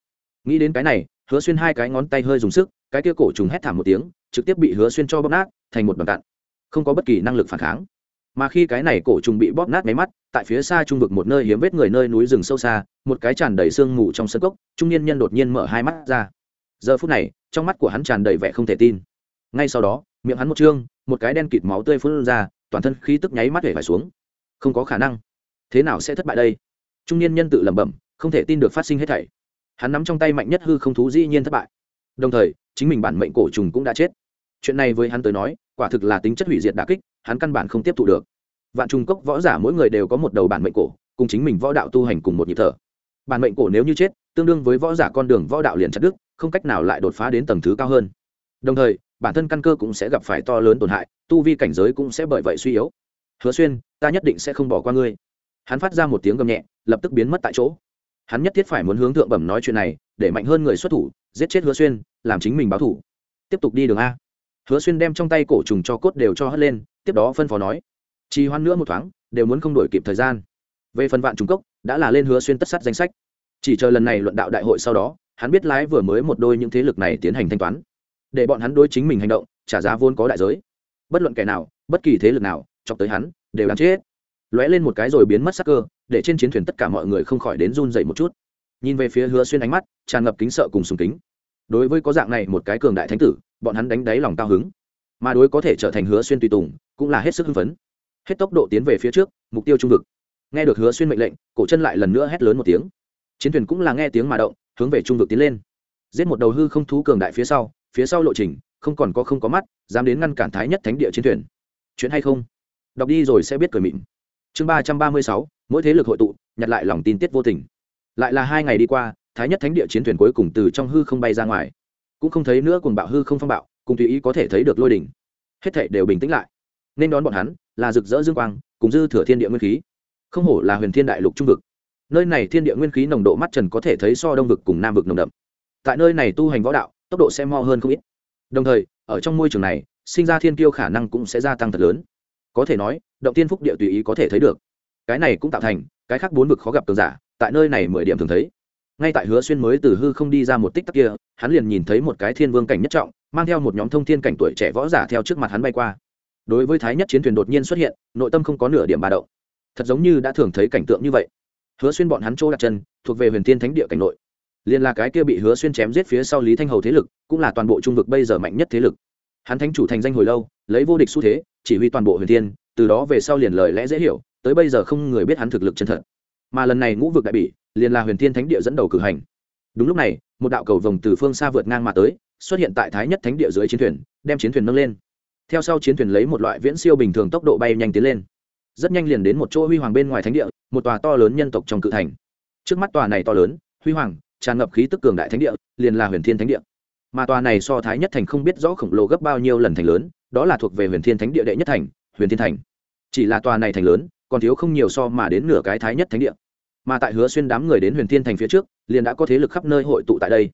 Speaker 1: Nghĩ đến cái này, hứa xuyên hai cái ngón tay hơi dùng sức, cái kia cổ trùng hét thảm một tiếng, trực tiếp bị hứa xuyên cho bóp nát, thành một bằng cạn không có bất kỳ năng lực phản kháng mà khi cái này cổ trùng bị bóp nát máy mắt tại phía xa trung vực một nơi hiếm vết người nơi núi rừng sâu xa một cái tràn đầy sương mù trong sân cốc trung niên nhân đột nhiên mở hai mắt ra. Giờ phút này trong mắt của hắn tràn đầy vẻ không thể tin. Ngay sau đó miệng hắn một trương, một cái đen kịt máu tươi phun ra toàn thân khí tức nháy mắt để phải xuống. Không có khả năng. Thế nào sẽ thất bại đây? Trung niên nhân tự lẩm bẩm không thể tin được phát sinh hết thảy. Hắn nắm trong tay mạnh nhất hư không thú dĩ nhiên thất bại. Đồng thời chính mình bản mệnh cổ trùng cũng đã chết. Chuyện này với hắn tới nói quả thực là tính chất hủy diệt đà kích, hắn căn bản không tiếp thu được. Vạn trùng cốc võ giả mỗi người đều có một đầu bản mệnh cổ, cùng chính mình võ đạo tu hành cùng một nhịp thở. Bản mệnh cổ nếu như chết, tương đương với võ giả con đường võ đạo liền chặt đức không cách nào lại đột phá đến tầng thứ cao hơn. Đồng thời, bản thân căn cơ cũng sẽ gặp phải to lớn tổn hại, tu vi cảnh giới cũng sẽ bởi vậy suy yếu. Hứa xuyên, ta nhất định sẽ không bỏ qua ngươi. Hắn phát ra một tiếng gầm nhẹ, lập tức biến mất tại chỗ. Hắn nhất thiết phải muốn hướng thượng bẩm nói chuyện này, để mạnh hơn người xuất thủ, giết chết hứa xuyên, làm chính mình báo thủ. Tiếp tục đi đường a hứa xuyên đem trong tay cổ trùng cho cốt đều cho hất lên, tiếp đó phân phó nói trì hoãn nữa một thoáng, đều muốn không đổi kịp thời gian. Về phần vạn trùng cốc, đã là lên hứa xuyên tất sát danh sách. Chỉ chờ lần này luận đạo đại hội sau đó, hắn biết lái vừa mới một đôi những thế lực này tiến hành thanh toán. Để bọn hắn đối chính mình hành động, trả giá vốn có đại giới. Bất luận kẻ nào, bất kỳ thế lực nào, chọc tới hắn, đều đáng chết. Lóe lên một cái rồi biến mất sắc cơ, để trên chiến thuyền tất cả mọi người không khỏi đến run dậy một chút. Nhìn về phía hứa xuyên ánh mắt, tràn ngập kính sợ cùng sùng kính. Đối với có dạng này một cái cường đại thánh tử bọn hắn đánh đáy lòng cao hứng. Mà đối có thể trở thành hứa xuyên tùy tùng, cũng là hết sức hưng phấn. Hết tốc độ tiến về phía trước, mục tiêu trung vực. Nghe được hứa xuyên mệnh lệnh, cổ chân lại lần nữa hét lớn một tiếng. Chiến thuyền cũng là nghe tiếng mà động, hướng về trung vực tiến lên. Giết một đầu hư không thú cường đại phía sau phía sau lộ trình, không còn có không có mắt, dám đến ngăn cản thái nhất thánh địa chiến thuyền. Chuyện hay không? Đọc đi rồi sẽ biết cười mịn. Chương ba trăm ba mươi sáu, mỗi thế lực hội tụ, nhặt lại lòng tin tiết vô tình. Lại là hai ngày đi qua, thái nhất thánh địa chiến thuyền cuối cùng từ trong hư không bay ra ngoài cũng không thấy nữa cùng bạo hư không phong bạo, cùng tùy ý có thể thấy được lôi đỉnh. Hết thảy đều bình tĩnh lại. Nên đón bọn hắn là rực rỡ dương quang, cùng dư thừa thiên địa nguyên khí. Không hổ là huyền thiên đại lục trung vực. Nơi này thiên địa nguyên khí nồng độ mắt trần có thể thấy so đông vực cùng nam vực nồng đậm. Tại nơi này tu hành võ đạo, tốc độ sẽ mo hơn không ít. Đồng thời, ở trong môi trường này, sinh ra thiên kiêu khả năng cũng sẽ gia tăng thật lớn. Có thể nói, động tiên phúc địa tùy ý có thể thấy được. Cái này cũng tạo thành, cái khác bốn vực khó gặp cường giả, tại nơi này mười điểm thường thấy ngay tại hứa xuyên mới từ hư không đi ra một tích tắc kia, hắn liền nhìn thấy một cái thiên vương cảnh nhất trọng, mang theo một nhóm thông thiên cảnh tuổi trẻ võ giả theo trước mặt hắn bay qua. Đối với thái nhất chiến thuyền đột nhiên xuất hiện, nội tâm không có nửa điểm bà đậu thật giống như đã thường thấy cảnh tượng như vậy. Hứa xuyên bọn hắn chỗ đặt chân, thuộc về huyền thiên thánh địa cảnh nội. Liền là cái kia bị hứa xuyên chém giết phía sau lý thanh hầu thế lực, cũng là toàn bộ trung vực bây giờ mạnh nhất thế lực. Hắn thánh chủ thành danh hồi lâu, lấy vô địch xu thế, chỉ huy toàn bộ huyền thiên, từ đó về sau liền lời lẽ dễ hiểu, tới bây giờ không người biết hắn thực lực chân thật. Mà lần này ngũ vực đại bỉ liền là huyền thiên thánh địa dẫn đầu cử hành. Đúng lúc này, một đạo cầu vồng từ phương xa vượt ngang mà tới, xuất hiện tại thái nhất thánh địa dưới chiến thuyền, đem chiến thuyền nâng lên. Theo sau chiến thuyền lấy một loại viễn siêu bình thường tốc độ bay nhanh tiến lên. Rất nhanh liền đến một chỗ huy hoàng bên ngoài thánh địa, một tòa to lớn nhân tộc trong cự thành. Trước mắt tòa này to lớn, huy hoàng, tràn ngập khí tức cường đại thánh địa, liền là huyền thiên thánh địa. Mà tòa này so thái nhất thành không biết rõ khổng lồ gấp bao nhiêu lần thành lớn, đó là thuộc về huyền thiên thánh địa đệ nhất thành, huyền thiên thành. Chỉ là tòa này thành lớn, còn thiếu không nhiều so mà đến nửa cái thái nhất thánh địa mà tại hứa xuyên đám người đến huyền thiên thành phía trước, liền đã có thế lực khắp nơi hội tụ tại đây.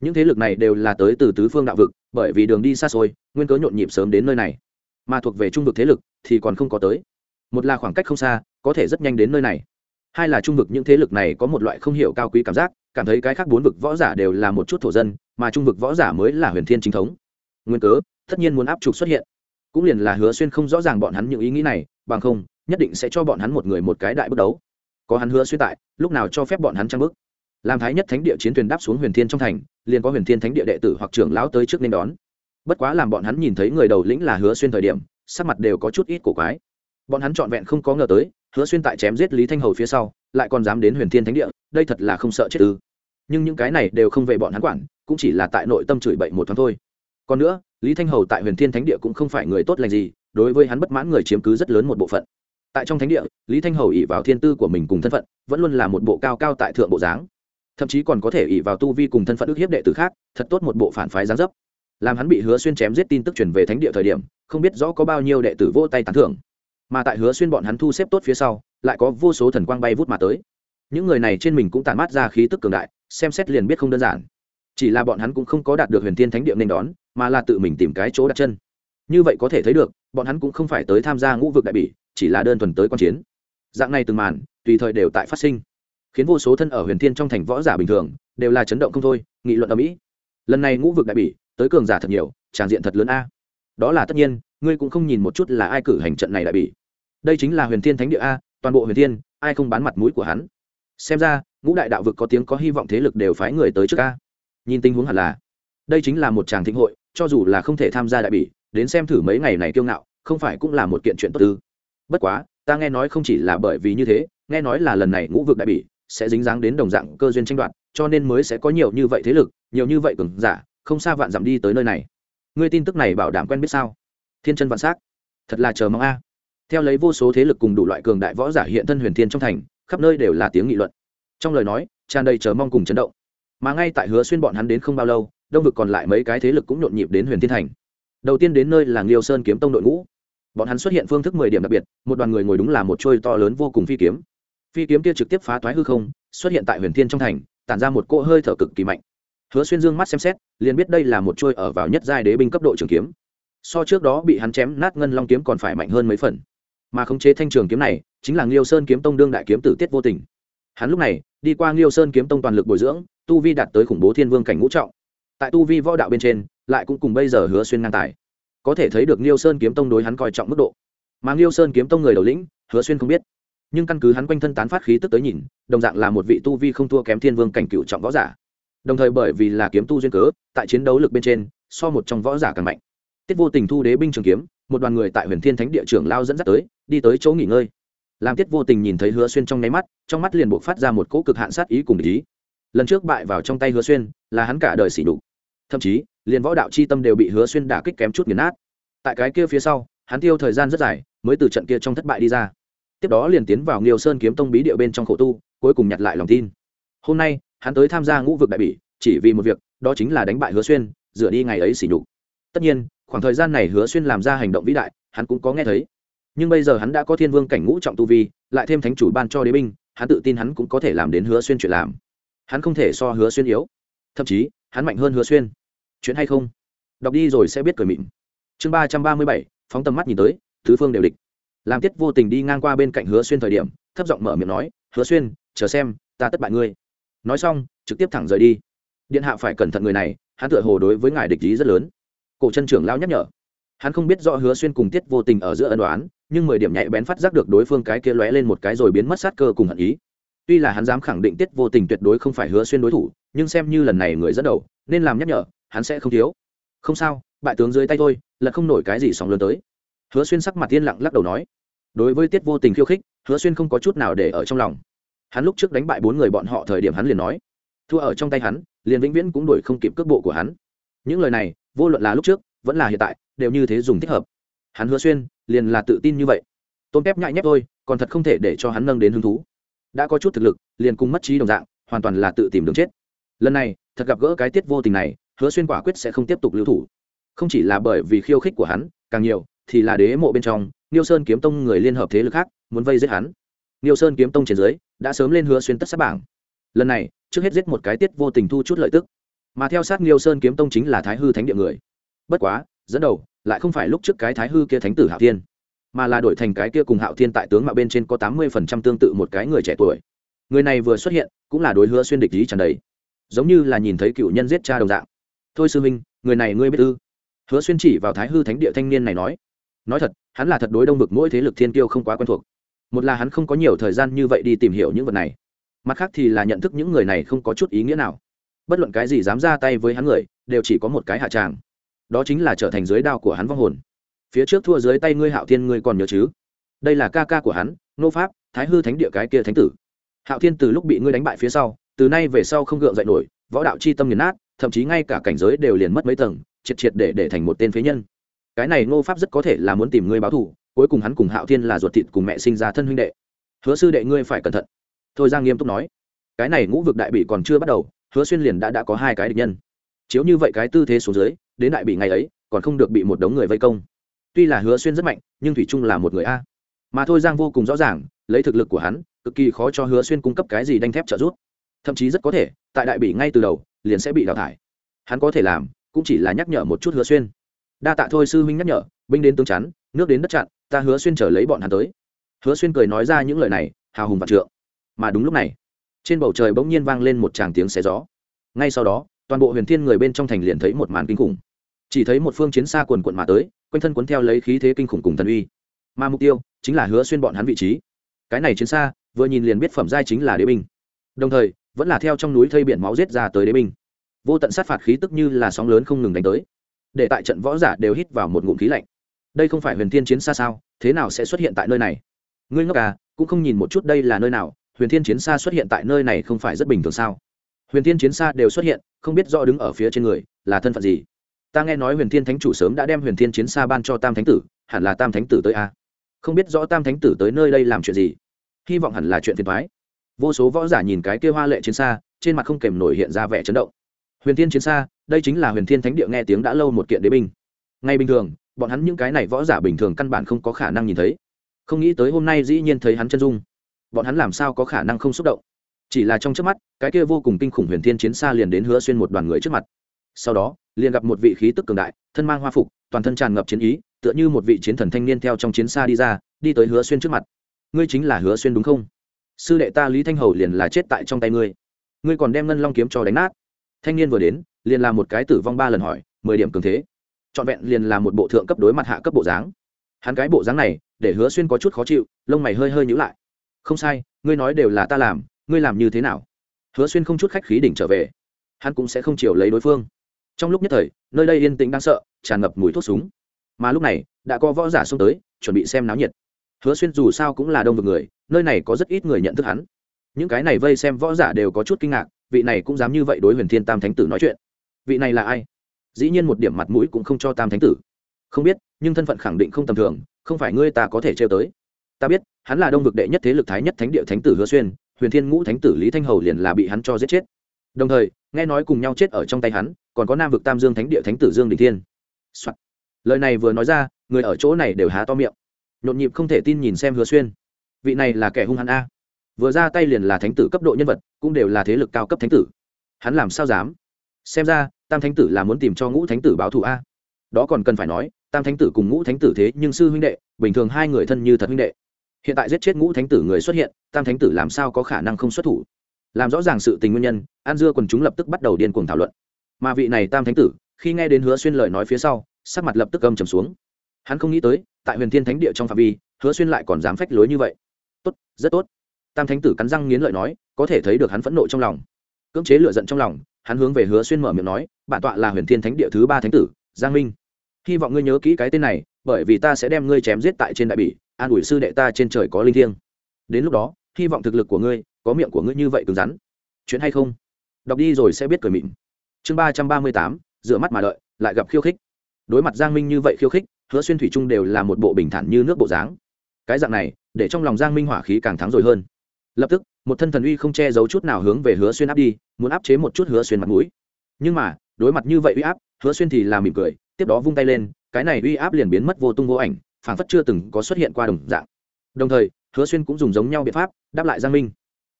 Speaker 1: Những thế lực này đều là tới từ tứ phương đạo vực, bởi vì đường đi xa xôi, nguyên cớ nhộn nhịp sớm đến nơi này. Mà thuộc về trung vực thế lực thì còn không có tới. Một là khoảng cách không xa, có thể rất nhanh đến nơi này. Hai là trung vực những thế lực này có một loại không hiểu cao quý cảm giác, cảm thấy cái khác bốn vực võ giả đều là một chút thổ dân, mà trung vực võ giả mới là huyền thiên chính thống. Nguyên cớ, tất nhiên muốn áp trục xuất hiện. Cũng liền là hứa xuyên không rõ ràng bọn hắn những ý nghĩ này, bằng không, nhất định sẽ cho bọn hắn một người một cái đại bất đấu có hắn hứa xuyên tại, lúc nào cho phép bọn hắn trang bức làm thái nhất thánh địa chiến thuyền đáp xuống huyền thiên trong thành, liền có huyền thiên thánh địa đệ tử hoặc trưởng lão tới trước nên đón. Bất quá làm bọn hắn nhìn thấy người đầu lĩnh là hứa xuyên thời điểm, sắc mặt đều có chút ít cổ quái. Bọn hắn trọn vẹn không có ngờ tới, hứa xuyên tại chém giết lý thanh hầu phía sau, lại còn dám đến huyền thiên thánh địa, đây thật là không sợ chết ư. Nhưng những cái này đều không về bọn hắn quản, cũng chỉ là tại nội tâm chửi bậy một thoáng thôi. Còn nữa, lý thanh hầu tại huyền thiên thánh địa cũng không phải người tốt lành gì, đối với hắn bất mãn người chiếm cứ rất lớn một bộ phận tại trong thánh địa, lý thanh hầu ỉ vào thiên tư của mình cùng thân phận, vẫn luôn là một bộ cao cao tại thượng bộ dáng. Thậm chí còn có thể ỉ vào tu vi cùng thân phận ức hiếp đệ tử khác, thật tốt một bộ phản phái gián dấp. Làm hắn bị hứa xuyên chém giết tin tức truyền về thánh địa thời điểm, không biết rõ có bao nhiêu đệ tử vô tay tán thưởng. Mà tại hứa xuyên bọn hắn thu xếp tốt phía sau, lại có vô số thần quang bay vút mà tới. Những người này trên mình cũng tàn mát ra khí tức cường đại, xem xét liền biết không đơn giản. Chỉ là bọn hắn cũng không có đạt được huyền thiên thánh địa nên đón, mà là tự mình tìm cái chỗ đặt chân. Như vậy có thể thấy được, bọn hắn cũng không phải tới tham gia ngũ vực đại bỉ chỉ là đơn thuần tới quan chiến. Dạng này từng màn, tùy thời đều tại phát sinh. Khiến vô số thân ở huyền thiên trong thành võ giả bình thường, đều là chấn động không thôi, nghị luận ở mỹ lần này ngũ vực đại bỉ, tới cường giả thật nhiều, tràng diện thật lớn a. Đó là tất nhiên, ngươi cũng không nhìn một chút là ai cử hành trận này đại bỉ. Đây chính là huyền thiên thánh địa a, toàn bộ huyền thiên, ai không bán mặt mũi của hắn? Xem ra, ngũ đại đạo vực có tiếng có hy vọng thế lực đều phái người tới trước a. Nhìn tình huống hẳn là, đây chính là một tràng thịnh hội, cho dù là không thể tham gia đại bỉ, đến xem thử mấy ngày này kiêu ngạo, không phải cũng là một kiện chuyện tốt tư bất quá, ta nghe nói không chỉ là bởi vì như thế, nghe nói là lần này ngũ vực đại bỉ sẽ dính dáng đến đồng dạng cơ duyên tranh đoạt, cho nên mới sẽ có nhiều như vậy thế lực, nhiều như vậy cường giả, không xa vạn dặm đi tới nơi này. Ngươi tin tức này bảo đảm quen biết sao? Thiên chân vạn s á c thật là chờ mong a. Theo lấy vô số thế lực cùng đủ loại cường đại võ giả hiện thân huyền thiên trong thành, khắp nơi đều là tiếng nghị luận. Trong lời nói, tràn đầy chờ mong cùng chấn động. Mà ngay tại hứa xuyên bọn hắn đến không bao lâu, đông vực còn lại mấy cái thế lực cũng nhộn nhịp đến huyền thiên thành. Đầu tiên đến nơi là nghiêu sơn kiếm tông đội ngũ bọn hắn xuất hiện phương thức mười điểm đặc biệt, một đoàn người ngồi đúng là một trôi to lớn vô cùng phi kiếm. Phi kiếm kia trực tiếp phá toái hư không, xuất hiện tại huyền thiên trong thành, tản ra một cỗ hơi thở cực kỳ mạnh. Hứa xuyên dương mắt xem xét, liền biết đây là một trôi ở vào nhất giai đế binh cấp độ trường kiếm. So trước đó bị hắn chém nát ngân long kiếm còn phải mạnh hơn mấy phần. Mà khống chế thanh trường kiếm này, chính là liêu sơn kiếm tông đương đại kiếm tử tiết vô tình. Hắn lúc này, đi qua liêu sơn kiếm tông toàn lực bồi dưỡng, tu vi đạt tới khủng bố thiên vương cảnh ngũ trọng. Tại tu vi võ đạo bên trên, lại cũng cùng bây giờ hứa xuyên ngang tài có thể thấy được liêu sơn kiếm tông đối hắn coi trọng mức độ. Mà liêu sơn kiếm tông người đầu lĩnh, hứa xuyên không biết. Nhưng căn cứ hắn quanh thân tán phát khí tức tới nhìn, đồng dạng là một vị tu vi không thua kém thiên vương cảnh cựu trọng võ giả. Đồng thời bởi vì là kiếm tu duyên cớ, tại chiến đấu lực bên trên, so một trong võ giả càng mạnh. Tiết vô tình thu đế binh trường kiếm, một đoàn người tại huyền thiên thánh địa trưởng lao dẫn dắt tới, đi tới chỗ nghỉ ngơi. Làm tiết vô tình nhìn thấy hứa xuyên trong nháy mắt, trong mắt liền buộc phát ra một cỗ cực hạn sát ý cùng ý. Lần trước bại vào trong tay hứa xuyên, là hắn cả đời sỉ nhục thậm chí, liền võ đạo c h i tâm đều bị hứa xuyên đả kích kém chút nghiền nát. Tại cái kia phía sau, hắn tiêu thời gian rất dài, mới từ trận kia trong thất bại đi ra. Tiếp đó liền tiến vào nghiêu sơn kiếm tông bí địa bên trong khổ tu, cuối cùng nhặt lại lòng tin. Hôm nay, hắn tới tham gia ngũ vực đại bỉ, chỉ vì một việc, đó chính là đánh bại hứa xuyên, rửa đi ngày ấy xỉ nhục. Tất nhiên, khoảng thời gian này hứa xuyên làm ra hành động vĩ đại, hắn cũng có nghe thấy. Nhưng bây giờ hắn đã có thiên vương cảnh ngũ trọng tu vi, lại thêm thánh chủ ban cho đế binh, hắn tự tin hắn cũng có thể làm đến hứa xuyên chuyện làm. Hắn không thể so hứa xuyên yếu. Thậm chí, hắn mạnh hơn hứa xuyên chuyện hay không? Đọc đi rồi sẽ biết cười mịn. Chương ba trăm ba mươi bảy, phóng tầm mắt nhìn tới thứ phương đều địch. Làm tiết vô tình đi ngang qua bên cạnh hứa xuyên thời điểm, thấp giọng mở miệng nói, hứa xuyên, chờ xem, ta tất bại ngươi. Nói xong, trực tiếp thẳng rời đi. Điện hạ phải cẩn thận người này, hắn tựa hồ đối với ngài địch ý rất lớn. Cổ chân trưởng lao nhắc nhở. Hắn không biết rõ hứa xuyên cùng tiết vô tình ở giữa ân đoán nhưng mười điểm nhạy bén phát giác được đối phương cái kia lóe lên một cái rồi biến mất sát cơ cùng hận ý. Tuy là hắn dám khẳng định tiết vô tình tuyệt đối không phải hứa xuyên đối thủ, nhưng xem như lần này người dẫn đầu, nên làm nhắc nhở hắn sẽ không thiếu. Không sao, bại tướng dưới tay thôi là không nổi cái gì sóng lớn tới. Hứa xuyên sắc mặt yên lặng lắc đầu nói. Đối với tiết vô tình khiêu khích, hứa xuyên không có chút nào để ở trong lòng. Hắn lúc trước đánh bại bốn người bọn họ thời điểm hắn liền nói. Thua ở trong tay hắn, liền vĩnh viễn cũng đổi không kịp cước bộ của hắn. Những lời này, vô luận là lúc trước, vẫn là hiện tại, đều như thế dùng thích hợp. Hắn hứa xuyên, liền là tự tin như vậy. Tôn kép nhại nhép thôi còn thật không thể để cho hắn nâng đến hứng thú. Đã có chút thực lực, liền cùng mất trí đồng dạng, hoàn toàn là tự tìm đường chết. Lần này, thật gặp gỡ cái tiết vô tình này hứa xuyên quả quyết sẽ không tiếp tục lưu thủ. Không chỉ là bởi vì khiêu khích của hắn, càng nhiều thì là đế mộ bên trong niêu sơn kiếm tông người liên hợp thế lực khác muốn vây giết hắn. Niêu sơn kiếm tông trên dưới đã sớm lên hứa xuyên tất sát bảng. Lần này, trước hết giết một cái tiết vô tình thu chút lợi tức. Mà theo sát niêu sơn kiếm tông chính là thái hư thánh địa người. Bất quá, dẫn đầu lại không phải lúc trước cái thái hư kia thánh tử hạo thiên, mà là đổi thành cái kia cùng hạo thiên tại tướng mạo bên trên có tám mươi phần trăm tương tự một cái người trẻ tuổi. Người này vừa xuất hiện cũng là đối hứa xuyên địch lý tràn đầy. Giống như là nhìn thấy cựu nhân giết cha đồng dạng thôi sư minh người này ngươi biết ư? Hứa xuyên chỉ vào thái hư thánh địa thanh niên này nói. Nói thật, hắn là thật đối đông vực mỗi thế lực thiên tiêu không quá quen thuộc. Một là hắn không có nhiều thời gian như vậy đi tìm hiểu những vật này. Mặt khác thì là nhận thức những người này không có chút ý nghĩa nào. Bất luận cái gì dám ra tay với hắn người, đều chỉ có một cái hạ tràng. Đó chính là trở thành dưới đao của hắn vong hồn. Phía trước thua dưới tay ngươi hạo thiên ngươi còn nhớ chứ? Đây là ca ca của hắn, nô pháp, thái hư thánh địa cái kia thánh tử. Hạo thiên từ lúc bị ngươi đánh bại phía sau, từ nay về sau không gượng dậy nổi, võ đạo c h i tâm nghiền nát thậm chí ngay cả cảnh giới đều liền mất mấy tầng, triệt triệt để để thành một tên phế nhân. Cái này ngô pháp rất có thể là muốn tìm ngươi báo thù, cuối cùng hắn cùng hạo thiên là ruột thịt cùng mẹ sinh ra thân huynh đệ. Hứa sư đệ ngươi phải cẩn thận. Thôi giang nghiêm túc nói. Cái này ngũ vực đại bị còn chưa bắt đầu, hứa xuyên liền đã đã có hai cái địch nhân. Chiếu như vậy cái tư thế xuống dưới, đến đại bị ngày ấy, còn không được bị một đống người vây công. Tuy là hứa xuyên rất mạnh, nhưng thủy trung là một người a. Mà thôi giang vô cùng rõ ràng, lấy thực lực của hắn, cực kỳ khó cho hứa xuyên cung cấp cái gì đanh thép trợ giúp. Thậm chí rất có thể, tại đại bị ngay từ đầu liền sẽ bị đào thải. Hắn có thể làm, cũng chỉ là nhắc nhở một chút hứa xuyên. Đa tạ thôi sư huynh nhắc nhở, binh đến tướng chắn, nước đến đất chặn, ta hứa xuyên trở lấy bọn hắn tới. Hứa xuyên cười nói ra những lời này, hào hùng vạn trượng. Mà đúng lúc này, trên bầu trời bỗng nhiên vang lên một tràng tiếng xé gió. Ngay sau đó, toàn bộ huyền thiên người bên trong thành liền thấy một màn kinh khủng. Chỉ thấy một phương chiến xa quần quận mà tới, quanh thân cuốn theo lấy khí thế kinh khủng cùng thần uy. Mà mục tiêu chính là hứa xuyên bọn hắn vị trí. Cái này chiến xa, vừa nhìn liền biết phẩm giai chính là đế binh. Đồng thời vẫn là theo trong núi thây biển máu giết ra tới đế binh. Vô tận sát phạt khí tức như là sóng lớn không ngừng đánh tới, để tại trận võ giả đều hít vào một ngụm khí lạnh. Đây không phải huyền thiên chiến xa sao, thế nào sẽ xuất hiện tại nơi này? Ngươi ngốc à cũng không nhìn một chút đây là nơi nào, huyền thiên chiến xa xuất hiện tại nơi này không phải rất bình thường sao? Huyền thiên chiến xa đều xuất hiện, không biết rõ đứng ở phía trên người, là thân phận gì? Ta nghe nói huyền thiên thánh chủ sớm đã đem huyền thiên chiến xa ban cho tam thánh tử, hẳn là tam thánh tử tới a không biết rõ tam thánh tử tới nơi đây làm chuyện gì. Hy vọng hẳn là chuyện phiền thoái vô số võ giả nhìn cái kia hoa lệ chiến xa, trên mặt không kèm nổi hiện ra vẻ chấn động. Huyền thiên chiến xa, đây chính là huyền thiên thánh địa nghe tiếng đã lâu một kiện đế binh. Ngay bình thường, bọn hắn những cái này võ giả bình thường căn bản không có khả năng nhìn thấy. Không nghĩ tới hôm nay dĩ nhiên thấy hắn chân dung. Bọn hắn làm sao có khả năng không xúc động? Chỉ là trong trước mắt, cái kia vô cùng kinh khủng huyền thiên chiến xa liền đến hứa xuyên một đoàn người trước mặt. Sau đó, liền gặp một vị khí tức cường đại, thân mang hoa phục, toàn thân tràn ngập chiến ý, tựa như một vị chiến thần thanh niên theo trong chiến xa đi ra, đi tới hứa xuyên trước mặt. Ngươi chính là hứa xuyên đúng không? Sư đệ ta lý thanh hầu liền là chết tại trong tay ngươi. Ngươi còn đem ngân long kiếm cho đánh nát. Thanh niên vừa đến, liền là một cái tử vong ba lần hỏi, mười điểm cường thế. Trọn vẹn liền là một bộ thượng cấp đối mặt hạ cấp bộ dáng. Hắn cái bộ dáng này, để hứa xuyên có chút khó chịu, lông mày hơi hơi nhữ lại. Không sai, ngươi nói đều là ta làm, ngươi làm như thế nào? Hứa xuyên không chút khách khí đỉnh trở về. Hắn cũng sẽ không chịu lấy đối phương. Trong lúc nhất thời, nơi đây yên tĩnh đang sợ, tràn ngập mùi thuốc súng. Mà lúc này, đã có võ giả xông tới, chuẩn bị xem náo nhiệt hứa xuyên dù sao cũng là đông vực người, nơi này có rất ít người nhận thức hắn. Những cái này vây xem võ giả đều có chút kinh ngạc, vị này cũng dám như vậy đối huyền thiên tam thánh tử nói chuyện. Vị này là ai? Dĩ nhiên một điểm mặt mũi cũng không cho tam thánh tử. Không biết, nhưng thân phận khẳng định không tầm thường, không phải ngươi ta có thể trêu tới. Ta biết, hắn là đông vực đệ nhất thế lực thái nhất thánh địa thánh tử hứa xuyên, huyền thiên ngũ thánh tử lý thanh hầu liền là bị hắn cho giết chết. Đồng thời, nghe nói cùng nhau chết ở trong tay hắn, còn có nam vực tam dương thánh địa thánh tử dương đình thiên、Soạn. lời này vừa nói ra, người ở chỗ này đều há to miệng nhộn nhịp không thể tin nhìn xem hứa xuyên. Vị này là kẻ hung hắn a. Vừa ra tay liền là thánh tử cấp độ nhân vật, cũng đều là thế lực cao cấp thánh tử. Hắn làm sao dám? Xem ra, tam thánh tử là muốn tìm cho ngũ thánh tử báo thù a. Đó còn cần phải nói, tam thánh tử cùng ngũ thánh tử thế nhưng sư huynh đệ, bình thường hai người thân như thật huynh đệ. Hiện tại giết chết ngũ thánh tử người xuất hiện, tam thánh tử làm sao có khả năng không xuất thủ? Làm rõ ràng sự tình nguyên nhân, an dưa quần chúng lập tức bắt đầu điên cuồng thảo luận. Mà vị này tam thánh tử, khi nghe đến hứa xuyên lời nói phía sau, sắc mặt lập tức âm trầm xuống. Hắn không nghĩ tới tại huyền thiên thánh địa trong phạm vi, hứa xuyên lại còn dám phách lối như vậy. Tốt, rất tốt. Tam thánh tử cắn răng nghiến lợi nói, có thể thấy được hắn phẫn nộ trong lòng. Cưỡng chế lựa giận trong lòng, hắn hướng về hứa xuyên mở miệng nói, bản tọa là huyền thiên thánh địa thứ ba thánh tử, giang minh. Hy vọng ngươi nhớ kỹ cái tên này, bởi vì ta sẽ đem ngươi chém giết tại trên đại bỉ, an ủi sư đệ ta trên trời có linh thiêng. Đến lúc đó, hy vọng thực lực của ngươi, có miệng của ngươi như vậy cứng rắn. Chuyện hay không? Đọc đi rồi sẽ biết cười mịn. Chương ba trăm ba mươi tám, rửa mắt mà đợi, lại gặp khiêu khích. Đối mặt giang minh như vậy khiêu khích hứa xuyên thủy trung đều là một bộ bình thản như nước bộ dáng. Cái dạng này, để trong lòng giang minh hỏa khí càng thắng rồi hơn. Lập tức, một thân thần uy không che giấu chút nào hướng về hứa xuyên áp đi, muốn áp chế một chút hứa xuyên mặt mũi. Nhưng mà, đối mặt như vậy uy áp, hứa xuyên thì làm mỉm cười, tiếp đó vung tay lên, cái này uy áp liền biến mất vô tung vô ảnh, phảng phất chưa từng có xuất hiện qua đồng dạng. Đồng thời, hứa xuyên cũng dùng giống nhau biện pháp, đáp lại giang minh.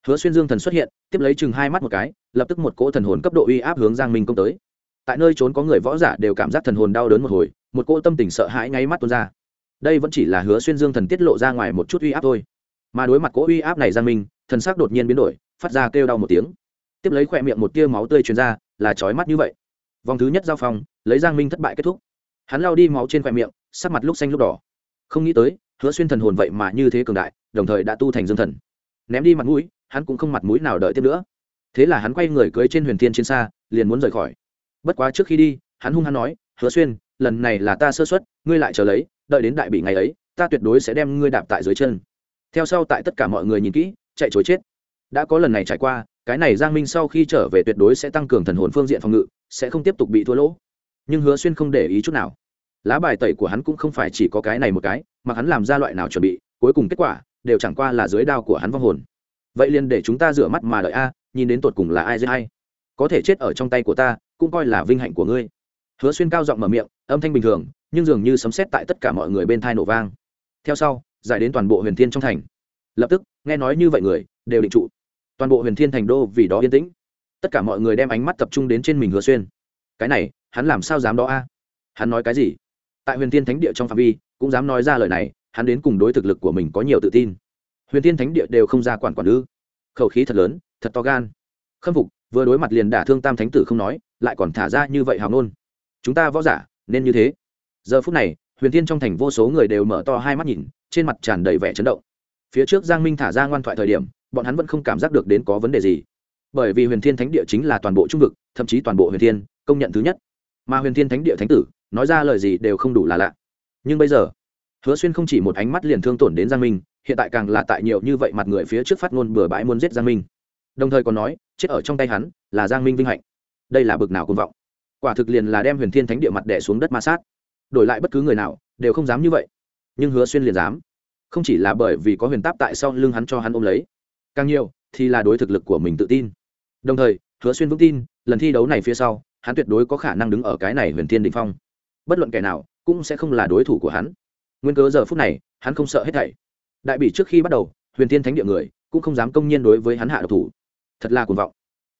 Speaker 1: Hứa xuyên dương thần xuất hiện, tiếp lấy chừng hai mắt một cái, lập tức một cỗ thần hồn cấp độ uy áp hướng giang minh công tới. Tại nơi trốn có người võ giả đều cảm giác thần hồn đau đớn một hồi một cô tâm tình sợ hãi ngay mắt tuôn ra. Đây vẫn chỉ là hứa xuyên dương thần tiết lộ ra ngoài một chút uy áp thôi. Mà đối mặt cỗ uy áp này giang minh, thần sắc đột nhiên biến đổi, phát ra kêu đau một tiếng. Tiếp lấy khỏe miệng một tia máu tươi truyền ra, là trói mắt như vậy. Vòng thứ nhất giao phong lấy giang minh thất bại kết thúc. Hắn lao đi máu trên khỏe miệng, sắc mặt lúc xanh lúc đỏ. Không nghĩ tới, hứa xuyên thần hồn vậy mà như thế cường đại, đồng thời đã tu thành dương thần. Ném đi mặt mũi, hắn cũng không mặt mũi nào đợi tiếp nữa. Thế là hắn quay người cưới trên huyền thiên trên xa, liền muốn rời khỏi. Bất quá trước khi đi, hắn hung hắn nói, hứa xuyên lần này là ta sơ xuất ngươi lại chờ lấy, đợi đến đại bị ngày ấy, ta tuyệt đối sẽ đem ngươi đạp tại dưới chân. Theo sau tại tất cả mọi người nhìn kỹ, chạy chối chết. Đã có lần này trải qua, cái này giang minh sau khi trở về tuyệt đối sẽ tăng cường thần hồn phương diện phòng ngự, sẽ không tiếp tục bị thua lỗ. Nhưng hứa xuyên không để ý chút nào. Lá bài tẩy của hắn cũng không phải chỉ có cái này một cái, mà hắn làm ra loại nào chuẩn bị, cuối cùng kết quả, đều chẳng qua là dưới đao của hắn vong hồn. Vậy liền để chúng ta rửa mắt mà đợi a, nhìn đến tột cùng là ai dễ hay có thể chết ở trong tay của ta, cũng coi là vinh hạnh của ngươi hứa xuyên cao giọng mở miệng, âm thanh bình thường, nhưng dường như sấm xét tại tất cả mọi người bên thai nổ vang. Theo sau, giải đến toàn bộ huyền thiên trong thành. Lập tức, nghe nói như vậy người, đều định trụ. Toàn bộ huyền thiên thành đô vì đó yên tĩnh. Tất cả mọi người đem ánh mắt tập trung đến trên mình hứa xuyên. Cái này, hắn làm sao dám đó a? Hắn nói cái gì? Tại huyền thiên thánh địa trong phạm vi, cũng dám nói ra lời này, hắn đến cùng đối thực lực của mình có nhiều tự tin. Huyền thiên thánh địa đều không ra quản quản ư. Khẩu khí thật lớn, thật to gan. Khâm phục, vừa đối mặt liền đả thương tam thánh tử không nói, lại còn thả ra như vậy hào ngôn chúng ta võ giả, nên như thế. Giờ phút này, huyền thiên trong thành vô số người đều mở to hai mắt nhìn, trên mặt tràn đầy vẻ chấn động. Phía trước giang minh thả ra ngoan thoại thời điểm, bọn hắn vẫn không cảm giác được đến có vấn đề gì. Bởi vì huyền thiên thánh địa chính là toàn bộ trung vực, thậm chí toàn bộ huyền thiên, công nhận thứ nhất. Mà huyền thiên thánh địa thánh tử, nói ra lời gì đều không đủ là lạ. Nhưng bây giờ, hứa xuyên không chỉ một ánh mắt liền thương tổn đến giang minh, hiện tại càng là tại nhiều như vậy mặt người phía trước phát ngôn bừa bãi muốn giết giang minh. Đồng thời còn nói, chết ở trong tay hắn là giang minh vinh hạnh. Đây là bực nào côn vọng quả thực liền là đem huyền thiên thánh địa mặt đẻ xuống đất ma sát. Đổi lại bất cứ người nào, đều không dám như vậy. Nhưng hứa xuyên liền dám. Không chỉ là bởi vì có huyền táp tại sau lưng hắn cho hắn ôm lấy, càng nhiều thì là đối thực lực của mình tự tin. Đồng thời, hứa xuyên vững tin, lần thi đấu này phía sau, hắn tuyệt đối có khả năng đứng ở cái này huyền thiên đình phong. Bất luận kẻ nào, cũng sẽ không là đối thủ của hắn. Nguyên cớ giờ phút này, hắn không sợ hết thảy. Đại bỉ trước khi bắt đầu, huyền thiên thánh địa người, cũng không dám công nhiên đối với hắn hạ độc thủ. Thật là cuồng vọng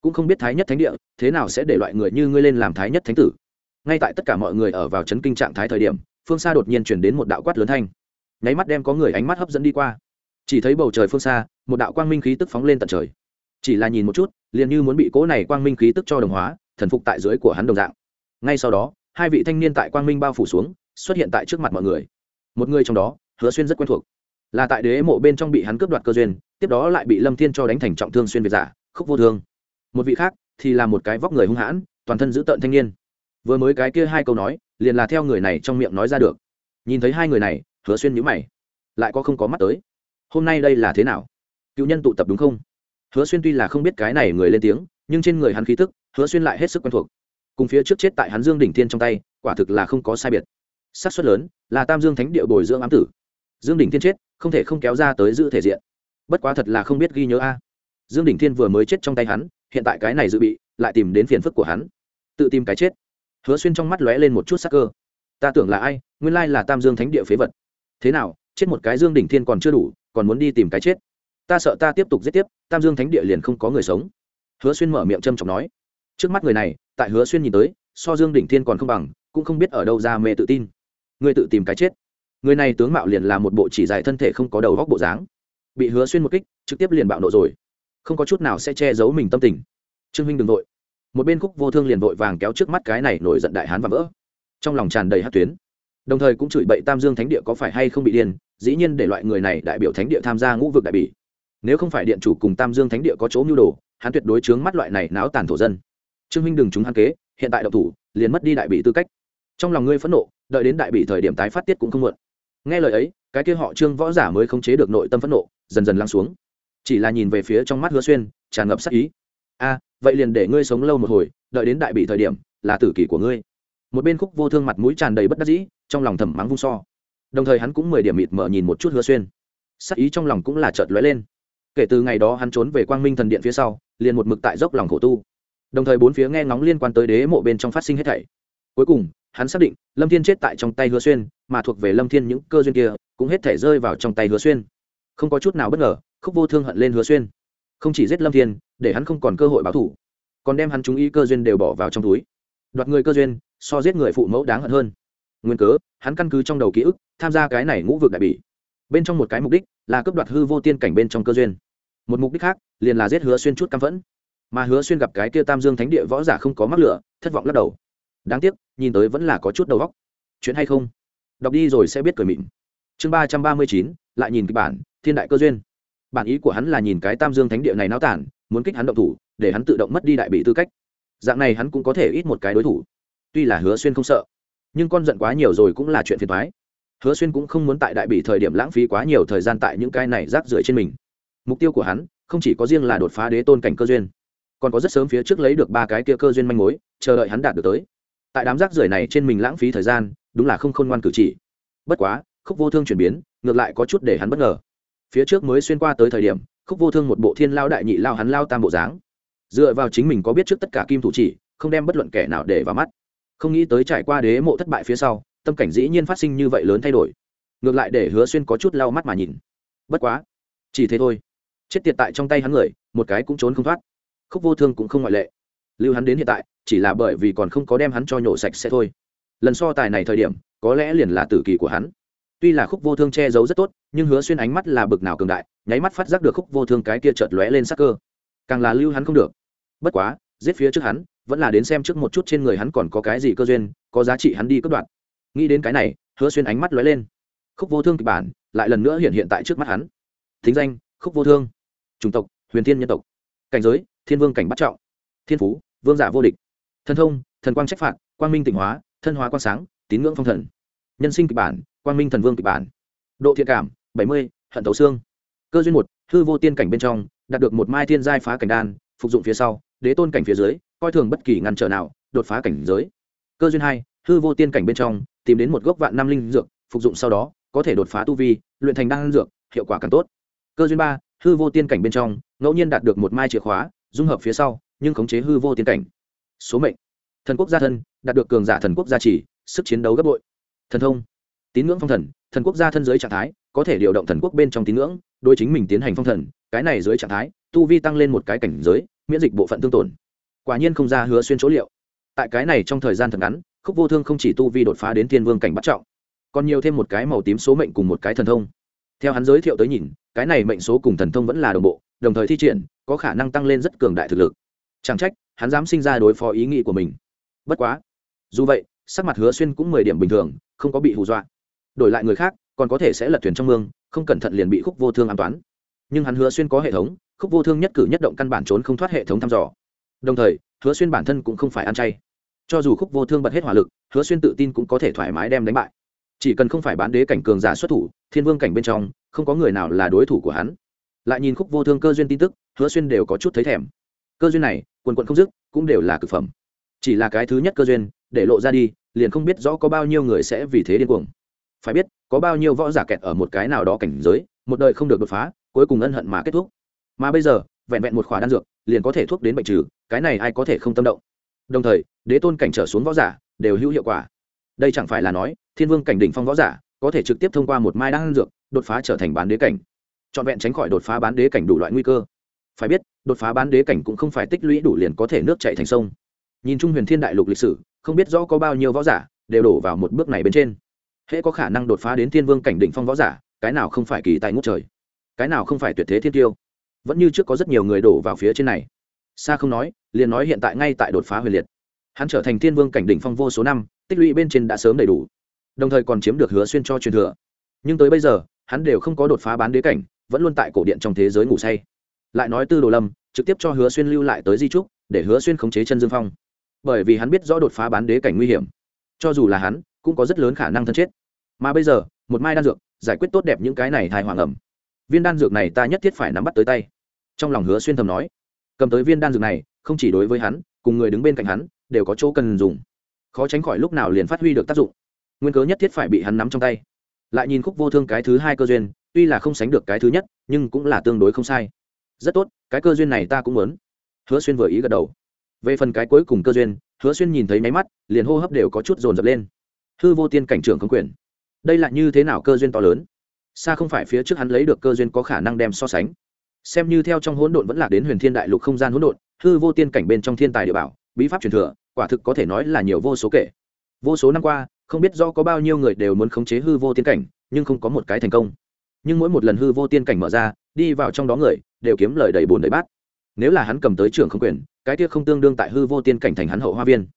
Speaker 1: cũng không biết thái nhất thánh địa, thế nào sẽ để loại người như ngươi lên làm thái nhất thánh tử. Ngay tại tất cả mọi người ở vào chấn kinh trạng thái thời điểm, phương xa đột nhiên chuyển đến một đạo quát lớn thanh. Nháy mắt đem có người ánh mắt hấp dẫn đi qua. Chỉ thấy bầu trời phương xa, một đạo quang minh khí tức phóng lên tận trời. Chỉ là nhìn một chút, liền như muốn bị cỗ này quang minh khí tức cho đồng hóa, thần phục tại dưới của hắn đồng dạng. Ngay sau đó, hai vị thanh niên tại quang minh bao phủ xuống, xuất hiện tại trước mặt mọi người. Một người trong đó, hứa xuyên rất quen thuộc. Là tại đế mộ bên trong bị hắn cướp đoạt cơ duyên, tiếp đó lại bị lâm thiên cho đánh thành trọng thương xuyên việt giả, khúc vô thương một vị khác thì là một cái vóc người hung hãn, toàn thân giữ tợn thanh niên. Vừa mới cái kia hai câu nói, liền là theo người này trong miệng nói ra được. Nhìn thấy hai người này, hứa xuyên nhữ mày, lại có không có mắt tới. Hôm nay đây là thế nào? Cựu nhân tụ tập đúng không? Hứa xuyên tuy là không biết cái này người lên tiếng, nhưng trên người hắn khí tức, hứa xuyên lại hết sức quen thuộc. Cùng phía trước chết tại hắn dương đỉnh thiên trong tay, quả thực là không có sai biệt. Xác suất lớn là tam dương thánh địa bồi dưỡng ám tử. Dương đỉnh thiên chết, không thể không kéo ra tới giữ thể diện. Bất quá thật là không biết ghi nhớ a. Dương đỉnh thiên vừa mới chết trong tay hắn hiện tại cái này dự bị, lại tìm đến phiền phức của hắn. Tự tìm cái chết. Hứa xuyên trong mắt lóe lên một chút sắc cơ. Ta tưởng là ai, nguyên lai là tam dương thánh địa phế vật. Thế nào, chết một cái dương đỉnh thiên còn chưa đủ, còn muốn đi tìm cái chết. Ta sợ ta tiếp tục giết tiếp, tam dương thánh địa liền không có người sống. Hứa xuyên mở miệng trâm trọng nói. Trước mắt người này, tại hứa xuyên nhìn tới, so dương đỉnh thiên còn không bằng, cũng không biết ở đâu ra mê tự tin. Người tự tìm cái chết. Người này tướng mạo liền là một bộ chỉ dài thân thể không có đầu góc bộ dáng. Bị hứa xuyên một kích, trực tiếp liền bạo nộ rồi không có chút nào sẽ che giấu mình tâm tình. Trương huynh đ ừ n g nội một bên khúc vô thương liền vội vàng kéo trước mắt cái này nổi giận đại hán và vỡ. Trong lòng tràn đầy hát tuyến. Đồng thời cũng chửi bậy tam dương thánh địa có phải hay không bị điên, dĩ nhiên để loại người này đại biểu thánh địa tham gia ngũ vực đại bỉ. Nếu không phải điện chủ cùng tam dương thánh địa có chỗ mưu đồ, hắn tuyệt đối chướng mắt loại này náo tàn thổ dân. Trương huynh đừng chúng hắn kế, hiện tại độc thủ, liền mất đi đại bị tư cách. Trong lòng ngươi phẫn nộ, đợi đến đại bị thời điểm tái phát tiết cũng không muộn. Nghe lời ấy, cái kia họ trương võ giả mới không chế được nội tâm phẫn nộ, dần dần lắng xuống chỉ là nhìn về phía trong mắt hứa xuyên, tràn ngập sắc ý. A, vậy liền để ngươi sống lâu một hồi, đợi đến đại bị thời điểm, là tử kỷ của ngươi. Một bên khúc vô thương mặt mũi tràn đầy bất đắc dĩ, trong lòng thầm mắng vung so. Đồng thời hắn cũng mười điểm mịt mở nhìn một chút hứa xuyên. Sắc ý trong lòng cũng là chợt lóe lên. Kể từ ngày đó hắn trốn về quang minh thần điện phía sau, liền một mực tại dốc lòng khổ tu. Đồng thời bốn phía nghe ngóng liên quan tới đế mộ bên trong phát sinh hết thảy. Cuối cùng, hắn xác định, lâm thiên chết tại trong tay hứa xuyên, mà thuộc về lâm thiên những cơ duyên kia, cũng hết thể rơi vào trong tay hứa xuyên. Không có chút nào bất ngờ khúc vô thương hận lên hứa xuyên. Không chỉ giết lâm thiên, để hắn không còn cơ hội báo thủ, còn đem hắn chúng ý cơ duyên đều bỏ vào trong túi. Đoạt người cơ duyên, so giết người phụ mẫu đáng hận hơn. Nguyên cớ, hắn căn cứ trong đầu ký ức, tham gia cái này ngũ vực đại bỉ. Bên trong một cái mục đích là cướp đoạt hư vô tiên cảnh bên trong cơ duyên. Một mục đích khác, liền là giết hứa xuyên chút căm phẫn. Mà hứa xuyên gặp cái kia tam dương thánh địa võ giả không có mắc lửa, thất vọng lắc đầu. Đáng tiếc, nhìn tới vẫn là có chút đầu góc chuyện hay không? Đọc đi rồi sẽ biết cười mịn. Chương ba trăm ba mươi chín, lại nhìn kịch bản, thiên đại cơ duyên bản ý của hắn là nhìn cái tam dương thánh địa này náo tản, muốn kích hắn động thủ, để hắn tự động mất đi đại bị tư cách. Dạng này hắn cũng có thể ít một cái đối thủ. Tuy là hứa xuyên không sợ, nhưng con giận quá nhiều rồi cũng là chuyện phiền thoái hứa xuyên cũng không muốn tại đại bị thời điểm lãng phí quá nhiều thời gian tại những cái này rác rưởi trên mình. Mục tiêu của hắn không chỉ có riêng là đột phá đế tôn cảnh cơ duyên, còn có rất sớm phía trước lấy được ba cái kia cơ duyên manh mối, chờ đợi hắn đạt được tới. Tại đám rác rưởi này trên mình lãng phí thời gian, đúng là không khôn ngoan cử chỉ. Bất quá, khúc vô thương chuyển biến, ngược lại có chút để hắn bất ngờ phía trước mới xuyên qua tới thời điểm, khúc vô thương một bộ thiên lao đại nhị lao hắn lao tam bộ dáng. Dựa vào chính mình có biết trước tất cả kim thủ chỉ, không đem bất luận kẻ nào để vào mắt. Không nghĩ tới trải qua đế mộ thất bại phía sau, tâm cảnh dĩ nhiên phát sinh như vậy lớn thay đổi. Ngược lại để hứa xuyên có chút lau mắt mà nhìn. Bất quá, chỉ thế thôi. Chết tiệt tại trong tay hắn người, một cái cũng trốn không thoát. Khúc vô thương cũng không ngoại lệ. Lưu hắn đến hiện tại, chỉ là bởi vì còn không có đem hắn cho nhổ sạch sẽ thôi. Lần so tài này thời điểm, có lẽ liền là tử kỳ của hắn tuy là khúc vô thương che giấu rất tốt, nhưng hứa xuyên ánh mắt là bực nào cường đại, nháy mắt phát giác được khúc vô thương cái kia chợt lóe lên sắc cơ. Càng là lưu hắn không được. Bất quá, giết phía trước hắn, vẫn là đến xem trước một chút trên người hắn còn có cái gì cơ duyên, có giá trị hắn đi cất đoạn nghĩ đến cái này, hứa xuyên ánh mắt lóe lên. Khúc vô thương kịch bản lại lần nữa hiện hiện tại trước mắt hắn. Thính danh, khúc vô thương. Chủng tộc, huyền thiên nhân tộc. Cảnh giới, thiên vương cảnh bắt trọng. Thiên phú, vương giả vô địch. Thân thông, thần quang trách phạt, quang minh tịnh hóa, thân hóa quang sáng, tín ngưỡng phong thần nhân sinh kịch bản, quang minh thần vương kịch bản. Độ thiện cảm, bảy mươi, hận tấu xương. Cơ duyên một, hư vô tiên cảnh bên trong, đạt được một mai thiên giai phá cảnh đan, phục dụng phía sau, đế tôn cảnh phía dưới, coi thường bất kỳ ngăn trở nào, đột phá cảnh giới. Cơ duyên hai, hư vô tiên cảnh bên trong, tìm đến một gốc vạn năm linh dược, phục dụng sau đó, có thể đột phá tu vi, luyện thành đan dược, hiệu quả càng tốt. Cơ duyên ba, hư vô tiên cảnh bên trong, ngẫu nhiên đạt được một mai chìa khóa, dung hợp phía sau, nhưng khống chế hư vô tiên cảnh. Số mệnh, thần quốc gia thân, đạt được cường giả thần quốc gia trì sức chiến đấu gấp bội thần thông. Tín ngưỡng phong thần thần quốc gia thân dưới trạng thái, có thể điều động thần quốc bên trong tín ngưỡng đôi chính mình tiến hành phong thần, cái này dưới trạng thái, tu vi tăng lên một cái cảnh giới, miễn dịch bộ phận tương tổn. Quả nhiên không ra hứa xuyên chỗ liệu. Tại cái này trong thời gian thật ngắn, khúc vô thương không chỉ tu vi đột phá đến thiên vương cảnh bắt trọng, còn nhiều thêm một cái màu tím số mệnh cùng một cái thần thông. Theo hắn giới thiệu tới nhìn, cái này mệnh số cùng thần thông vẫn là đồng bộ, đồng thời thi triển, có khả năng tăng lên rất cường đại thực lực. Chẳng trách, hắn dám sinh ra đối phó ý nghĩ của mình. Bất quá, dù vậy sắc mặt hứa xuyên cũng mười điểm bình thường, không có bị hù dọa. Đổi lại người khác, còn có thể sẽ lật thuyền trong mương, không cẩn thận liền bị khúc vô thương an toán nhưng hắn hứa xuyên có hệ thống, khúc vô thương nhất cử nhất động căn bản trốn không thoát hệ thống thăm dò. Đồng thời, hứa xuyên bản thân cũng không phải ăn chay. Cho dù khúc vô thương bật hết hỏa lực, hứa xuyên tự tin cũng có thể thoải mái đem đánh bại. Chỉ cần không phải bán đế cảnh cường giả xuất thủ, thiên vương cảnh bên trong, không có người nào là đối thủ của hắn. Lại nhìn khúc vô thương cơ duyên tin tức, hứa xuyên đều có chút thấy thèm. Cơ duyên này, quần quận không dứt, cũng đều là cực phẩm chỉ là cái thứ nhất cơ duyên, để lộ ra đi, liền không biết rõ có bao nhiêu người sẽ vì thế điên cuồng. Phải biết, có bao nhiêu võ giả kẹt ở một cái nào đó cảnh giới, một đời không được đột phá, cuối cùng ân hận mà kết thúc. Mà bây giờ, vẹn vẹn một khóa đan dược, liền có thể thuốc đến bệnh trừ, cái này ai có thể không tâm động. Đồng thời, đế tôn cảnh trở xuống võ giả, đều hữu hiệu quả. Đây chẳng phải là nói, thiên vương cảnh đỉnh phong võ giả, có thể trực tiếp thông qua một mai đan dược, đột phá trở thành bán đế cảnh. Trọn vẹn tránh khỏi đột phá bán đế cảnh đủ loại nguy cơ. Phải biết, đột phá bán đế cảnh cũng không phải tích lũy đủ liền có thể nước chạy thành sông nhìn chung huyền thiên đại lục lịch sử, không biết rõ có bao nhiêu võ giả đều đổ vào một bước này bên trên. Hễ có khả năng đột phá đến thiên vương cảnh đỉnh phong võ giả, cái nào không phải kỳ tài ngút trời? Cái nào không phải tuyệt thế thiên tiêu? Vẫn như trước có rất nhiều người đổ vào phía trên này. Xa không nói, liền nói hiện tại ngay tại đột phá huyền liệt. Hắn trở thành thiên vương cảnh đỉnh phong vô số năm, tích lũy bên trên đã sớm đầy đủ. Đồng thời còn chiếm được hứa xuyên cho truyền thừa. Nhưng tới bây giờ, hắn đều không có đột phá bán đế cảnh, vẫn luôn tại cổ điện trong thế giới ngủ say. Lại nói tư đồ lâm, trực tiếp cho hứa xuyên lưu lại tới di trúc, để hứa xuyên khống chế chân dương phong bởi vì hắn biết rõ đột phá bán đế cảnh nguy hiểm. Cho dù là hắn, cũng có rất lớn khả năng thân chết. Mà bây giờ, một mai đan dược, giải quyết tốt đẹp những cái này thai hoàng ẩm. Viên đan dược này ta nhất thiết phải nắm bắt tới tay. Trong lòng hứa xuyên thầm nói. Cầm tới viên đan dược này, không chỉ đối với hắn, cùng người đứng bên cạnh hắn, đều có chỗ cần dùng. Khó tránh khỏi lúc nào liền phát huy được tác dụng. Nguyên cớ nhất thiết phải bị hắn nắm trong tay. Lại nhìn khúc vô thương cái thứ hai cơ duyên, tuy là không sánh được cái thứ nhất, nhưng cũng là tương đối không sai. Rất tốt, cái cơ duyên này ta cũng muốn. Hứa xuyên vừa ý gật đầu về phần cái cuối cùng cơ duyên, hứa xuyên nhìn thấy máy mắt, liền hô hấp đều có chút dồn dập lên. Hư vô tiên cảnh trưởng không quyền. Đây là như thế nào cơ duyên to lớn? Xa không phải phía trước hắn lấy được cơ duyên có khả năng đem so sánh. Xem như theo trong hỗn độn vẫn là đến huyền thiên đại lục không gian hỗn độn, hư vô tiên cảnh bên trong thiên tài địa bảo, bí pháp truyền thừa, quả thực có thể nói là nhiều vô số kể. Vô số năm qua, không biết do có bao nhiêu người đều muốn khống chế hư vô tiên cảnh, nhưng không có một cái thành công. Nhưng mỗi một lần hư vô tiên cảnh mở ra, đi vào trong đó người, đều kiếm lời đầy bồn đầy bát nếu là hắn cầm tới trưởng không quyền, cái kia không tương đương tại hư vô tiên cảnh thành hắn hậu hoa viên.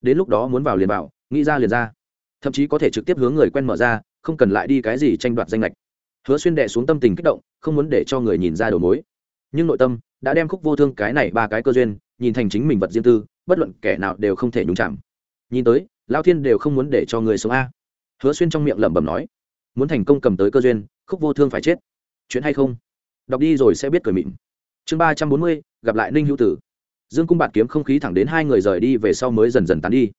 Speaker 1: Đến lúc đó muốn vào liền vào, nghĩ ra liền ra. Thậm chí có thể trực tiếp hướng người quen mở ra, không cần lại đi cái gì tranh đoạt danh lệch hứa xuyên đệ xuống tâm tình kích động, không muốn để cho người nhìn ra đầu mối. Nhưng nội tâm đã đem khúc vô thương cái này ba cái cơ duyên, nhìn thành chính mình vật riêng tư, bất luận kẻ nào đều không thể nhúng chạm nhìn tới, lao thiên đều không muốn để cho người sống a. Hứa xuyên trong miệng lẩm bẩm nói, muốn thành công cầm tới cơ duyên, khúc vô thương phải chết. Chuyện hay không? Đọc đi rồi sẽ biết cười mịn chương ba trăm bốn mươi, gặp lại ninh hữu tử. Dương cung bạt kiếm không khí thẳng đến hai người rời đi về sau mới dần dần tán đi.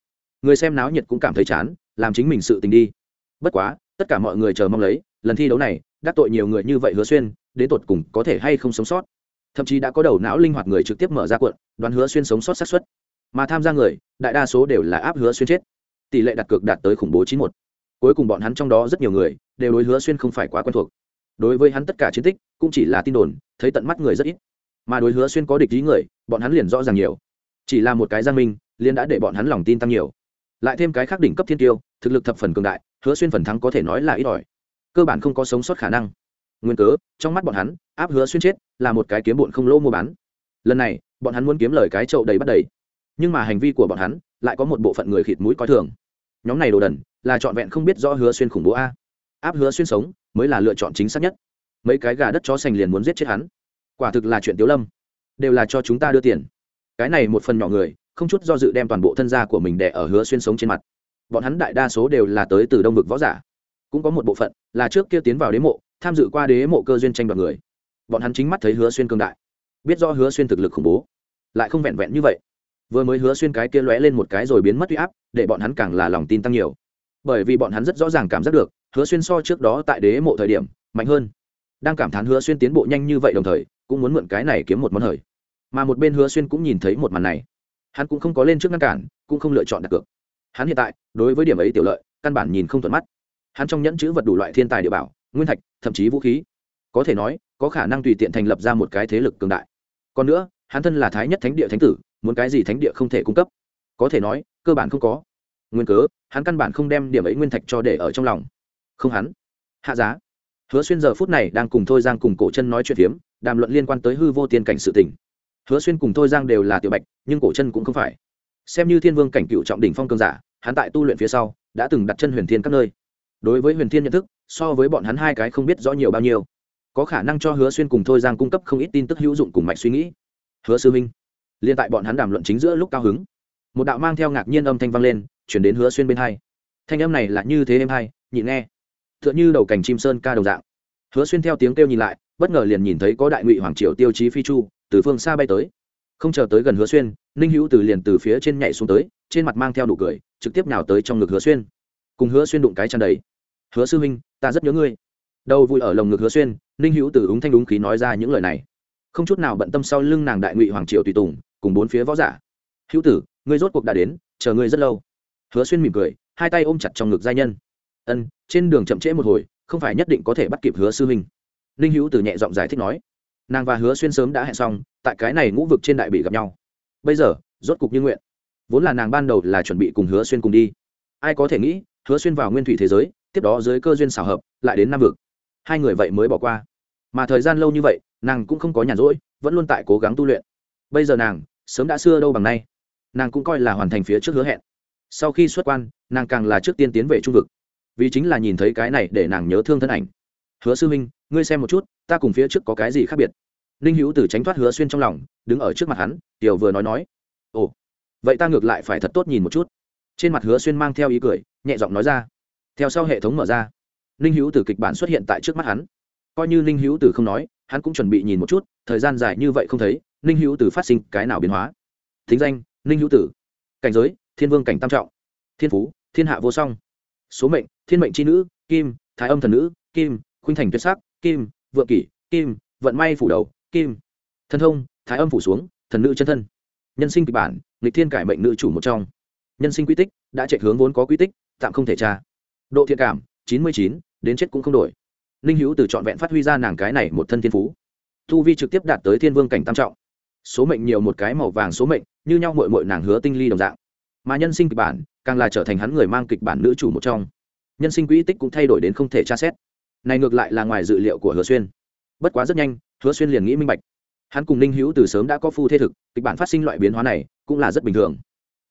Speaker 1: Người xem náo nhiệt cũng cảm thấy chán, làm chính mình sự tình đi. Bất quá, tất cả mọi người chờ mong lấy, lần thi đấu này, đắc tội nhiều người như vậy hứa xuyên, đến tột cùng có thể hay không sống sót? Thậm chí đã có đầu não linh hoạt người trực tiếp mở ra cuộn, đoán hứa xuyên sống sót xác suất. Mà tham gia người, đại đa số đều là áp hứa xuyên chết. Tỷ lệ đặt cược đạt tới khủng bố chín một. Cuối cùng bọn hắn trong đó rất nhiều người, đều đối hứa xuyên không phải quá quen thuộc. Đối với hắn tất cả chiến tích, cũng chỉ là tin đồn, thấy tận mắt người rất ít mà đối hứa xuyên có địch ý người, bọn hắn liền rõ ràng nhiều. Chỉ là một cái giang minh, liền đã để bọn hắn lòng tin tăng nhiều. Lại thêm cái khác đỉnh cấp thiên tiêu, thực lực thập phần cường đại, hứa xuyên phần thắng có thể nói là ít ỏi. Cơ bản không có sống sót khả năng. Nguyên cớ, trong mắt bọn hắn, áp hứa xuyên chết là một cái kiếm bụn không lỗ mua bán. Lần này, bọn hắn muốn kiếm lời cái chậu đầy bắt đầy. Nhưng mà hành vi của bọn hắn lại có một bộ phận người khịt mũi coi thường. Nhóm này đồ đần, là trọn vẹn không biết rõ hứa xuyên khủng bố a. Áp hứa xuyên sống mới là lựa chọn chính xác nhất. Mấy cái gà đất chó sành liền muốn giết chết hắn quả thực là chuyện tiếu lâm. Đều là cho chúng ta đưa tiền. Cái này một phần nhỏ người, không chút do dự đem toàn bộ thân gia của mình đẻ ở hứa xuyên sống trên mặt. Bọn hắn đại đa số đều là tới từ đông vực võ giả. Cũng có một bộ phận là trước kia tiến vào đế mộ, tham dự qua đế mộ cơ duyên tranh đoạt người. Bọn hắn chính mắt thấy hứa xuyên cương đại. Biết do hứa xuyên thực lực khủng bố, lại không vẹn vẹn như vậy. Vừa mới hứa xuyên cái kia lóe lên một cái rồi biến mất huy áp, để bọn hắn càng là lòng tin tăng nhiều. Bởi vì bọn hắn rất rõ ràng cảm giác được, hứa xuyên so trước đó tại đế mộ thời điểm, mạnh hơn. Đang cảm thán hứa xuyên tiến bộ nhanh như vậy đồng thời cũng muốn mượn cái này kiếm một món hời. Mà một bên hứa xuyên cũng nhìn thấy một màn này. Hắn cũng không có lên trước ngăn cản, cũng không lựa chọn đặt cược. Hắn hiện tại, đối với điểm ấy tiểu lợi, căn bản nhìn không thuận mắt. Hắn trong nhẫn chữ vật đủ loại thiên tài địa bảo, nguyên thạch, thậm chí vũ khí. Có thể nói, có khả năng tùy tiện thành lập ra một cái thế lực cường đại. Còn nữa, hắn thân là thái nhất thánh địa thánh tử, muốn cái gì thánh địa không thể cung cấp. Có thể nói, cơ bản không có. Nguyên cớ, hắn căn bản không đem điểm ấy nguyên thạch cho để ở trong lòng. Không hắn. Hạ giá. Hứa xuyên giờ phút này đang cùng thôi giang cùng cổ chân nói chuyện phiếm đàm luận liên quan tới hư vô tiên cảnh sự tình. Hứa xuyên cùng thôi giang đều là tiểu bạch, nhưng cổ chân cũng không phải. Xem như thiên vương cảnh cựu trọng đỉnh phong cường giả, hắn tại tu luyện phía sau, đã từng đặt chân huyền thiên các nơi. Đối với huyền thiên nhận thức, so với bọn hắn hai cái không biết rõ nhiều bao nhiêu. Có khả năng cho hứa xuyên cùng thôi giang cung cấp không ít tin tức hữu dụng cùng mạch suy nghĩ. Hứa sư minh liên tại bọn hắn đàm luận chính giữa lúc cao hứng, một đạo mang theo ngạc nhiên âm thanh vang lên, chuyển đến hứa xuyên bên hai. Thanh âm này là như thế em hai nhịn nghe. T h ư ợ n h ư đầu cành chim sơn ca đồng dạng. Hứa xuyên theo tiếng kêu nhìn lại bất ngờ liền nhìn thấy có đại ngụy hoàng triều tiêu chí phi chu từ phương xa bay tới. Không chờ tới gần hứa xuyên, ninh hữu từ liền từ phía trên nhảy xuống tới, trên mặt mang theo nụ cười, trực tiếp nào tới trong ngực hứa xuyên. Cùng hứa xuyên đụng cái chân đầy. Hứa sư huynh, ta rất nhớ ngươi. Đầu vui ở lồng ngực hứa xuyên, ninh hữu từ úng thanh đúng khí nói ra những lời này. Không chút nào bận tâm sau lưng nàng đại ngụy hoàng triều tùy tùng, cùng bốn phía võ giả. Hữu tử, ngươi rốt cuộc đã đến, chờ ngươi rất lâu. Hứa xuyên mỉm cười, hai tay ôm chặt trong ngực giai nhân. Ân, trên đường chậm trễ một hồi, không phải nhất định có thể bắt kịp hứa sư huynh ninh hữu từ nhẹ giọng giải thích nói, nàng và hứa xuyên sớm đã hẹn xong, tại cái này ngũ vực trên đại bị gặp nhau. Bây giờ, rốt cục như nguyện. Vốn là nàng ban đầu là chuẩn bị cùng hứa xuyên cùng đi. Ai có thể nghĩ, hứa xuyên vào nguyên thủy thế giới, tiếp đó dưới cơ duyên xảo hợp, lại đến nam vực. Hai người vậy mới bỏ qua. Mà thời gian lâu như vậy, nàng cũng không có nhàn rỗi, vẫn luôn tại cố gắng tu luyện. Bây giờ nàng, sớm đã xưa đâu bằng nay. Nàng cũng coi là hoàn thành phía trước hứa hẹn. Sau khi xuất quan, nàng càng là trước tiên tiến về trung vực. Vì chính là nhìn thấy cái này để nàng nhớ thương thân ảnh hứa sư minh ngươi xem một chút, ta cùng phía trước có cái gì khác biệt? Ninh hữu từ tránh thoát hứa xuyên trong lòng, đứng ở trước mặt hắn, tiểu vừa nói nói, ồ, vậy ta ngược lại phải thật tốt nhìn một chút. Trên mặt hứa xuyên mang theo ý cười, nhẹ giọng nói ra, theo sau hệ thống mở ra. Ninh hữu từ kịch bản xuất hiện tại trước mắt hắn. Coi như ninh hữu từ không nói, hắn cũng chuẩn bị nhìn một chút, thời gian dài như vậy không thấy, ninh hữu từ phát sinh cái nào biến hóa? Thính danh, ninh hữu tử. Cảnh giới, thiên vương cảnh tam trọng. Thiên phú, thiên hạ vô song. Số mệnh, thiên mệnh c h i nữ, kim, thái âm thần nữ, kim khuynh thành tuyệt sắc, kim, vượng kỷ, kim, vận may phủ đầu, kim. Thân thông, thái âm phủ xuống, thần nữ chân thân. Nhân sinh kịch bản lịch thiên cải mệnh nữ chủ một trong. Nhân sinh quy tích, đã chạy hướng vốn có quy tích, tạm không thể tra. Độ thiện cảm, chín mươi chín, đến chết cũng không đổi. Ninh hữu từ trọn vẹn phát huy ra nàng cái này một thân thiên phú. Thu vi trực tiếp đạt tới thiên vương cảnh tam trọng. Số mệnh nhiều một cái màu vàng số mệnh, như nhau mội mội nàng hứa tinh ly đồng dạng. Mà nhân sinh kịch bản, càng là trở thành hắn người mang kịch bản nữ chủ một trong. Nhân sinh quỹ tích cũng thay đổi đến không thể tra xét này ngược lại là ngoài dự liệu của hứa xuyên. Bất quá rất nhanh, hứa xuyên liền nghĩ minh bạch. Hắn cùng ninh hữu từ sớm đã có phu thế thực, kịch bản phát sinh loại biến hóa này cũng là rất bình thường.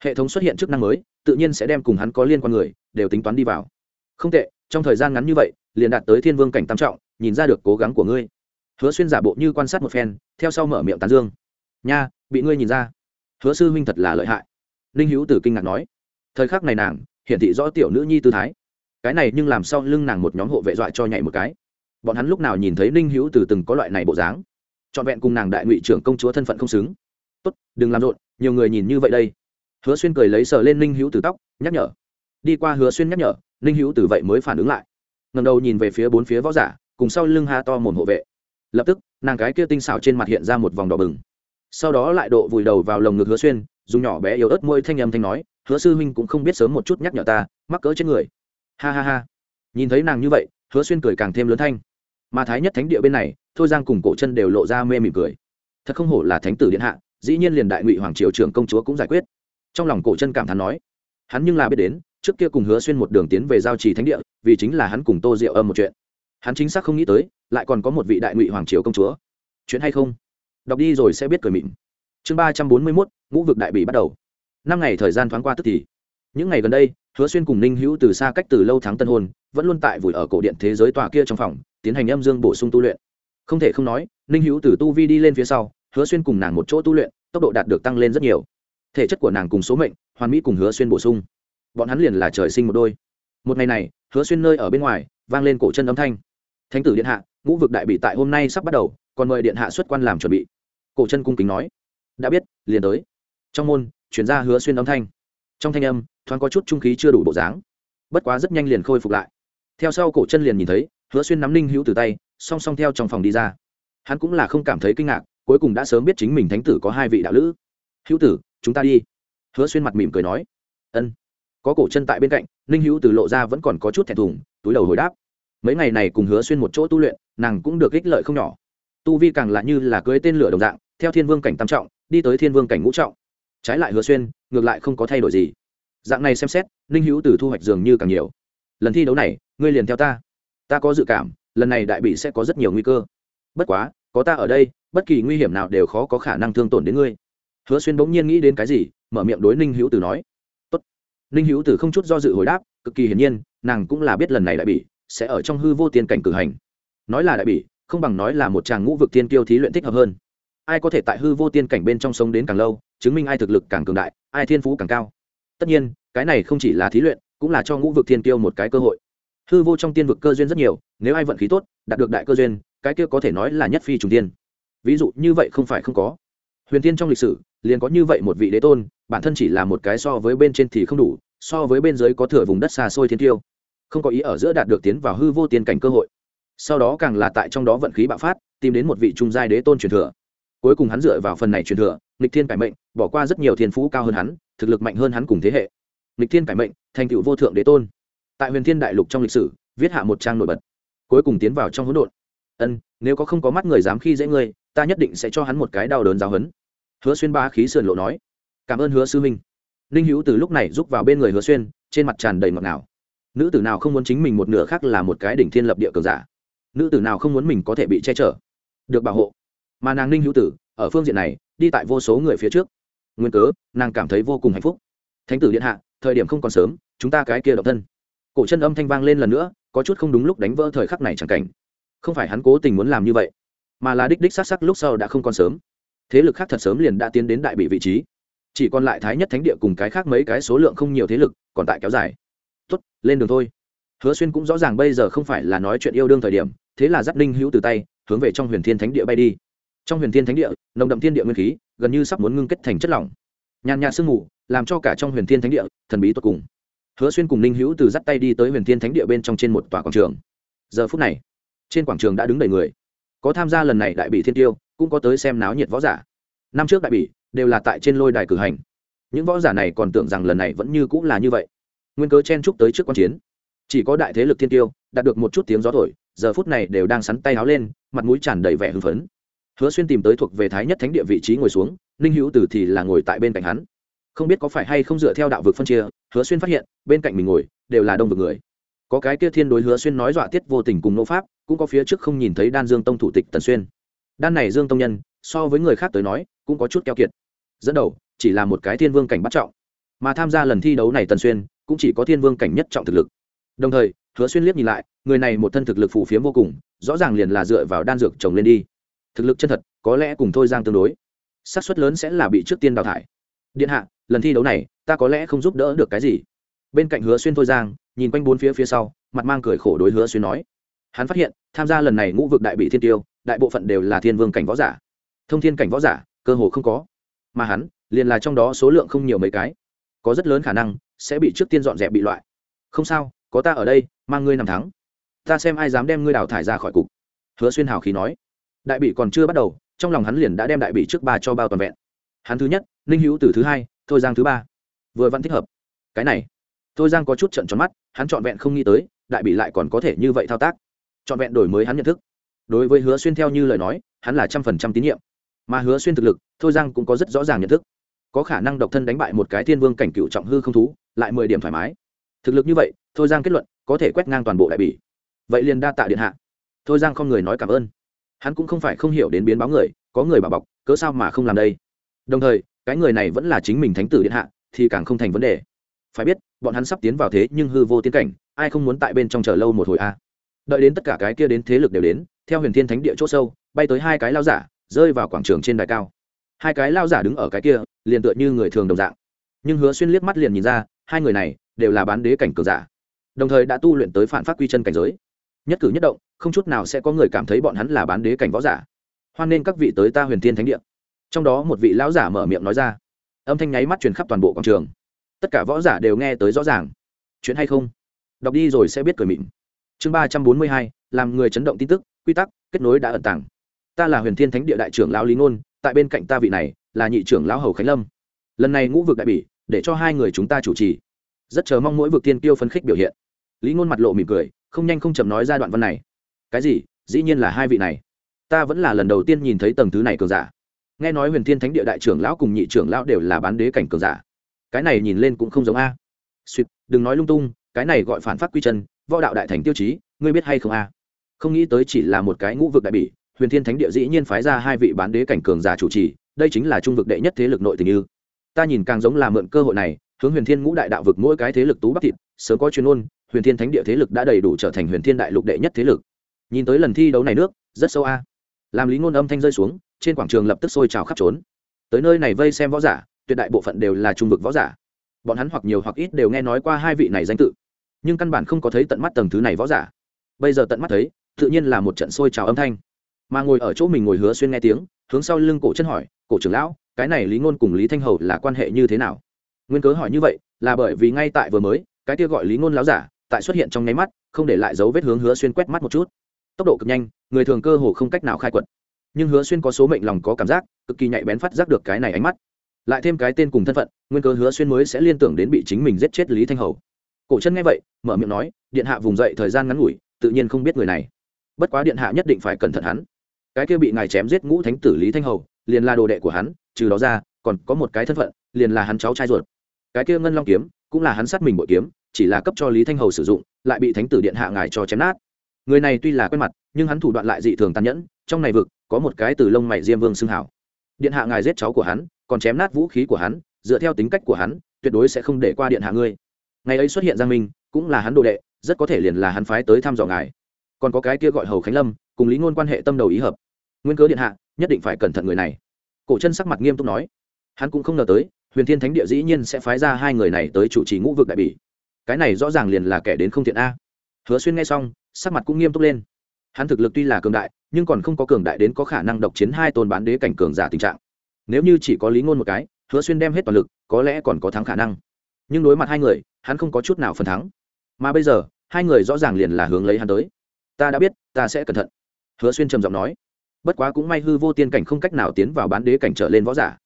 Speaker 1: Hệ thống xuất hiện chức năng mới, tự nhiên sẽ đem cùng hắn có liên quan người, đều tính toán đi vào. Không tệ, trong thời gian ngắn như vậy, liền đạt tới thiên vương cảnh tam trọng, nhìn ra được cố gắng của ngươi. Hứa xuyên giả bộ như quan sát một phen, theo sau mở miệng tán dương. Nha, bị ngươi nhìn ra. Hứa sư huynh thật là lợi hại. Ninh hữu từ kinh ngạc nói. Thời khắc này nàng, hiển thị rõ tiểu nữ nhi tư thái cái này nhưng làm sao lưng nàng một nhóm hộ vệ dọa cho nhảy một cái. Bọn hắn lúc nào nhìn thấy ninh hữu tử từng có loại này bộ dáng. Trọn vẹn cùng nàng đại ngụy trưởng công chúa thân phận không xứng. Tốt, đừng làm rộn, nhiều người nhìn như vậy đây. Hứa xuyên cười lấy sờ lên ninh hữu tử tóc, nhắc nhở. Đi qua hứa xuyên nhắc nhở, ninh hữu tử vậy mới phản ứng lại. Ngầm đầu nhìn về phía bốn phía võ giả, cùng sau lưng ha to mồm hộ vệ. Lập tức, nàng cái kia tinh xảo trên mặt hiện ra một vòng đỏ bừng. Sau đó lại độ vùi đầu vào lồng ngực hứa xuyên, dùng nhỏ bé yếu ớt môi thanh âm thanh nói, hứa sư huynh cũng không biết sớm một chút nhắc nhở ta, mắc cỡ trên người ha ha ha. Nhìn thấy nàng như vậy, hứa xuyên cười càng thêm lớn thanh. Mà thái nhất thánh địa bên này, thôi giang cùng cổ chân đều lộ ra mê mỉm cười. Thật không hổ là thánh tử điện hạ, dĩ nhiên liền đại ngụy hoàng triều trưởng công chúa cũng giải quyết. Trong lòng cổ chân cảm thán nói, hắn nhưng là biết đến, trước kia cùng hứa xuyên một đường tiến về giao trì thánh địa, vì chính là hắn cùng tô diệu âm một chuyện. Hắn chính xác không nghĩ tới, lại còn có một vị đại ngụy hoàng triều công chúa. Chuyện hay không? Đọc đi rồi sẽ biết cười mịn. Chương ba trăm bốn mươi mốt, ngũ vực đại bị bắt đầu. Năm ngày thời gian thoáng qua tức thì. Những ngày gần đây hứa xuyên cùng ninh hữu từ xa cách từ lâu tháng tân hôn, vẫn luôn tại vùi ở cổ điện thế giới tòa kia trong phòng, tiến hành âm dương bổ sung tu luyện. Không thể không nói, ninh hữu từ tu vi đi lên phía sau, hứa xuyên cùng nàng một chỗ tu luyện, tốc độ đạt được tăng lên rất nhiều. Thể chất của nàng cùng số mệnh, hoàn mỹ cùng hứa xuyên bổ sung. Bọn hắn liền là trời sinh một đôi. Một ngày này, hứa xuyên nơi ở bên ngoài, vang lên cổ chân âm thanh. Thánh tử điện hạ, ngũ vực đại bị tại hôm nay sắp bắt đầu, còn mời điện hạ xuất quan làm chuẩn bị. Cổ chân cung kính nói. Đã biết, liền tới. Trong môn chuyển ra hứa xuyên âm thanh trong thanh âm, thoáng có chút trung khí chưa đủ bộ dáng. Bất quá rất nhanh liền khôi phục lại. Theo sau cổ chân liền nhìn thấy, hứa xuyên nắm ninh hữu từ tay, song song theo trong phòng đi ra. Hắn cũng là không cảm thấy kinh ngạc, cuối cùng đã sớm biết chính mình thánh tử có hai vị đạo lữ. Hữu tử, chúng ta đi. Hứa xuyên mặt mỉm cười nói. Ân. Có cổ chân tại bên cạnh, ninh hữu từ lộ ra vẫn còn có chút thẹn thùng, túi đầu hồi đáp. Mấy ngày này cùng hứa xuyên một chỗ tu luyện, nàng cũng được ích lợi không nhỏ. Tu vi càng là như là cưới tên lửa đồng dạng, theo thiên vương cảnh tam trọng, đi tới thiên vương cảnh ngũ trọng trái lại hứa xuyên, ngược lại không có thay đổi gì. Dạng này xem xét, ninh hữu từ thu hoạch dường như càng nhiều. Lần thi đấu này, ngươi liền theo ta. Ta có dự cảm, lần này đại bị sẽ có rất nhiều nguy cơ. Bất quá, có ta ở đây, bất kỳ nguy hiểm nào đều khó có khả năng thương tổn đến ngươi. Hứa xuyên bỗng nhiên nghĩ đến cái gì, mở miệng đối ninh hữu từ nói. Tốt. ninh hữu từ không chút do dự hồi đáp, cực kỳ hiển nhiên, nàng cũng là biết lần này đại bị sẽ ở trong hư vô tiên cảnh cử hành. Nói là đại bị, không bằng nói là một chàng ngũ vực tiên tiêu thí luyện thích hợp hơn ai có thể tại hư vô tiên cảnh bên trong sống đến càng lâu, chứng minh ai thực lực càng cường đại, ai thiên phú càng cao. Tất nhiên, cái này không chỉ là thí luyện, cũng là cho ngũ vực thiên tiêu một cái cơ hội. Hư vô trong tiên vực cơ duyên rất nhiều, nếu ai vận khí tốt, đạt được đại cơ duyên, cái kia có thể nói là nhất phi trùng tiên. Ví dụ như vậy không phải không có. Huyền tiên trong lịch sử, liền có như vậy một vị đế tôn, bản thân chỉ là một cái so với bên trên thì không đủ, so với bên dưới có thửa vùng đất xa xôi thiên tiêu không có ý ở giữa đạt được tiến vào hư vô tiên cảnh cơ hội. Sau đó càng là tại trong đó vận khí bạo phát, tìm đến một vị trung giai đế tôn truyền thừa cuối cùng hắn dựa vào phần này truyền thừa, nghịch thiên cải mệnh, bỏ qua rất nhiều thiên phú cao hơn hắn, thực lực mạnh hơn hắn cùng thế hệ. Nghịch thiên cải mệnh, thành tựu vô thượng đế tôn. Tại huyền thiên đại lục trong lịch sử, viết hạ một trang nổi bật. Cuối cùng tiến vào trong hỗn độn. Ân, nếu có không có mắt người dám khi dễ ngươi, ta nhất định sẽ cho hắn một cái đau đớn giáo hấn. Hứa xuyên ba khí sườn lộ nói. Cảm ơn hứa sư minh. Ninh hữu từ lúc này rúc vào bên người hứa xuyên, trên mặt tràn đầy ngọt ngào. Nữ tử nào không muốn chính mình một nửa khác là một cái đỉnh thiên lập địa cường giả. Nữ tử nào không muốn mình có thể bị che chở. Được bảo hộ mà nàng ninh hữu tử ở phương diện này đi tại vô số người phía trước nguyên cớ nàng cảm thấy vô cùng hạnh phúc thánh tử điện hạ thời điểm không còn sớm chúng ta cái kia độc thân cổ chân âm thanh vang lên lần nữa có chút không đúng lúc đánh vỡ thời khắc này chẳng cảnh không phải hắn cố tình muốn làm như vậy mà là đích đích s á c sắc lúc sau đã không còn sớm thế lực khác thật sớm liền đã tiến đến đại bị vị trí chỉ còn lại thái nhất thánh địa cùng cái khác mấy cái số lượng không nhiều thế lực còn tại kéo dài tuất lên đường thôi hứa xuyên cũng rõ ràng bây giờ không phải là nói chuyện yêu đương thời điểm thế là giáp ninh hữu từ tay hướng về trong huyền thiên thánh địa bay đi trong huyền thiên thánh địa, nồng đậm thiên địa nguyên khí, gần như sắp muốn ngưng kết thành chất lỏng. Nhàn nhạt sương mù, làm cho cả trong huyền thiên thánh địa, thần bí tột cùng. Hứa xuyên cùng ninh hữu từ dắt tay đi tới huyền thiên thánh địa bên trong trên một tòa quảng trường. Giờ phút này, trên quảng trường đã đứng đầy người. Có tham gia lần này đại bị thiên tiêu, cũng có tới xem náo nhiệt võ giả. Năm trước đại bị đều là tại trên lôi đài cử hành. Những võ giả này còn tưởng rằng lần này vẫn như cũng là như vậy. Nguyên cớ chen chúc tới trước q chiến. Chỉ có đại thế lực thiên tiêu, đạt được một chút tiếng gió thổi, giờ phút này đều đang sắn tay háo lên, mặt mũi tràn đầy vẻ hưng phấn hứa xuyên tìm tới thuộc về thái nhất thánh địa vị trí ngồi xuống, ninh hữu tử thì là ngồi tại bên cạnh hắn. Không biết có phải hay không dựa theo đạo vực phân chia, hứa xuyên phát hiện, bên cạnh mình ngồi, đều là đông vực người. Có cái kia thiên đối hứa xuyên nói dọa tiết vô tình cùng nô pháp, cũng có phía trước không nhìn thấy đan dương tông thủ tịch tần xuyên. Đan này dương tông nhân, so với người khác tới nói, cũng có chút keo kiệt. Dẫn đầu, chỉ là một cái thiên vương cảnh bắt trọng. Mà tham gia lần thi đấu này tần xuyên, cũng chỉ có thiên vương cảnh nhất trọng thực lực. Đồng thời, hứa xuyên liếc nhìn lại, người này một thân thực lực phù phiếm vô cùng, rõ ràng liền là dựa vào đan dược trồng lên đi thực lực chân thật, có lẽ cùng thôi giang tương đối. Xác suất lớn sẽ là bị trước tiên đào thải. Điện hạ, lần thi đấu này, ta có lẽ không giúp đỡ được cái gì. Bên cạnh hứa xuyên thôi giang, nhìn quanh bốn phía phía sau, mặt mang cười khổ đối hứa xuyên nói. Hắn phát hiện, tham gia lần này ngũ vực đại bị thiên tiêu, đại bộ phận đều là thiên vương cảnh võ giả. Thông thiên cảnh võ giả, cơ hồ không có. Mà hắn, liền là trong đó số lượng không nhiều mấy cái. Có rất lớn khả năng, sẽ bị trước tiên dọn dẹp bị loại. Không sao, có ta ở đây, mang ngươi nằm thắng. Ta xem ai dám đem ngươi đào thải ra khỏi cục. Hứa xuyên hào khí nói đại bị còn chưa bắt đầu, trong lòng hắn liền đã đem đại bị trước ba cho bao toàn vẹn. Hắn thứ nhất, ninh hữu từ thứ hai, thôi giang thứ ba. Vừa vẫn thích hợp. Cái này, thôi giang có chút trận tròn mắt, hắn trọn vẹn không nghĩ tới, đại bị lại còn có thể như vậy thao tác. Trọn vẹn đổi mới hắn nhận thức. Đối với hứa xuyên theo như lời nói, hắn là trăm phần trăm tín nhiệm. Mà hứa xuyên thực lực, thôi giang cũng có rất rõ ràng nhận thức. Có khả năng độc thân đánh bại một cái thiên vương cảnh cựu trọng hư không thú, lại mười điểm thoải mái. Thực lực như vậy, thôi giang kết luận, có thể quét ngang toàn bộ đại bỉ. Vậy liền đa tạ điện hạ. Thôi giang không người nói cảm ơn hắn cũng không phải không hiểu đến biến báo người, có người bảo bọc, cớ sao mà không làm đây? Đồng thời, cái người này vẫn là chính mình thánh tử điện hạ, thì càng không thành vấn đề. Phải biết, bọn hắn sắp tiến vào thế nhưng hư vô tiến cảnh, ai không muốn tại bên trong chờ lâu một hồi a? Đợi đến tất cả cái kia đến thế lực đều đến, theo huyền thiên thánh địa c h ỗ sâu, bay tới hai cái lao giả, rơi vào quảng trường trên đài cao. Hai cái lao giả đứng ở cái kia, liền tựa như người thường đồng dạng. Nhưng hứa xuyên liếc mắt liền nhìn ra, hai người này đều là bán đế cảnh cường giả. Đồng thời đã tu luyện tới phản phát quy chân cảnh giới nhất cử nhất động, không chút nào sẽ có người cảm thấy bọn hắn là bán đế cảnh võ giả. Hoan nên các vị tới ta huyền thiên thánh địa. Trong đó một vị lão giả mở miệng nói ra. Âm thanh nháy mắt truyền khắp toàn bộ quảng trường. Tất cả võ giả đều nghe tới rõ ràng. Chuyện hay không? Đọc đi rồi sẽ biết cười mịn. Chương ba trăm bốn mươi hai, làm người chấn động tin tức, quy tắc, kết nối đã ẩn tàng. Ta là huyền thiên thánh địa đại trưởng lão lý ngôn, tại bên cạnh ta vị này là nhị trưởng lão hầu khánh lâm. Lần này ngũ vực đại bỉ, để cho hai người chúng ta chủ trì. Rất chờ mong mỗi vực tiên tiêu phấn khích biểu hiện. Lý ngôn mặt lộ mỉm cười không nhanh không chậm nói ra đoạn văn này. Cái gì? Dĩ nhiên là hai vị này. Ta vẫn là lần đầu tiên nhìn thấy tầng thứ này cường giả. Nghe nói huyền thiên thánh địa đại trưởng lão cùng nhị trưởng lão đều là bán đế cảnh cường giả. Cái này nhìn lên cũng không giống a. Suýt đừng nói lung tung, cái này gọi phản phát quy chân, võ đạo đại thành tiêu chí, ngươi biết hay không a? Không nghĩ tới chỉ là một cái ngũ vực đại bỉ, huyền thiên thánh địa dĩ nhiên phái ra hai vị bán đế cảnh cường giả chủ trì, đây chính là trung vực đệ nhất thế lực nội tình như ta nhìn càng giống là mượn cơ hội này, hướng huyền thiên ngũ đại đạo vực mỗi cái thế lực tú bắc thịt, sớm có chuyên ôn huyền thiên thánh địa thế lực đã đầy đủ trở thành huyền thiên đại lục đệ nhất thế lực. Nhìn tới lần thi đấu này nước, rất sâu a. Làm lý ngôn âm thanh rơi xuống, trên quảng trường lập tức sôi trào khắp trốn. Tới nơi này vây xem võ giả, tuyệt đại bộ phận đều là trung vực võ giả. Bọn hắn hoặc nhiều hoặc ít đều nghe nói qua hai vị này danh tự, nhưng căn bản không có thấy tận mắt tầng thứ này võ giả. Bây giờ tận mắt thấy, tự nhiên là một trận sôi trào âm thanh. Mà ngồi ở chỗ mình ngồi hứa xuyên nghe tiếng, hướng sau lưng cổ chân hỏi, cổ trưởng lão, cái này lý ngôn cùng lý thanh hầu là quan hệ như thế nào? Nguyên cớ hỏi như vậy, là bởi vì ngay tại vừa mới, cái kia gọi lý ngôn láo giả tại xuất hiện trong nháy mắt, không để lại dấu vết hướng hứa xuyên quét mắt một chút. Tốc độ cực nhanh, người thường cơ hồ không cách nào khai quật. Nhưng hứa xuyên có số mệnh lòng có cảm giác, cực kỳ nhạy bén phát giác được cái này ánh mắt. Lại thêm cái tên cùng thân phận, nguyên cơ hứa xuyên mới sẽ liên tưởng đến bị chính mình giết chết lý thanh hầu. Cổ chân nghe vậy, mở miệng nói, điện hạ vùng dậy thời gian ngắn ngủi, tự nhiên không biết người này. Bất quá điện hạ nhất định phải cẩn thận hắn. Cái kia bị ngài chém giết ngũ thánh tử lý thanh hầu, liền là đồ đệ của hắn, trừ đó ra, còn có một cái thân phận, liền là hắn cháu trai ruột. Cái kia ngân long kiếm, cũng là hắn sát mình bội kiếm chỉ là cấp cho lý thanh hầu sử dụng, lại bị thánh tử điện hạ ngài cho chém nát. Người này tuy là quen mặt, nhưng hắn thủ đoạn lại dị thường tàn nhẫn, trong này vực, có một cái từ lông mày diêm vương xưng hảo. Điện hạ ngài giết cháu của hắn, còn chém nát vũ khí của hắn, dựa theo tính cách của hắn, tuyệt đối sẽ không để qua điện hạ ngươi. Ngày ấy xuất hiện giang minh, cũng là hắn đồ đệ, rất có thể liền là hắn phái tới thăm dò ngài. Còn có cái kia gọi hầu khánh lâm, cùng lý ngôn quan hệ tâm đầu ý hợp. Nguyên cớ điện hạ, nhất định phải cẩn thận người này. Cổ chân sắc mặt nghiêm túc nói. Hắn cũng không ngờ tới, huyền thiên thánh địa dĩ nhiên sẽ phái ra hai người này tới chủ trì ngũ vực đại bỉ cái này rõ ràng liền là kẻ đến không thiện a. Hứa xuyên nghe xong, sắc mặt cũng nghiêm túc lên. Hắn thực lực tuy là cường đại, nhưng còn không có cường đại đến có khả năng độc chiến hai tôn bán đế cảnh cường giả tình trạng. Nếu như chỉ có lý ngôn một cái, hứa xuyên đem hết toàn lực, có lẽ còn có thắng khả năng. Nhưng đối mặt hai người, hắn không có chút nào phần thắng. Mà bây giờ, hai người rõ ràng liền là hướng lấy hắn tới. Ta đã biết, ta sẽ cẩn thận. Hứa xuyên trầm giọng nói. Bất quá cũng may hư vô tiên cảnh không cách nào tiến vào bán đế cảnh trở lên võ giả.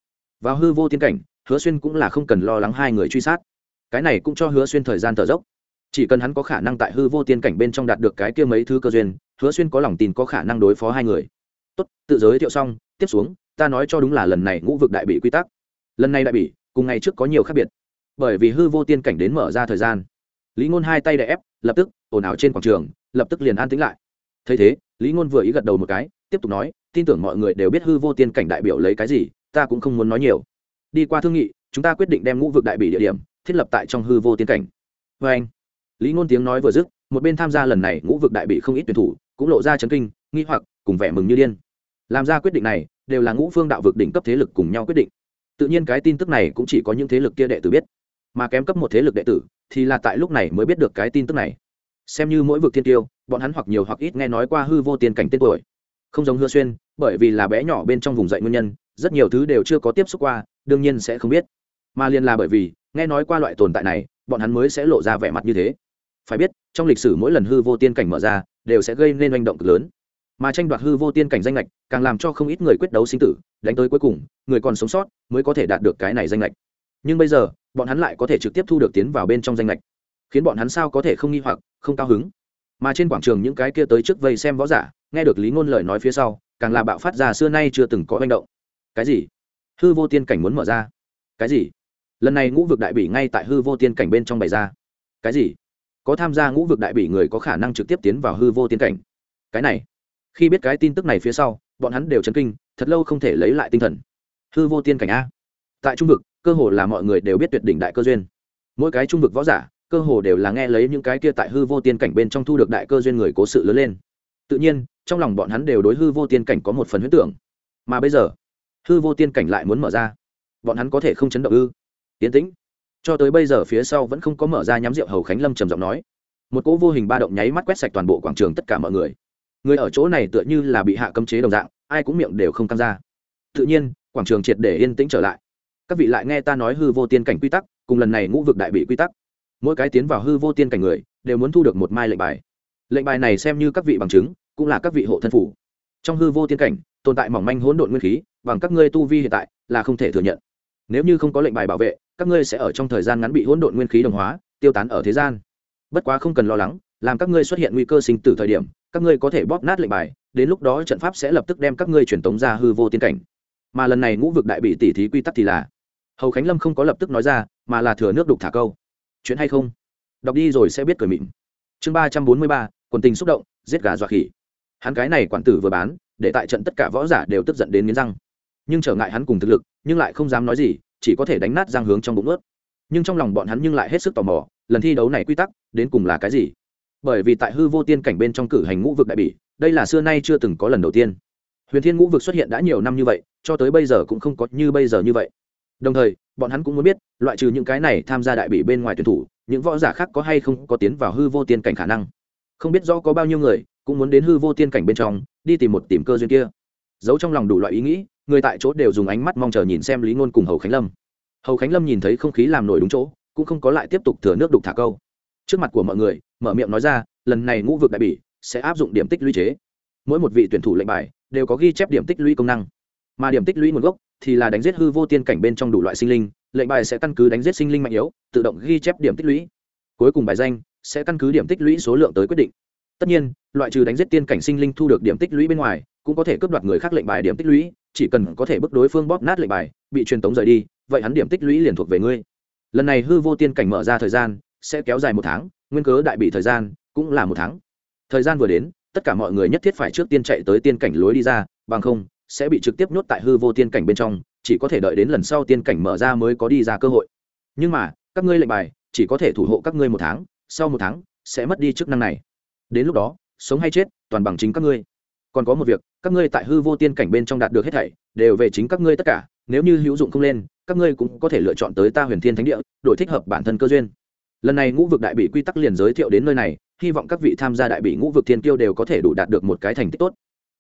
Speaker 1: Vào hư vô tiên cảnh, hứa xuyên cũng là không cần lo lắng hai người truy sát cái này cũng cho hứa xuyên thời gian thở dốc. Chỉ cần hắn có khả năng tại hư vô tiên cảnh bên trong đạt được cái kia mấy thứ cơ duyên, hứa xuyên có lòng tin có khả năng đối phó hai người. Tốt, tự giới thiệu xong, tiếp xuống, ta nói cho đúng là lần này ngũ vực đại bị quy tắc. Lần này đại bị, cùng ngày trước có nhiều khác biệt. Bởi vì hư vô tiên cảnh đến mở ra thời gian. Lý ngôn hai tay đè ép, lập tức, ồn ào trên quảng trường, lập tức liền an tĩnh lại. Thấy thế, lý ngôn vừa ý gật đầu một cái, tiếp tục nói, tin tưởng mọi người đều biết hư vô tiên cảnh đại biểu lấy cái gì, ta cũng không muốn nói nhiều. Đi qua thương nghị, chúng ta quyết định đem ngũ vực đại bị địa điểm thiết lập tại trong hư vô tiên cảnh. Vê anh, lý ngôn tiếng nói vừa dứt, một bên tham gia lần này ngũ vực đại bị không ít tuyển thủ cũng lộ ra chấn kinh, nghi hoặc, cùng vẻ mừng như điên. Làm ra quyết định này, đều là ngũ phương đạo vực đỉnh cấp thế lực cùng nhau quyết định. Tự nhiên cái tin tức này cũng chỉ có những thế lực kia đệ tử biết. Mà kém cấp một thế lực đệ tử thì là tại lúc này mới biết được cái tin tức này. Xem như mỗi vực thiên tiêu bọn hắn hoặc nhiều hoặc ít nghe nói qua hư vô tiên cảnh tên tuổi. Không giống hư xuyên, bởi vì là bé nhỏ bên trong vùng dậy nguyên nhân, rất nhiều thứ đều chưa có tiếp xúc qua, đương nhiên sẽ không biết. Mà liền là bởi vì nghe nói qua loại tồn tại này, bọn hắn mới sẽ lộ ra vẻ mặt như thế. Phải biết, trong lịch sử mỗi lần hư vô tiên cảnh mở ra, đều sẽ gây nên manh động cực lớn. Mà tranh đoạt hư vô tiên cảnh danh lệch, càng làm cho không ít người quyết đấu sinh tử, đánh tới cuối cùng, người còn sống sót mới có thể đạt được cái này danh lệch. Nhưng bây giờ, bọn hắn lại có thể trực tiếp thu được tiến vào bên trong danh lệch, khiến bọn hắn sao có thể không nghi hoặc, không cao hứng. Mà trên quảng trường những cái kia tới trước vây xem võ giả, nghe được lý ngôn lời nói phía sau, càng là bạo phát ra xưa nay chưa từng có manh động. Cái gì? Hư vô tiên cảnh muốn mở ra? Cái gì? Lần này ngũ vực đại bỉ ngay tại hư vô tiên cảnh bên trong bày ra. Cái gì? Có tham gia ngũ vực đại bỉ người có khả năng trực tiếp tiến vào hư vô tiên cảnh. Cái này, khi biết cái tin tức này phía sau, bọn hắn đều chấn kinh, thật lâu không thể lấy lại tinh thần. Hư vô tiên cảnh a. Tại trung vực, cơ hồ là mọi người đều biết tuyệt đỉnh đại cơ duyên. Mỗi cái trung vực võ giả, cơ hồ đều là nghe lấy những cái kia tại hư vô tiên cảnh bên trong thu được đại cơ duyên người cố sự lớn lên. Tự nhiên, trong lòng bọn hắn đều đối hư vô tiên cảnh có một phần huyết tưởng. Mà bây giờ, hư vô tiên cảnh lại muốn mở ra. Bọn hắn có thể không chấn động ư? Yến tĩnh. Cho tới bây giờ phía sau vẫn không có mở ra nhắm rượu hầu khánh lâm trầm giọng nói. Một cỗ vô hình ba động nháy mắt quét sạch toàn bộ quảng trường tất cả mọi người. Người ở chỗ này tựa như là bị hạ cấm chế đồng dạng, ai cũng miệng đều không tham gia tự nhiên, quảng trường triệt để yên tĩnh trở lại. Các vị lại nghe ta nói hư vô tiên cảnh quy tắc, cùng lần này ngũ vực đại bị quy tắc. Mỗi cái tiến vào hư vô tiên cảnh người, đều muốn thu được một mai lệnh bài. Lệnh bài này xem như các vị bằng chứng, cũng là các vị hộ thân phủ. Trong hư vô tiên cảnh, tồn tại mỏng manh hỗn độn nguyên khí, bằng các ngươi tu vi hiện tại, là không thể thừa nhận nếu như không có lệnh bài bảo vệ, các ngươi sẽ ở trong thời gian ngắn bị hỗn độn nguyên khí đồng hóa, tiêu tán ở thế gian. Bất quá không cần lo lắng, làm các ngươi xuất hiện nguy cơ sinh tử thời điểm, các ngươi có thể bóp nát lệnh bài, đến lúc đó trận pháp sẽ lập tức đem các ngươi truyền tống ra hư vô tiên cảnh. Mà lần này ngũ vực đại bị tỉ thí quy tắc thì là, hầu khánh lâm không có lập tức nói ra, mà là thừa nước đục thả câu. Chuyện hay không? Đọc đi rồi sẽ biết cười mịn. Chương ba trăm bốn mươi ba, quần tình xúc động, giết gà dọa khỉ. Hắn cái này quản tử vừa bán, để tại trận tất cả võ giả đều tức giận đến nghiến răng nhưng trở ngại hắn cùng thực lực, nhưng lại không dám nói gì, chỉ có thể đánh nát giang hướng trong bụng ướt nhưng trong lòng bọn hắn nhưng lại hết sức tò mò, lần thi đấu này quy tắc, đến cùng là cái gì? Bởi vì tại hư vô tiên cảnh bên trong cử hành ngũ vực đại bỉ, đây là xưa nay chưa từng có lần đầu tiên. Huyền thiên ngũ vực xuất hiện đã nhiều năm như vậy, cho tới bây giờ cũng không có như bây giờ như vậy. Đồng thời, bọn hắn cũng muốn biết, loại trừ những cái này tham gia đại bỉ bên ngoài tuyển thủ, những võ giả khác có hay không có tiến vào hư vô tiên cảnh khả năng. Không biết rõ có bao nhiêu người, cũng muốn đến hư vô tiên cảnh bên trong, đi tìm một tìm cơ duyên kia. Giấu trong lòng đủ loại ý nghĩ người tại chỗ đều dùng ánh mắt mong chờ nhìn xem lý ngôn cùng hầu khánh lâm hầu khánh lâm nhìn thấy không khí làm nổi đúng chỗ cũng không có lại tiếp tục thừa nước đục thả câu trước mặt của mọi người mở miệng nói ra lần này ngũ vực đại bỉ sẽ áp dụng điểm tích lũy chế mỗi một vị tuyển thủ lệnh bài đều có ghi chép điểm tích lũy công năng mà điểm tích lũy nguồn gốc thì là đánh giết hư vô tiên cảnh bên trong đủ loại sinh linh lệnh bài sẽ căn cứ đánh giết sinh linh mạnh yếu tự động ghi chép điểm tích lũy cuối cùng bài danh sẽ căn cứ điểm tích lũy số lượng tới quyết định tất nhiên loại trừ đánh giết tiên cảnh sinh linh thu được điểm tích lũy bên ngoài cũng có thể cướp đoạt người khác lệnh bài điểm tích lũy, chỉ cần có thể bức đối phương bóp nát lệnh bài, bị truyền tống rời đi, vậy hắn điểm tích lũy liền thuộc về ngươi. Lần này hư vô tiên cảnh mở ra thời gian, sẽ kéo dài một tháng, nguyên cớ đại bị thời gian cũng là một tháng. Thời gian vừa đến, tất cả mọi người nhất thiết phải trước tiên chạy tới tiên cảnh lối đi ra, bằng không, sẽ bị trực tiếp nhốt tại hư vô tiên cảnh bên trong, chỉ có thể đợi đến lần sau tiên cảnh mở ra mới có đi ra cơ hội. Nhưng mà, các ngươi lệnh bài, chỉ có thể thủ hộ các ngươi một tháng, sau một tháng, sẽ mất đi chức năng này. Đến lúc đó, sống hay chết, toàn bằng chính các ngươi còn có một việc, các ngươi tại hư vô tiên cảnh bên trong đạt được hết thảy, đều về chính các ngươi tất cả, nếu như hữu dụng không lên, các ngươi cũng có thể lựa chọn tới ta huyền thiên thánh địa, đổi thích hợp bản thân cơ duyên. Lần này ngũ vực đại bị quy tắc liền giới thiệu đến nơi này, hy vọng các vị tham gia đại bị ngũ vực thiên kiêu đều có thể đủ đạt được một cái thành tích tốt.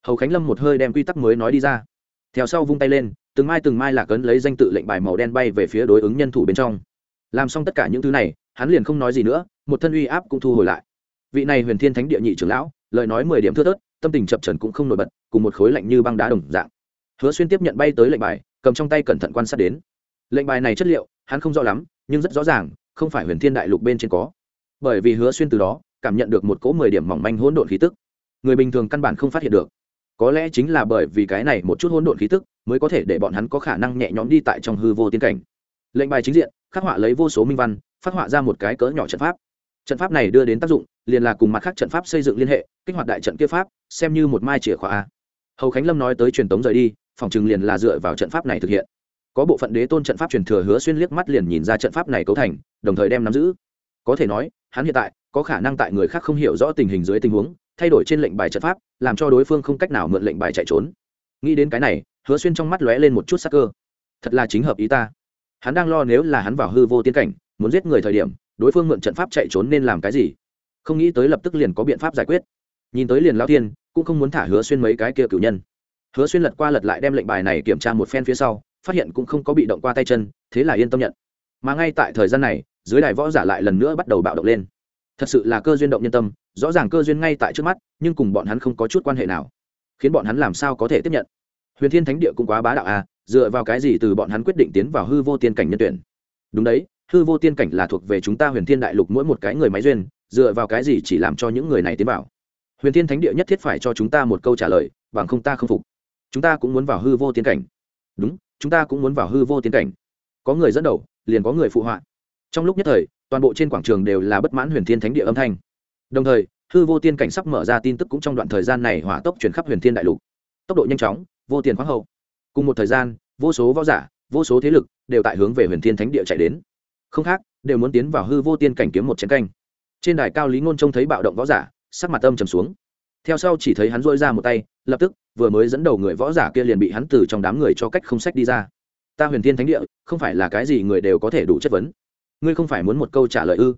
Speaker 1: Hầu khánh lâm một hơi đem quy tắc mới nói đi ra. Theo sau vung tay lên, từng mai từng mai là cấn lấy danh tự lệnh bài màu đen bay về phía đối ứng nhân thủ bên trong. Làm xong tất cả những thứ này, hắn liền không nói gì nữa, một thân uy áp cũng thu hồi lại. Vị này huyền thiên thánh địa nhị trưởng lão, lời nói mười điểm thưa thớt tâm tình chập trần cũng không nổi bật, cùng một khối lạnh như băng đá đồng dạng. Hứa xuyên tiếp nhận bay tới lệnh bài, cầm trong tay cẩn thận quan sát đến. Lệnh bài này chất liệu, hắn không rõ lắm, nhưng rất rõ ràng, không phải huyền thiên đại lục bên trên có. Bởi vì hứa xuyên từ đó, cảm nhận được một cỗ mười điểm mỏng manh hỗn độn khí tức. Người bình thường căn bản không phát hiện được. Có lẽ chính là bởi vì cái này một chút hỗn độn khí tức, mới có thể để bọn hắn có khả năng nhẹ nhõm đi tại trong hư vô tiên cảnh. Lệnh bài chính diện, khắc họa lấy vô số minh văn, phát họa ra một cái cỡ nhỏ trận pháp. Trận pháp này đưa đến tác dụng liền là cùng mặt khác trận pháp xây dựng liên hệ, kích hoạt đại trận kia pháp, xem như một mai chìa khóa hầu khánh lâm nói tới truyền tống rời đi, phòng chừng liền là dựa vào trận pháp này thực hiện. Có bộ phận đế tôn trận pháp truyền thừa hứa xuyên liếc mắt liền nhìn ra trận pháp này cấu thành, đồng thời đem nắm giữ. Có thể nói, hắn hiện tại, có khả năng tại người khác không hiểu rõ tình hình dưới tình huống, thay đổi trên lệnh bài trận pháp, làm cho đối phương không cách nào mượn lệnh bài chạy trốn. Nghĩ đến cái này, hứa xuyên trong mắt lóe lên một chút sắc cơ. Thật là chính hợp ý ta. Hắn đang lo nếu là hắn vào hư vô tiên cảnh, muốn giết người thời điểm, đối phương mượn trận pháp chạy trốn nên làm cái gì? Không nghĩ tới lập tức liền có biện pháp giải quyết. Nhìn tới liền lao Thiên, cũng không muốn thả hứa xuyên mấy cái kia cử nhân. Hứa xuyên lật qua lật lại đem lệnh bài này kiểm tra một phen phía sau, phát hiện cũng không có bị động qua tay chân, thế là yên tâm nhận. Mà ngay tại thời gian này, dưới đài võ giả lại lần nữa bắt đầu bạo động lên. Thật sự là cơ duyên động nhân tâm, rõ ràng cơ duyên ngay tại trước mắt, nhưng cùng bọn hắn không có chút quan hệ nào. Khiến bọn hắn làm sao có thể tiếp nhận? Huyền thiên thánh địa cũng quá bá đạo à dựa vào cái gì từ bọn hắn quyết định tiến vào hư vô tiên cảnh nhân tuyển? Đúng đấy, hư vô tiên cảnh là thuộc về chúng ta huyền thiên đại lục mỗi một cái người máy duyên dựa vào cái gì chỉ làm cho những người này tiến vào? Huyền thiên thánh địa nhất thiết phải cho chúng ta một câu trả lời, bằng không ta không phục. Chúng ta cũng muốn vào hư vô tiên cảnh. Đúng, chúng ta cũng muốn vào hư vô tiên cảnh. Có người dẫn đầu, liền có người phụ họa. Trong lúc nhất thời, toàn bộ trên quảng trường đều là bất mãn huyền thiên thánh địa âm thanh. Đồng thời, hư vô tiên cảnh sắp mở ra tin tức cũng trong đoạn thời gian này hỏa tốc chuyển khắp huyền thiên đại lục. Tốc độ nhanh chóng, vô tiền khoáng hậu. Cùng một thời gian, vô số võ giả, vô số thế lực đều tại hướng về huyền thiên thánh địa chạy đến. Không khác, đều muốn tiến vào hư vô tiên cảnh kiếm một chiến canh trên đài cao lý ngôn trông thấy bạo động võ giả, sắc mặt âm trầm xuống. Theo sau chỉ thấy hắn dôi ra một tay, lập tức, vừa mới dẫn đầu người võ giả kia liền bị hắn từ trong đám người cho cách không sách đi ra. Ta huyền thiên thánh địa, không phải là cái gì người đều có thể đủ chất vấn. Ngươi không phải muốn một câu trả lời ư?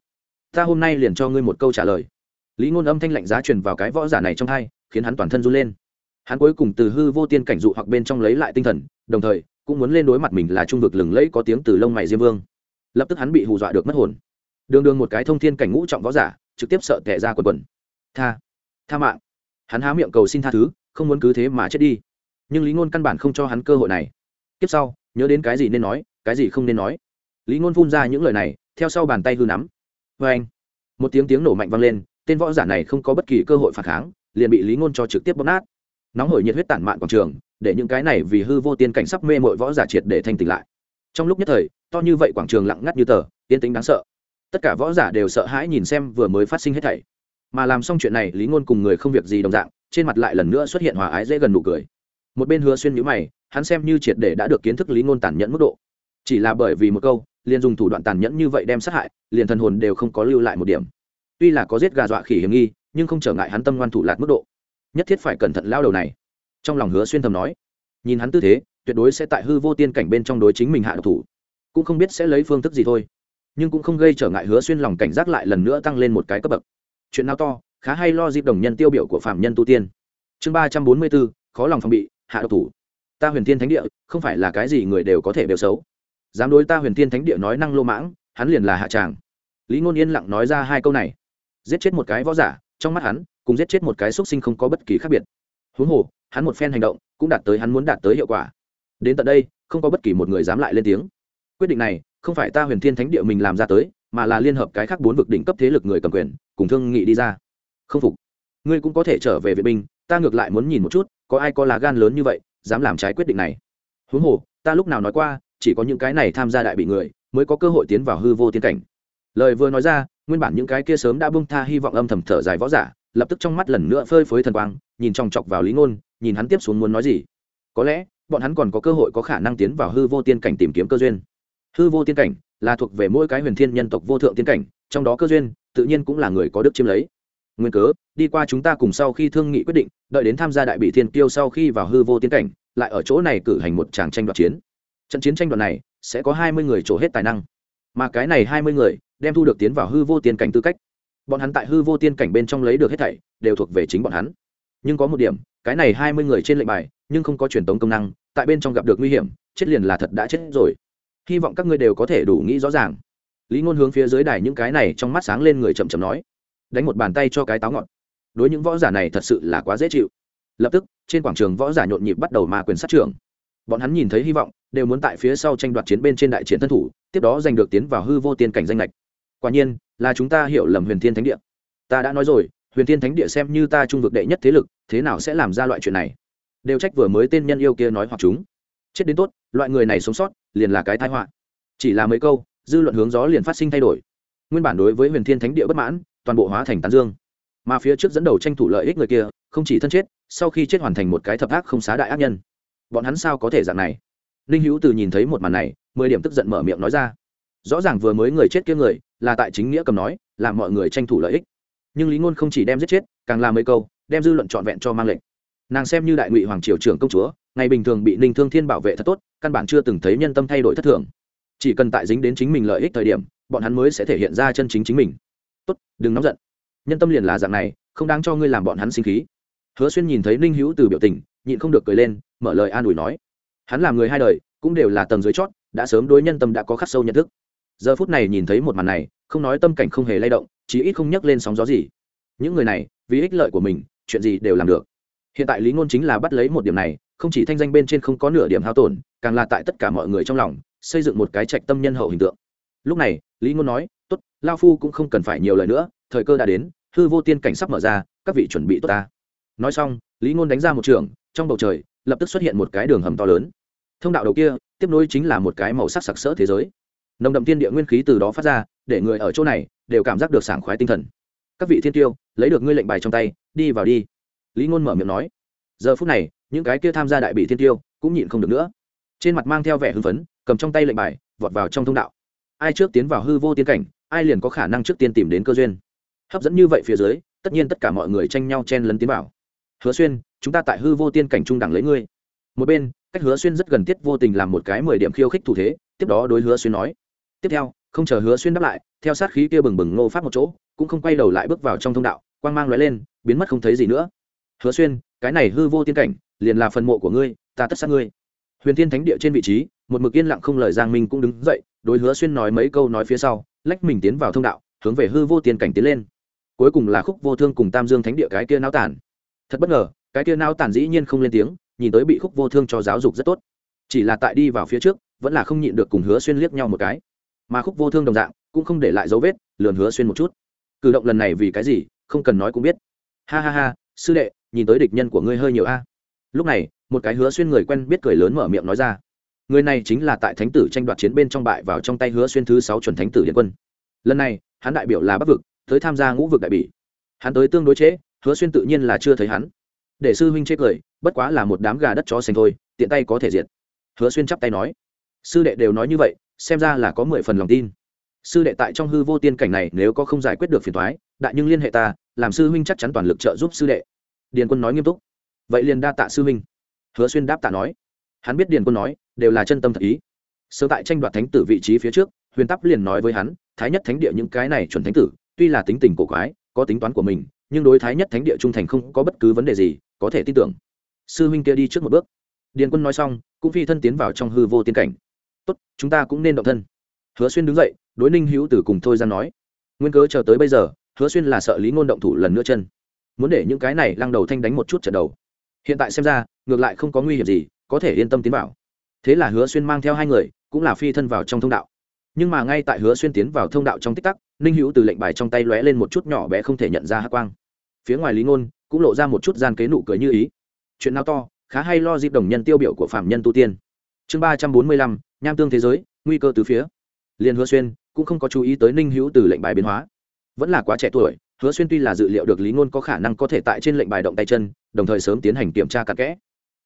Speaker 1: Ta hôm nay liền cho ngươi một câu trả lời. Lý ngôn âm thanh lạnh giá truyền vào cái võ giả này trong hai, khiến hắn toàn thân run lên. Hắn cuối cùng từ hư vô tiên cảnh dụ hoặc bên trong lấy lại tinh thần, đồng thời, cũng muốn lên đối mặt mình là trung vực lừng lẫy có tiếng từ lông mày diêm vương. Lập tức hắn bị hù dọa được mất hồn đường đường một cái thông thiên cảnh ngũ trọng võ giả, trực tiếp sợ tệ ra quần quần. Tha tha mạng. Hắn há miệng cầu xin tha thứ, không muốn cứ thế mà chết đi. Nhưng lý ngôn căn bản không cho hắn cơ hội này. Tiếp sau, nhớ đến cái gì nên nói, cái gì không nên nói. Lý ngôn phun ra những lời này, theo sau bàn tay hư nắm. Vê anh, một tiếng tiếng nổ mạnh vang lên, tên võ giả này không có bất kỳ cơ hội phản kháng, liền bị lý ngôn cho trực tiếp bóp nát. Nóng hổi nhiệt huyết tản mạn quảng trường, để những cái này vì hư vô tiên cảnh sắp mê mội võ giả triệt để thanh tỉnh lại. Trong lúc nhất thời, to như vậy quảng trường lặng ngắt như tờ, yên tĩnh đáng sợ tất cả võ giả đều sợ hãi nhìn xem vừa mới phát sinh hết thảy. Mà làm xong chuyện này, lý ngôn cùng người không việc gì đồng dạng, trên mặt lại lần nữa xuất hiện hòa ái dễ gần nụ cười. Một bên hứa xuyên nhữ mày, hắn xem như triệt để đã được kiến thức lý ngôn tàn nhẫn mức độ. Chỉ là bởi vì một câu, liền dùng thủ đoạn tàn nhẫn như vậy đem sát hại, liền thần hồn đều không có lưu lại một điểm. Tuy là có giết gà dọa khỉ hiểm nghi, nhưng không trở ngại hắn tâm ngoan thủ lạt mức độ. Nhất thiết phải cẩn thận lao đầu này. Trong lòng hứa xuyên thầm nói, nhìn hắn tư thế, tuyệt đối sẽ tại hư vô tiên cảnh bên trong đối chính mình hạ độc thủ. Cũng không biết sẽ lấy phương thức gì thôi nhưng cũng không gây trở ngại hứa xuyên lòng cảnh giác lại lần nữa tăng lên một cái cấp bậc. Chuyện nào to, khá hay lo dịp đồng nhân tiêu biểu của phạm nhân tu tiên. Chương ba trăm bốn mươi bốn, khó lòng phòng bị, hạ độc thủ. Ta huyền thiên thánh địa, không phải là cái gì người đều có thể đều xấu. Dám đối ta huyền thiên thánh địa nói năng lô mãng, hắn liền là hạ tràng. Lý ngôn yên lặng nói ra hai câu này. Giết chết một cái võ giả, trong mắt hắn, cùng giết chết một cái xúc sinh không có bất kỳ khác biệt. Huống hồ, hắn một phen hành động, cũng đạt tới hắn muốn đạt tới hiệu quả. Đến tận đây, không có bất kỳ một người dám lại lên tiếng. Quyết định này không phải ta huyền thiên thánh địa mình làm ra tới, mà là liên hợp cái khác bốn vực đỉnh cấp thế lực người cầm quyền, cùng thương nghị đi ra. Không phục. Ngươi cũng có thể trở về vệ binh, ta ngược lại muốn nhìn một chút, có ai có lá gan lớn như vậy, dám làm trái quyết định này. Huống hồ, ta lúc nào nói qua, chỉ có những cái này tham gia đại bị người, mới có cơ hội tiến vào hư vô tiến cảnh. Lời vừa nói ra, nguyên bản những cái kia sớm đã bung tha hy vọng âm thầm thở dài võ giả, lập tức trong mắt lần nữa phơi phới thần quang, nhìn chòng chọc vào lý ngôn, nhìn hắn tiếp xuống muốn nói gì. Có lẽ, bọn hắn còn có cơ hội có khả năng tiến vào hư vô tiên cảnh tìm kiếm cơ duyên hư vô tiên cảnh là thuộc về mỗi cái huyền thiên nhân tộc vô thượng tiên cảnh, trong đó cơ duyên, tự nhiên cũng là người có đức chiếm lấy. Nguyên cớ, đi qua chúng ta cùng sau khi thương nghị quyết định, đợi đến tham gia đại bị thiên kiêu sau khi vào hư vô tiên cảnh, lại ở chỗ này cử hành một tràng tranh đoạt chiến. Trận chiến tranh đoạt này sẽ có hai mươi người trổ hết tài năng, mà cái này hai mươi người đem thu được tiến vào hư vô tiên cảnh tư cách. Bọn hắn tại hư vô tiên cảnh bên trong lấy được hết thảy, đều thuộc về chính bọn hắn. Nhưng có một điểm, cái này hai mươi người trên lệnh bài, nhưng không có truyền tống công năng, tại bên trong gặp được nguy hiểm, chết liền là thật đã chết rồi hy vọng các ngươi đều có thể đủ nghĩ rõ ràng. Lý ngôn hướng phía dưới đài những cái này trong mắt sáng lên người chậm chậm nói, đánh một bàn tay cho cái táo ngọn đối những võ giả này thật sự là quá dễ chịu. Lập tức, trên quảng trường võ giả nhộn nhịp bắt đầu ma quyền sát trưởng. Bọn hắn nhìn thấy hy vọng, đều muốn tại phía sau tranh đoạt chiến bên trên đại chiến thân thủ, tiếp đó giành được tiến vào hư vô tiên cảnh danh lệch quả nhiên, là chúng ta hiểu lầm huyền thiên thánh địa. Ta đã nói rồi, huyền thiên thánh địa xem như ta trung vực đệ nhất thế lực, thế nào sẽ làm ra loại chuyện này? Đều trách vừa mới tên nhân yêu kia nói hoặc chúng. Chết đến tốt, loại người này sống sót liền là cái thái họa. Chỉ là mấy câu, dư luận hướng gió liền phát sinh thay đổi. Nguyên bản đối với huyền thiên thánh địa bất mãn, toàn bộ hóa thành tán dương. Mà phía trước dẫn đầu tranh thủ lợi ích người kia, không chỉ thân chết, sau khi chết hoàn thành một cái thập ác không xá đại ác nhân. Bọn hắn sao có thể dạng này? Ninh hữu từ nhìn thấy một màn này, mười điểm tức giận mở miệng nói ra. Rõ ràng vừa mới người chết kia người, là tại chính nghĩa cầm nói làm mọi người tranh thủ lợi ích. Nhưng lý ngôn không chỉ đem giết chết, càng làm mấy câu, đem dư luận trọn vẹn cho mang lệnh. Nàng xem như đại ngụy hoàng triều trưởng công chúa ngày bình thường bị ninh thương thiên bảo vệ thật tốt, căn bản chưa từng thấy nhân tâm thay đổi thất thường. Chỉ cần tại dính đến chính mình lợi ích thời điểm, bọn hắn mới sẽ thể hiện ra chân chính chính mình. Tốt, đừng nóng giận. Nhân tâm liền là dạng này, không đáng cho ngươi làm bọn hắn sinh khí. Hứa xuyên nhìn thấy ninh hữu từ biểu tình, nhịn không được cười lên, mở lời an ủi nói. Hắn làm người hai đời, cũng đều là tầng dưới chót, đã sớm đối nhân tâm đã có khắc sâu nhận thức. Giờ phút này nhìn thấy một màn này, không nói tâm cảnh không hề lay động, chí ít không nhắc lên sóng gió gì. Những người này, vì ích lợi của mình, chuyện gì đều làm được. Hiện tại lý ngôn chính là bắt lấy một điểm này không chỉ thanh danh bên trên không có nửa điểm hao tổn, càng là tại tất cả mọi người trong lòng, xây dựng một cái trạch tâm nhân hậu hình tượng. Lúc này, lý ngôn nói, tốt, lao phu cũng không cần phải nhiều lời nữa, thời cơ đã đến, hư vô tiên cảnh sắp mở ra, các vị chuẩn bị tốt ta. Nói xong, lý ngôn đánh ra một trường, trong bầu trời, lập tức xuất hiện một cái đường hầm to lớn. Thông đạo đầu kia, tiếp nối chính là một cái màu sắc sặc sỡ thế giới. Nồng đậm tiên địa nguyên khí từ đó phát ra, để người ở chỗ này đều cảm giác được sảng khoái tinh thần. Các vị thiên tiêu, lấy được ngươi lệnh bài trong tay, đi vào đi. Lý ngôn mở miệng nói. Giờ phút này những cái kia tham gia đại bị thiên tiêu cũng nhịn không được nữa. Trên mặt mang theo vẻ hưng phấn, cầm trong tay lệnh bài, vọt vào trong thông đạo. Ai trước tiến vào hư vô tiên cảnh, ai liền có khả năng trước tiên tìm đến cơ duyên. Hấp dẫn như vậy phía dưới, tất nhiên tất cả mọi người tranh nhau chen lấn tiến vào. Hứa xuyên, chúng ta tại hư vô tiên cảnh trung đẳng lấy ngươi. Một bên, cách hứa xuyên rất gần tiết vô tình làm một cái mười điểm khiêu khích thủ thế, tiếp đó đối hứa xuyên nói. Tiếp theo, không chờ hứa xuyên đáp lại, theo sát khí kia bừng bừng ngô phát một chỗ, cũng không quay đầu lại bước vào trong thông đạo, quang mang lóe lên, biến mất không thấy gì nữa. Hứa xuyên cái này hư vô tiên cảnh, liền là phần mộ của ngươi, ta tất sát ngươi. Huyền thiên thánh địa trên vị trí, một mực yên lặng không lời giang minh cũng đứng dậy, đối hứa xuyên nói mấy câu nói phía sau, lách mình tiến vào thông đạo, hướng về hư vô tiên cảnh tiến lên. Cuối cùng là khúc vô thương cùng tam dương thánh địa cái kia nao tản. Thật bất ngờ, cái kia nao tản dĩ nhiên không lên tiếng, nhìn tới bị khúc vô thương cho giáo dục rất tốt. Chỉ là tại đi vào phía trước, vẫn là không nhịn được cùng hứa xuyên liếc nhau một cái. Mà khúc vô thương đồng dạng, cũng không để lại dấu vết, lườn hứa xuyên một chút. Cử động lần này vì cái gì, không cần nói cũng biết. Ha ha ha, sư đệ nhìn tới địch nhân của ngươi hơi nhiều a. Lúc này một cái hứa xuyên người quen biết cười lớn mở miệng nói ra. Người này chính là tại thánh tử tranh đoạt chiến bên trong bại vào trong tay hứa xuyên thứ sáu chuẩn thánh tử điện quân. Lần này hắn đại biểu là bắc vực tới tham gia ngũ vực đại bỉ. Hắn tới tương đối chế, hứa xuyên tự nhiên là chưa thấy hắn. Để sư huynh chê cười bất quá là một đám gà đất chó xanh thôi tiện tay có thể diệt. Hứa xuyên chắp tay nói. Sư đệ đều nói như vậy xem ra là có mười phần lòng tin. Sư đệ tại trong hư vô tiên cảnh này nếu có không giải quyết được phiền thoái đại nhưng liên hệ ta làm sư huynh chắc chắn toàn lực trợ giúp sư đệ điền quân nói nghiêm túc. Vậy liền đa tạ sư huynh. Hứa xuyên đáp tạ nói. Hắn biết điền quân nói, đều là chân tâm thật ý. Sớm tại tranh đoạt thánh tử vị trí phía trước, huyền tắp liền nói với hắn, thái nhất thánh địa những cái này chuẩn thánh tử, tuy là tính tình cổ quái, có tính toán của mình, nhưng đối thái nhất thánh địa trung thành không có bất cứ vấn đề gì, có thể tin tưởng. Sư huynh kia đi trước một bước. Điền quân nói xong, cũng phi thân tiến vào trong hư vô tiên cảnh. Tốt, chúng ta cũng nên động thân. Hứa xuyên đứng dậy, đối ninh hữu Tử cùng thôi ra nói. Nguyên cớ chờ tới bây giờ, hứa xuyên là sợ lý ngôn động thủ lần nữa chân muốn để những cái này lăng đầu thanh đánh một chút trận đầu. Hiện tại xem ra, ngược lại không có nguy hiểm gì, có thể yên tâm tiến vào. Thế là hứa xuyên mang theo hai người, cũng là phi thân vào trong thông đạo. Nhưng mà ngay tại hứa xuyên tiến vào thông đạo trong tích tắc, ninh hữu từ lệnh bài trong tay lóe lên một chút nhỏ bé không thể nhận ra hát quang. Phía ngoài lý ngôn cũng lộ ra một chút gian kế nụ cười như ý. Chuyện nào to, khá hay lo dịp đồng nhân tiêu biểu của phạm nhân tu tiên. Chương ba trăm bốn mươi lăm, nham tương thế giới, nguy cơ từ phía. Liền hứa xuyên cũng không có chú ý tới ninh hữu từ lệnh bài biến hóa. Vẫn là quá trẻ tuổi hứa xuyên tuy là dự liệu được lý ngôn có khả năng có thể tại trên lệnh bài động tay chân, đồng thời sớm tiến hành kiểm tra cặn kẽ.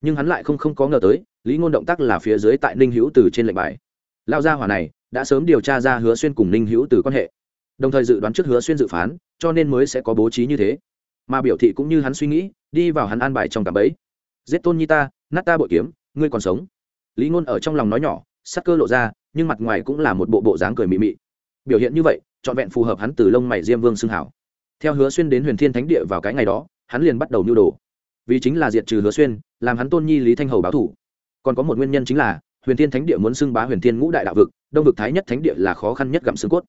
Speaker 1: Nhưng hắn lại không không có ngờ tới, lý ngôn động tác là phía dưới tại ninh hữu từ trên lệnh bài. Lao gia hỏa này đã sớm điều tra ra hứa xuyên cùng ninh hữu từ quan hệ. Đồng thời dự đoán trước hứa xuyên dự phán, cho nên mới sẽ có bố trí như thế. Mà biểu thị cũng như hắn suy nghĩ, đi vào hắn an bài trong cả bẫy. Giết tôn nhi ta, nát ta bội kiếm, ngươi còn sống. Lý ngôn ở trong lòng nói nhỏ, sắc cơ lộ ra, nhưng mặt ngoài cũng là một bộ bộ dáng cười mị mị. Biểu hiện như vậy, trọn vẹn phù hợp hắn từ lông mày diêm vương xưng hảo theo hứa xuyên đến huyền thiên thánh địa vào cái ngày đó, hắn liền bắt đầu nhu đồ. Vì chính là diệt trừ hứa xuyên, làm hắn tôn nhi lý thanh hầu báo thủ. Còn có một nguyên nhân chính là, huyền thiên thánh địa muốn xưng bá huyền thiên ngũ đại đạo vực, đông vực thái nhất thánh địa là khó khăn nhất gặm xương cốt.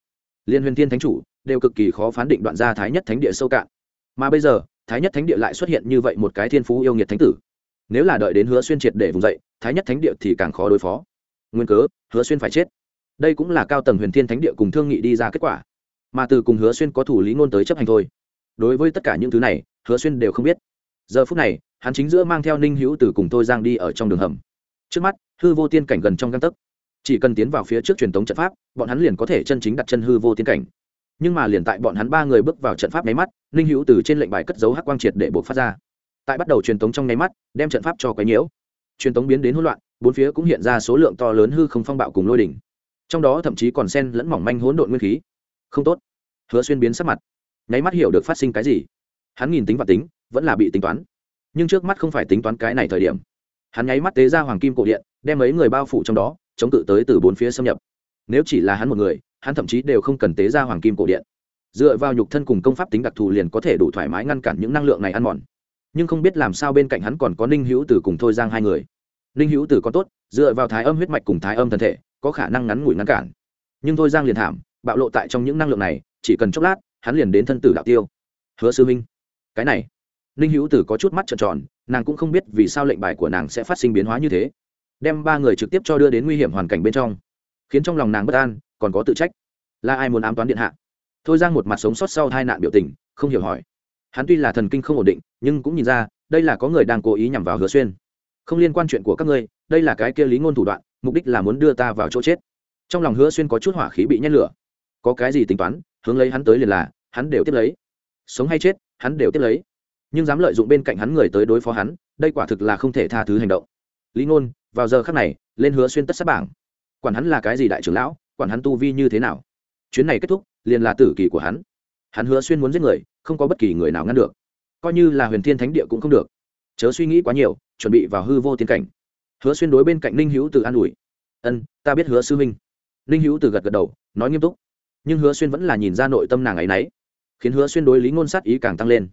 Speaker 1: Liên huyền thiên thánh chủ đều cực kỳ khó phán định đoạn ra thái nhất thánh địa sâu cạn. Mà bây giờ, thái nhất thánh địa lại xuất hiện như vậy một cái thiên phú yêu nghiệt thánh tử. Nếu là đợi đến hứa xuyên triệt để vùng dậy, thái nhất thánh địa thì càng khó đối phó. Nguyên cớ, hứa xuyên phải chết. Đây cũng là cao tầng huyền thiên thánh địa cùng thương nghị đi ra kết quả mà từ cùng hứa xuyên có thủ lý ngôn tới chấp hành thôi. Đối với tất cả những thứ này, hứa xuyên đều không biết. Giờ phút này, hắn chính giữa mang theo ninh hữu từ cùng tôi giang đi ở trong đường hầm. Trước mắt, hư vô tiên cảnh gần trong găng tấc. Chỉ cần tiến vào phía trước truyền thống trận pháp, bọn hắn liền có thể chân chính đặt chân hư vô tiên cảnh. Nhưng mà liền tại bọn hắn ba người bước vào trận pháp nháy mắt, ninh hữu từ trên lệnh bài cất dấu hắc quang triệt để buộc phát ra. Tại bắt đầu truyền thống trong nháy mắt, đem trận pháp cho quấy nhiễu. Truyền thống biến đến hỗn loạn, bốn phía cũng hiện ra số lượng to lớn hư không phong bạo cùng lôi đỉnh. Trong đó thậm chí còn sen lẫn mỏng manh hỗn độn nguyên khí không tốt. Hứa xuyên biến sắc mặt, nháy mắt hiểu được phát sinh cái gì. Hắn nhìn tính và tính, vẫn là bị tính toán. Nhưng trước mắt không phải tính toán cái này thời điểm. Hắn nháy mắt tế ra hoàng kim cổ điện, đem mấy người bao phủ trong đó, chống cự tới từ bốn phía xâm nhập. Nếu chỉ là hắn một người, hắn thậm chí đều không cần tế ra hoàng kim cổ điện. Dựa vào nhục thân cùng công pháp tính đặc thù liền có thể đủ thoải mái ngăn cản những năng lượng này ăn mòn. Nhưng không biết làm sao bên cạnh hắn còn có ninh hữu tử cùng thôi giang hai người. Ninh hữu tử có tốt, dựa vào thái âm huyết mạch cùng thái âm thân thể, có khả năng ngắn ngủi ngăn cản. Nhưng thôi giang liền thảm bạo lộ tại trong những năng lượng này, chỉ cần chốc lát, hắn liền đến thân tử đạo tiêu. Hứa sư minh cái này, ninh hữu tử có chút mắt trợn tròn, nàng cũng không biết vì sao lệnh bài của nàng sẽ phát sinh biến hóa như thế. Đem ba người trực tiếp cho đưa đến nguy hiểm hoàn cảnh bên trong, khiến trong lòng nàng bất an, còn có tự trách. Là ai muốn ám toán điện hạ? Thôi giang một mặt sống sót sau hai nạn biểu tình, không hiểu hỏi. Hắn tuy là thần kinh không ổn định, nhưng cũng nhìn ra, đây là có người đang cố ý nhằm vào hứa xuyên. Không liên quan chuyện của các ngươi, đây là cái kia lý ngôn thủ đoạn, mục đích là muốn đưa ta vào chỗ chết. Trong lòng hứa xuyên có chút hỏa khí bị nhét lửa có cái gì tính toán, hướng lấy hắn tới liền là, hắn đều tiếp lấy. Sống hay chết, hắn đều tiếp lấy. Nhưng dám lợi dụng bên cạnh hắn người tới đối phó hắn, đây quả thực là không thể tha thứ hành động. Lý ngôn, vào giờ khắc này, lên hứa xuyên tất sát bảng. Quản hắn là cái gì đại trưởng lão, quản hắn tu vi như thế nào. Chuyến này kết thúc, liền là tử kỳ của hắn. Hắn hứa xuyên muốn giết người, không có bất kỳ người nào ngăn được. Coi như là huyền thiên thánh địa cũng không được. Chớ suy nghĩ quá nhiều, chuẩn bị vào hư vô tiến cảnh. Hứa xuyên đối bên cạnh ninh hữu từ an ủi. Ân, ta biết hứa sư minh ninh hữu từ gật gật đầu, nói nghiêm túc nhưng hứa xuyên vẫn là nhìn ra nội tâm nàng ấy nấy, khiến hứa xuyên đối lý ngôn sát ý càng tăng lên.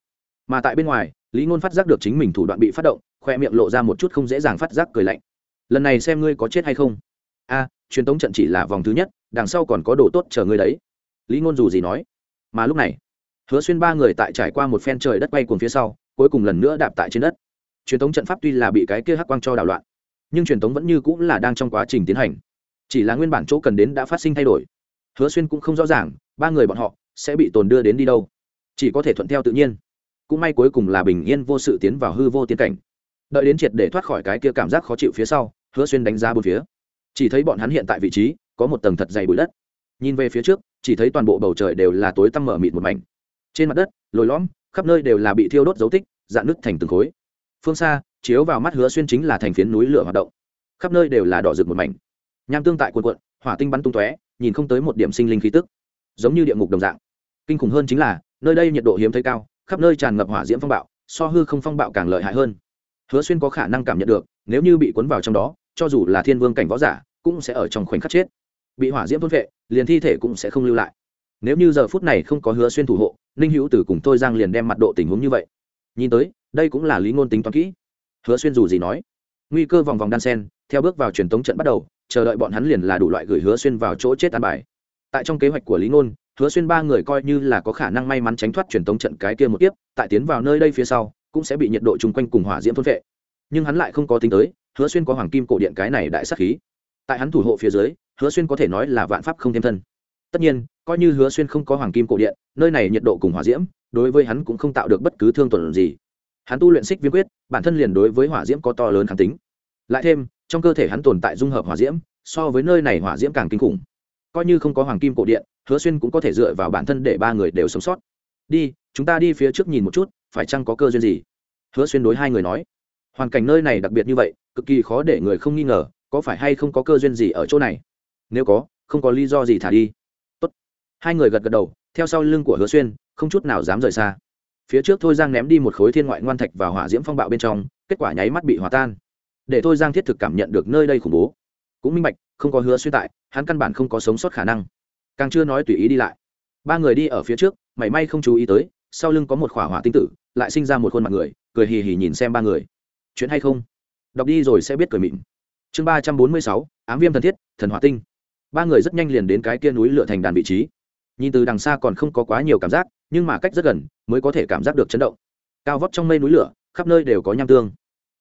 Speaker 1: Mà tại bên ngoài, lý ngôn phát giác được chính mình thủ đoạn bị phát động, khoe miệng lộ ra một chút không dễ dàng phát giác cười lạnh. Lần này xem ngươi có chết hay không? A, truyền tống trận chỉ là vòng thứ nhất, đằng sau còn có đồ tốt chờ ngươi đấy. Lý ngôn dù gì nói. Mà lúc này, hứa xuyên ba người tại trải qua một phen trời đất bay cuồng phía sau, cuối cùng lần nữa đạp tại trên đất. Truyền thống trận pháp tuy là bị cái kia hắc quang cho đảo loạn, nhưng truyền thống vẫn như cũng là đang trong quá trình tiến hành. Chỉ là nguyên bản chỗ cần đến đã phát sinh thay đổi hứa xuyên cũng không rõ ràng, ba người bọn họ sẽ bị tồn đưa đến đi đâu. Chỉ có thể thuận theo tự nhiên. Cũng may cuối cùng là bình yên vô sự tiến vào hư vô tiên cảnh. Đợi đến triệt để thoát khỏi cái kia cảm giác khó chịu phía sau, hứa xuyên đánh giá bốn phía. Chỉ thấy bọn hắn hiện tại vị trí, có một tầng thật dày bụi đất. Nhìn về phía trước, chỉ thấy toàn bộ bầu trời đều là tối tăm mở mịt một mảnh. Trên mặt đất, lồi lõm, khắp nơi đều là bị thiêu đốt dấu tích, dạn nứt thành từng khối. Phương xa, chiếu vào mắt hứa xuyên chính là thành phiến núi lửa hoạt động. Khắp nơi đều là đỏ rực một mảnh. Nham tương tại quần quận hỏa tinh bắn tung tóe nhìn không tới một điểm sinh linh khí tức, giống như địa ngục đồng dạng. Kinh khủng hơn chính là, nơi đây nhiệt độ hiếm thấy cao, khắp nơi tràn ngập hỏa diễm phong bạo, so hư không phong bạo càng lợi hại hơn. Hứa xuyên có khả năng cảm nhận được, nếu như bị cuốn vào trong đó, cho dù là thiên vương cảnh võ giả, cũng sẽ ở trong khoảnh khắc chết. Bị hỏa diễm thôn vệ, liền thi thể cũng sẽ không lưu lại. Nếu như giờ phút này không có hứa xuyên thủ hộ, ninh hữu tử cùng tôi giang liền đem mặt độ tình huống như vậy. Nhìn tới, đây cũng là lý ngôn tính toán kỹ. Hứa xuyên dù gì nói, nguy cơ vòng vòng đan sen, theo bước vào truyền tống trận bắt đầu chờ đợi bọn hắn liền là đủ loại gửi hứa xuyên vào chỗ chết an bài. Tại trong kế hoạch của lý ngôn hứa xuyên ba người coi như là có khả năng may mắn tránh thoát truyền tống trận cái kia một tiếp tại tiến vào nơi đây phía sau, cũng sẽ bị nhiệt độ chung quanh cùng hỏa diễm thôn vệ. Nhưng hắn lại không có tính tới, hứa xuyên có hoàng kim cổ điện cái này đại sắc khí. Tại hắn thủ hộ phía dưới, hứa xuyên có thể nói là vạn pháp không thêm thân. Tất nhiên, coi như hứa xuyên không có hoàng kim cổ điện, nơi này nhiệt độ cùng hỏa diễm, đối với hắn cũng không tạo được bất cứ thương tổn gì. Hắn tu luyện xích viêm quyết, bản thân liền đối với hỏa diễm có to lớn kháng tính. Lại thêm trong cơ thể hắn tồn tại dung hợp hỏa diễm, so với nơi này hỏa diễm càng kinh khủng. Coi như không có hoàng kim cổ điện, hứa xuyên cũng có thể dựa vào bản thân để ba người đều sống sót. Đi, chúng ta đi phía trước nhìn một chút, phải chăng có cơ duyên gì? Hứa xuyên đối hai người nói. Hoàn cảnh nơi này đặc biệt như vậy, cực kỳ khó để người không nghi ngờ, có phải hay không có cơ duyên gì ở chỗ này? Nếu có, không có lý do gì thả đi. Tốt. hai người gật gật đầu, theo sau lưng của hứa xuyên, không chút nào dám rời xa. Phía trước thôi giang ném đi một khối thiên ngoại ngoan thạch vào hỏa diễm phong bạo bên trong, kết quả nháy mắt bị hòa tan để thôi giang thiết thực cảm nhận được nơi đây khủng bố. Cũng minh bạch, không có hứa xuyên tại, hắn căn bản không có sống sót khả năng. Càng chưa nói tùy ý đi lại. Ba người đi ở phía trước, mảy may không chú ý tới, sau lưng có một khỏa hỏa tinh tử, lại sinh ra một khuôn mặt người, cười hì hì nhìn xem ba người. Chuyện hay không? Đọc đi rồi sẽ biết cười mịn. Chương ba trăm bốn mươi sáu, ám viêm thần thiết, thần hỏa tinh. Ba người rất nhanh liền đến cái kia núi lửa thành đàn vị trí. Nhìn từ đằng xa còn không có quá nhiều cảm giác, nhưng mà cách rất gần, mới có thể cảm giác được chấn động. Cao vóc trong mây núi lửa, khắp nơi đều có nham tương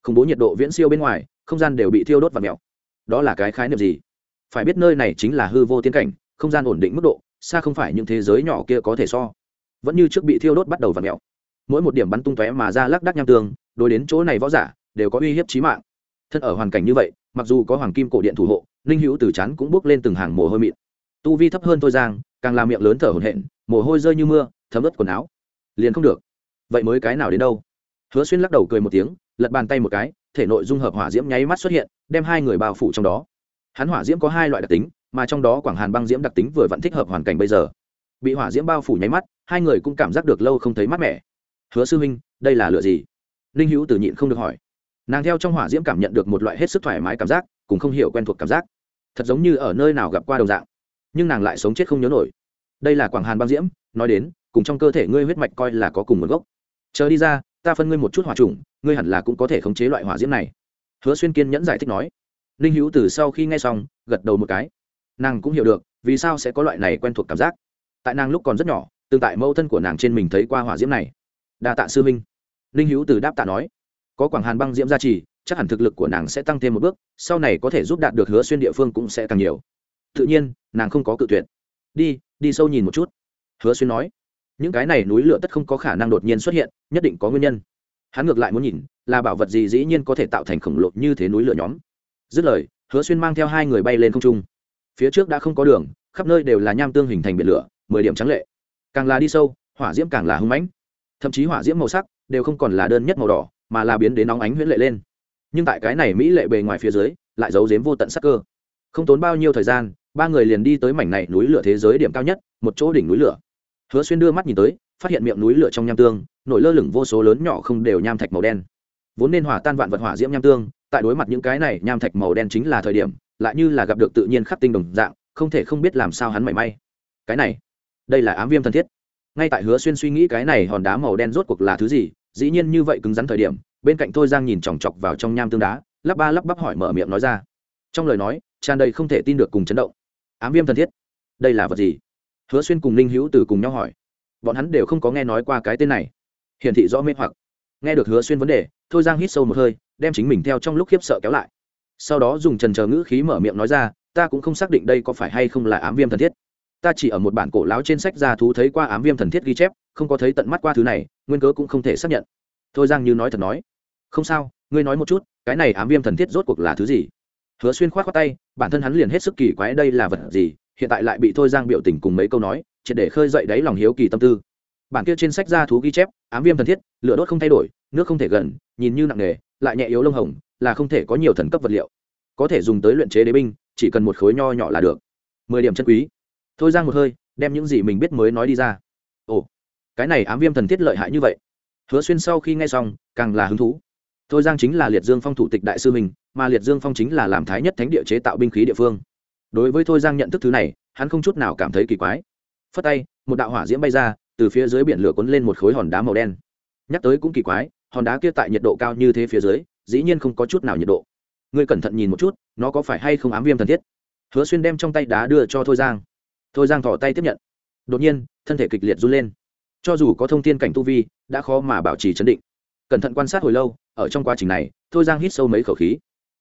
Speaker 1: khủng bố nhiệt độ viễn siêu bên ngoài, không gian đều bị thiêu đốt và mèo. Đó là cái khái niệm gì? Phải biết nơi này chính là hư vô tiến cảnh, không gian ổn định mức độ, xa không phải những thế giới nhỏ kia có thể so. Vẫn như trước bị thiêu đốt bắt đầu và mèo. Mỗi một điểm bắn tung tóe mà ra lác đắc nham tương, đối đến chỗ này võ giả, đều có uy hiếp chí mạng. Thân ở hoàn cảnh như vậy, mặc dù có hoàng kim cổ điện thủ hộ, ninh hữu từ chán cũng bước lên từng hàng mồ hôi mịn. Tu vi thấp hơn thôi giang, càng làm miệng lớn thở hổn hển, mồ hôi rơi như mưa, thấm ướt quần áo. Liền không được. Vậy mới cái nào đến đâu? Hứa xuyên lắc đầu cười một tiếng, lật bàn tay một cái, thể nội dung hợp hỏa diễm nháy mắt xuất hiện, đem hai người bao phủ trong đó. Hắn hỏa diễm có hai loại đặc tính, mà trong đó quảng hàn băng diễm đặc tính vừa vẫn thích hợp hoàn cảnh bây giờ. Bị hỏa diễm bao phủ nháy mắt, hai người cũng cảm giác được lâu không thấy mát mẻ. Hứa sư huynh, đây là lựa gì? Ninh hữu tử nhịn không được hỏi. Nàng theo trong hỏa diễm cảm nhận được một loại hết sức thoải mái cảm giác cũng không hiểu quen thuộc cảm giác. Thật giống như ở nơi nào gặp qua đồng dạng. Nhưng nàng lại sống chết không nhớ nổi. Đây là quảng hàn băng diễm, nói đến, cùng trong cơ thể ngươi huyết mạch coi là có cùng nguồn gốc. Chờ đi ra ta phân ngươi một chút hỏa trùng ngươi hẳn là cũng có thể khống chế loại hỏa diễm này. Hứa xuyên kiên nhẫn giải thích nói. Ninh hữu từ sau khi nghe xong, gật đầu một cái. Nàng cũng hiểu được, vì sao sẽ có loại này quen thuộc cảm giác. Tại nàng lúc còn rất nhỏ, tương tại mẫu thân của nàng trên mình thấy qua hỏa diễm này. Đa tạ sư minh ninh hữu từ đáp tạ nói. Có quảng hàn băng diễm gia trì, chắc hẳn thực lực của nàng sẽ tăng thêm một bước, sau này có thể giúp đạt được hứa xuyên địa phương cũng sẽ càng nhiều. Tự nhiên, nàng không có cự tuyệt. Đi đi sâu nhìn một chút. Hứa xuyên nói những cái này núi lửa tất không có khả năng đột nhiên xuất hiện, nhất định có nguyên nhân. Hắn ngược lại muốn nhìn, là bảo vật gì dĩ nhiên có thể tạo thành khổng lồ như thế núi lửa nhóm. Dứt lời, hứa xuyên mang theo hai người bay lên không trung. Phía trước đã không có đường, khắp nơi đều là nham tương hình thành biển lửa, mười điểm trắng lệ. Càng là đi sâu, hỏa diễm càng là hưng mãnh. Thậm chí hỏa diễm màu sắc đều không còn là đơn nhất màu đỏ, mà là biến đến nóng ánh huyễn lệ lên. Nhưng tại cái này mỹ lệ bề ngoài phía dưới, lại giấu giếm vô tận sắc cơ. Không tốn bao nhiêu thời gian, ba người liền đi tới mảnh này núi lửa thế giới điểm cao nhất, một chỗ đỉnh núi lửa hứa xuyên đưa mắt nhìn tới, phát hiện miệng núi lửa trong nham tương, nổi lơ lửng vô số lớn nhỏ không đều nham thạch màu đen. Vốn nên hỏa tan vạn vật hỏa diễm nham tương, tại đối mặt những cái này nham thạch màu đen chính là thời điểm, lại như là gặp được tự nhiên khắc tinh đồng dạng, không thể không biết làm sao hắn mảy may. Cái này, đây là ám viêm thân thiết. Ngay tại hứa xuyên suy nghĩ cái này hòn đá màu đen rốt cuộc là thứ gì, dĩ nhiên như vậy cứng rắn thời điểm, bên cạnh thôi giang nhìn chòng chọc vào trong nham tương đá, lắp ba lắp bắp hỏi mở miệng nói ra. Trong lời nói, tràn đầy không thể tin được cùng chấn động. Ám viêm thân thiết, đây là vật gì? Hứa xuyên cùng ninh hữu từ cùng nhau hỏi. Bọn hắn đều không có nghe nói qua cái tên này. Hiển thị rõ mê hoặc. Nghe được hứa xuyên vấn đề, thôi giang hít sâu một hơi, đem chính mình theo trong lúc khiếp sợ kéo lại. Sau đó dùng trần chờ ngữ khí mở miệng nói ra, ta cũng không xác định đây có phải hay không là ám viêm thần thiết. Ta chỉ ở một bản cổ láo trên sách gia thú thấy qua ám viêm thần thiết ghi chép, không có thấy tận mắt qua thứ này, nguyên cớ cũng không thể xác nhận. Thôi giang như nói thật nói. Không sao, ngươi nói một chút, cái này ám viêm thần thiết rốt cuộc là thứ gì? Hứa xuyên k h o á t khoác tay, bản thân hắn liền hết sức kỳ quái đây là vật gì hiện tại lại bị thôi giang biểu tình cùng mấy câu nói, triệt để khơi dậy đáy lòng hiếu kỳ tâm tư. Bản kia trên sách gia thú ghi chép, ám viêm thần thiết, lửa đốt không thay đổi, nước không thể gần, nhìn như nặng nề, lại nhẹ yếu lông hồng, là không thể có nhiều thần cấp vật liệu. Có thể dùng tới luyện chế đế binh, chỉ cần một khối nho nhỏ là được. Mười điểm chân quý. Thôi giang một hơi, đem những gì mình biết mới nói đi ra. Ồ, cái này ám viêm thần thiết lợi hại như vậy. Hứa xuyên sau khi nghe xong, càng là hứng thú. Thôi giang chính là liệt dương phong thủ tịch đại sư mình, mà liệt dương phong chính là làm thái nhất thánh địa chế tạo binh khí địa phương đối với thôi giang nhận thức thứ này, hắn không chút nào cảm thấy kỳ quái. Phất tay, một đạo hỏa diễm bay ra, từ phía dưới biển lửa cuốn lên một khối hòn đá màu đen. Nhắc tới cũng kỳ quái, hòn đá kia tại nhiệt độ cao như thế phía dưới, dĩ nhiên không có chút nào nhiệt độ. Ngươi cẩn thận nhìn một chút, nó có phải hay không ám viêm thần thiết? Hứa xuyên đem trong tay đá đưa cho thôi giang. Thôi giang thỏ tay tiếp nhận. Đột nhiên, thân thể kịch liệt run lên. Cho dù có thông tin cảnh tu vi, đã khó mà bảo trì chấn định. Cẩn thận quan sát hồi lâu, ở trong quá trình này, thôi giang hít sâu mấy khẩu khí.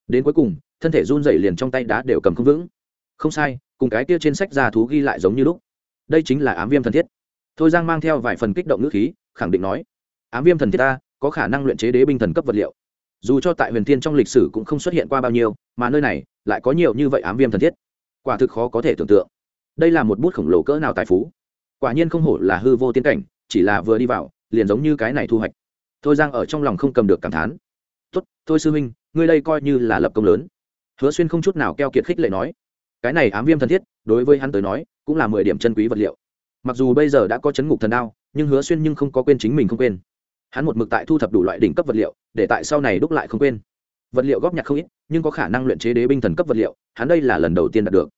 Speaker 1: Đến cuối cùng, thân thể run rẩy liền trong tay đá đều cầm không vững không sai, cùng cái kia trên sách gia thú ghi lại giống như lúc. Đây chính là ám viêm thần thiết. Thôi giang mang theo vài phần kích động ngữ khí, khẳng định nói, ám viêm thần thiết ta, có khả năng luyện chế đế binh thần cấp vật liệu. Dù cho tại huyền thiên trong lịch sử cũng không xuất hiện qua bao nhiêu, mà nơi này lại có nhiều như vậy ám viêm thần thiết. Quả thực khó có thể tưởng tượng. Đây là một bút khổng lồ cỡ nào tài phú. Quả nhiên không hổ là hư vô tiến cảnh, chỉ là vừa đi vào, liền giống như cái này thu hoạch. Thôi giang ở trong lòng không cầm được cảm thán. Tốt, thôi sư huynh, ngươi đây coi như là lập công lớn. Hứa xuyên không chút nào keo kiệt khích lệ nói cái này ám viêm thân thiết, đối với hắn tới nói, cũng là mười điểm chân quý vật liệu. Mặc dù bây giờ đã có chấn ngục thần đao, nhưng hứa xuyên nhưng không có quên chính mình không quên. Hắn một mực tại thu thập đủ loại đỉnh cấp vật liệu, để tại sau này đúc lại không quên. Vật liệu góp nhặt không ít, nhưng có khả năng luyện chế đế binh thần cấp vật liệu, hắn đây là lần đầu tiên đạt được.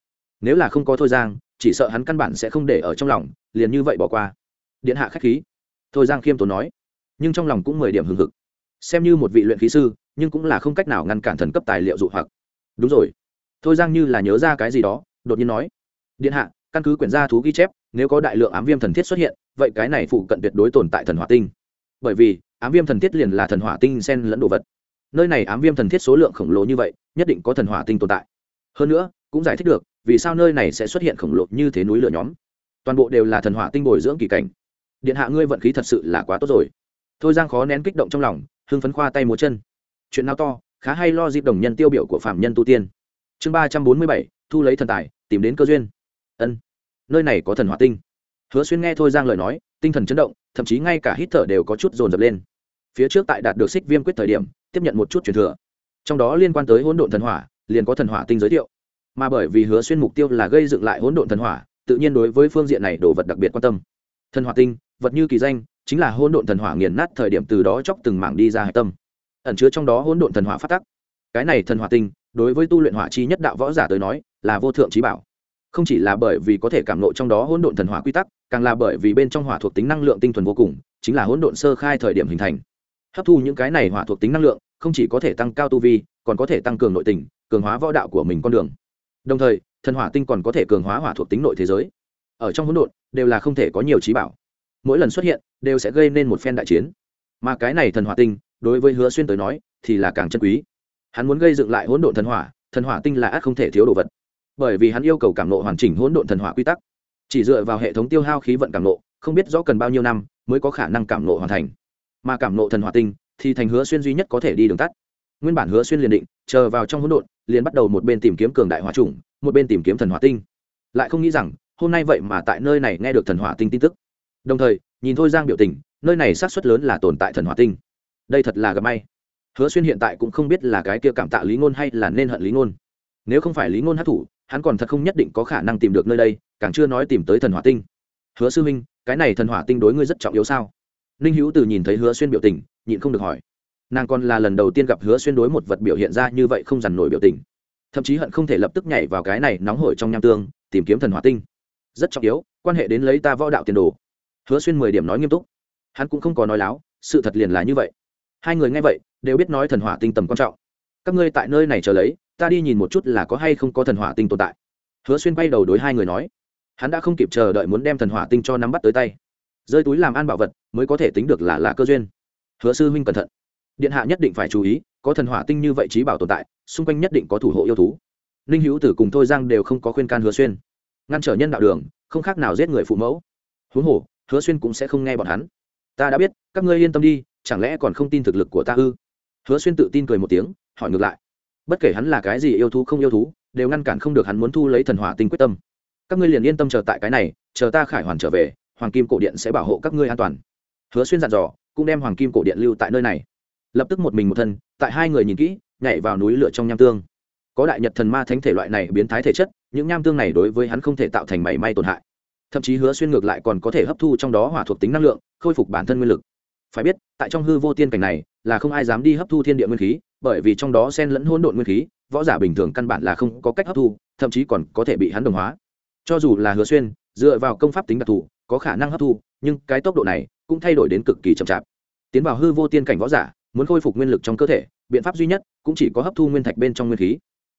Speaker 1: Nếu là không có thôi giang, chỉ sợ hắn căn bản sẽ không để ở trong lòng, liền như vậy bỏ qua. Điện hạ khách khí. Thôi giang khiêm tốn nói, nhưng trong lòng cũng mười điểm hừng hực. Xem như một vị luyện khí sư, nhưng cũng là không cách nào ngăn cản thần cấp tài liệu dụ hoặc. Đúng rồi thôi giang như là nhớ ra cái gì đó, đột nhiên nói, điện hạ, căn cứ quyển gia thú ghi chép, nếu có đại lượng ám viêm thần thiết xuất hiện, vậy cái này phụ cận tuyệt đối tồn tại thần hỏa tinh. Bởi vì, ám viêm thần thiết liền là thần hỏa tinh sen lẫn đồ vật. Nơi này ám viêm thần thiết số lượng khổng lồ như vậy, nhất định có thần hỏa tinh tồn tại. Hơn nữa, cũng giải thích được, vì sao nơi này sẽ xuất hiện khổng lồ như thế núi lửa nhóm. Toàn bộ đều là thần hỏa tinh bồi dưỡng kỳ cảnh. Điện hạ ngươi vận khí thật sự là quá tốt rồi. Thôi giang khó nén kích động trong lòng, hưng phấn khoa tay múa chân. Chuyện nào to, khá hay lo dịp đồng nhân tiêu biểu của phạm nhân tu tiên chương ba trăm bốn mươi bảy, thu lấy thần tài, tìm đến cơ duyên. Ân. Nơi này có thần hỏa tinh. Hứa xuyên nghe thôi giang lời nói, tinh thần chấn động, thậm chí ngay cả hít thở đều có chút dồn dập lên. Phía trước tại đạt được xích viêm quyết thời điểm, tiếp nhận một chút truyền thừa. Trong đó liên quan tới hỗn độn thần hỏa, liền có thần hỏa tinh giới thiệu. Mà bởi vì hứa xuyên mục tiêu là gây dựng lại hỗn độn thần hỏa, tự nhiên đối với phương diện này đồ vật đặc biệt quan tâm. Thần hỏa tinh, vật như kỳ danh, chính là hỗn độn thần hỏa nghiền nát thời điểm từ đó chóc từng mảng đi ra hạch tâm. Ẩn chứa trong đó hỗn độn thần hỏa phát tắc. Cái này thần hỏa tinh đối với tu luyện hỏa chi nhất đạo võ giả tới nói, là vô thượng trí bảo. Không chỉ là bởi vì có thể cảm nộ trong đó hỗn độn thần hỏa quy tắc, càng là bởi vì bên trong hỏa thuộc tính năng lượng tinh thuần vô cùng, chính là hỗn độn sơ khai thời điểm hình thành. Hấp thu những cái này hỏa thuộc tính năng lượng, không chỉ có thể tăng cao tu vi, còn có thể tăng cường nội tình, cường hóa võ đạo của mình con đường. Đồng thời, thần hỏa tinh còn có thể cường hóa hỏa thuộc tính nội thế giới. Ở trong hỗn độn, đều là không thể có nhiều trí bảo. Mỗi lần xuất hiện, đều sẽ gây nên một phen đại chiến. Mà cái này thần hỏa tinh, đối với hứa xuyên tới nói, thì là càng chân quý hắn muốn gây dựng lại hỗn độn thần hỏa thần hỏa tinh là ác không thể thiếu đồ vật. Bởi vì hắn yêu cầu cảm nộ hoàn chỉnh hỗn độn thần hỏa quy tắc. Chỉ dựa vào hệ thống tiêu hao khí vận cảm nộ, không biết rõ cần bao nhiêu năm mới có khả năng cảm nộ hoàn thành. Mà cảm nộ thần hỏa tinh thì thành hứa xuyên duy nhất có thể đi đường tắt. Nguyên bản hứa xuyên liền định, chờ vào trong hỗn độn, liền bắt đầu một bên tìm kiếm cường đại hỏa trùng một bên tìm kiếm thần hỏa tinh. Lại không nghĩ rằng, hôm nay vậy mà tại nơi này nghe được thần hỏa tinh tin tức. Đồng thời, nhìn thôi giang biểu tình, nơi này xác suất lớn là tồn tại thần hỏa tinh. Đây thật là gặp may hứa xuyên hiện tại cũng không biết là cái kia cảm tạ lý ngôn hay là nên hận lý ngôn. Nếu không phải lý ngôn hát thủ hắn còn thật không nhất định có khả năng tìm được nơi đây, càng chưa nói tìm tới thần hỏa tinh. Hứa sư minh cái này thần hỏa tinh đối ngươi rất trọng yếu sao? Ninh hữu từ nhìn thấy hứa xuyên biểu tình, nhịn không được hỏi. Nàng còn là lần đầu tiên gặp hứa xuyên đối một vật biểu hiện ra như vậy không dằn nổi biểu tình. Thậm chí hận không thể lập tức nhảy vào cái này nóng hổi trong nham tương, tìm kiếm thần hỏa tinh. Rất trọng yếu, quan hệ đến lấy ta võ đạo tiền đồ. Hứa xuyên mười điểm nói nghiêm túc. Hắn cũng không có nói láo, sự thật liền là như vậy hai người nghe vậy, đều biết nói thần hỏa tinh tầm quan trọng. Các ngươi tại nơi này chờ lấy, ta đi nhìn một chút là có hay không có thần hỏa tinh tồn tại. Hứa xuyên bay đầu đối hai người nói. Hắn đã không kịp chờ đợi muốn đem thần hỏa tinh cho nắm bắt tới tay. Rơi túi làm an bảo vật, mới có thể tính được là là cơ duyên. Hứa sư huynh cẩn thận. Điện hạ nhất định phải chú ý, có thần hỏa tinh như vậy trí bảo tồn tại, xung quanh nhất định có thủ hộ yêu thú. Ninh hữu tử cùng thôi giang đều không có khuyên can hứa xuyên. Ngăn trở nhân đạo đường, không khác nào giết người phụ mẫu. Huống hồ, hứa xuyên cũng sẽ không nghe bọn hắn. Ta đã biết, các ngươi yên tâm đi chẳng lẽ còn không tin thực lực của ta ư? Hứa xuyên tự tin cười một tiếng, hỏi ngược lại. Bất kể hắn là cái gì yêu thú không yêu thú, đều ngăn cản không được hắn muốn thu lấy thần hỏa tinh quyết tâm. Các ngươi liền yên tâm chờ tại cái này, chờ ta khải hoàn trở về, hoàng kim cổ điện sẽ bảo hộ các ngươi an toàn. Hứa xuyên dặn dò, cũng đem hoàng kim cổ điện lưu tại nơi này. Lập tức một mình một thân, tại hai người nhìn kỹ, nhảy vào núi lửa trong nham tương. Có đại nhật thần ma thánh thể loại này biến thái thể chất, những nham tương này đối với hắn không thể tạo thành mảy may tổn hại. Thậm chí hứa xuyên ngược lại còn có thể hấp thu trong đó hỏa thuộc tính năng lượng, khôi phục bản thân nguyên lực phải biết, tại trong hư vô tiên cảnh này, là không ai dám đi hấp thu thiên địa nguyên khí, bởi vì trong đó sen lẫn hỗn độn nguyên khí, võ giả bình thường căn bản là không có cách hấp thu, thậm chí còn có thể bị hắn đồng hóa. Cho dù là hứa xuyên, dựa vào công pháp tính đặc thù, có khả năng hấp thu, nhưng cái tốc độ này cũng thay đổi đến cực kỳ chậm chạp. Tiến vào hư vô tiên cảnh võ giả, muốn khôi phục nguyên lực trong cơ thể, biện pháp duy nhất cũng chỉ có hấp thu nguyên thạch bên trong nguyên khí.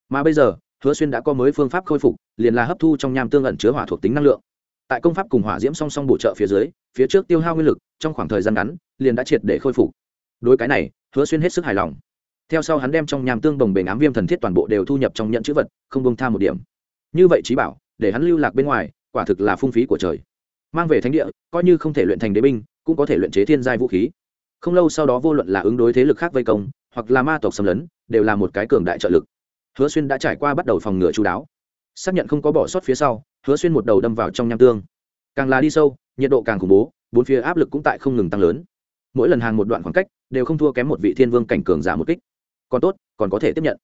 Speaker 1: Mà bây giờ, hứa xuyên đã có mới phương pháp khôi phục, liền là hấp thu trong nham tương ẩn chứa hỏa thuộc tính năng lượng tại công pháp cùng hỏa diễm song song bổ trợ phía dưới, phía trước tiêu hao nguyên lực, trong khoảng thời gian ngắn, liền đã triệt để khôi phục. Đối cái này, hứa xuyên hết sức hài lòng. Theo sau hắn đem trong nhàm tương bồng bề ám viêm thần thiết toàn bộ đều thu nhập trong nhận chữ vật, không bông tha một điểm. Như vậy trí bảo, để hắn lưu lạc bên ngoài, quả thực là phung phí của trời. Mang về thánh địa, coi như không thể luyện thành đế binh, cũng có thể luyện chế thiên giai vũ khí. Không lâu sau đó vô luận là ứng đối thế lực khác vây công, hoặc là ma tộc xâm lấn, đều là một cái cường đại trợ lực. Hứa xuyên đã trải qua bắt đầu phòng ngừa chú đáo. Xác nhận không có bỏ sót phía sau hứa xuyên một đầu đâm vào trong nham tương. Càng là đi sâu, nhiệt độ càng khủng bố, bốn phía áp lực cũng tại không ngừng tăng lớn. Mỗi lần hàng một đoạn khoảng cách, đều không thua kém một vị thiên vương cảnh cường giả một kích. Còn tốt, còn có thể tiếp nhận.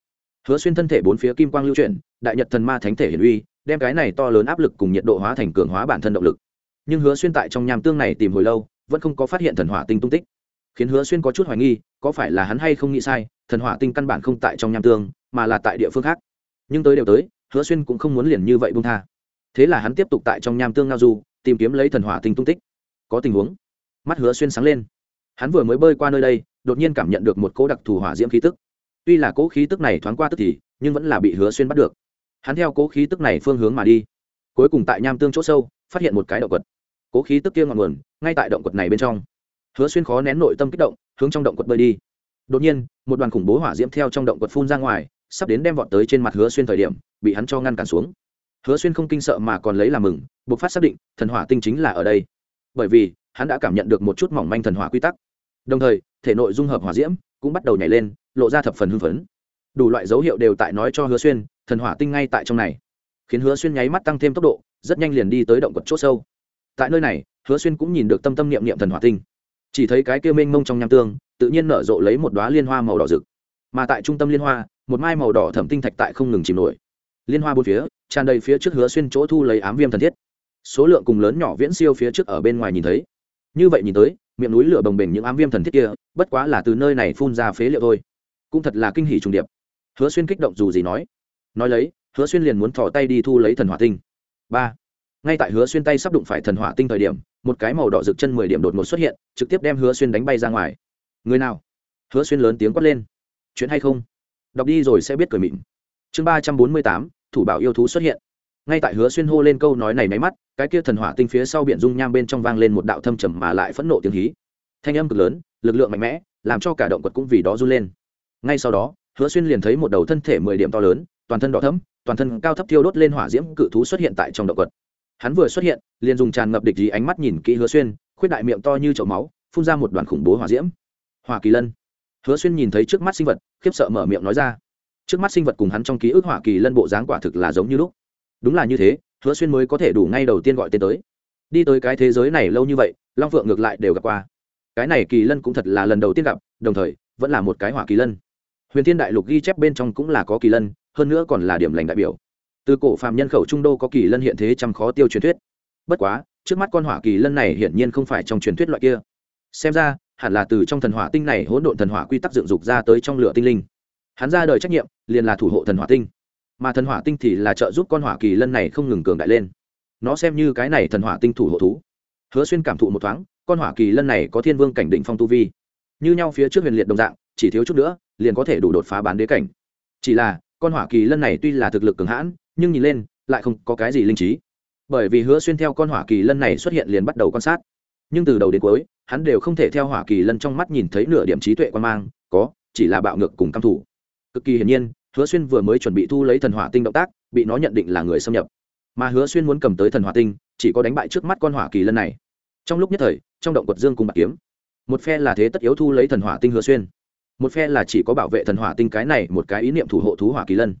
Speaker 1: Hứa xuyên thân thể bốn phía kim quang lưu chuyển, đại nhật thần ma thánh thể hiển uy, đem cái này to lớn áp lực cùng nhiệt độ hóa thành cường hóa bản thân động lực. Nhưng hứa xuyên tại trong nham tương này tìm hồi lâu, vẫn không có phát hiện thần hỏa tinh tung tích. Khiến hứa xuyên có chút hoài nghi, có phải là hắn hay không nghĩ sai, thần hỏa tinh căn bản không tại trong nham tương, mà là tại địa phương khác. Nhưng tới đều tới, hứa xuyên cũng không muốn liền như vậy bung tha thế là hắn tiếp tục tại trong nham tương ngao du, tìm kiếm lấy thần hỏa tinh tung tích. Có tình huống, mắt hứa xuyên sáng lên. Hắn vừa mới bơi qua nơi đây, đột nhiên cảm nhận được một cỗ đặc thù hỏa diễm khí tức. Tuy là cỗ khí tức này thoáng qua tức thì, nhưng vẫn là bị hứa xuyên bắt được. Hắn theo cỗ khí tức này phương hướng mà đi. Cuối cùng tại nham tương chỗ sâu, phát hiện một cái động quật. Cố khí tức kia ngọn nguồn, ngay tại động quật này bên trong. Hứa xuyên khó nén nội tâm kích động, hướng trong động quật bơi đi. Đột nhiên, một đoàn khủng bố hỏa diễm theo trong động quật phun ra ngoài, sắp đến đem vọt tới trên mặt hứa xuyên thời điểm, bị hắn cho ngăn cản xuống hứa xuyên không kinh sợ mà còn lấy làm mừng, buộc phát xác định, thần hỏa tinh chính là ở đây. Bởi vì, hắn đã cảm nhận được một chút mỏng manh thần hỏa quy tắc. Đồng thời, thể nội dung hợp hỏa diễm cũng bắt đầu nhảy lên, lộ ra thập phần hưng phấn. Đủ loại dấu hiệu đều tại nói cho hứa xuyên, thần hỏa tinh ngay tại trong này. Khiến hứa xuyên nháy mắt tăng thêm tốc độ, rất nhanh liền đi tới động quật c h ỗ sâu. Tại nơi này, hứa xuyên cũng nhìn được tâm tâm niệm niệm thần hỏa tinh. Chỉ thấy cái kia mênh mông trong nham tương, tự nhiên nở rộ lấy một đoá liên hoa màu đỏ rực. Mà tại trung tâm liên hoa, một mai màu đỏ thẩm tinh thạch tại không ngừng chìm nổi liên hoa bốn phía, tràn đầy phía trước hứa xuyên chỗ thu lấy ám viêm thần thiết. Số lượng cùng lớn nhỏ viễn siêu phía trước ở bên ngoài nhìn thấy. Như vậy nhìn tới, miệng núi lửa bồng bềnh những ám viêm thần thiết kia, bất quá là từ nơi này phun ra phế liệu thôi. Cũng thật là kinh hỷ trùng điệp. Hứa xuyên kích động dù gì nói. Nói lấy, hứa xuyên liền muốn thò tay đi thu lấy thần hỏa tinh. Ba. Ngay tại hứa xuyên tay sắp đụng phải thần hỏa tinh thời điểm, một cái màu đỏ rực chân mười điểm đột ngột xuất hiện, trực tiếp đem hứa xuyên đánh bay ra ngoài. Người nào? Hứa xuyên lớn tiếng quát lên. Chuyện hay không? Đọc đi rồi sẽ biết cười mịn chương ba trăm bốn mươi tám, thủ bảo yêu thú xuất hiện. Ngay tại hứa xuyên hô lên câu nói này máy mắt, cái kia thần hỏa tinh phía sau biển dung nham bên trong vang lên một đạo thâm trầm mà lại phẫn nộ tiếng hí. Thanh âm cực lớn, lực lượng mạnh mẽ, làm cho cả động quật cũng vì đó run lên. Ngay sau đó, hứa xuyên liền thấy một đầu thân thể mười điểm to lớn, toàn thân đỏ thấm toàn thân cao thấp thiêu đốt lên hỏa diễm cự thú xuất hiện tại trong động quật. Hắn vừa xuất hiện, liền dùng tràn ngập địch gì ánh mắt nhìn kỹ hứa xuyên, khuyết đại miệng to như chậu máu, phun ra một đoàn khủng bố hỏa diễm. Hỏa kỳ lân. Hứa xuyên nhìn thấy trước mắt sinh vật, khiếp sợ mở miệng nói ra trước mắt sinh vật cùng hắn trong ký ức hỏa kỳ lân bộ dáng quả thực là giống như lúc. Đúng là như thế, hứa xuyên mới có thể đủ ngay đầu tiên gọi tên tới. Đi tới cái thế giới này lâu như vậy, long phượng ngược lại đều gặp qua. Cái này kỳ lân cũng thật là lần đầu tiên gặp, đồng thời, vẫn là một cái hỏa kỳ lân. Huyền thiên đại lục ghi chép bên trong cũng là có kỳ lân, hơn nữa còn là điểm lành đại biểu. Từ cổ phàm nhân khẩu trung đô có kỳ lân hiện thế chăm khó tiêu truyền thuyết. Bất quá, trước mắt con hỏa kỳ lân này hiển nhiên không phải trong truyền thuyết loại kia. Xem ra, hẳn là từ trong thần hỏa tinh này hỗn độn thần hỏa quy tắc dựng dục ra tới trong lửa tinh linh hắn ra đời trách nhiệm, liền là thủ hộ thần hỏa tinh. Mà thần hỏa tinh thì là trợ giúp con hỏa kỳ lân này không ngừng cường đại lên. Nó xem như cái này thần hỏa tinh thủ hộ thú. Hứa xuyên cảm thụ một thoáng, con hỏa kỳ lân này có thiên vương cảnh định phong tu vi. Như nhau phía trước huyền liệt đồng dạng, chỉ thiếu chút nữa, liền có thể đủ đột phá bán đế cảnh. Chỉ là, con hỏa kỳ lân này tuy là thực lực cường hãn, nhưng nhìn lên, lại không có cái gì linh trí. Bởi vì hứa xuyên theo con hỏa kỳ lân này xuất hiện liền bắt đầu quan sát. Nhưng từ đầu đến cuối, hắn đều không thể theo hỏa kỳ lân trong mắt nhìn thấy nửa điểm trí tuệ quan mang, có, chỉ là bạo ngược cùng căm thủ cực kỳ hiển nhiên, hứa xuyên vừa mới chuẩn bị thu lấy thần hỏa tinh động tác, bị nó nhận định là người xâm nhập. Mà hứa xuyên muốn cầm tới thần hỏa tinh, chỉ có đánh bại trước mắt con hỏa kỳ lân này. Trong lúc nhất thời, trong động quật dương cùng bạc kiếm. Một phe là thế tất yếu thu lấy thần hỏa tinh hứa xuyên, một phe là chỉ có bảo vệ thần hỏa tinh cái này một cái ý niệm thủ hộ thú hỏa kỳ lân.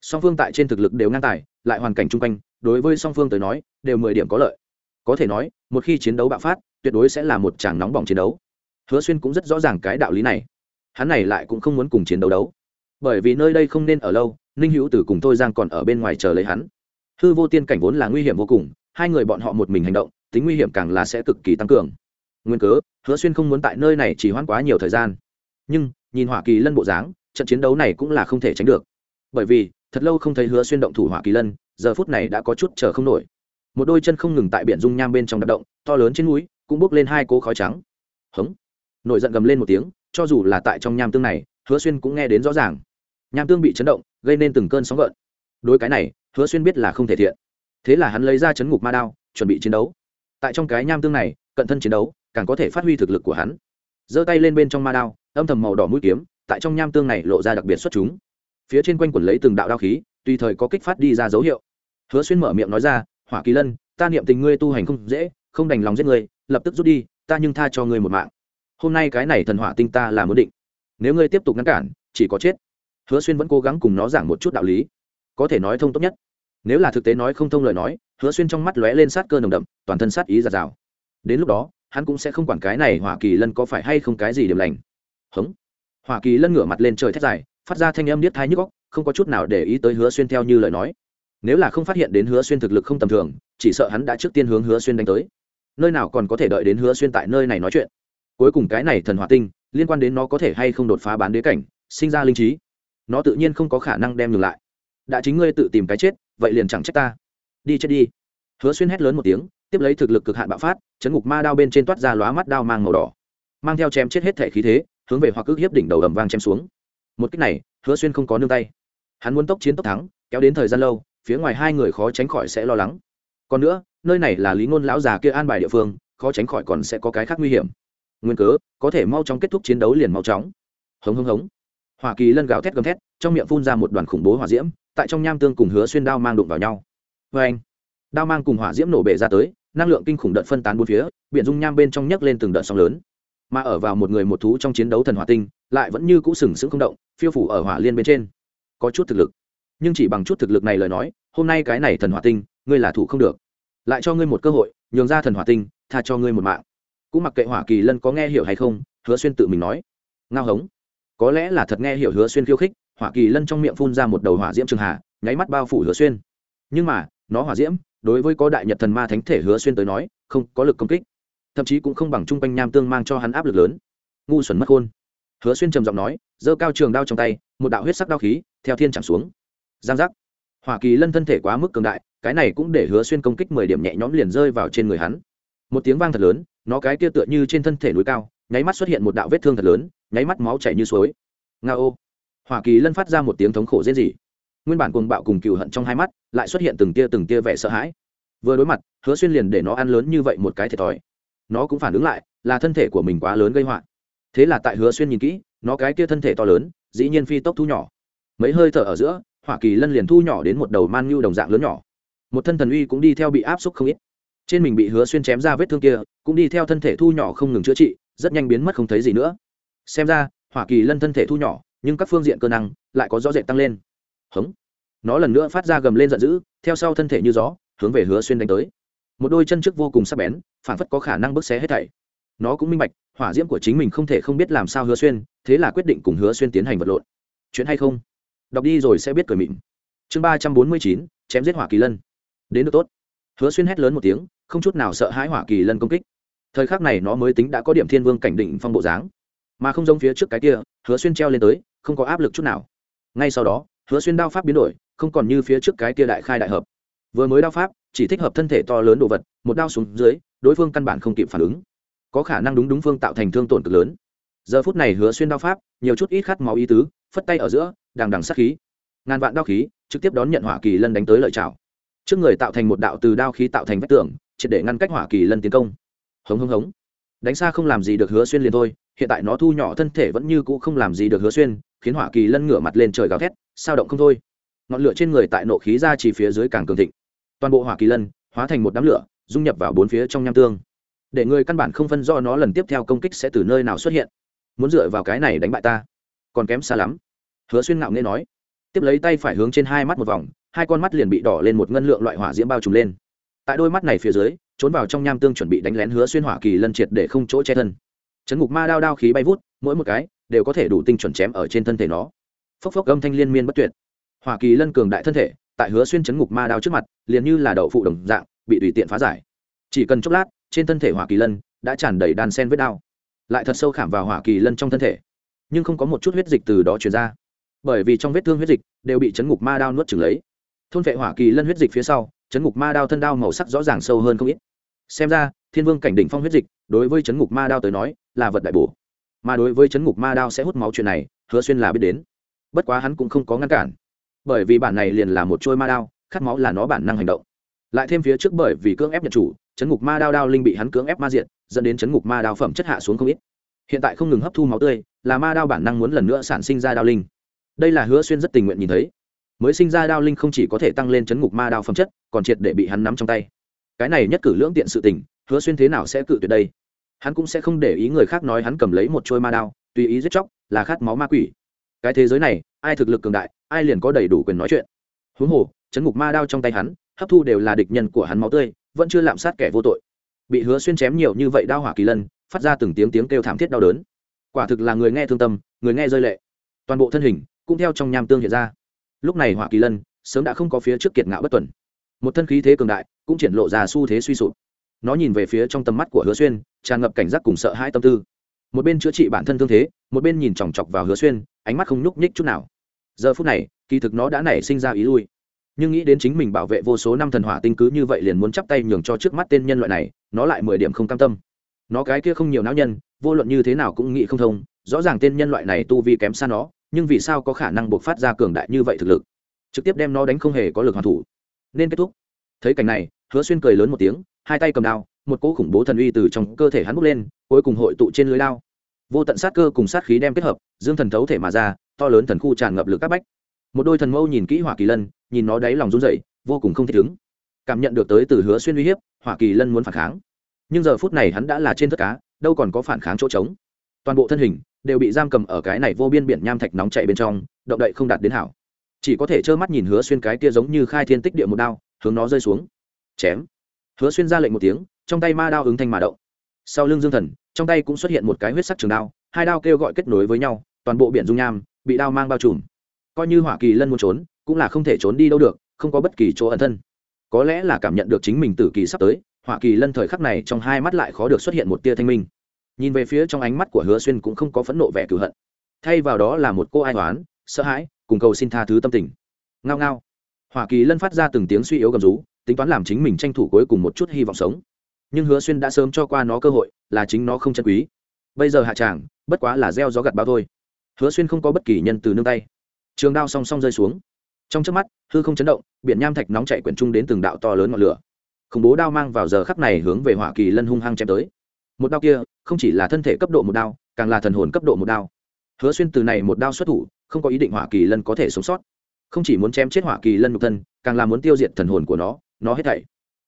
Speaker 1: Song phương tại trên thực lực đều ngang tài, lại hoàn cảnh chung quanh, đối với song phương tới nói, đều mười điểm có lợi. Có thể nói, một khi chiến đấu bạo phát, tuyệt đối sẽ là một chàng nóng bỏng chiến đấu. Hứa xuyên cũng rất rõ ràng cái đạo lý này. Hắn này lại cũng không muốn cùng chiến đấu đấu bởi vì nơi đây không nên ở lâu, ninh hữu tử cùng thôi giang còn ở bên ngoài chờ lấy hắn. Hư vô tiên cảnh vốn là nguy hiểm vô cùng, hai người bọn họ một mình hành động, tính nguy hiểm càng là sẽ cực kỳ tăng cường. Nguyên cớ, hứa xuyên không muốn tại nơi này chỉ hoãn quá nhiều thời gian. Nhưng, nhìn hỏa kỳ lân bộ dáng, trận chiến đấu này cũng là không thể tránh được. Bởi vì, thật lâu không thấy hứa xuyên động thủ hỏa kỳ lân, giờ phút này đã có chút chờ không nổi. Một đôi chân không ngừng tại biển dung nham bên trong đập động, to lớn trên núi, cũng bốc lên hai cố khói trắng. Hống! Nổi giận gầm lên một tiếng, cho dù là tại trong nham tương này hứa xuyên cũng nghe đến rõ ràng. Nham tương bị chấn động, gây nên từng cơn sóng gợn. Đối cái này, hứa xuyên biết là không thể thiện. Thế là hắn lấy ra chấn ngục ma đao, chuẩn bị chiến đấu. Tại trong cái nham tương này, cận thân chiến đấu, càng có thể phát huy thực lực của hắn. Giơ tay lên bên trong ma đao, âm thầm màu đỏ mũi kiếm, tại trong nham tương này lộ ra đặc biệt xuất chúng. Phía trên quanh quần lấy từng đạo đao khí, tùy thời có kích phát đi ra dấu hiệu. Hứa xuyên mở miệng nói ra, hỏa kỳ lân, ta niệm tình ngươi tu hành không dễ, không đành lòng giết ngươi, lập tức rút đi, ta nhưng tha cho ngươi một mạng. Hôm nay cái này thần hỏa tinh ta là muốn định nếu ngươi tiếp tục ngăn cản, chỉ có chết. Hứa xuyên vẫn cố gắng cùng nó giảng một chút đạo lý. Có thể nói thông tốt nhất. Nếu là thực tế nói không thông lời nói, hứa xuyên trong mắt lóe lên sát cơ nồng đậm, toàn thân sát ý giạt rào. Đến lúc đó, hắn cũng sẽ không quản cái này hỏa kỳ lân có phải hay không cái gì điểm lành. Hống. Hỏa kỳ lân ngửa mặt lên trời thét dài, phát ra thanh âm niết thai nhức góc không có chút nào để ý tới hứa xuyên theo như lời nói. Nếu là không phát hiện đến hứa xuyên thực lực không tầm thường, chỉ sợ hắn đã trước tiên hướng hứa xuyên đánh tới. Nơi nào còn có thể đợi đến hứa xuyên tại nơi này nói chuyện? Cuối cùng cái này thần hỏa tinh liên quan đến nó có thể hay không đột phá bán đế cảnh, sinh ra linh trí. Nó tự nhiên không có khả năng đem ngừng lại. Đã chính ngươi tự tìm cái chết, vậy liền chẳng trách ta. Đi chết đi. Hứa xuyên hét lớn một tiếng, tiếp lấy thực lực cực hạn bạo phát, chấn ngục ma đao bên trên toát ra lóa mắt đao mang màu đỏ. Mang theo chém chết hết thể khí thế, hướng về hoặc ức hiếp đỉnh đầu ầm vang chém xuống. Một cách này, hứa xuyên không có nương tay. Hắn muốn tốc chiến tốc thắng, kéo đến thời gian lâu, phía ngoài hai người khó tránh khỏi sẽ lo lắng. Còn nữa, nơi này là lý ngôn lão già kia an bài địa phương, khó tránh khỏi còn sẽ có cái khác nguy hiểm nguyên cớ, có thể mau chóng kết thúc chiến đấu liền mau chóng. Hống hống hống. Hoa kỳ lân gào thét gầm thét, trong miệng phun ra một đoàn khủng bố hỏa diễm, tại trong nham tương cùng hứa xuyên đao mang đụng vào nhau. Vê anh, đao mang cùng hỏa diễm nổ bể ra tới, năng lượng kinh khủng đợt phân tán bốn phía, biển dung nham bên trong nhấc lên từng đợt sóng lớn. Mà ở vào một người một thú trong chiến đấu thần hỏa tinh, lại vẫn như cũ sừng sững không động, phiêu phủ ở hỏa liên bên trên. Có chút thực lực. Nhưng chỉ bằng chút thực lực này lời nói, hôm nay cái này thần hỏa tinh, ngươi là thủ không được. Lại cho ngươi một cơ hội, nhường ra thần hỏa tinh, tha cho ngươi một mạng cũng mặc kệ hỏa kỳ lân có nghe hiểu hay không, hứa xuyên tự mình nói. Ngao hống, có lẽ là thật nghe hiểu hứa xuyên khiêu khích, hỏa kỳ lân trong miệng phun ra một đầu hỏa diễm trường hà, nháy mắt bao phủ hứa xuyên. Nhưng mà, nó hỏa diễm, đối với có đại nhật thần ma thánh thể hứa xuyên tới nói, không có lực công kích. Thậm chí cũng không bằng chung quanh nham tương mang cho hắn áp lực lớn. Ngu xuẩn mất khôn. Hứa xuyên trầm giọng nói, giơ cao trường đao trong tay, một đạo huyết sắc đao khí, theo thiên chẳng xuống. Giang giác. Hỏa kỳ lân thân thể quá mức cường đại, cái này cũng để hứa xuyên công kích mười điểm nhẹ nhõm liền rơi vào trên người hắn. Một tiếng vang thật lớn nó cái kia tựa như trên thân thể núi cao, nháy mắt xuất hiện một đạo vết thương thật lớn, nháy mắt máu chảy như suối. Nga ô hỏa kỳ lân phát ra một tiếng thống khổ dễ gì nguyên bản cuồng bạo cùng cựu hận trong hai mắt, lại xuất hiện từng tia từng tia vẻ sợ hãi. Vừa đối mặt, hứa xuyên liền để nó ăn lớn như vậy một cái thiệt thòi. Nó cũng phản ứng lại, là thân thể của mình quá lớn gây họa. Thế là tại hứa xuyên nhìn kỹ, nó cái kia thân thể to lớn, dĩ nhiên phi tốc thu nhỏ. Mấy hơi thở ở giữa, hỏa kỳ lân liền thu nhỏ đến một đầu man nhu đồng dạng lớn nhỏ. Một thân thần uy cũng đi theo bị áp xúc không ít trên mình bị hứa xuyên chém ra vết thương kia, cũng đi theo thân thể thu nhỏ không ngừng chữa trị, rất nhanh biến mất không thấy gì nữa. Xem ra, hỏa kỳ lân thân thể thu nhỏ, nhưng các phương diện cơ năng lại có rõ rệt tăng lên. Hống. Nó lần nữa phát ra gầm lên giận dữ, theo sau thân thể như gió, hướng về hứa xuyên đánh tới. Một đôi chân trước vô cùng sắc bén, phản phất có khả năng bức xé hết thảy. Nó cũng minh bạch, hỏa diễm của chính mình không thể không biết làm sao hứa xuyên, thế là quyết định cùng hứa xuyên tiến hành vật lộn. Chuyện hay không? Đọc đi rồi sẽ biết cười mịn. Chương ba trăm bốn mươi chín, chém giết hỏa kỳ lân. Đến được tốt. Hứa xuyên hét lớn một tiếng không chút nào sợ hãi hỏa kỳ lân công kích. Thời khắc này nó mới tính đã có điểm thiên vương cảnh định phong bộ dáng, mà không giống phía trước cái kia, hứa xuyên treo lên tới, không có áp lực chút nào. Ngay sau đó, hứa xuyên đao pháp biến đổi, không còn như phía trước cái kia đại khai đại hợp. Vừa mới đao pháp, chỉ thích hợp thân thể to lớn đồ vật, một đao xuống dưới, đối phương căn bản không kịp phản ứng. Có khả năng đúng đúng phương tạo thành thương tổn cực lớn. Giờ phút này hứa xuyên đao pháp, nhiều chút ít khát máu ý tứ, phất tay ở giữa, đằng đằng sát khí. Ngàn vạn đao khí, trực tiếp đón nhận hỏa kỳ lân đánh tới lợi trào trước người tạo thành một đạo từ đao khí tạo thành vách tường triệt để ngăn cách hỏa kỳ lân tiến công. Hống hống hống. Đánh xa không làm gì được hứa xuyên liền thôi, hiện tại nó thu nhỏ thân thể vẫn như cũ không làm gì được hứa xuyên, khiến hỏa kỳ lân ngửa mặt lên trời gào thét, sao động không thôi. Ngọn lửa trên người tại nộ khí ra chỉ phía dưới càng cường thịnh. Toàn bộ hỏa kỳ lân hóa thành một đám lửa, dung nhập vào bốn phía trong nham tương. Để người căn bản không phân do nó lần tiếp theo công kích sẽ từ nơi nào xuất hiện. Muốn dựa vào cái này đánh bại ta, còn kém xa lắm. Hứa xuyên ngạo nghe nói. Tiếp lấy tay phải hướng trên hai mắt một vòng, hai con mắt liền bị đỏ lên một ngân lượng loại hỏa diễm bao trùm lên tại đôi mắt này phía dưới, trốn vào trong nham tương chuẩn bị đánh lén hứa xuyên hỏa kỳ lân triệt để không chỗ che thân. Chấn ngục ma đao đao khí bay vút, mỗi một cái đều có thể đủ tinh chuẩn chém ở trên thân thể nó. Phốc phốc âm thanh liên miên bất tuyệt. Hỏa kỳ lân cường đại thân thể, tại hứa xuyên chấn ngục ma đao trước mặt, liền như là đậu phụ đồng dạng, bị tùy tiện phá giải. Chỉ cần chốc lát, trên thân thể hỏa kỳ lân đã tràn đầy đàn sen vết đao. Lại thật sâu khảm vào hỏa kỳ lân trong thân thể. Nhưng không có một chút huyết dịch từ đó truyền ra. Bởi vì trong vết thương huyết dịch đều bị chấn ngục ma đao nuốt chửng lấy. Thôn vệ hỏa kỳ lân huyết dịch phía sau chấn ngục ma đao thân đao màu sắc rõ ràng sâu hơn không ít. Xem ra, thiên vương cảnh đỉnh phong huyết dịch, đối với chấn ngục ma đao tới nói, là vật đại bổ. Mà đối với chấn ngục ma đao sẽ hút máu chuyện này, hứa xuyên là biết đến. Bất quá hắn cũng không có ngăn cản. Bởi vì bản này liền là một trôi ma đao, khát máu là nó bản năng hành động. Lại thêm phía trước bởi vì cưỡng ép nhận chủ, chấn ngục ma đao đao linh bị hắn cưỡng ép ma diện dẫn đến chấn ngục ma đao phẩm chất hạ xuống không ít. Hiện tại không ngừng hấp thu máu tươi, là ma đao bản năng muốn lần nữa sản sinh ra đao linh. Đây là hứa xuyên rất tình nguyện nhìn thấy mới sinh ra đao linh không chỉ có thể tăng lên chấn ngục ma đao phẩm chất, còn triệt để bị hắn nắm trong tay. Cái này nhất cử lưỡng tiện sự tình, hứa xuyên thế nào sẽ cự tuyệt đây? Hắn cũng sẽ không để ý người khác nói hắn cầm lấy một trôi ma đao, tùy ý giết chóc, là khát máu ma quỷ. Cái thế giới này, ai thực lực cường đại, ai liền có đầy đủ quyền nói chuyện. Huống hồ, chấn ngục ma đao trong tay hắn, hấp thu đều là địch nhân của hắn máu tươi, vẫn chưa lạm sát kẻ vô tội. Bị hứa xuyên chém nhiều như vậy đao hỏa kỳ lân, phát ra từng tiếng tiếng kêu thảm thiết đau đớn. Quả thực là người nghe thương tâm, người nghe rơi lệ. Toàn bộ thân hình, cũng theo trong nham tương hiện ra lúc này hỏa kỳ lân sớm đã không có phía trước kiệt ngạo bất tuần. Một thân khí thế cường đại cũng triển lộ ra xu thế suy sụp. Nó nhìn về phía trong tầm mắt của hứa xuyên, tràn ngập cảnh giác cùng sợ hãi tâm tư. Một bên chữa trị bản thân thương thế, một bên nhìn chòng chọc vào hứa xuyên, ánh mắt không nhúc nhích chút nào. Giờ phút này, kỳ thực nó đã nảy sinh ra ý lui. Nhưng nghĩ đến chính mình bảo vệ vô số năm thần hỏa tinh cứ như vậy liền muốn chắp tay nhường cho trước mắt tên nhân loại này, nó lại mười điểm không cam tâm. Nó cái kia không nhiều não nhân, vô luận như thế nào cũng nghĩ không thông, rõ ràng tên nhân loại này tu vi kém xa nó nhưng vì sao có khả năng buộc phát ra cường đại như vậy thực lực? Trực tiếp đem nó đánh không hề có lực hoàn thủ. Nên kết thúc. Thấy cảnh này, hứa xuyên cười lớn một tiếng, hai tay cầm đao, một cỗ khủng bố thần uy từ trong cơ thể hắn bốc lên, cuối cùng hội tụ trên lưới lao vô tận sát cơ cùng sát khí đem kết hợp, dương thần thấu thể mà ra, to lớn thần khu tràn ngập lực các bách. Một đôi thần mâu nhìn kỹ hỏa kỳ lân, nhìn nó đáy lòng run dậy vô cùng không thích ứng. Cảm nhận được tới từ hứa xuyên uy hiếp, hỏa kỳ lân muốn phản kháng. Nhưng giờ phút này hắn đã là trên thất cá, đâu còn có phản kháng chỗ trống. Toàn bộ thân hình đều bị giam cầm ở cái này vô biên biển nham thạch nóng chạy bên trong, động đậy không đạt đến hảo. Chỉ có thể trơ mắt nhìn hứa xuyên cái kia giống như khai thiên tích địa một đao, hướng nó rơi xuống. Chém. Hứa xuyên ra lệnh một tiếng, trong tay ma đao ứng thanh mà động. Sau lưng dương thần, trong tay cũng xuất hiện một cái huyết sắc trường đao, hai đao kêu gọi kết nối với nhau, toàn bộ biển dung nham, bị đao mang bao trùm. Coi như hỏa kỳ lân muốn trốn, cũng là không thể trốn đi đâu được, không có bất kỳ chỗ ẩn thân. Có lẽ là cảm nhận được chính mình tử kỳ sắp tới, hỏa kỳ lân thời khắc này trong hai mắt lại khó được xuất hiện một tia thanh minh nhìn về phía trong ánh mắt của hứa xuyên cũng không có phẫn nộ vẻ cửu hận. Thay vào đó là một cô ai toán sợ hãi, cùng cầu xin tha thứ tâm tình. Ngao ngao. Hoa kỳ lân phát ra từng tiếng suy yếu gầm rú, tính toán làm chính mình tranh thủ cuối cùng một chút hy vọng sống. Nhưng hứa xuyên đã sớm cho qua nó cơ hội, là chính nó không chân quý. Bây giờ hạ tràng, bất quá là gieo gió gặt bao thôi. Hứa xuyên không có bất kỳ nhân từ nương tay. Trường đao song song rơi xuống. Trong trước mắt, hư không chấn động, biển nham thạch nóng chạy quyển trung đến từng đạo to lớn ngọn lửa. Khủng bố đao mang vào giờ khắc này hướng về hỏa kỳ lân hung hăng chém tới. Một đao kia không chỉ là thân thể cấp độ một đao, càng là thần hồn cấp độ một đao. Hứa xuyên từ này một đao xuất thủ, không có ý định hỏa kỳ lân có thể sống sót. Không chỉ muốn chém chết hỏa kỳ lân nhục thân, càng là muốn tiêu diệt thần hồn của nó nó hết thảy.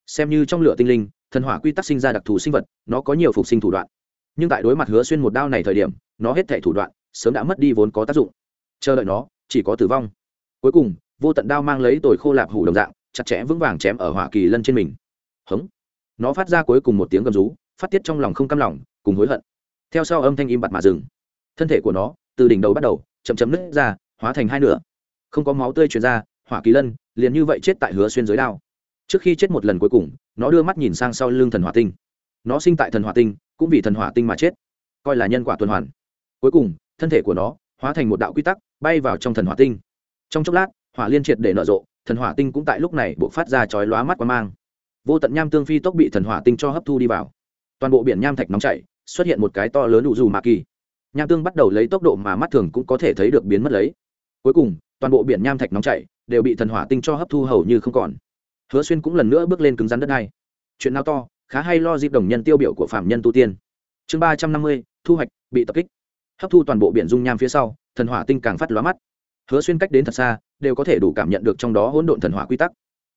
Speaker 1: Xem như trong lửa tinh linh, thần hỏa quy tắc sinh ra đặc thù sinh vật, nó có nhiều phục sinh thủ đoạn. Nhưng tại đối mặt hứa xuyên một đao này thời điểm, nó hết thảy thủ đoạn sớm đã mất đi vốn có tác dụng. Chờ đợi nó, chỉ có tử vong. Cuối cùng, vô tận đao mang lấy tồi khô lạp hủ đồng dạng, chặt chẽ vững vàng chém ở hỏa kỳ lân trên mình. Hống. Nó phát ra cuối cùng một tiếng gầm rú, phát tiết trong lòng không cam lòng cùng hối hận. Theo sau âm thanh im bặt mà dừng. Thân thể của nó, từ đỉnh đầu bắt đầu, chậm chậm nứt ra, hóa thành hai nửa. Không có máu tươi truyền ra, hỏa kỳ lân liền như vậy chết tại hứa xuyên dưới đao. Trước khi chết một lần cuối cùng, nó đưa mắt nhìn sang sau lưng thần hỏa tinh. Nó sinh tại thần hỏa tinh, cũng vì thần hỏa tinh mà chết. Coi là nhân quả tuần hoàn. Cuối cùng, thân thể của nó hóa thành một đạo quy tắc, bay vào trong thần hỏa tinh. Trong chốc lát, hỏa liên triệt để nở rộ, thần hỏa tinh cũng tại lúc này buộc phát ra chói lóa mắt qua mang. Vô tận nham tương phi tốc bị thần hỏa tinh cho hấp thu đi vào. Toàn bộ biển nham thạch nóng chảy xuất hiện một cái to lớn đủ dù mạ kỳ. Nham tương bắt đầu lấy tốc độ mà mắt thường cũng có thể thấy được biến mất lấy. Cuối cùng, toàn bộ biển nham thạch nóng chảy, đều bị thần hỏa tinh cho hấp thu hầu như không còn. Hứa xuyên cũng lần nữa bước lên cứng rắn đất này chuyện nào to, khá hay lo dịp đồng nhân tiêu biểu của phạm nhân tu tiên. Chương ba trăm năm mươi, thu hoạch, bị tập kích. Hấp thu toàn bộ biển dung nham phía sau, thần hỏa tinh càng phát lóa mắt. Hứa xuyên cách đến thật xa, đều có thể đủ cảm nhận được trong đó hỗn độn thần hỏa quy tắc.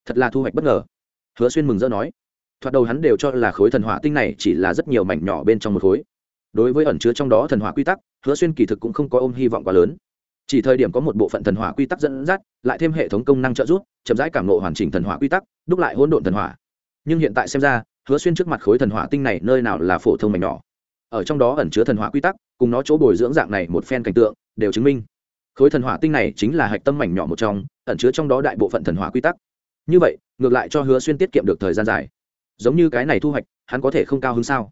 Speaker 1: Thật là thu hoạch bất ngờ. Hứa xuyên mừng rỡ nói thoạt đầu hắn đều cho là khối thần hỏa tinh này chỉ là rất nhiều mảnh nhỏ bên trong một khối. Đối với ẩn chứa trong đó thần hỏa quy tắc, hứa xuyên kỳ thực cũng không có ôm hy vọng quá lớn. Chỉ thời điểm có một bộ phận thần hỏa quy tắc dẫn dắt, lại thêm hệ thống công năng trợ giúp, chậm rãi cảm nộ hoàn chỉnh thần hỏa quy tắc, đúc lại hỗn độn thần hỏa. Nhưng hiện tại xem ra, hứa xuyên trước mặt khối thần hỏa tinh này nơi nào là phổ thông mảnh nhỏ. Ở trong đó ẩn chứa thần hỏa quy tắc, cùng nó chỗ bồi dưỡng dạng này một phen cảnh tượng, đều chứng minh. Khối thần hỏa tinh này chính là hạch tâm mảnh nhỏ một trong, ẩn chứa trong đó đại bộ phận thần hỏa quy tắc. Như vậy, ngược lại cho hứa xuyên tiết kiệm được thời gian dài giống như cái này thu hoạch, hắn có thể không cao hơn sao?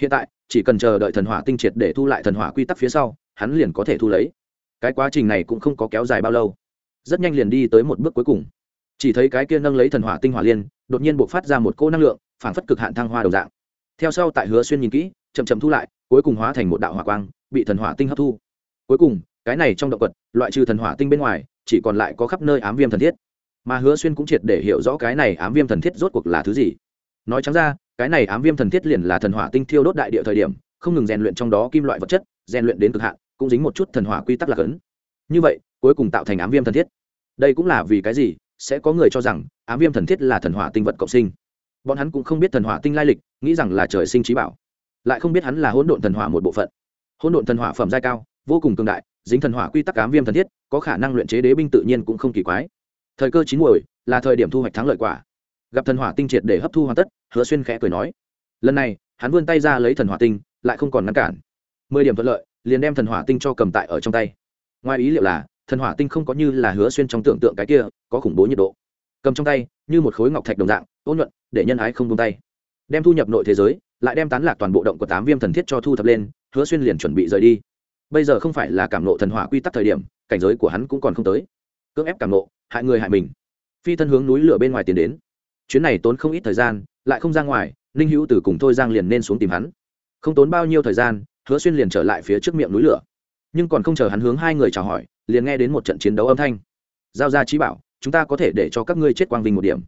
Speaker 1: Hiện tại, chỉ cần chờ đợi thần hỏa tinh triệt để thu lại thần hỏa quy tắc phía sau, hắn liền có thể thu lấy. Cái quá trình này cũng không có kéo dài bao lâu. Rất nhanh liền đi tới một bước cuối cùng. Chỉ thấy cái kia nâng lấy thần hỏa tinh hỏa liên, đột nhiên buộc phát ra một cô năng lượng phản phất cực hạn thăng hoa đầu dạng. Theo sau tại hứa xuyên nhìn kỹ, chậm chậm thu lại, cuối cùng hóa thành một đạo hỏa quang, bị thần hỏa tinh hấp thu. Cuối cùng, cái này trong động vật, loại trừ thần hỏa tinh bên ngoài, chỉ còn lại có khắp nơi ám viêm thần thiết. Mà hứa xuyên cũng triệt để hiểu rõ cái này ám viêm thần thiết rốt cuộc là thứ gì nói trắng ra, cái này ám viêm thần thiết liền là thần hỏa tinh thiêu đốt đại địa thời điểm, không ngừng rèn luyện trong đó kim loại vật chất, rèn luyện đến cực hạn, cũng dính một chút thần hỏa quy tắc lạc ấn. Như vậy, cuối cùng tạo thành ám viêm thần thiết. Đây cũng là vì cái gì? Sẽ có người cho rằng, ám viêm thần thiết là thần hỏa tinh vật cộng sinh. Bọn hắn cũng không biết thần hỏa tinh lai lịch, nghĩ rằng là trời sinh trí bảo. Lại không biết hắn là hỗn độn thần hỏa một bộ phận. Hỗn độn thần hỏa phẩm giai cao, vô cùng cường đại, dính thần hỏa quy tắc ám viêm thần thiết, có khả năng luyện chế đế binh tự nhiên cũng không kỳ quái. Thời cơ chín muồi, là thời điểm thu hoạch thắng lợi quả gặp thần hỏa tinh triệt để hấp thu hoàn tất, hứa xuyên khẽ cười nói, lần này, hắn vươn tay ra lấy thần hỏa tinh, lại không còn ngăn cản. Mười điểm thuận lợi, liền đem thần hỏa tinh cho cầm tại ở trong tay. Ngoài ý liệu là, thần hỏa tinh không có như là hứa xuyên trong tưởng tượng cái kia, có khủng bố nhiệt độ. Cầm trong tay, như một khối ngọc thạch đồng dạng, ôn nhuận, để nhân ái không tung tay. Đem thu nhập nội thế giới, lại đem tán lạc toàn bộ động của tám viêm thần thiết cho thu thập lên, hứa xuyên liền chuẩn bị rời đi. Bây giờ không phải là cảm nộ thần hỏa quy tắc thời điểm, cảnh giới của hắn cũng còn không tới. Cưỡng ép cảm nộ, hại người hại mình. Phi thân hướng núi lửa bên ngoài tiến đến chuyến này tốn không ít thời gian, lại không ra ngoài, ninh hữu từ cùng thôi giang liền nên xuống tìm hắn. Không tốn bao nhiêu thời gian, hứa xuyên liền trở lại phía trước miệng núi lửa. Nhưng còn không chờ hắn hướng hai người chào hỏi, liền nghe đến một trận chiến đấu âm thanh. Giao ra trí bảo, chúng ta có thể để cho các ngươi chết quang vinh một điểm.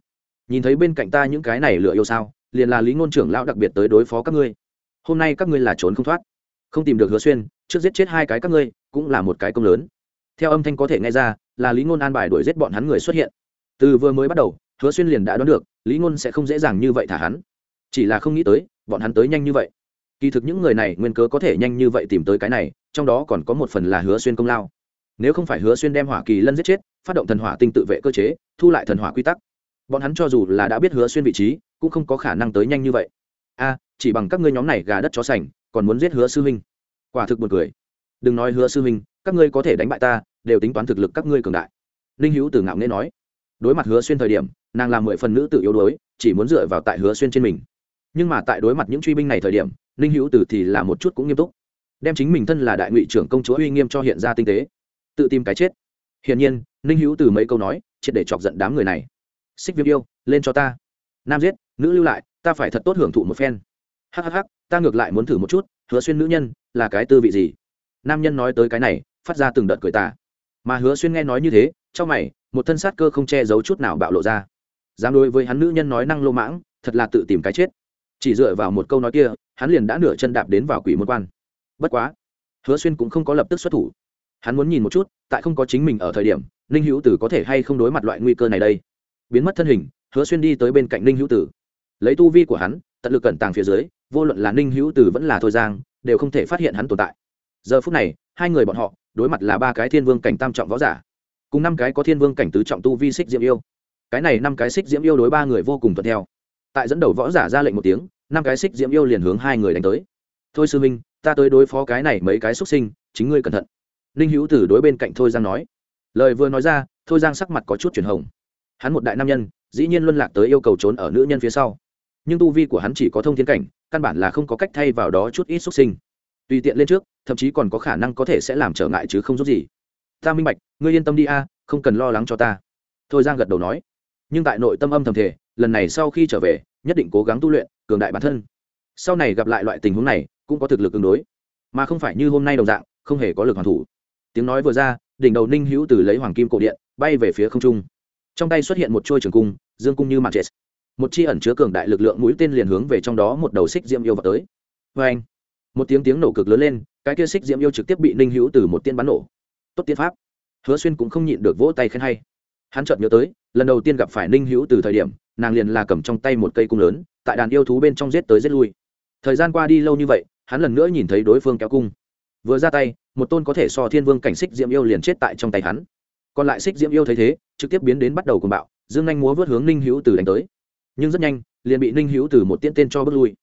Speaker 1: Nhìn thấy bên cạnh ta những cái này lựa yêu sao, liền là lý ngôn trưởng lão đặc biệt tới đối phó các ngươi. Hôm nay các ngươi là trốn không thoát. Không tìm được hứa xuyên, trước giết chết hai cái các ngươi, cũng là một cái công lớn. Theo âm thanh có thể nghe ra, là lý ngôn an bài đuổi giết bọn hắn người xuất hiện. Từ vừa mới bắt đầu hứa xuyên liền đã đoán được, lý ngôn sẽ không dễ dàng như vậy thả hắn. Chỉ là không nghĩ tới, bọn hắn tới nhanh như vậy. Kỳ thực những người này nguyên cớ có thể nhanh như vậy tìm tới cái này, trong đó còn có một phần là hứa xuyên công lao. Nếu không phải hứa xuyên đem hỏa kỳ lân giết chết, phát động thần hỏa tinh tự vệ cơ chế, thu lại thần hỏa quy tắc, bọn hắn cho dù là đã biết hứa xuyên vị trí, cũng không có khả năng tới nhanh như vậy. A, chỉ bằng các ngươi nhóm này gà đất chó sành, còn muốn giết hứa sư huynh quả thực buồn cười. Đừng nói hứa sư huynh các ngươi có thể đánh bại ta, đều tính toán thực lực các ngươi cường đại. Linh hữu từ ngạo nghễ nói đối mặt hứa xuyên thời điểm, nàng làm mười phần nữ tự yếu đuối, chỉ muốn dựa vào tại hứa xuyên trên mình. Nhưng mà tại đối mặt những truy binh này thời điểm, ninh hữu tử thì là một chút cũng nghiêm túc. Đem chính mình thân là đại ngụy trưởng công chúa uy nghiêm cho hiện ra tinh tế. Tự tìm cái chết. Hiển nhiên, ninh hữu từ mấy câu nói, triệt để chọc giận đám người này. Xích viêm yêu, lên cho ta. Nam giết, nữ lưu lại, ta phải thật tốt hưởng thụ một phen. Hhh ta ngược lại muốn thử một chút, hứa xuyên nữ nhân, là cái tư vị gì? Nam nhân nói tới cái này, phát ra từng đợt cười ta mà hứa xuyên nghe nói như thế trong mày, một thân sát cơ không che giấu chút nào bạo lộ ra. Dám đối với hắn nữ nhân nói năng lô mãng, thật là tự tìm cái chết. Chỉ dựa vào một câu nói kia, hắn liền đã nửa chân đạp đến vào quỷ môn quan. Bất quá, hứa xuyên cũng không có lập tức xuất thủ. Hắn muốn nhìn một chút, tại không có chính mình ở thời điểm, ninh hữu tử có thể hay không đối mặt loại nguy cơ này đây. Biến mất thân hình, hứa xuyên đi tới bên cạnh ninh hữu tử. Lấy tu vi của hắn, tận lực cẩn tàng phía dưới, vô luận là ninh hữu tử vẫn là thôi giang, đều không thể phát hiện hắn tồn tại. Giờ phút này, hai người bọn họ, đối mặt là ba cái thiên vương cảnh tam trọng võ giả cùng năm cái có thiên vương cảnh tứ trọng tu vi xích diễm yêu. Cái này năm cái xích diễm yêu đối ba người vô cùng thuận theo. Tại dẫn đầu võ giả ra lệnh một tiếng, năm cái xích diễm yêu liền hướng hai người đánh tới. Thôi sư minh, ta tới đối phó cái này mấy cái xuất sinh, chính ngươi cẩn thận. Ninh hữu tử đối bên cạnh thôi giang nói. Lời vừa nói ra, thôi giang sắc mặt có chút chuyển hồng. Hắn một đại nam nhân, dĩ nhiên luân lạc tới yêu cầu trốn ở nữ nhân phía sau. Nhưng tu vi của hắn chỉ có thông thiên cảnh, căn bản là không có cách thay vào đó chút ít xuất sinh. Tùy tiện lên trước, thậm chí còn có khả năng có thể sẽ làm trở ngại chứ không giúp gì ta minh bạch, ngươi yên tâm đi a, không cần lo lắng cho ta. Thôi giang gật đầu nói. Nhưng tại nội tâm âm thầm thể lần này sau khi trở về, nhất định cố gắng tu luyện, cường đại bản thân. Sau này gặp lại loại tình huống này, cũng có thực lực ứng đối. Mà không phải như hôm nay đồng dạng, không hề có lực hoàn thủ. Tiếng nói vừa ra, đỉnh đầu ninh hữu từ lấy hoàng kim cổ điện, bay về phía không trung. Trong tay xuất hiện một trôi trường cung, dương cung như mặt chết một chi ẩn chứa cường đại lực lượng mũi tên liền hướng về trong đó một đầu xích diễm yêu vào tới. Vê anh một tiếng tiếng nổ cực lớn lên, cái kia xích diễm yêu trực tiếp bị ninh hữu từ một tiên bắn nổ tốt tiên pháp. Hứa xuyên cũng không nhịn được vỗ tay khen hay. Hắn chợt nhớ tới, lần đầu tiên gặp phải ninh hữu từ thời điểm, nàng liền là cầm trong tay một cây cung lớn, tại đàn yêu thú bên trong giết tới giết lui. Thời gian qua đi lâu như vậy, hắn lần nữa nhìn thấy đối phương kéo cung. Vừa ra tay, một tôn có thể so thiên vương cảnh xích diễm yêu liền chết tại trong tay hắn. Còn lại xích diễm yêu thấy thế, trực tiếp biến đến bắt đầu cùng bạo, dương anh múa vớt hướng ninh hữu từ đánh tới. Nhưng rất nhanh, liền bị ninh hữu từ một tiễn tên cho bước lui.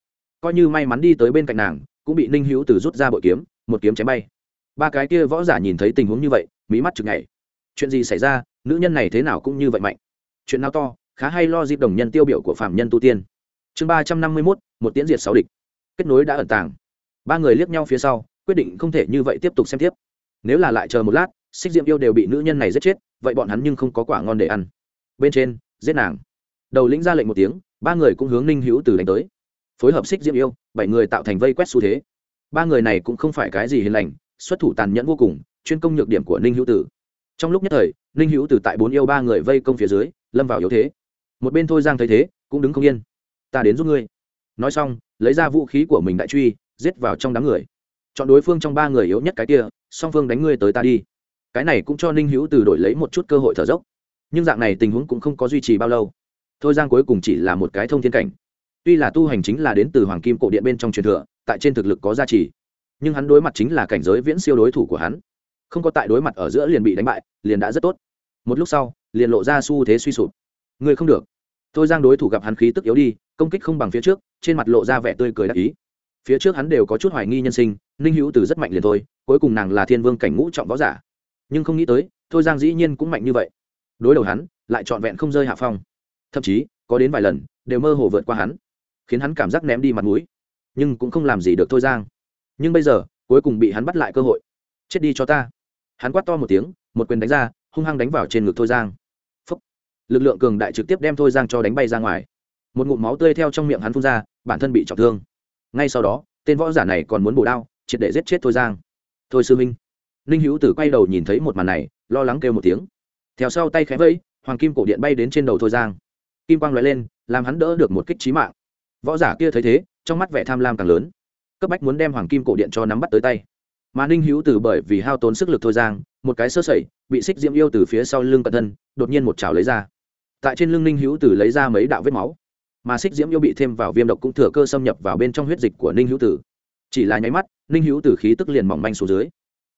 Speaker 1: Coi như may mắn đi tới bên cạnh nàng, cũng bị ninh hữu từ rút ra bội kiếm, một kiếm chém bay ba cái kia võ giả nhìn thấy tình huống như vậy mỹ mắt chực ngày chuyện gì xảy ra? Nữ nhân này thế nào cũng như vậy mạnh. Chuyện nào to, khá hay lo dịp đồng nhân tiêu biểu của phạm nhân tu tiên. Chương ba trăm năm mươi mốt, một tiễn diệt sáu địch. Kết nối đã ẩn tàng. Ba người liếc nhau phía sau, quyết định không thể như vậy tiếp tục xem tiếp. Nếu là lại chờ một lát, xích diệm yêu đều bị nữ nhân này giết chết, vậy bọn hắn nhưng không có quả ngon để ăn. Bên trên, giết nàng. Đầu lĩnh ra lệnh một tiếng, ba người cũng hướng ninh hữu từ đánh tới. Phối hợp xích diệm yêu, bảy người tạo thành vây quét xu thế. Ba người này cũng không phải cái gì hiền lành xuất thủ tàn nhẫn vô cùng, chuyên công nhược điểm của ninh hữu tử. Trong lúc nhất thời, ninh hữu tử tại bốn yêu ba người vây công phía dưới, lâm vào yếu thế. Một bên thôi giang thấy thế, cũng đứng không yên. Ta đến giúp ngươi. Nói xong, lấy ra vũ khí của mình đại truy, giết vào trong đám người. Chọn đối phương trong ba người yếu nhất cái kia, song phương đánh ngươi tới ta đi. Cái này cũng cho ninh hữu từ đổi lấy một chút cơ hội thở dốc. Nhưng dạng này tình huống cũng không có duy trì bao lâu. Thôi giang cuối cùng chỉ là một cái thông thiên cảnh. Tuy là tu hành chính là đến từ hoàng kim cổ điện bên trong truyền thừa, tại trên thực lực có giá trị nhưng hắn đối mặt chính là cảnh giới viễn siêu đối thủ của hắn. Không có tại đối mặt ở giữa liền bị đánh bại, liền đã rất tốt. Một lúc sau, liền lộ ra xu thế suy sụp. Người không được. Thôi giang đối thủ gặp hắn khí tức yếu đi, công kích không bằng phía trước, trên mặt lộ ra vẻ tươi cười đắc ý. Phía trước hắn đều có chút hoài nghi nhân sinh, ninh hữu từ rất mạnh liền thôi, cuối cùng nàng là thiên vương cảnh ngũ trọng võ giả. Nhưng không nghĩ tới, thôi giang dĩ nhiên cũng mạnh như vậy. Đối đầu hắn, lại trọn vẹn không rơi hạ phong. Thậm chí, có đến vài lần, đều mơ hồ vượt qua hắn, khiến hắn cảm giác ném đi mặt mũi. Nhưng cũng không làm gì được thôi giang nhưng bây giờ, cuối cùng bị hắn bắt lại cơ hội. Chết đi cho ta. Hắn quát to một tiếng, một quyền đánh ra, hung hăng đánh vào trên ngực thôi giang. Phúc. lực lượng cường đại trực tiếp đem thôi giang cho đánh bay ra ngoài. Một ngụm máu tươi theo trong miệng hắn phun ra, bản thân bị trọng thương. Ngay sau đó, tên võ giả này còn muốn bổ đao, triệt để giết chết thôi giang. Thôi sư minh ninh hữu tử quay đầu nhìn thấy một màn này, lo lắng kêu một tiếng. Theo sau tay khẽ vẫy, hoàng kim cổ điện bay đến trên đầu thôi giang. Kim quang l lên, làm hắn đỡ được một kích trí mạng. Võ giả kia thấy thế, trong mắt vẻ tham lam càng lớn cấp bách muốn đem hoàng kim cổ điện cho nắm bắt tới tay. Mà ninh hữu từ bởi vì hao tốn sức lực thôi giang, một cái sơ sẩy, bị xích diễm yêu từ phía sau lưng cận thân, đột nhiên một chảo lấy ra. Tại trên lưng ninh hữu từ lấy ra mấy đạo vết máu. Mà xích diễm yêu bị thêm vào viêm độc cũng thừa cơ xâm nhập vào bên trong huyết dịch của ninh hữu tử. Chỉ là nháy mắt, ninh hữu tử khí tức liền mỏng manh xuống dưới.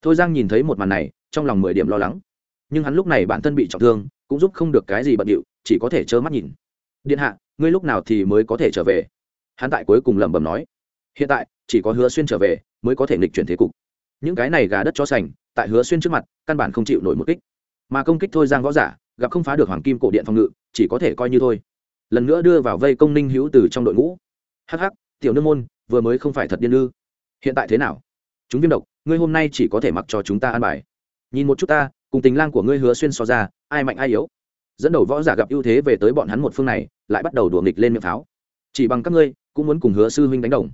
Speaker 1: Thôi giang nhìn thấy một màn này, trong lòng mười điểm lo lắng. Nhưng hắn lúc này bản thân bị trọng thương, cũng giúp không được cái gì bận điệu, chỉ có thể trơ mắt nhìn. Điện hạ, ngươi lúc nào thì mới có thể trở về? Hắn tại cuối cùng lẩm bẩm nói hiện tại, chỉ có hứa xuyên trở về mới có thể nghịch chuyển thế cục. Những cái này gà đất cho sành, tại hứa xuyên trước mặt, căn bản không chịu nổi một kích. Mà công kích thôi giang võ giả, gặp không phá được hoàng kim cổ điện phòng ngự, chỉ có thể coi như thôi. Lần nữa đưa vào vây công ninh hữu từ trong đội ngũ. Hh tiểu nương môn, vừa mới không phải thật điên lư hiện tại thế nào? Chúng viêm độc, ngươi hôm nay chỉ có thể mặc cho chúng ta ăn bài. Nhìn một chút ta, cùng tình lang của ngươi hứa xuyên so ra, ai mạnh ai yếu? Dẫn đầu võ giả gặp ưu thế về tới bọn hắn một phương này, lại bắt đầu đùa nghịch lên miệng pháo. Chỉ bằng các ngươi, cũng muốn cùng hứa sư huynh đánh đồng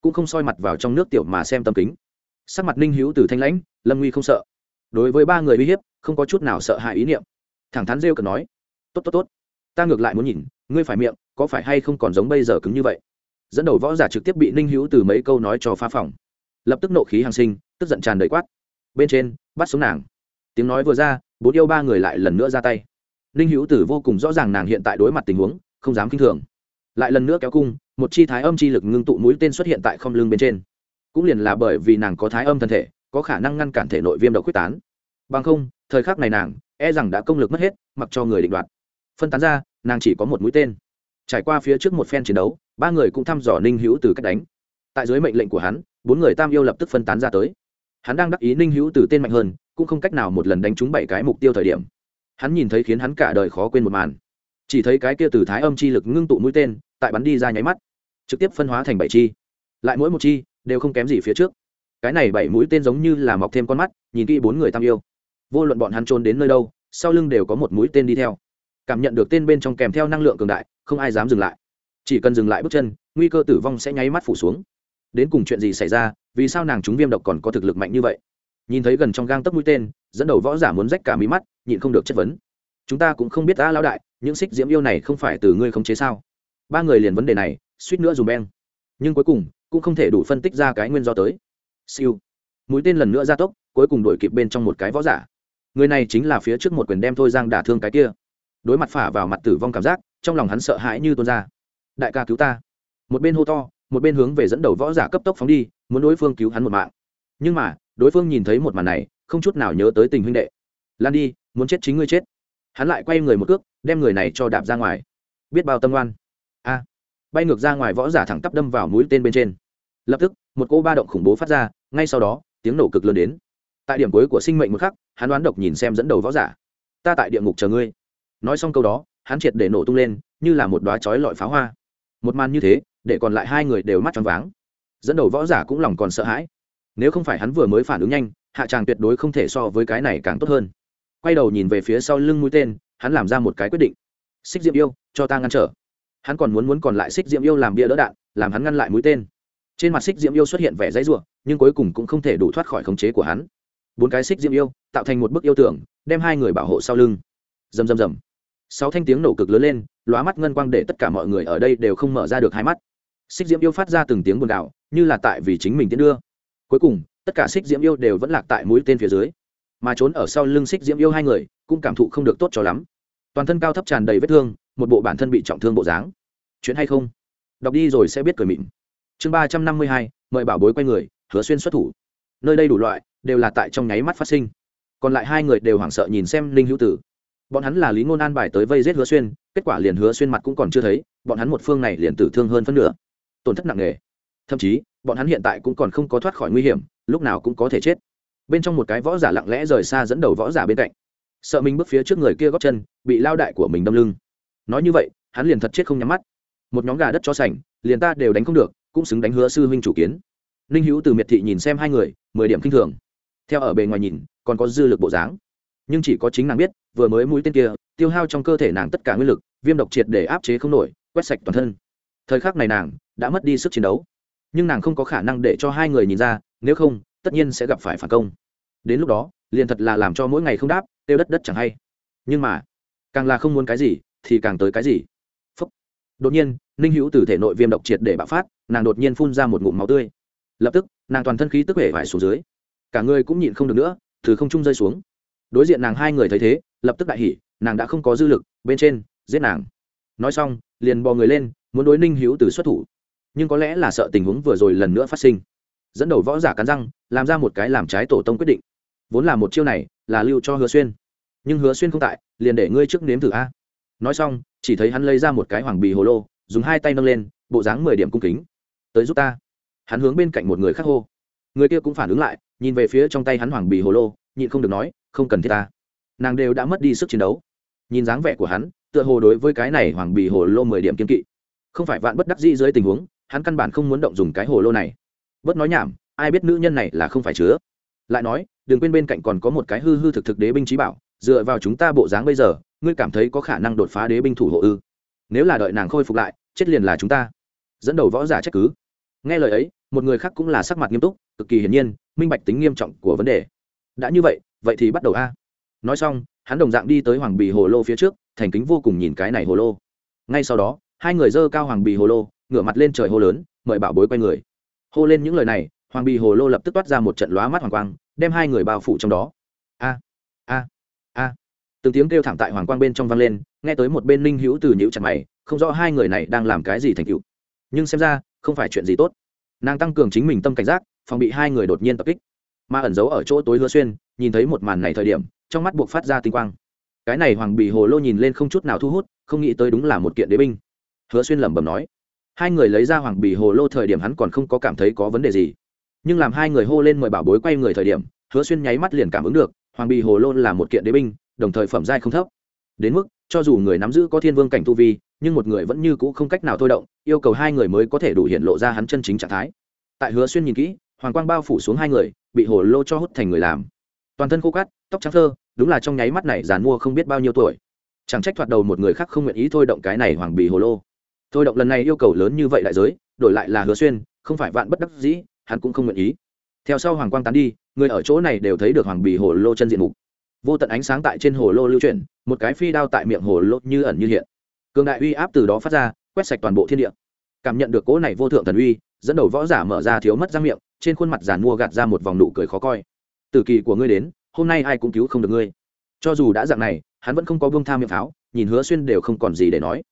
Speaker 1: cũng không soi mặt vào trong nước tiểu mà xem tâm kính. Sắc mặt ninh hữu từ thanh lãnh, lâm nguy không sợ. Đối với ba người uy hiếp, không có chút nào sợ hãi ý niệm. Thẳng thắn rêu cần nói, tốt tốt tốt. Ta ngược lại muốn nhìn, ngươi phải miệng, có phải hay không còn giống bây giờ cứng như vậy? Dẫn đầu võ giả trực tiếp bị ninh hữu từ mấy câu nói cho phá phòng. Lập tức nộ khí hàng sinh, tức giận tràn đầy quát. Bên trên, bắt xuống nàng. Tiếng nói vừa ra, bốn yêu ba người lại lần nữa ra tay. Ninh hữu tử vô cùng rõ ràng nàng hiện tại đối mặt tình huống, không dám k i n h thường. Lại lần nữa kéo cung một chi thái âm chi lực ngưng tụ mũi tên xuất hiện tại không lưng bên trên. Cũng liền là bởi vì nàng có thái âm thân thể, có khả năng ngăn cản thể nội viêm độc quyết tán. Bằng không, thời khắc này nàng e rằng đã công lực mất hết, mặc cho người định đoạt. Phân tán ra, nàng chỉ có một mũi tên. Trải qua phía trước một phen chiến đấu, ba người cũng thăm dò ninh hữu từ cách đánh. Tại dưới mệnh lệnh của hắn, bốn người tam yêu lập tức phân tán ra tới. Hắn đang đắc ý ninh hữu từ tên mạnh hơn, cũng không cách nào một lần đánh trúng bảy cái mục tiêu thời điểm. Hắn nhìn thấy khiến hắn cả đời khó quên một màn. Chỉ thấy cái kia từ thái âm chi lực ngưng tụ mũi tên, tại bắn đi ra nháy mắt trực tiếp phân hóa thành bảy chi. Lại mỗi một chi đều không kém gì phía trước. Cái này bảy mũi tên giống như là mọc thêm con mắt, nhìn kỹ bốn người tam yêu. Vô luận bọn hắn trốn đến nơi đâu, sau lưng đều có một mũi tên đi theo. Cảm nhận được tên bên trong kèm theo năng lượng cường đại, không ai dám dừng lại. Chỉ cần dừng lại bước chân, nguy cơ tử vong sẽ nháy mắt phủ xuống. Đến cùng chuyện gì xảy ra, vì sao nàng chúng viêm độc còn có thực lực mạnh như vậy? Nhìn thấy gần trong gang tấc mũi tên, dẫn đầu võ giả muốn rách cả mí mắt, nhịn không được chất vấn. Chúng ta cũng không biết ta lao đại, những xích diễm yêu này không phải từ ngươi khống chế sao? Ba người liền vấn đề này suýt nữa dùng beng. Nhưng cuối cùng, cũng không thể đủ phân tích ra cái nguyên do tới. Siêu. Mũi tên lần nữa ra tốc, cuối cùng đổi kịp bên trong một cái võ giả. Người này chính là phía trước một quyền đem thôi giang đả thương cái kia. Đối mặt phả vào mặt tử vong cảm giác, trong lòng hắn sợ hãi như tuôn ra. Đại ca cứu ta. Một bên hô to, một bên hướng về dẫn đầu võ giả cấp tốc phóng đi, muốn đối phương cứu hắn một mạng. Nhưng mà, đối phương nhìn thấy một màn này, không chút nào nhớ tới tình huynh đệ. Lan đi, muốn chết chính ngươi chết. Hắn lại quay người một cước, đem người này cho đạp ra ngoài. Biết bao tâm oan bay ngược ra ngoài võ giả thẳng tắp đâm vào mũi tên bên trên. Lập tức, một cô ba động khủng bố phát ra, ngay sau đó, tiếng nổ cực lớn đến. Tại điểm cuối của sinh mệnh một khắc, hắn đoán độc nhìn xem dẫn đầu võ giả. Ta tại địa ngục chờ ngươi. Nói xong câu đó, hắn triệt để nổ tung lên, như là một đoá chói lọi pháo hoa. Một màn như thế, để còn lại hai người đều mắt tròn váng. Dẫn đầu võ giả cũng lòng còn sợ hãi. Nếu không phải hắn vừa mới phản ứng nhanh, hạ tràng tuyệt đối không thể so với cái này càng tốt hơn. Quay đầu nhìn về phía sau lưng mũi tên, hắn làm ra một cái quyết định. Xích diệm yêu, cho ta ngăn trở hắn còn muốn muốn còn lại xích diệm yêu làm bia đỡ đạn, làm hắn ngăn lại mũi tên. Trên mặt xích diễm yêu xuất hiện vẻ dãy ruộng nhưng cuối cùng cũng không thể đủ thoát khỏi khống chế của hắn. Bốn cái xích diễm yêu, tạo thành một bức yêu tưởng, đem hai người bảo hộ sau lưng. Rầm rầm rầm. Sáu thanh tiếng nổ cực lớn lên, lóa mắt ngân quang để tất cả mọi người ở đây đều không mở ra được hai mắt. Xích diễm yêu phát ra từng tiếng buồn đạo như là tại vì chính mình tiến đưa. Cuối cùng, tất cả xích diễm yêu đều vẫn lạc tại mũi tên phía dưới. Mà trốn ở sau lưng xích diễm yêu hai người, cũng cảm thụ không được tốt cho lắm. Toàn thân cao thấp tràn đầy vết thương, một bộ bản thân bị trọng thương bộ dáng chuyện hay không? Đọc đi rồi sẽ biết cười mịn. Chương ba trăm năm mươi hai, mời bảo bối quay người, hứa xuyên xuất thủ. Nơi đây đủ loại, đều là tại trong nháy mắt phát sinh. Còn lại hai người đều hoảng sợ nhìn xem linh hữu tử. Bọn hắn là lý ngôn an bài tới vây giết hứa xuyên, kết quả liền hứa xuyên mặt cũng còn chưa thấy, bọn hắn một phương này liền tử thương hơn phân nửa. Tổn thất nặng nề. Thậm chí, bọn hắn hiện tại cũng còn không có thoát khỏi nguy hiểm, lúc nào cũng có thể chết. Bên trong một cái võ giả lặng lẽ rời xa dẫn đầu võ giả bên cạnh. Sợ mình bước phía trước người kia góp chân, bị lao đại của mình đâm lưng. Nói như vậy, hắn liền thật chết không nhắm mắt một nhóm gà đất cho sành, liền ta đều đánh không được, cũng xứng đánh hứa sư huynh chủ kiến. Ninh hữu từ miệt thị nhìn xem hai người, mười điểm k i n h thường. Theo ở bề ngoài nhìn, còn có dư lực bộ dáng. Nhưng chỉ có chính nàng biết, vừa mới mũi tên kia, tiêu hao trong cơ thể nàng tất cả nguyên lực, viêm độc triệt để áp chế không nổi, quét sạch toàn thân. Thời khắc này nàng đã mất đi sức chiến đấu. Nhưng nàng không có khả năng để cho hai người nhìn ra, nếu không, tất nhiên sẽ gặp phải phản công. Đến lúc đó, liền thật là làm cho mỗi ngày không đáp, tiêu đất đất chẳng hay. Nhưng mà, càng là không muốn cái gì, thì càng tới cái gì đột nhiên, ninh hữu từ thể nội viêm độc triệt để bạo phát, nàng đột nhiên phun ra một ngụm máu tươi. Lập tức, nàng toàn thân khí tức hệ vải xuống dưới. Cả người cũng nhịn không được nữa, từ không trung rơi xuống. Đối diện nàng hai người thấy thế, lập tức đại hỉ, nàng đã không có dư lực, bên trên, giết nàng. Nói xong, liền bò người lên, muốn đối ninh hữu từ xuất thủ. Nhưng có lẽ là sợ tình huống vừa rồi lần nữa phát sinh. Dẫn đầu võ giả cắn răng, làm ra một cái làm trái tổ tông quyết định. Vốn là một chiêu này, là lưu cho hứa xuyên. Nhưng hứa xuyên không tại, liền để ngươi trước nếm thử a nói xong, chỉ thấy hắn lấy ra một cái hoàng bì hồ lô, dùng hai tay nâng lên, bộ dáng mười điểm cung kính. Tới giúp ta. Hắn hướng bên cạnh một người khác hô. Người kia cũng phản ứng lại, nhìn về phía trong tay hắn hoàng bì hồ lô, nhịn không được nói, không cần thiết ta. Nàng đều đã mất đi sức chiến đấu. Nhìn dáng vẻ của hắn, tựa hồ đối với cái này hoàng bì hồ lô mười điểm kiên kỵ. Không phải vạn bất đắc dĩ dưới tình huống, hắn căn bản không muốn động dùng cái hồ lô này. Bớt nói nhảm, ai biết nữ nhân này là không phải chứa. Lại nói, đừng quên bên cạnh còn có một cái hư hư thực thực đế binh trí bảo, dựa vào chúng ta bộ dáng bây giờ ngươi cảm thấy có khả năng đột phá đế binh thủ hộ ư? Nếu là đợi nàng khôi phục lại, chết liền là chúng ta. Dẫn đầu võ giả trách cứ. Nghe lời ấy, một người khác cũng là sắc mặt nghiêm túc, cực kỳ hiển nhiên, minh bạch tính nghiêm trọng của vấn đề. Đã như vậy vậy thì bắt đầu a. Nói xong, hắn đồng dạng đi tới hoàng bì hồ lô phía trước, thành kính vô cùng nhìn cái này hồ lô. Ngay sau đó, hai người dơ cao hoàng bì hồ lô, ngửa mặt lên trời hô lớn, mời bảo bối quay người. Hô lên những lời này, hoàng bì hồ lô lập tức toát ra một trận lóa mắt hoàng quang, đem hai người bao phủ trong đó. A. a từng tiếng kêu thảm tại hoàng quang bên trong vang lên, nghe tới một bên ninh hữu từ nhữ chặt mày, không rõ hai người này đang làm cái gì thành cựu nhưng xem ra, không phải chuyện gì tốt. Nàng tăng cường chính mình tâm cảnh giác, phòng bị hai người đột nhiên tập kích. Mà ẩn giấu ở chỗ tối hứa xuyên, nhìn thấy một màn này thời điểm, trong mắt buộc phát ra tinh quang. Cái này hoàng bì hồ lô nhìn lên không chút nào thu hút, không nghĩ tới đúng là một kiện đế binh. Hứa xuyên lẩm bẩm nói, hai người lấy ra hoàng bì hồ lô thời điểm hắn còn không có cảm thấy có vấn đề gì. Nhưng làm hai người hô lên mời bảo bối quay người thời điểm, hứa xuyên nháy mắt liền cảm ứng được, hoàng bì hồ lô là một kiện đế binh đồng thời phẩm giai không thấp. Đến mức, cho dù người nắm giữ có thiên vương cảnh tu vi, nhưng một người vẫn như cũ không cách nào thôi động, yêu cầu hai người mới có thể đủ hiện lộ ra hắn chân chính trạng thái. Tại hứa xuyên nhìn kỹ, hoàng quang bao phủ xuống hai người, bị hồ lô cho hút thành người làm. Toàn thân khô cát, tóc trắng thơ, đúng là trong nháy mắt này giàn mua không biết bao nhiêu tuổi. Chẳng trách thoạt đầu một người khác không nguyện ý thôi động cái này hoàng bì hồ lô. Thôi động lần này yêu cầu lớn như vậy đại giới, đổi lại là hứa xuyên, không phải vạn bất đắc dĩ, hắn cũng không nguyện ý. Theo sau hoàng quang tán đi, người ở chỗ này đều thấy được hoàng bì hồ lô chân diện mục vô tận ánh sáng tại trên hồ lô lưu chuyển, một cái phi đao tại miệng hồ lô như ẩn như hiện. Cường đại uy áp từ đó phát ra, quét sạch toàn bộ thiên địa. Cảm nhận được cỗ này vô thượng thần uy, dẫn đầu võ giả mở ra thiếu mất răng miệng, trên khuôn mặt giàn mua gạt ra một vòng nụ cười khó coi. Từ kỳ của ngươi đến, hôm nay ai cũng cứu không được ngươi. Cho dù đã dạng này, hắn vẫn không có vương tham miệng pháo, nhìn hứa xuyên đều không còn gì để nói.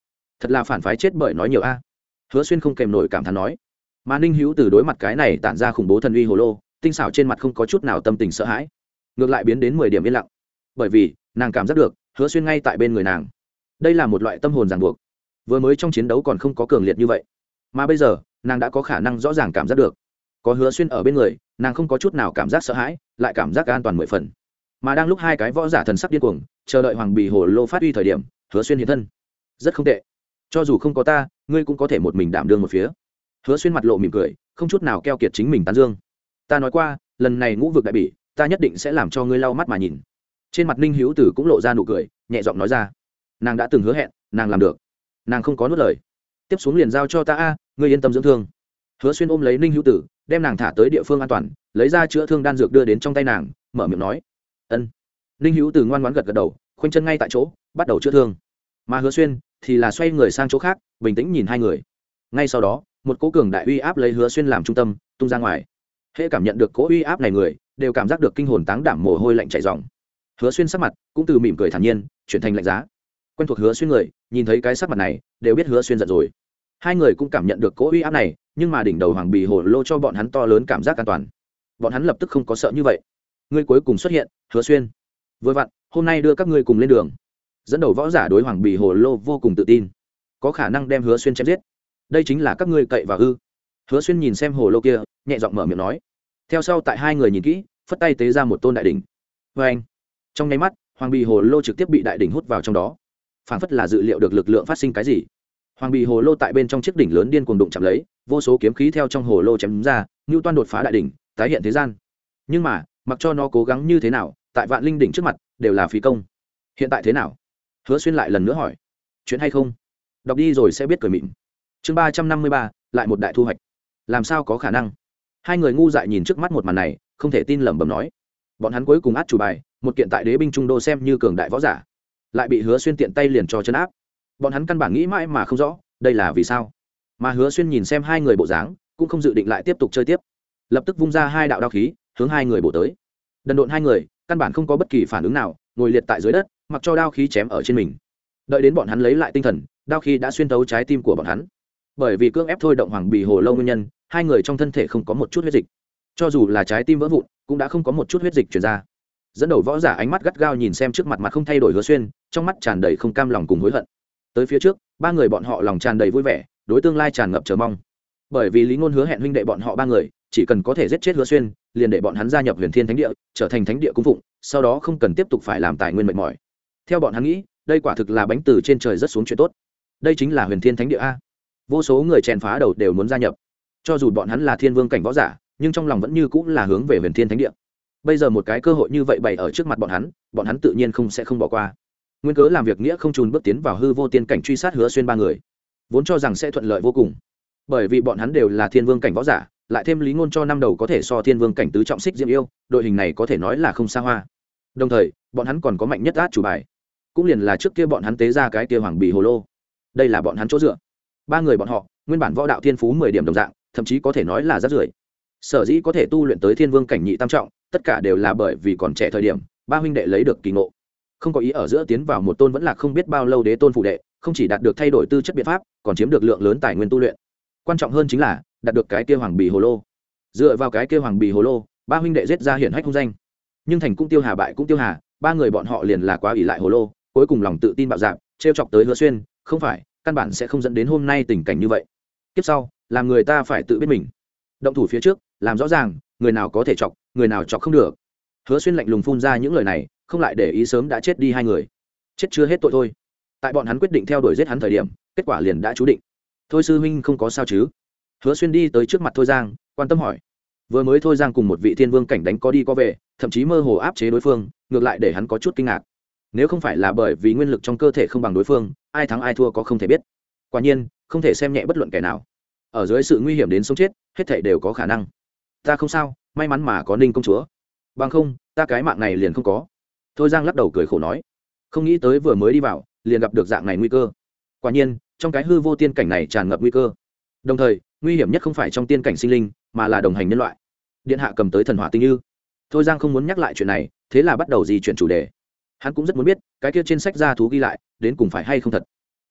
Speaker 1: Thật là phản phái chết bởi nói nhiều a. Hứa xuyên không kèm nổi cảm thán nói. Mà ninh hữu từ đối mặt cái này tản ra khủng bố thần uy hồ lô, tinh xảo trên mặt không có chút nào tâm tình sợ hãi. Ngược lại biến đến mười điểm yên lặng bởi vì nàng cảm giác được hứa xuyên ngay tại bên người nàng đây là một loại tâm hồn ràng buộc vừa mới trong chiến đấu còn không có cường liệt như vậy mà bây giờ nàng đã có khả năng rõ ràng cảm giác được có hứa xuyên ở bên người nàng không có chút nào cảm giác sợ hãi lại cảm giác an toàn mười phần mà đang lúc hai cái võ giả thần sắc điên cuồng chờ đợi hoàng bì hồ lô phát uy thời điểm hứa xuyên hiện thân rất không tệ cho dù không có ta ngươi cũng có thể một mình đảm đương một phía hứa xuyên mặt lộ mỉm cười không chút nào keo kiệt chính mình tán dương ta nói qua lần này ngũ vực đại bỉ ta nhất định sẽ làm cho ngươi lau mắt mà nhìn trên mặt ninh hữu tử cũng lộ ra nụ cười, nhẹ giọng nói ra, nàng đã từng hứa hẹn, nàng làm được. Nàng không có nuốt lời. Tiếp xuống liền giao cho ta a, ngươi yên tâm dưỡng thương. Hứa xuyên ôm lấy ninh hữu tử, đem nàng thả tới địa phương an toàn, lấy ra chữa thương đan dược đưa đến trong tay nàng, mở miệng nói, ân. Ninh hữu tử ngoan ngoãn gật gật đầu, khoanh chân ngay tại chỗ, bắt đầu chữa thương. Mà hứa xuyên thì là xoay người sang chỗ khác, bình tĩnh nhìn hai người. Ngay sau đó, một cố cường đại uy áp lấy hứa xuyên làm trung tâm, tung ra ngoài. Hễ cảm nhận được cố uy áp này người, đều cảm giác được kinh hồn táng đảm mồ hôi lạnh chảy dòng hứa xuyên sắc mặt cũng từ mỉm cười thản nhiên, chuyển thành lạnh giá. Quen thuộc hứa xuyên người, nhìn thấy cái sắc mặt này, đều biết hứa xuyên giận rồi. Hai người cũng cảm nhận được cố uy áp này, nhưng mà đỉnh đầu hoàng bì hồ lô cho bọn hắn to lớn cảm giác an toàn. Bọn hắn lập tức không có sợ như vậy. Ngươi cuối cùng xuất hiện, hứa xuyên. Vừa vặn, hôm nay đưa các ngươi cùng lên đường. Dẫn đầu võ giả đối hoàng bì hồ lô vô cùng tự tin. Có khả năng đem hứa xuyên chém giết. Đây chính là các ngươi cậy và hư. Hứa xuyên nhìn xem hồ lô kia, nhẹ giọng mở miệng nói. Theo sau tại hai người nhìn kỹ, phất tay tế ra một tôn đại đ ỉ n h vê vâng. anh trong nháy mắt, hoàng bì hồ lô trực tiếp bị đại đỉnh hút vào trong đó. Phảng phất là dự liệu được lực lượng phát sinh cái gì. Hoàng bì hồ lô tại bên trong chiếc đỉnh lớn điên cuồng đụng chạm lấy, vô số kiếm khí theo trong hồ lô chém ra, ngưu toan đột phá đại đỉnh, tái hiện thế gian. Nhưng mà, mặc cho nó cố gắng như thế nào, tại vạn linh đỉnh trước mặt, đều là phí công. Hiện tại thế nào? Hứa xuyên lại lần nữa hỏi. Chuyện hay không? Đọc đi rồi sẽ biết cười mịn. Chương ba trăm năm mươi ba, lại một đại thu hoạch. Làm sao có khả năng? Hai người ngu dại nhìn trước mắt một màn này, không thể tin lẩm bẩm nói. Bọn hắn cuối cùng át chủ bài một kiện tại đế binh trung đô xem như cường đại võ giả, lại bị hứa xuyên tiện tay liền cho chấn áp. Bọn hắn căn bản nghĩ mãi mà không rõ, đây là vì sao? Mà hứa xuyên nhìn xem hai người bộ dáng, cũng không dự định lại tiếp tục chơi tiếp. Lập tức vung ra hai đạo đao khí, hướng hai người bổ tới. Đần độn hai người, căn bản không có bất kỳ phản ứng nào, ngồi liệt tại dưới đất, mặc cho đao khí chém ở trên mình. Đợi đến bọn hắn lấy lại tinh thần, đao khí đã xuyên tấu trái tim của bọn hắn. Bởi vì cưỡng ép thôi động hoàng bì hồ lâu nguyên nhân, hai người trong thân thể không có một chút huyết dịch. Cho dù là trái tim vỡ vụn, cũng đã không có một chút huyết dịch chuyển ra dẫn đầu võ giả ánh mắt gắt gao nhìn xem trước mặt mặt không thay đổi hứa xuyên, trong mắt tràn đầy không cam lòng cùng hối hận. Tới phía trước, ba người bọn họ lòng tràn đầy vui vẻ, đối tương lai tràn ngập chờ mong. Bởi vì lý ngôn hứa hẹn huynh đệ bọn họ ba người, chỉ cần có thể giết chết hứa xuyên, liền để bọn hắn gia nhập huyền thiên thánh địa, trở thành thánh địa cung phụng, sau đó không cần tiếp tục phải làm tài nguyên mệt mỏi. Theo bọn hắn nghĩ, đây quả thực là bánh từ trên trời rất xuống chuyện tốt. Đây chính là huyền thiên thánh địa a. Vô số người chèn phá đầu đều muốn gia nhập. Cho dù bọn hắn là thiên vương cảnh võ giả, nhưng trong lòng vẫn như cũng là hướng về huyền thiên thánh địa bây giờ một cái cơ hội như vậy bày ở trước mặt bọn hắn bọn hắn tự nhiên không sẽ không bỏ qua. Nguyên cớ làm việc nghĩa không trùn bước tiến vào hư vô tiên cảnh truy sát hứa xuyên ba người, vốn cho rằng sẽ thuận lợi vô cùng. Bởi vì bọn hắn đều là thiên vương cảnh võ giả, lại thêm lý ngôn cho năm đầu có thể so thiên vương cảnh tứ trọng xích diễm yêu, đội hình này có thể nói là không xa hoa. Đồng thời, bọn hắn còn có mạnh nhất át chủ bài, cũng liền là trước kia bọn hắn tế ra cái kia hoàng bì hồ lô. Đây là bọn hắn chỗ dựa. Ba người bọn họ, nguyên bản võ đạo thiên phú mười điểm đồng dạng, thậm chí có thể nói là rất rưởi sở dĩ có thể tu luyện tới thiên vương cảnh nhị tam trọng tất cả đều là bởi vì còn trẻ thời điểm, ba huynh đệ lấy được kỳ ngộ. Không có ý ở giữa tiến vào một tôn vẫn là không biết bao lâu đế tôn phụ đệ, không chỉ đạt được thay đổi tư chất biện pháp, còn chiếm được lượng lớn tài nguyên tu luyện. Quan trọng hơn chính là, đạt được cái kia hoàng bì hồ lô. Dựa vào cái kia hoàng bì hồ lô, ba huynh đệ giết ra hiển hách không danh. Nhưng thành cũng tiêu hà bại cũng tiêu hà, ba người bọn họ liền là quá ỷ lại hồ lô, cuối cùng lòng tự tin bạo dạp t chọc tới hứa xuyên, không phải, căn bản sẽ không dẫn đến hôm nay tình cảnh như vậy. Tiếp sau, làm người ta phải tự biết mình. Động thủ phía trước, làm rõ ràng người nào có thể chọc, người nào chọc không được. Hứa xuyên lạnh lùng phun ra những lời này, không lại để ý sớm đã chết đi hai người. Chết chưa hết tội thôi. Tại bọn hắn quyết định theo đuổi giết hắn thời điểm, kết quả liền đã chú định. Thôi sư huynh không có sao chứ? Hứa xuyên đi tới trước mặt thôi giang, quan tâm hỏi. Vừa mới thôi giang cùng một vị thiên vương cảnh đánh có đi có về, thậm chí mơ hồ áp chế đối phương, ngược lại để hắn có chút kinh ngạc. Nếu không phải là bởi vì nguyên lực trong cơ thể không bằng đối phương, ai thắng ai thua có không thể biết. Quả nhiên, không thể xem nhẹ bất luận kẻ nào. Ở dưới sự nguy hiểm đến sống chết, hết thảy đều có khả năng ta không sao, may mắn mà có ninh công chúa. Bằng không, ta cái mạng này liền không có. Thôi giang lắc đầu cười khổ nói. Không nghĩ tới vừa mới đi vào, liền gặp được dạng này nguy cơ. Quả nhiên, trong cái hư vô tiên cảnh này tràn ngập nguy cơ. Đồng thời, nguy hiểm nhất không phải trong tiên cảnh sinh linh, mà là đồng hành nhân loại. Điện hạ cầm tới thần hỏa tinh như thôi giang không muốn nhắc lại chuyện này, thế là bắt đầu di chuyển chủ đề. Hắn cũng rất muốn biết, cái kia trên sách gia thú ghi lại, đến cùng phải hay không thật.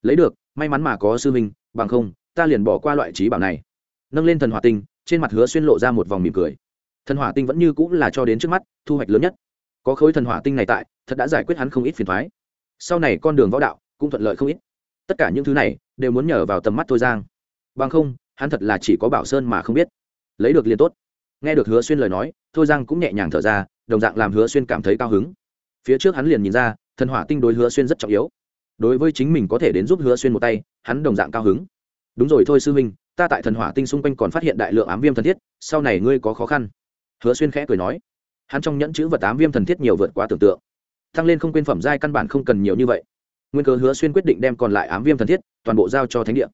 Speaker 1: Lấy được, may mắn mà có sư minh bằng không, ta liền bỏ qua loại trí bảo này. Nâng lên thần hỏa tinh trên mặt hứa xuyên lộ ra một vòng mỉm cười. Thần hỏa tinh vẫn như cũng là cho đến trước mắt, thu hoạch lớn nhất. Có khối thần hỏa tinh này tại, thật đã giải quyết hắn không ít phiền thoái sau này con đường võ đạo cũng thuận lợi không ít. Tất cả những thứ này đều muốn nhờ vào tầm mắt thôi giang. Bằng không, hắn thật là chỉ có bảo sơn mà không biết. Lấy được liền tốt. Nghe được hứa xuyên lời nói, thôi giang cũng nhẹ nhàng thở ra, đồng dạng làm hứa xuyên cảm thấy cao hứng. Phía trước hắn liền nhìn ra, thần hỏa tinh đối hứa xuyên rất trọng yếu. Đối với chính mình có thể đến giúp hứa xuyên một tay, hắn đồng dạng cao hứng. Đúng rồi thôi sư huynh ta tại thần hỏa tinh xung quanh còn phát hiện đại lượng ám viêm thần thiết, sau này ngươi có khó khăn. Hứa xuyên khẽ cười nói. Hắn trong nhẫn chữ vật ám viêm thần thiết nhiều vượt quá tưởng tượng. Tăng lên không quên phẩm giai căn bản không cần nhiều như vậy. Nguyên cớ hứa xuyên quyết định đem còn lại ám viêm thần thiết toàn bộ giao cho thánh địa.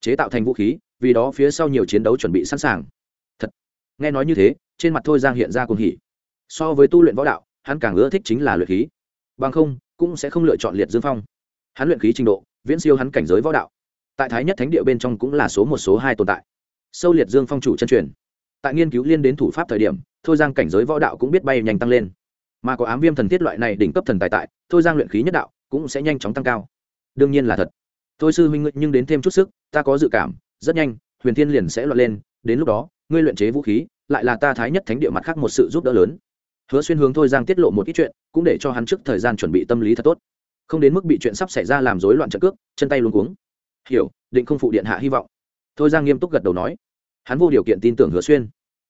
Speaker 1: Chế tạo thành vũ khí, vì đó phía sau nhiều chiến đấu chuẩn bị sẵn sàng. Thật. Nghe nói như thế, trên mặt thôi giang hiện ra cùng hỉ. So với tu luyện võ đạo, hắn càng ưa thích chính là luyện khí. Bằng không, cũng sẽ không lựa chọn liệt dương phong. Hắn luyện khí trình độ, viễn siêu hắn cảnh giới võ đạo tại thái nhất thánh địa bên trong cũng là số một số hai tồn tại. Sâu liệt dương phong chủ chân truyền. Tại nghiên cứu liên đến thủ pháp thời điểm, thôi giang cảnh giới võ đạo cũng biết bay nhanh tăng lên. Mà có ám viêm thần thiết loại này đỉnh cấp thần tài tại, thôi giang luyện khí nhất đạo cũng sẽ nhanh chóng tăng cao. Đương nhiên là thật. Thôi sư huynh nhưng đến thêm chút sức, ta có dự cảm, rất nhanh, huyền thiên liền sẽ loạn lên, đến lúc đó, ngươi luyện chế vũ khí, lại là ta thái nhất thánh địa mặt khác một sự giúp đỡ lớn. Hứa xuyên hướng thôi giang tiết lộ một ít chuyện, cũng để cho hắn trước thời gian chuẩn bị tâm lý thật tốt. Không đến mức bị chuyện sắp xảy ra làm rối loạn trận cước, chân tay luôn cuống hiểu, định không phụ điện hạ hy vọng. Thôi giang nghiêm túc gật đầu nói. Hắn vô điều kiện tin tưởng hứa xuyên.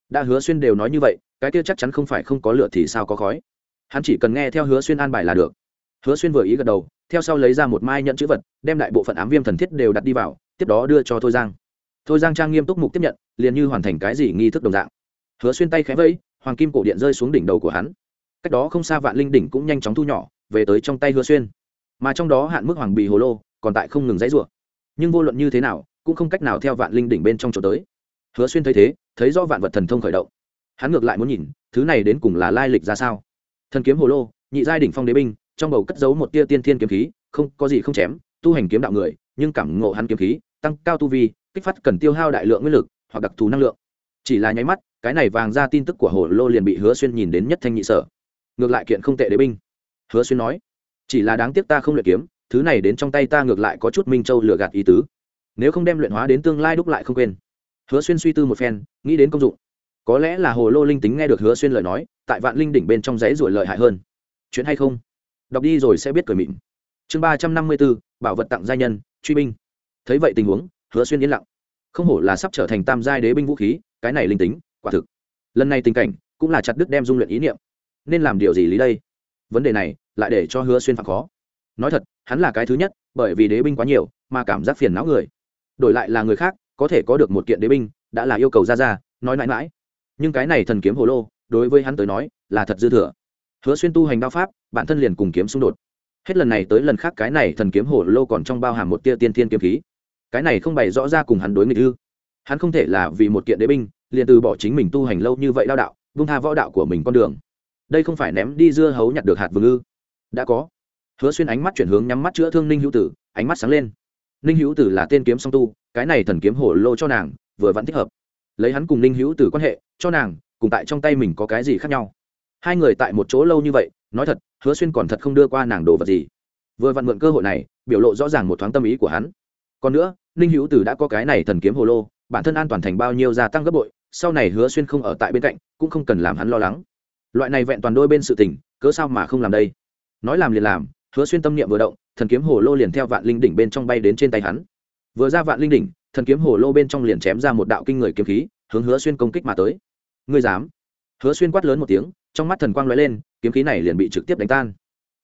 Speaker 1: Đã hứa xuyên đều nói như vậy, cái kia chắc chắn không phải không có lửa thì sao có khói. Hắn chỉ cần nghe theo hứa xuyên an bài là được. Hứa xuyên vừa ý gật đầu, theo sau lấy ra một mai nhận chữ vật, đem đại bộ phận ám viêm thần thiết đều đặt đi vào, tiếp đó đưa cho thôi giang. Thôi giang trang nghiêm túc mục tiếp nhận, liền như hoàn thành cái gì nghi thức đồng dạng. Hứa xuyên tay khẽ vẫy, hoàng kim cổ điện rơi xuống đỉnh đầu của hắn. Cách đó không xa vạn linh đỉnh cũng nhanh chóng thu nhỏ, về tới trong tay hứa xuyên. Mà trong đó hạn mức hoàng bì hồ lô, còn tại không ngừng dãy rủa nhưng vô luận như thế nào, cũng không cách nào theo vạn linh đỉnh bên trong chỗ tới. Hứa xuyên thấy thế, thấy do vạn vật thần thông khởi động. Hắn ngược lại muốn nhìn, thứ này đến cùng là lai lịch ra sao? Thần kiếm hồ lô, nhị giai đỉnh phong đế binh, trong bầu cất giấu một tia tiên thiên kiếm khí, không, có gì không chém, tu hành kiếm đạo người, nhưng cảm ngộ hắn kiếm khí, tăng cao tu vi, kích phát cần tiêu hao đại lượng nguyên lực, hoặc đặc thù năng lượng. Chỉ là nháy mắt, cái này vàng ra tin tức của hồ lô liền bị hứa xuyên nhìn đến nhất thanh nhị sở. Ngược lại kiện không tệ đế binh. Hứa xuyên nói, chỉ là đáng tiếc ta không luyện kiếm thứ này đến trong tay ta ngược lại có chút minh châu lừa gạt ý tứ. Nếu không đem luyện hóa đến tương lai đúc lại không quên. Hứa xuyên suy tư một phen, nghĩ đến công dụng. Có lẽ là hồ lô linh tính nghe được hứa xuyên lời nói, tại vạn linh đỉnh bên trong giấy ruổi lợi hại hơn. Chuyện hay không? Đọc đi rồi sẽ biết cười mịn. Chương ba trăm năm mươi bốn, bảo vật tặng gia nhân, truy binh. Thấy vậy tình huống, hứa xuyên yên lặng. Không hổ là sắp trở thành tam giai đế binh vũ khí, cái này linh tính, quả thực. Lần này tình cảnh cũng là chặt đứt đem dung luyện ý niệm. Nên làm điều gì lý đây? Vấn đề này lại để cho hứa xuyên phạm khó. Nói thật hắn là cái thứ nhất, bởi vì đế binh quá nhiều, mà cảm giác phiền não người. Đổi lại là người khác, có thể có được một kiện đế binh, đã là yêu cầu ra ra, nói mãi mãi. Nhưng cái này thần kiếm hồ lô, đối với hắn tới nói, là thật dư thừa. Hứa xuyên tu hành đao pháp, bản thân liền cùng kiếm xung đột. Hết lần này tới lần khác cái này thần kiếm hồ lô còn trong bao hàm một tia tiên thiên kiếm khí. Cái này không bày rõ ra cùng hắn đối nghịch ư. Hắn không thể là vì một kiện đế binh, liền từ bỏ chính mình tu hành lâu như vậy lao đạo, vung tha võ đạo của mình con đường. Đây không phải ném đi dưa hấu nhặt được hạt vừng ư. Đã có hứa xuyên ánh mắt chuyển hướng nhắm mắt chữa thương ninh hữu tử, ánh mắt sáng lên. Ninh hữu tử là tên kiếm song tu, cái này thần kiếm hổ lô cho nàng, vừa vẫn thích hợp. Lấy hắn cùng ninh hữu tử quan hệ, cho nàng, cùng tại trong tay mình có cái gì khác nhau? Hai người tại một chỗ lâu như vậy, nói thật, hứa xuyên còn thật không đưa qua nàng đồ vật gì. Vừa vặn mượn cơ hội này, biểu lộ rõ ràng một thoáng tâm ý của hắn. Còn nữa, ninh hữu tử đã có cái này thần kiếm hồ lô, bản thân an toàn thành bao nhiêu gia tăng gấp bội, sau này hứa xuyên không ở tại bên cạnh, cũng không cần làm hắn lo lắng. Loại này vẹn toàn đôi bên sự tình, cớ sao mà không làm đây? Nói làm liền làm hứa xuyên tâm niệm vừa động, thần kiếm hồ lô liền theo vạn linh đỉnh bên trong bay đến trên tay hắn. Vừa ra vạn linh đỉnh, thần kiếm hồ lô bên trong liền chém ra một đạo kinh người kiếm khí, hướng hứa xuyên công kích mà tới. Ngươi dám? Hứa xuyên quát lớn một tiếng, trong mắt thần quang lóe lên, kiếm khí này liền bị trực tiếp đánh tan.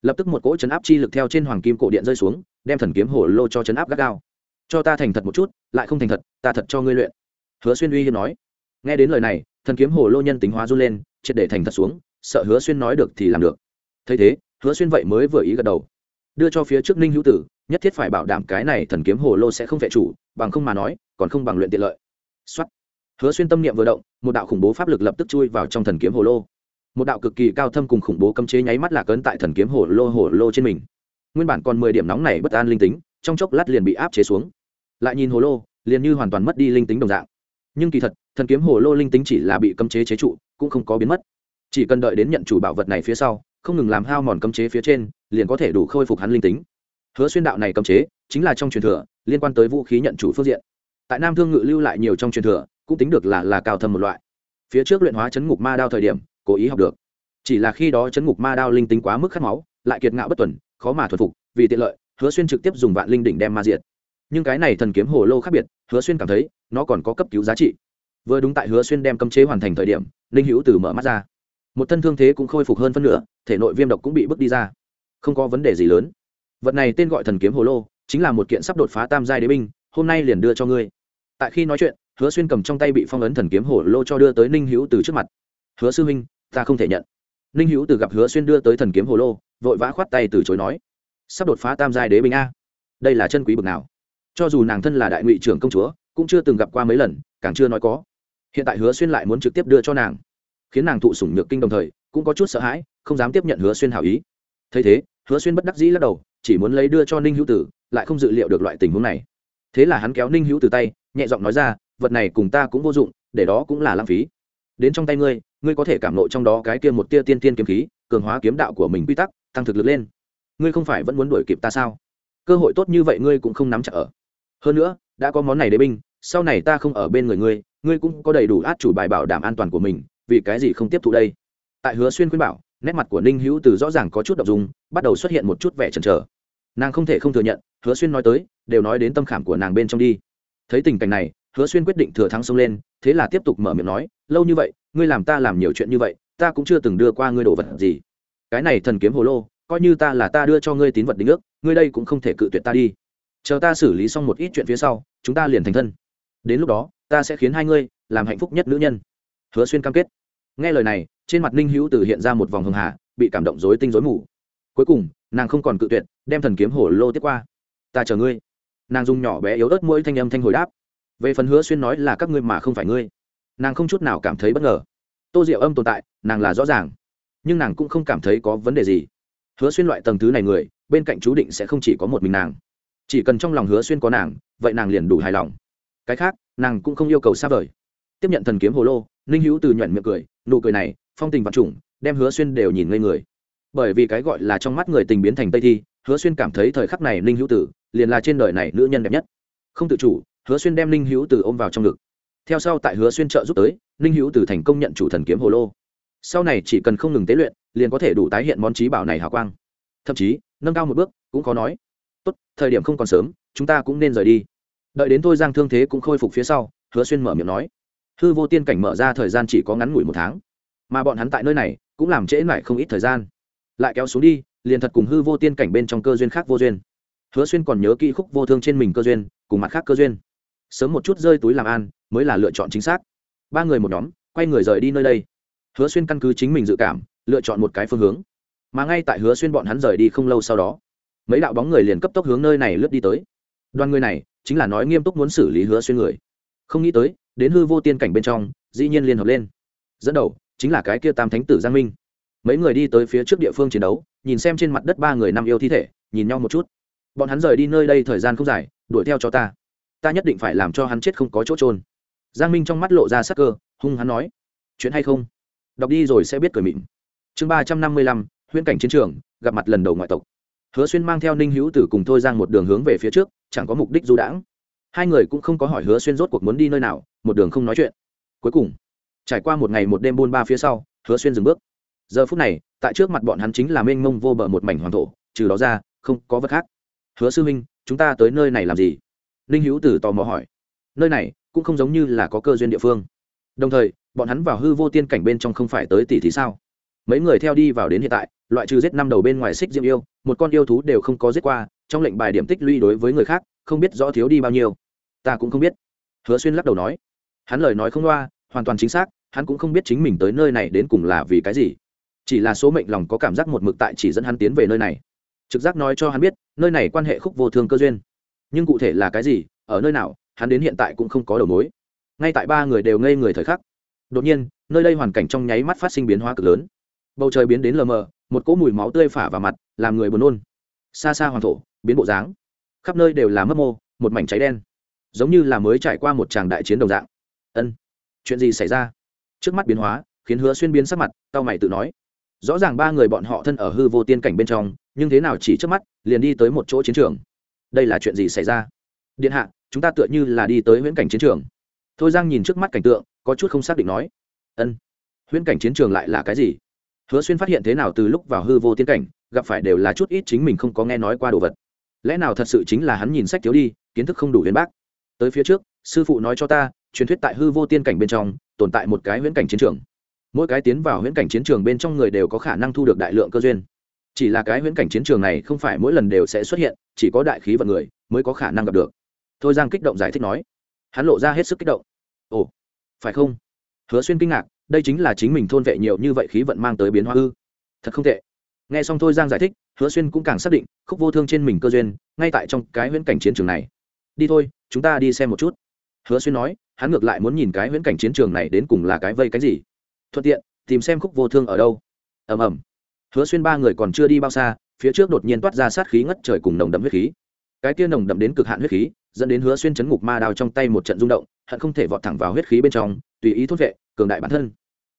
Speaker 1: Lập tức một cỗ chấn áp chi lực theo trên hoàng kim cổ điện rơi xuống, đem thần kiếm hồ lô cho chấn áp gắt gao. Cho ta thành thật một chút, lại không thành thật, ta thật cho ngươi luyện. Hứa xuyên uy hiếp nói. Nghe đến lời này, thần kiếm hồ lô nhân tính hóa run lên, triệt để thành thật xuống, sợ hứa xuyên nói được thì làm được. Thấy thế hứa xuyên vậy mới vừa ý gật đầu. Đưa cho phía trước ninh hữu tử, nhất thiết phải bảo đảm cái này thần kiếm hồ lô sẽ không vệ chủ, bằng không mà nói, còn không bằng luyện tiện lợi. Xuất hứa xuyên tâm niệm vừa động, một đạo khủng bố pháp lực lập tức chui vào trong thần kiếm hồ lô. Một đạo cực kỳ cao thâm cùng khủng bố cấm chế nháy mắt lạc ấn tại thần kiếm hồ lô hồ lô trên mình. Nguyên bản còn mười điểm nóng này bất an linh tính, trong chốc lát liền bị áp chế xuống. Lại nhìn hồ lô, liền như hoàn toàn mất đi linh tính đồng dạng. Nhưng kỳ thật, thần kiếm hồ lô linh tính chỉ là bị cấm chế chế trụ, cũng không có biến mất chỉ cần đợi đến nhận chủ bảo vật này phía sau, không ngừng làm hao mòn cấm chế phía trên, liền có thể đủ khôi phục hắn linh tính. Hứa xuyên đạo này cấm chế, chính là trong truyền thừa, liên quan tới vũ khí nhận chủ phương diện. Tại nam thương ngự lưu lại nhiều trong truyền thừa, cũng tính được là là cao thâm một loại. Phía trước luyện hóa chấn ngục ma đao thời điểm, cố ý học được. Chỉ là khi đó chấn ngục ma đao linh tính quá mức khát máu, lại kiệt ngạo bất tuần, khó mà thuần phục, vì tiện lợi, hứa xuyên trực tiếp dùng vạn linh đỉnh đem ma diệt. Nhưng cái này thần kiếm hồ lô khác biệt, hứa xuyên cảm thấy, nó còn có cấp cứu giá trị. Vừa đúng tại hứa xuyên đem cấm chế hoàn thành thời điểm linh hữu từ mở mắt ra một thân thương thế cũng khôi phục hơn phân nửa, thể nội viêm độc cũng bị bước đi ra. Không có vấn đề gì lớn. Vật này tên gọi thần kiếm hồ lô, chính là một kiện sắp đột phá tam giai đế binh, hôm nay liền đưa cho ngươi. Tại khi nói chuyện, hứa xuyên cầm trong tay bị phong ấn thần kiếm hồ lô cho đưa tới ninh hữu từ trước mặt. Hứa sư huynh, ta không thể nhận. Ninh hữu từ gặp hứa xuyên đưa tới thần kiếm hồ lô, vội vã khoát tay từ chối nói, sắp đột phá tam giai đế binh a, đây là chân quý bực nào. Cho dù nàng thân là đại ngụy trưởng công chúa, cũng chưa từng gặp qua mấy lần, càng chưa nói có. Hiện tại hứa xuyên lại muốn trực tiếp đưa cho nàng khiến nàng thụ sủng nhược kinh đồng thời, cũng có chút sợ hãi, không dám tiếp nhận hứa xuyên hảo ý. Thấy thế, hứa xuyên bất đắc dĩ lắc đầu, chỉ muốn lấy đưa cho ninh hữu tử, lại không dự liệu được loại tình huống này. Thế là hắn kéo ninh hữu từ tay, nhẹ giọng nói ra, vật này cùng ta cũng vô dụng, để đó cũng là lãng phí. Đến trong tay ngươi ngươi có thể cảm nộ trong đó cái kia một tia tiên tiên kiếm khí, cường hóa kiếm đạo của mình quy tắc, tăng thực lực lên. Ngươi không phải vẫn muốn đuổi kịp ta sao? Cơ hội tốt như vậy ngươi cũng không nắm chặt ở. Hơn nữa, đã có món này đế binh, sau này ta không ở bên người ngươi ngươi cũng có đầy đủ át chủ bài bảo đảm an toàn của mình vì cái gì không tiếp thụ đây? Tại hứa xuyên khuyên bảo, nét mặt của ninh hữu từ rõ ràng có chút đ ộ n g dùng bắt đầu xuất hiện một chút vẻ chần chờ. Nàng không thể không thừa nhận, hứa xuyên nói tới, đều nói đến tâm khảm của nàng bên trong đi. Thấy tình cảnh này, hứa xuyên quyết định thừa thắng xông lên, thế là tiếp tục mở miệng nói, lâu như vậy, ngươi làm ta làm nhiều chuyện như vậy, ta cũng chưa từng đưa qua ngươi đồ vật gì. Cái này thần kiếm hồ lô, coi như ta là ta đưa cho ngươi tín vật đính ước, ngươi đây cũng không thể cự tuyệt ta đi. Chờ ta xử lý xong một ít chuyện phía sau, chúng ta liền thành thân. Đến lúc đó, ta sẽ khiến hai ngươi làm hạnh phúc nhất nữ nhân hứa xuyên cam kết. Nghe lời này, trên mặt ninh hữu từ hiện ra một vòng hưng hà, bị cảm động dối tinh dối mù. Cuối cùng, nàng không còn cự tuyệt, đem thần kiếm hổ lô tiếp qua. Ta chờ ngươi. Nàng dùng nhỏ bé yếu ớt mỗi thanh âm thanh hồi đáp. Về phần hứa xuyên nói là các ngươi mà không phải ngươi. Nàng không chút nào cảm thấy bất ngờ. Tô diệu âm tồn tại, nàng là rõ ràng. Nhưng nàng cũng không cảm thấy có vấn đề gì. Hứa xuyên loại tầng thứ này người, bên cạnh chú định sẽ không chỉ có một mình nàng. Chỉ cần trong lòng hứa xuyên có nàng, vậy nàng liền đủ hài lòng. Cái khác, nàng cũng không yêu cầu xa vời. Tiếp nhận thần kiếm hồ lô ninh hữu từ nhuận miệng cười, nụ cười này, phong tình vật chủng đem hứa xuyên đều nhìn ngây người. Bởi vì cái gọi là trong mắt người tình biến thành tây thi, hứa xuyên cảm thấy thời khắc này ninh hữu tử liền là trên đời này nữ nhân đẹp nhất. Không tự chủ, hứa xuyên đem ninh hữu tử ôm vào trong ngực. Theo sau tại hứa xuyên trợ giúp tới, ninh hữu tử thành công nhận chủ thần kiếm hồ lô. Sau này chỉ cần không ngừng tế luyện, liền có thể đủ tái hiện món trí bảo này hào quang. Thậm chí, nâng cao một bước, cũng có nói. Tốt, thời điểm không còn sớm, chúng ta cũng nên rời đi. Đợi đến thôi giang thương thế cũng khôi phục phía sau, hứa xuyên mở miệng nói hư vô tiên cảnh mở ra thời gian chỉ có ngắn ngủi một tháng. Mà bọn hắn tại nơi này cũng làm trễ lại không ít thời gian. Lại kéo xuống đi, liền thật cùng hư vô tiên cảnh bên trong cơ duyên khác vô duyên. Hứa xuyên còn nhớ kỹ khúc vô thương trên mình cơ duyên, cùng mặt khác cơ duyên. Sớm một chút rơi túi làm an mới là lựa chọn chính xác. Ba người một nhóm, quay người rời đi nơi đây. Hứa xuyên căn cứ chính mình dự cảm, lựa chọn một cái phương hướng. Mà ngay tại hứa xuyên bọn hắn rời đi không lâu sau đó, mấy đạo bóng người liền cấp tốc hướng nơi này lướt đi tới. Đoàn người này chính là nói nghiêm túc muốn xử lý hứa xuyên người. Không nghĩ tới đến hư vô tiên cảnh bên trong, dĩ nhiên liên hợp lên. Dẫn đầu, chính là cái kia tam thánh tử giang minh. Mấy người đi tới phía trước địa phương chiến đấu, nhìn xem trên mặt đất ba người năm yêu thi thể, nhìn nhau một chút. Bọn hắn rời đi nơi đây thời gian không dài, đuổi theo cho ta. Ta nhất định phải làm cho hắn chết không có chỗ trôn giang minh trong mắt lộ ra sắc cơ, hung hắn nói. Chuyện hay không? Đọc đi rồi sẽ biết cười mịn. Chương ba trăm năm mươi lăm, huyễn cảnh chiến trường, gặp mặt lần đầu ngoại tộc. Hứa xuyên mang theo ninh hữu tử cùng thôi giang một đường hướng về phía trước, chẳng có mục đích du đãng hai người cũng không có hỏi hứa xuyên rốt cuộc muốn đi nơi nào, một đường không nói chuyện. Cuối cùng, trải qua một ngày một đêm buôn ba phía sau, hứa xuyên dừng bước. Giờ phút này, tại trước mặt bọn hắn chính là mênh mông vô bờ một mảnh hoàng thổ, trừ đó ra, không có vật khác. Hứa sư huynh, chúng ta tới nơi này làm gì? Ninh hữu tử tò mò hỏi. Nơi này cũng không giống như là có cơ duyên địa phương. Đồng thời, bọn hắn vào hư vô tiên cảnh bên trong không phải tới tỷ thì sao? Mấy người theo đi vào đến hiện tại, loại trừ giết năm đầu bên ngoài xích diễm yêu, một con yêu thú đều không có giết qua, trong lệnh bài điểm tích lũy đối với người khác, không biết rõ thiếu đi bao nhiêu ta cũng không biết. Hứa xuyên lắc đầu nói. Hắn lời nói không loa, hoàn toàn chính xác, hắn cũng không biết chính mình tới nơi này đến cùng là vì cái gì. Chỉ là số mệnh lòng có cảm giác một mực tại chỉ dẫn hắn tiến về nơi này. Trực giác nói cho hắn biết, nơi này quan hệ khúc vô thương cơ duyên. Nhưng cụ thể là cái gì, ở nơi nào, hắn đến hiện tại cũng không có đầu mối. Ngay tại ba người đều ngây người thời khắc. Đột nhiên, nơi đây hoàn cảnh trong nháy mắt phát sinh biến hóa cực lớn. Bầu trời biến đến lờ mờ, một cỗ mùi máu tươi phả vào mặt, làm người buồn nôn. Xa xa hoàng thổ, biến bộ dáng. Khắp nơi đều là mấp mô, một mảnh cháy đen giống như là mới trải qua một tràng đại chiến đồng dạng. Ân, chuyện gì xảy ra? Trước mắt biến hóa, khiến hứa xuyên biến sắc mặt tao mày tự nói. Rõ ràng ba người bọn họ thân ở hư vô tiên cảnh bên trong, nhưng thế nào chỉ trước mắt, liền đi tới một chỗ chiến trường. Đây là chuyện gì xảy ra? Điện hạ, chúng ta tựa như là đi tới huyễn cảnh chiến trường. Thôi giang nhìn trước mắt cảnh tượng, có chút không xác định nói. Ân, huyễn cảnh chiến trường lại là cái gì? Hứa xuyên phát hiện thế nào từ lúc vào hư vô tiên cảnh, gặp phải đều là chút ít chính mình không có nghe nói qua đồ vật. Lẽ nào thật sự chính là hắn nhìn sách thiếu đi, kiến thức không đủ huyền bác? Tới phía trước, sư phụ nói cho ta, truyền thuyết tại hư vô tiên cảnh bên trong, tồn tại một cái huyễn cảnh chiến trường. Mỗi cái tiến vào huyễn cảnh chiến trường bên trong người đều có khả năng thu được đại lượng cơ duyên. Chỉ là cái huyễn cảnh chiến trường này không phải mỗi lần đều sẽ xuất hiện, chỉ có đại khí vận người mới có khả năng gặp được. Thôi giang kích động giải thích nói. Hắn lộ ra hết sức kích động. Ồ, phải không? Hứa xuyên kinh ngạc, đây chính là chính mình thôn vệ nhiều như vậy khí vận mang tới biến hóa ư? Thật không tệ. Nghe xong thôi giang giải thích, hứa xuyên cũng càng xác định khúc vô thương trên mình cơ duyên, ngay tại trong cái huyễn cảnh chiến trường này. Đi thôi chúng ta đi xem một chút. Hứa xuyên nói, hắn ngược lại muốn nhìn cái huyễn cảnh chiến trường này đến cùng là cái vây cái gì. Thuận tiện, tìm xem khúc vô thương ở đâu. Ầm ầm. Hứa xuyên ba người còn chưa đi bao xa, phía trước đột nhiên toát ra sát khí ngất trời cùng nồng đậm huyết khí. Cái kia nồng đậm đến cực hạn huyết khí, dẫn đến hứa xuyên chấn ngục ma đao trong tay một trận rung động, hận không thể vọt thẳng vào huyết khí bên trong, tùy ý thốt vệ, cường đại bản thân.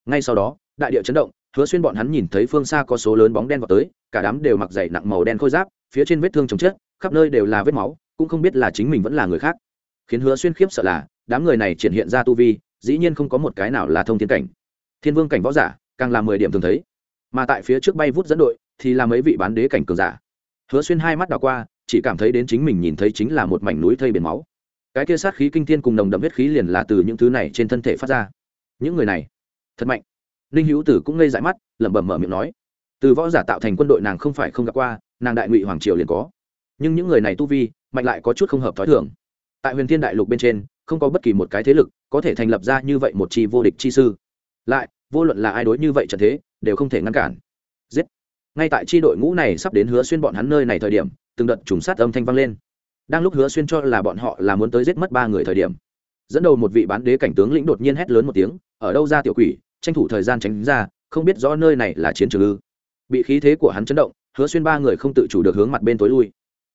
Speaker 1: Ngay sau đó, đại địa chấn động, hứa xuyên bọn hắn nhìn thấy phương xa có số lớn bóng đen vào tới, cả đám đều mặc dày nặng màu đen khôi giáp, phía trên vết thương chồng chết khắp nơi đều là vết máu, cũng không biết là chính mình vẫn là người khác khiến hứa xuyên khiếp sợ là, đám người này triển hiện ra tu vi, dĩ nhiên không có một cái nào là thông thiên cảnh. Thiên vương cảnh võ giả, càng là mười điểm thường thấy. Mà tại phía trước bay vút dẫn đội, thì là mấy vị bán đế cảnh cường giả. Hứa xuyên hai mắt đảo qua, chỉ cảm thấy đến chính mình nhìn thấy chính là một mảnh núi thây biển máu. Cái kia sát khí kinh thiên cùng nồng đậm huyết khí liền là từ những thứ này trên thân thể phát ra. Những người này, thật mạnh. Ninh hữu tử cũng ngây dại mắt, lẩm bẩm mở miệng nói. Từ võ giả tạo thành quân đội nàng không phải không gặp qua, nàng đại ngụy hoàng triều liền có. Nhưng những người này tu vi, mạnh lại có chút không hợp t h ó i thường tại huyền thiên đại lục bên trên, không có bất kỳ một cái thế lực có thể thành lập ra như vậy một chi vô địch chi sư. Lại, vô luận là ai đối như vậy trận thế, đều không thể ngăn cản. Giết. Ngay tại chi đội ngũ này sắp đến hứa xuyên bọn hắn nơi này thời điểm, từng đợt trùng sát âm thanh vang lên. Đang lúc hứa xuyên cho là bọn họ là muốn tới giết mất ba người thời điểm, dẫn đầu một vị bán đế cảnh tướng lĩnh đột nhiên hét lớn một tiếng, ở đâu ra tiểu quỷ, tranh thủ thời gian tránh ra, không biết rõ nơi này là chiến trường ư? Bị khí thế của hắn chấn động, hứa xuyên ba người không tự chủ được hướng mặt bên tối lui.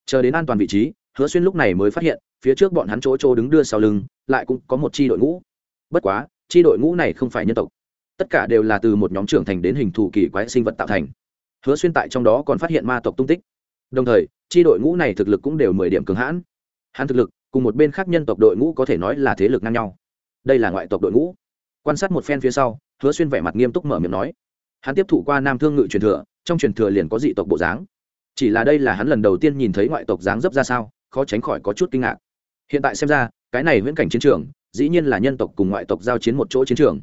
Speaker 1: Chờ đến an toàn vị trí hứa xuyên lúc này mới phát hiện, phía trước bọn hắn chỗ chỗ đứng đưa sau lưng, lại cũng có một c h i đội ngũ. Bất quá c h i đội ngũ này không phải nhân tộc. Tất cả đều là từ một nhóm trưởng thành đến hình thù kỳ quái sinh vật tạo thành. Hứa xuyên tại trong đó còn phát hiện ma tộc tung tích. Đồng thời c h i đội ngũ này thực lực cũng đều mười điểm cường hãn. Hắn thực lực, cùng một bên khác nhân tộc đội ngũ có thể nói là thế lực ngang nhau. Đây là ngoại tộc đội ngũ. Quan sát một phen phía sau, hứa xuyên vẻ mặt nghiêm túc mở miệng nói. Hắn tiếp thụ qua nam thương ngự truyền thừa, trong truyền thừa liền có dị tộc bộ dáng. Chỉ là đây là hắn lần đầu tiên nhìn thấy ngoại tộc dáng dấp ra sao khó tránh khỏi có chút kinh ngạc. Hiện tại xem ra, cái này viễn cảnh chiến trường, dĩ nhiên là nhân tộc cùng ngoại tộc giao chiến một chỗ chiến trường.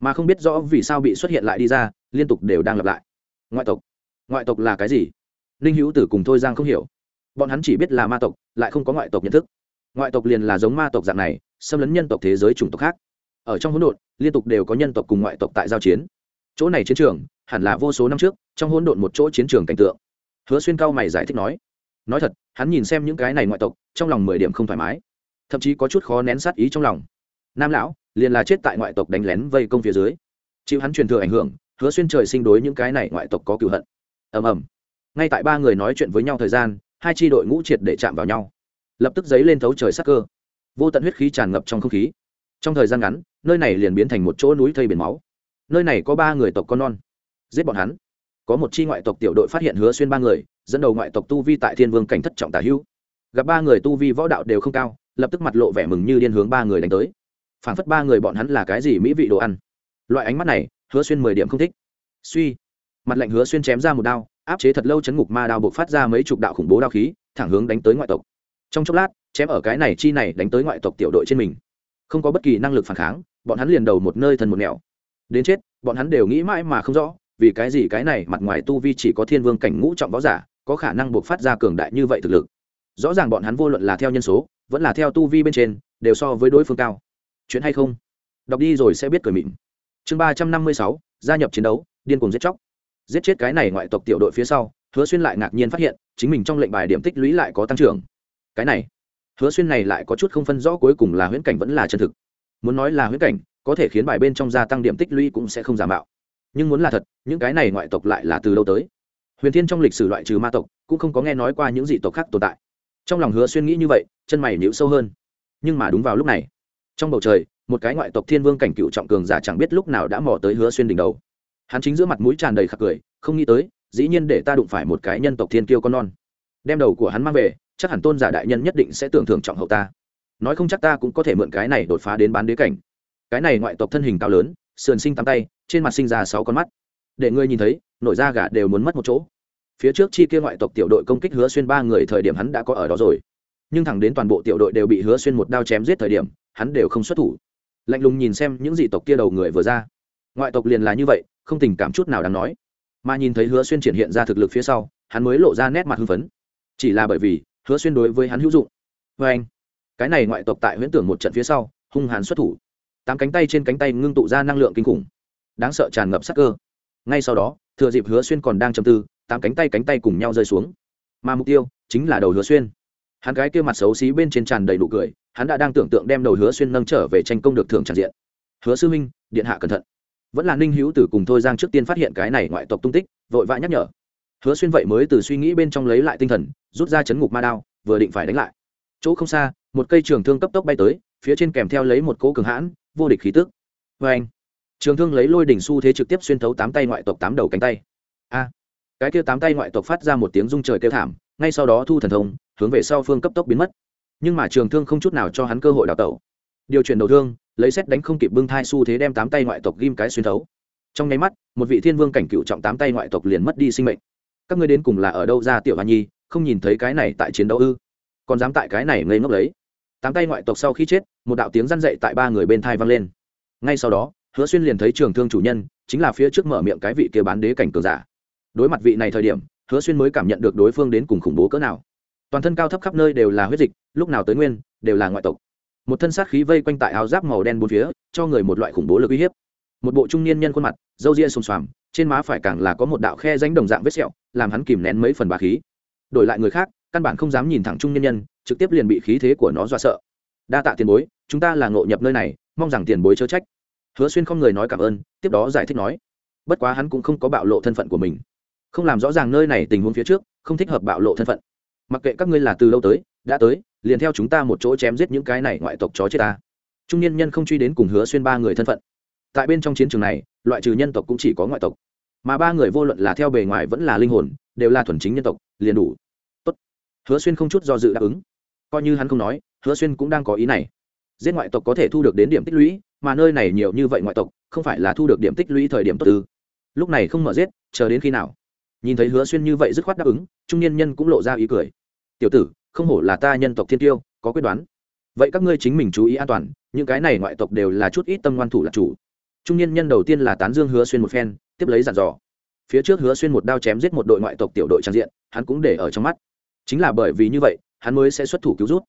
Speaker 1: Mà không biết rõ vì sao bị xuất hiện lại đi ra, liên tục đều đang lặp lại. Ngoại tộc? Ngoại tộc là cái gì? Ninh hữu tử cùng thôi giang không hiểu. Bọn hắn chỉ biết là ma tộc, lại không có ngoại tộc nhận thức. Ngoại tộc liền là giống ma tộc dạng này, xâm lấn nhân tộc thế giới chủng tộc khác. Ở trong hỗn độn, liên tục đều có nhân tộc cùng ngoại tộc tại giao chiến. Chỗ này chiến trường, hẳn là vô số năm trước, trong hỗn độn một chỗ chiến trường cảnh tượng. Hứa xuyên cao mày giải thích nói nói thật, hắn nhìn xem những cái này ngoại tộc, trong lòng mười điểm không thoải mái. Thậm chí có chút khó nén sát ý trong lòng. Nam lão, liền là chết tại ngoại tộc đánh lén vây công phía dưới. Chịu hắn truyền thừa ảnh hưởng, hứa xuyên trời sinh đối những cái này ngoại tộc có cựu hận. Ầm ầm. Ngay tại ba người nói chuyện với nhau thời gian, hai tri đội ngũ triệt để chạm vào nhau. Lập tức dấy lên thấu trời sắc cơ. Vô tận huyết khí tràn ngập trong không khí. Trong thời gian ngắn, nơi này liền biến thành một chỗ núi thây biển máu. Nơi này có ba người tộc con non. Giết bọn hắn có một chi ngoại tộc tiểu đội phát hiện hứa xuyên ba người, dẫn đầu ngoại tộc tu vi tại thiên vương cảnh thất trọng tả hữu. Gặp ba người tu vi võ đạo đều không cao, lập tức mặt lộ vẻ mừng như điên hướng ba người đánh tới. Phảng phất ba người bọn hắn là cái gì mỹ vị đồ ăn. Loại ánh mắt này, hứa xuyên mười điểm không thích. Suy. Mặt lạnh hứa xuyên chém ra một đao, áp chế thật lâu chấn ngục ma đao buộc phát ra mấy chục đạo khủng bố đao khí, thẳng hướng đánh tới ngoại tộc. Trong chốc lát, chém ở cái này chi này đánh tới ngoại tộc tiểu đội trên mình. Không có bất kỳ năng lực phản kháng, bọn hắn liền đầu một nơi thần một nẻo. Đến chết, bọn hắn đều nghĩ mãi mà không rõ vì cái gì cái này mặt ngoài tu vi chỉ có thiên vương cảnh ngũ trọng võ giả, có khả năng buộc phát ra cường đại như vậy thực lực? Rõ ràng bọn hắn vô luận là theo nhân số, vẫn là theo tu vi bên trên, đều so với đối phương cao. Chuyện hay không? Đọc đi rồi sẽ biết cười mịn. Chương ba trăm năm mươi sáu, gia nhập chiến đấu, điên cùng giết chóc. Giết chết cái này ngoại tộc tiểu đội phía sau, hứa xuyên lại ngạc nhiên phát hiện, chính mình trong lệnh bài điểm tích lũy lại có tăng trưởng. Cái này, hứa xuyên này lại có chút không phân rõ cuối cùng là huyễn cảnh vẫn là chân thực. Muốn nói là huyễn cảnh, có thể khiến bài bên trong gia tăng điểm tích lũy cũng sẽ không giả mạo nhưng muốn là thật, những cái này ngoại tộc lại là từ lâu tới? Huyền thiên trong lịch sử loại trừ ma tộc, cũng không có nghe nói qua những dị tộc khác tồn tại. Trong lòng hứa xuyên nghĩ như vậy, chân mày nhíu sâu hơn. Nhưng mà đúng vào lúc này, trong bầu trời, một cái ngoại tộc thiên vương cảnh cựu trọng cường giả chẳng biết lúc nào đã mò tới hứa xuyên đỉnh đầu. Hắn chính giữa mặt mũi tràn đầy khạc cười, không nghĩ tới, dĩ nhiên để ta đụng phải một cái nhân tộc thiên kiêu con non. Đem đầu của hắn mang về, chắc hẳn tôn giả đại nhân nhất định sẽ tưởng thưởng trọng hậu ta. Nói không chắc ta cũng có thể mượn cái này đột phá đến bán đế cảnh. Cái này ngoại tộc thân hình cao lớn sườn sinh tắm tay, trên mặt sinh ra sáu con mắt. Để ngươi nhìn thấy, nổi da gà đều muốn mất một chỗ. Phía trước chi kia ngoại tộc tiểu đội công kích hứa xuyên ba người thời điểm hắn đã có ở đó rồi. Nhưng thẳng đến toàn bộ tiểu đội đều bị hứa xuyên một đao chém giết thời điểm, hắn đều không xuất thủ. Lạnh lùng nhìn xem những dị tộc kia đầu người vừa ra. Ngoại tộc liền là như vậy, không tình cảm chút nào đáng nói. Mà nhìn thấy hứa xuyên triển hiện ra thực lực phía sau, hắn mới lộ ra nét mặt hưng phấn. Chỉ là bởi vì, hứa xuyên đối với hắn hữu dụng. Vê anh cái này ngoại tộc tại huyễn tưởng một trận phía sau, hung hãn xuất thủ tám cánh tay trên cánh tay ngưng tụ ra năng lượng kinh khủng. Đáng sợ tràn ngập sắc cơ. Ngay sau đó, thừa dịp hứa xuyên còn đang chầm tư, tám cánh tay cánh tay cùng nhau rơi xuống. Mà mục tiêu chính là đầu hứa xuyên. Hắn gái kia mặt xấu xí bên trên tràn đầy đủ cười, hắn đã đang tưởng tượng đem đầu hứa xuyên nâng trở về tranh công được thưởng tràn diện. Hứa sư minh điện hạ cẩn thận. Vẫn là ninh hữu tử cùng thôi giang trước tiên phát hiện cái này ngoại tộc tung tích, vội vã nhắc nhở. Hứa xuyên vậy mới từ suy nghĩ bên trong lấy lại tinh thần, rút ra chấn ngục ma đao, vừa định phải đánh lại. Chỗ không xa, một cây trường thương cấp tốc bay tới, phía trên kèm theo lấy một cỗ cường hãn vô địch khí tức. Vê anh, trường thương lấy lôi đỉnh su thế trực tiếp xuyên thấu tám tay ngoại tộc tám đầu cánh tay. A, cái kia tám tay ngoại tộc phát ra một tiếng rung trời kêu thảm, ngay sau đó thu thần thông, hướng về sau phương cấp tốc biến mất. Nhưng mà trường thương không chút nào cho hắn cơ hội đào tẩu. Điều chuyển đầu thương, lấy xét đánh không kịp bưng thai su thế đem tám tay ngoại tộc ghim cái xuyên thấu. Trong nháy mắt, một vị thiên vương cảnh cựu trọng tám tay ngoại tộc liền mất đi sinh mệnh. Các ngươi đến cùng là ở đâu ra, tiểu hoa nhi? Không nhìn thấy cái này tại chiến đấu ư? Còn dám tại cái này ngây ngốc lấy? Tám tay ngoại tộc sau khi chết, một đạo tiếng răn dậy tại ba người bên thai vang lên. Ngay sau đó, hứa xuyên liền thấy trường thương chủ nhân, chính là phía trước mở miệng cái vị kia bán đế cảnh cường giả. Đối mặt vị này thời điểm, hứa xuyên mới cảm nhận được đối phương đến cùng khủng bố cỡ nào. Toàn thân cao thấp khắp nơi đều là huyết dịch, lúc nào tới nguyên, đều là ngoại tộc. Một thân sát khí vây quanh tại áo giáp màu đen bốn phía, cho người một loại khủng bố lực uy hiếp. Một bộ trung niên nhân khuôn mặt, râu ria xùm xoàm, trên má phải càng là có một đạo khe danh đồng dạng vết sẹo, làm hắn kìm nén mấy phần bà khí. Đổi lại người khác căn bản không dám nhìn thẳng trung niên nhân, trực tiếp liền bị khí thế của nó dọa sợ. Đa tạ tiền bối, chúng ta là ngộ nhập nơi này, mong rằng tiền bối chớ trách. Hứa xuyên không người nói cảm ơn, tiếp đó giải thích nói. Bất quá hắn cũng không có bạo lộ thân phận của mình. Không làm rõ ràng nơi này tình huống phía trước, không thích hợp bạo lộ thân phận. Mặc kệ các ngươi là từ lâu tới, đã tới, liền theo chúng ta một chỗ chém giết những cái này ngoại tộc chó chết ta. Trung niên nhân không truy đến cùng hứa xuyên ba người thân phận. Tại bên trong chiến trường này, loại trừ nhân tộc cũng chỉ có ngoại tộc. Mà ba người vô luận là theo bề ngoài vẫn là linh hồn, đều là thuần chính nhân tộc, liền đủ hứa xuyên không chút do dự đáp ứng. Coi như hắn không nói, hứa xuyên cũng đang có ý này. Giết ngoại tộc có thể thu được đến điểm tích lũy, mà nơi này nhiều như vậy ngoại tộc, không phải là thu được điểm tích lũy thời điểm tốt tư lúc này không mở giết, chờ đến khi nào? Nhìn thấy hứa xuyên như vậy dứt khoát đáp ứng, trung niên nhân cũng lộ ra ý cười. Tiểu tử, không hổ là ta nhân tộc thiên tiêu, có quyết đoán. Vậy các ngươi chính mình chú ý an toàn, những cái này ngoại tộc đều là chút ít tâm ngoan thủ là chủ. Trung niên nhân đầu tiên là tán dương hứa xuyên một phen, tiếp lấy dặn dò. Phía trước hứa xuyên một đao chém giết một đội ngoại tộc tiểu đội trang diện, hắn cũng để ở trong mắt chính là bởi vì như vậy, hắn mới sẽ xuất thủ cứu rút.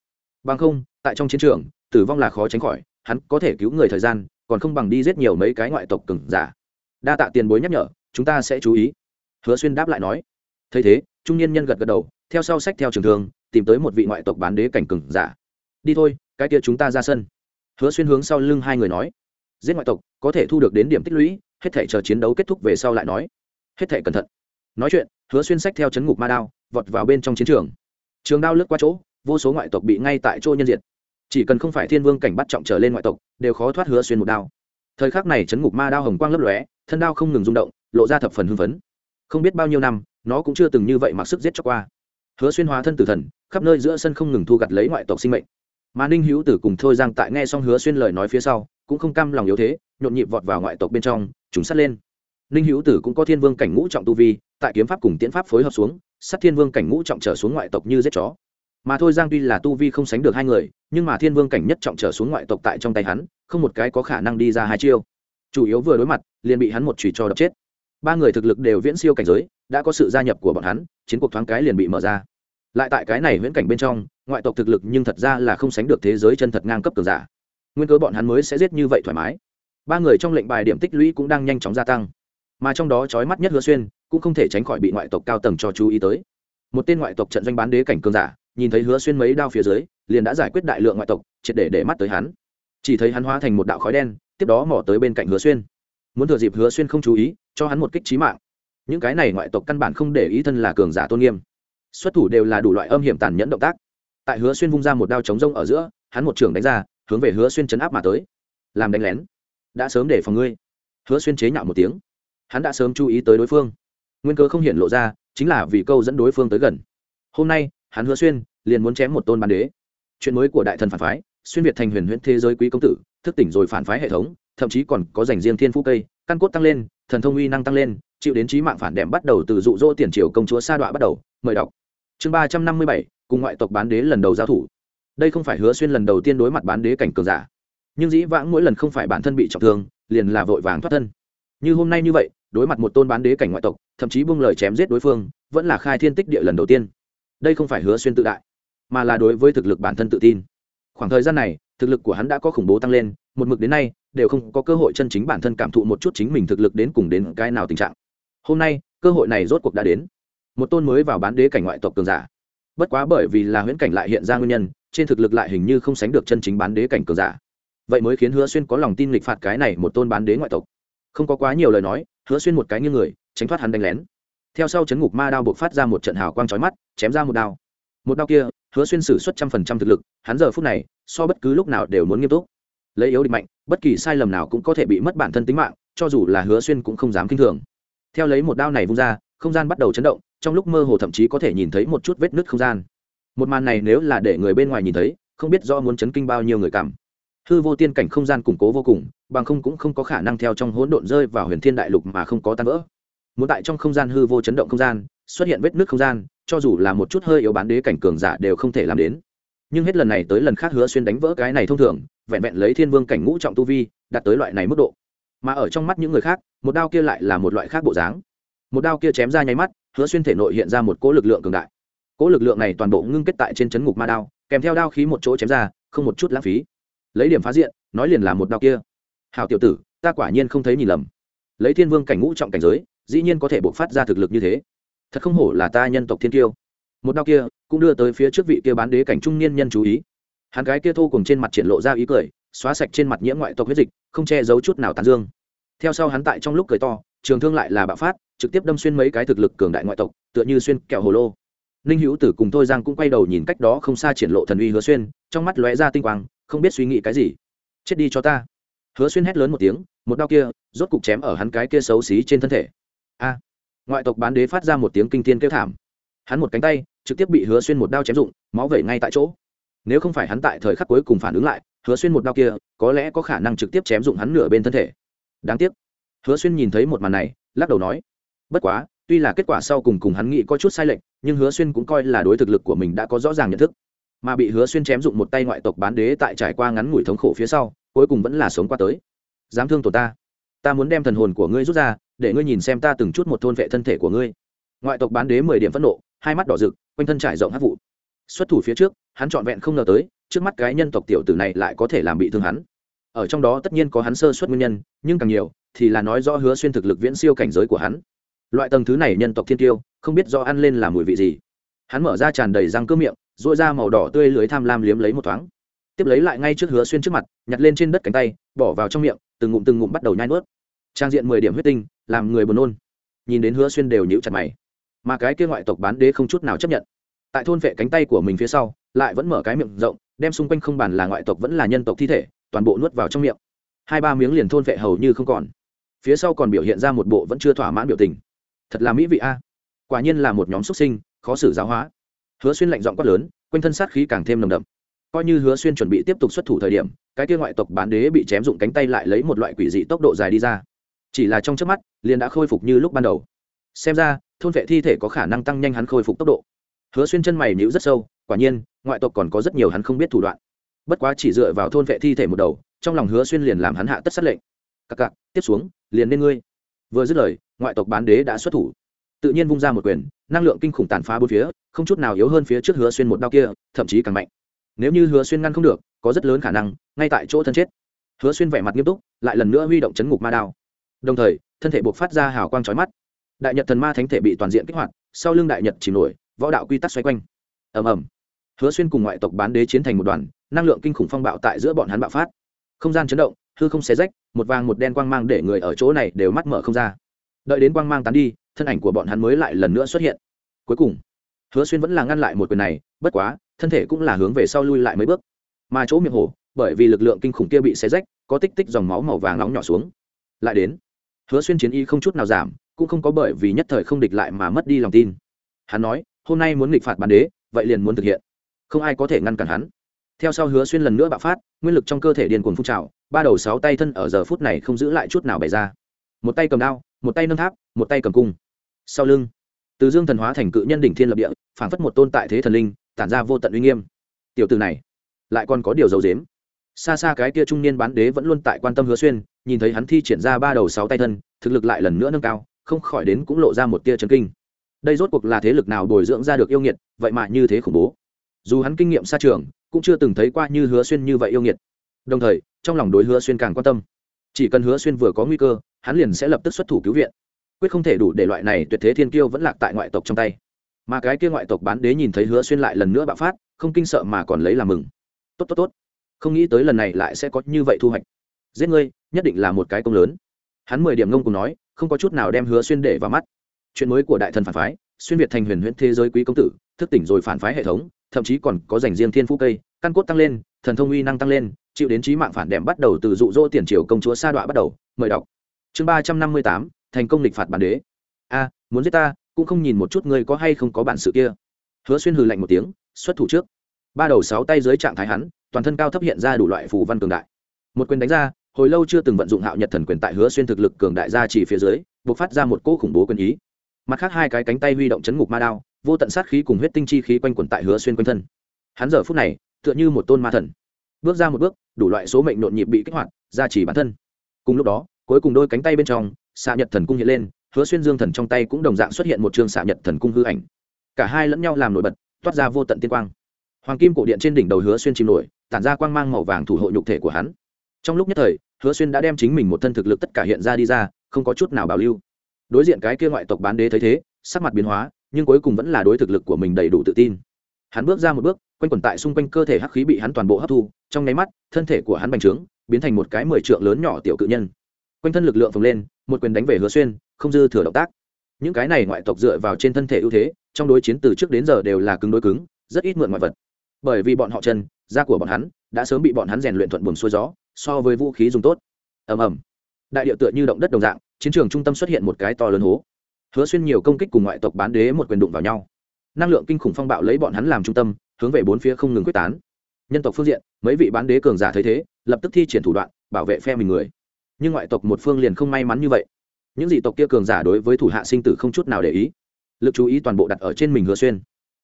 Speaker 1: Bằng không, tại trong chiến trường, tử vong là khó tránh khỏi, hắn có thể cứu người thời gian, còn không bằng đi giết nhiều mấy cái ngoại tộc cừng giả. Đa tạ tiền bối nhắc nhở, chúng ta sẽ chú ý. Hứa xuyên đáp lại nói. Thấy thế, trung niên nhân gật gật đầu, theo sau sách theo trường thường tìm tới một vị ngoại tộc bán đế cảnh cừng giả. Đi thôi, cái kia chúng ta ra sân. Hứa xuyên hướng sau lưng hai người nói. Giết ngoại tộc, có thể thu được đến điểm tích lũy, hết thể chờ chiến đấu kết thúc về sau lại nói. Hết thể cẩn thận. Nói chuyện, hứa xuyên sách theo chấn ngục ma đao vọt vào bên trong chiến trường. Trường đao lướt qua chỗ, vô số ngoại tộc bị ngay tại chỗ nhân diệt. Chỉ cần không phải thiên vương cảnh bắt trọng trở lên ngoại tộc, đều khó thoát hứa xuyên một đao. Thời khắc này chấn ngục ma đao hồng quang lấp lóe, thân đao không ngừng rung động, lộ ra thập phần hưng phấn. Không biết bao nhiêu năm, nó cũng chưa từng như vậy mặc sức giết cho qua. Hứa xuyên hóa thân tử thần, khắp nơi giữa sân không ngừng thu gặt lấy ngoại tộc sinh mệnh. Mà ninh hữu tử cùng thôi giang tại nghe xong hứa xuyên lời nói phía sau, cũng không cam lòng yếu thế, nhộn nhịp vọt vào ngoại tộc bên trong chúng sát lên. Ninh hữu tử cũng có thiên vương cảnh ngũ trọng tu vi, tại kiếm pháp cùng tiễn pháp phối hợp xuống sát thiên vương cảnh ngũ trọng trở xuống ngoại tộc như giết chó. Mà thôi giang tuy là tu vi không sánh được hai người, nhưng mà thiên vương cảnh nhất trọng trở xuống ngoại tộc tại trong tay hắn, không một cái có khả năng đi ra hai chiêu. Chủ yếu vừa đối mặt, liền bị hắn một chùy cho đập chết. Ba người thực lực đều viễn siêu cảnh giới, đã có sự gia nhập của bọn hắn, chiến cuộc thoáng cái liền bị mở ra. Lại tại cái này viễn cảnh bên trong, ngoại tộc thực lực nhưng thật ra là không sánh được thế giới chân thật ngang cấp cường giả. Nguyên cớ bọn hắn mới sẽ giết như vậy thoải mái. Ba người trong lệnh bài điểm tích lũy cũng đang nhanh chóng gia tăng. Mà trong đó trói mắt nhất hứa xuyên cũng không thể tránh khỏi bị ngoại tộc cao tầng cho chú ý tới. Một tên ngoại tộc trận doanh bán đế cảnh cường giả, nhìn thấy hứa xuyên mấy đao phía dưới, liền đã giải quyết đại lượng ngoại tộc, triệt để để mắt tới hắn. Chỉ thấy hắn hóa thành một đạo khói đen, tiếp đó mỏ tới bên cạnh hứa xuyên. Muốn thừa dịp hứa xuyên không chú ý, cho hắn một kích trí mạng. Những cái này ngoại tộc căn bản không để ý thân là cường giả tôn nghiêm. Xuất thủ đều là đủ loại âm hiểm tàn nhẫn động tác. Tại hứa xuyên vung ra một đao chống rông ở giữa, hắn một trường đánh ra, hướng về hứa xuyên chấn áp mà tới. Làm đánh lén. Đã sớm để phòng ngươi. Hứa xuyên chế nhạo một tiếng. Hắn đã sớm chú ý tới đối phương nguyên cơ không hiện lộ ra, chính là vì câu dẫn đối phương tới gần. Hôm nay, hắn hứa xuyên, liền muốn chém một tôn bàn đế. Chuyện mới của đại thần phản phái, xuyên việt thành huyền huyễn thế giới quý công tử, thức tỉnh rồi phản phái hệ thống, thậm chí còn có dành riêng thiên phú cây, căn cốt tăng lên, thần thông uy năng tăng lên, chịu đến trí mạng phản đệm bắt đầu từ dụ dỗ tiền triều công chúa sa đọa bắt đầu, mời đọc. Chương ba trăm năm mươi bảy, cùng ngoại tộc bán đế lần đầu giao thủ. Đây không phải hứa xuyên lần đầu tiên đối mặt bán đế cảnh cường giả. Nhưng dĩ vãng mỗi lần không phải bản thân bị trọng thương, liền là vội vàng thoát thân. Như hôm nay như vậy đối mặt một tôn bán đế cảnh ngoại tộc, thậm chí buông lời chém giết đối phương, vẫn là khai thiên tích địa lần đầu tiên. Đây không phải hứa xuyên tự đại, mà là đối với thực lực bản thân tự tin. Khoảng thời gian này, thực lực của hắn đã có khủng bố tăng lên, một mực đến nay, đều không có cơ hội chân chính bản thân cảm thụ một chút chính mình thực lực đến cùng đến cái nào tình trạng. Hôm nay, cơ hội này rốt cuộc đã đến. Một tôn mới vào bán đế cảnh ngoại tộc cường giả. Bất quá bởi vì là huyễn cảnh lại hiện ra nguyên nhân, trên thực lực lại hình như không sánh được chân chính bán đế cảnh cường giả. Vậy mới khiến hứa xuyên có lòng tin lịch phạt cái này một tôn bán đế ngoại tộc. Không có quá nhiều lời nói hứa xuyên một cái như người, tránh thoát hắn đánh lén. Theo sau chấn ngục ma đao buộc phát ra một trận hào quang chói mắt, chém ra một đao. Một đao kia, hứa xuyên sử xuất trăm phần trăm thực lực, hắn giờ phút này, so bất cứ lúc nào đều muốn nghiêm túc. Lấy yếu địch mạnh, bất kỳ sai lầm nào cũng có thể bị mất bản thân tính mạng, cho dù là hứa xuyên cũng không dám kinh thường. Theo lấy một đao này vung ra, không gian bắt đầu chấn động, trong lúc mơ hồ thậm chí có thể nhìn thấy một chút vết nứt không gian. Một màn này nếu là để người bên ngoài nhìn thấy, không biết do muốn chấn kinh bao nhiêu người cảm hư vô tiên cảnh không gian củng cố vô cùng, bằng không cũng không có khả năng theo trong hỗn độn rơi vào huyền thiên đại lục mà không có tan vỡ. Muốn tại trong không gian hư vô chấn động không gian, xuất hiện vết nứt không gian, cho dù là một chút hơi yếu bán đế cảnh cường giả đều không thể làm đến. Nhưng hết lần này tới lần khác hứa xuyên đánh vỡ cái này thông thường, vẹn vẹn lấy thiên vương cảnh ngũ trọng tu vi, đạt tới loại này mức độ. Mà ở trong mắt những người khác, một đao kia lại là một loại khác bộ dáng. Một đao kia chém ra nháy mắt, hứa xuyên thể nội hiện ra một cỗ lực lượng cường đại. Cỗ lực lượng này toàn bộ ngưng kết tại trên chấn ngục ma đao, kèm theo đao khí một chỗ chém ra, không một chút lãng phí lấy điểm phá diện, nói liền là một đao kia. Hào tiểu tử, ta quả nhiên không thấy nhìn lầm. Lấy thiên vương cảnh ngũ trọng cảnh giới, dĩ nhiên có thể buộc phát ra thực lực như thế. Thật không hổ là ta nhân tộc thiên kiêu. Một đao kia cũng đưa tới phía trước vị kia bán đế cảnh trung niên nhân chú ý. Hắn gái kia thô cùng trên mặt triển lộ ra ý cười, xóa sạch trên mặt nhiễm ngoại tộc huyết dịch, không che giấu chút nào tàn dương. Theo sau hắn tại trong lúc cười to, trường thương lại là bạo phát, trực tiếp đâm xuyên mấy cái thực lực cường đại ngoại tộc, tựa như xuyên kẹo hồ lô. Ninh hữu tử cùng thôi giang cũng quay đầu nhìn cách đó không xa triển lộ thần uy hứa xuyên, trong mắt lóe ra tinh quang không biết suy nghĩ cái gì. Chết đi cho ta. Hứa xuyên hét lớn một tiếng, một đao kia, rốt cục chém ở hắn cái kia xấu xí trên thân thể. A. Ngoại tộc bán đế phát ra một tiếng kinh thiên kêu thảm. Hắn một cánh tay, trực tiếp bị hứa xuyên một đao chém rụng, máu vẩy ngay tại chỗ. Nếu không phải hắn tại thời khắc cuối cùng phản ứng lại, hứa xuyên một đao kia, có lẽ có khả năng trực tiếp chém rụng hắn nửa bên thân thể. Đáng tiếc. Hứa xuyên nhìn thấy một màn này, lắc đầu nói, bất quá, tuy là kết quả sau cùng cùng hắn nghĩ có chút sai lệch, nhưng hứa xuyên cũng coi là đối thực lực của mình đã có rõ ràng nhận thức mà bị hứa xuyên chém dụng một tay ngoại tộc bán đế tại trải qua ngắn ngủi thống khổ phía sau, cuối cùng vẫn là sống qua tới. Dám thương tổ ta. Ta muốn đem thần hồn của ngươi rút ra, để ngươi nhìn xem ta từng chút một thôn vệ thân thể của ngươi. Ngoại tộc bán đế mười điểm phẫn nộ, hai mắt đỏ rực, quanh thân trải rộng hát vụ. Xuất thủ phía trước, hắn trọn vẹn không ngờ tới, trước mắt cái nhân tộc tiểu tử này lại có thể làm bị thương hắn. Ở trong đó tất nhiên có hắn sơ suất nguyên nhân, nhưng càng nhiều thì là nói rõ hứa xuyên thực lực viễn siêu cảnh giới của hắn. Loại tầng thứ này nhân tộc thiên tiêu, không biết do ăn lên là mùi vị gì. Hắn mở ra tràn đầy răng cơ miệng dội ra màu đỏ tươi lưới tham lam liếm lấy một thoáng. Tiếp lấy lại ngay trước hứa xuyên trước mặt, nhặt lên trên đất cánh tay, bỏ vào trong miệng, từng ngụm từng ngụm bắt đầu nhai nuốt. Trang diện mười điểm huyết tinh, làm người buồn nôn. Nhìn đến hứa xuyên đều nhíu chặt mày. Mà cái kia ngoại tộc bán đế không chút nào chấp nhận. Tại thôn vệ cánh tay của mình phía sau, lại vẫn mở cái miệng rộng, đem xung quanh không bàn là ngoại tộc vẫn là nhân tộc thi thể, toàn bộ nuốt vào trong miệng. Hai ba miếng liền thôn vệ hầu như không còn. Phía sau còn biểu hiện ra một bộ vẫn chưa thỏa mãn biểu tình. Thật là mỹ vị a. Quả nhiên là một nhóm xuất sinh, khó xử giáo hóa hứa xuyên lạnh giọng quát lớn, quanh thân sát khí càng thêm nồng đậm. Coi như hứa xuyên chuẩn bị tiếp tục xuất thủ thời điểm, cái kia ngoại tộc bán đế bị chém dụng cánh tay lại lấy một loại quỷ dị tốc độ dài đi ra. Chỉ là trong trước mắt, liền đã khôi phục như lúc ban đầu. Xem ra, thôn vệ thi thể có khả năng tăng nhanh hắn khôi phục tốc độ. Hứa xuyên chân mày nhíu rất sâu, quả nhiên, ngoại tộc còn có rất nhiều hắn không biết thủ đoạn. Bất quá chỉ dựa vào thôn vệ thi thể một đầu, trong lòng hứa xuyên liền làm hắn hạ tất sát lệnh. Cặc cặc, tiếp xuống, liền nên ngươi. Vừa dứt lời, ngoại tộc bán đế đã xuất thủ tự nhiên vung ra một quyền, năng lượng kinh khủng tàn phá bốn phía, không chút nào yếu hơn phía trước hứa xuyên một đao kia, thậm chí càng mạnh. Nếu như hứa xuyên ngăn không được, có rất lớn khả năng, ngay tại chỗ thân chết. Hứa xuyên vẻ mặt nghiêm túc, lại lần nữa huy động chấn ngục ma đao. Đồng thời, thân thể buộc phát ra hào quang trói mắt. Đại nhật thần ma thánh thể bị toàn diện kích hoạt, sau lưng đại nhật chìm nổi, võ đạo quy tắc xoay quanh. Ầm ầm. Hứa xuyên cùng ngoại tộc bán đế chiến thành một đoàn, năng lượng kinh khủng phong bạo tại giữa bọn hắn bạo phát. Không gian chấn động, hư không xé rách, một vàng một đen quang mang để người ở chỗ này đều mắt mở không ra. Đợi đến quang mang tán đi thân ảnh của bọn hắn mới lại lần nữa xuất hiện. Cuối cùng, hứa xuyên vẫn là ngăn lại một quyền này, bất quá, thân thể cũng là hướng về sau lui lại mấy bước. Mà chỗ miệng hổ, bởi vì lực lượng kinh khủng kia bị xé rách, có tích tích dòng máu màu vàng nóng nhỏ xuống. Lại đến, hứa xuyên chiến y không chút nào giảm, cũng không có bởi vì nhất thời không địch lại mà mất đi lòng tin. Hắn nói, hôm nay muốn nghịch phạt bản đế, vậy liền muốn thực hiện. Không ai có thể ngăn cản hắn. Theo sau hứa xuyên lần nữa bạo phát, nguyên lực trong cơ thể điền cuồng phun trào, ba đầu sáu tay thân ở giờ phút này không giữ lại chút nào bày ra. Một tay cầm đao, một tay nâng tháp, một tay cầm cung sau lưng. Từ dương thần hóa thành cự nhân đỉnh thiên lập địa, phản phất một tôn tại thế thần linh, tản ra vô tận uy nghiêm. Tiểu từ này, lại còn có điều dầu dếm xa xa cái kia trung niên bán đế vẫn luôn tại quan tâm hứa xuyên, nhìn thấy hắn thi triển ra ba đầu sáu tay thân, thực lực lại lần nữa nâng cao, không khỏi đến cũng lộ ra một tia chấn kinh. Đây rốt cuộc là thế lực nào bồi dưỡng ra được yêu nghiệt, vậy mà như thế khủng bố. Dù hắn kinh nghiệm xa trường, cũng chưa từng thấy qua như hứa xuyên như vậy yêu nghiệt. Đồng thời, trong lòng đối hứa xuyên càng quan tâm. Chỉ cần hứa xuyên vừa có nguy cơ, hắn liền sẽ lập tức xuất thủ cứu viện quyết không thể đủ để loại này tuyệt thế thiên kiêu vẫn lạc tại ngoại tộc trong tay. Mà cái kia ngoại tộc bán đế nhìn thấy hứa xuyên lại lần nữa bạo phát, không kinh sợ mà còn lấy làm mừng. Tốt tốt tốt. Không nghĩ tới lần này lại sẽ có như vậy thu hoạch. Giết ngươi, nhất định là một cái công lớn. Hắn mười điểm ngông cùng nói, không có chút nào đem hứa xuyên để vào mắt. Chuyện mới của đại thần phản phái, xuyên việt thành huyền huyễn thế giới quý công tử, thức tỉnh rồi phản phái hệ thống, thậm chí còn có dành riêng thiên phú cây, căn cốt tăng lên, thần thông uy năng tăng lên, chịu đến trí mạng phản đệm bắt đầu từ dụ dỗ tiền triều công chúa sa đọa bắt đầu, mời đọc. Chương ba trăm năm mươi tám thành công lịch phạt bản đế. A, muốn giết ta, cũng không nhìn một chút ngươi có hay không có bản sự kia. Hứa xuyên hừ lạnh một tiếng, xuất thủ trước. Ba đầu sáu tay dưới trạng thái hắn, toàn thân cao thấp hiện ra đủ loại phù văn cường đại. Một quyền đánh ra, hồi lâu chưa từng vận dụng hạo nhật thần quyền tại hứa xuyên thực lực cường đại ra chỉ phía dưới, buộc phát ra một cỗ khủng bố quyền ý. Mặt khác hai cái cánh tay huy động chấn ngục ma đao, vô tận sát khí cùng huyết tinh chi khí quanh quẩn tại hứa xuyên quanh thân. Hắn giờ phút này, tựa như một tôn ma thần. Bước ra một bước, đủ loại số mệnh nhộn nhịp bị kích hoạt, ra chỉ bản thân. Cùng lúc đó, cuối cùng đôi cánh tay bên trong xạ nhật thần cung hiện lên, hứa xuyên dương thần trong tay cũng đồng dạng xuất hiện một chương xạ nhật thần cung hư ảnh. Cả hai lẫn nhau làm nổi bật, toát ra vô tận tiên quang. Hoàng kim cổ điện trên đỉnh đầu hứa xuyên chìm nổi, tản ra quang mang màu vàng thủ hộ nhục thể của hắn. Trong lúc nhất thời, hứa xuyên đã đem chính mình một thân thực lực tất cả hiện ra đi ra, không có chút nào bảo lưu. Đối diện cái kia ngoại tộc bán đế thấy thế, sắc mặt biến hóa, nhưng cuối cùng vẫn là đối thực lực của mình đầy đủ tự tin. Hắn bước ra một bước, quanh quẩn tại xung quanh cơ thể hắc khí bị hắn toàn bộ hấp thu, trong nháy mắt, thân thể của hắn bành trướng, biến thành một cái mười trượng lớn nhỏ tiểu cự nhân. Quanh thân lực lượng phồng lên một quyền đánh về hứa xuyên, không dư thừa động tác. Những cái này ngoại tộc dựa vào trên thân thể ưu thế, trong đối chiến từ trước đến giờ đều là cứng đối cứng, rất ít mượn ngoại vật. Bởi vì bọn họ chân, da của bọn hắn, đã sớm bị bọn hắn rèn luyện thuận buồm xuôi gió, so với vũ khí dùng tốt. Ầm ầm. Đại điệu tựa như động đất đồng dạng, chiến trường trung tâm xuất hiện một cái to lớn hố. Hứa xuyên nhiều công kích cùng ngoại tộc bán đế một quyền đụng vào nhau. Năng lượng kinh khủng phong bạo lấy bọn hắn làm trung tâm, hướng về bốn phía không ngừng quyết tán. Nhân tộc phương diện, mấy vị bán đế cường giả thấy thế, lập tức thi triển thủ đoạn, bảo vệ phe mình người nhưng ngoại tộc một phương liền không may mắn như vậy. Những dị tộc kia cường giả đối với thủ hạ sinh tử không chút nào để ý. Lực chú ý toàn bộ đặt ở trên mình hứa xuyên.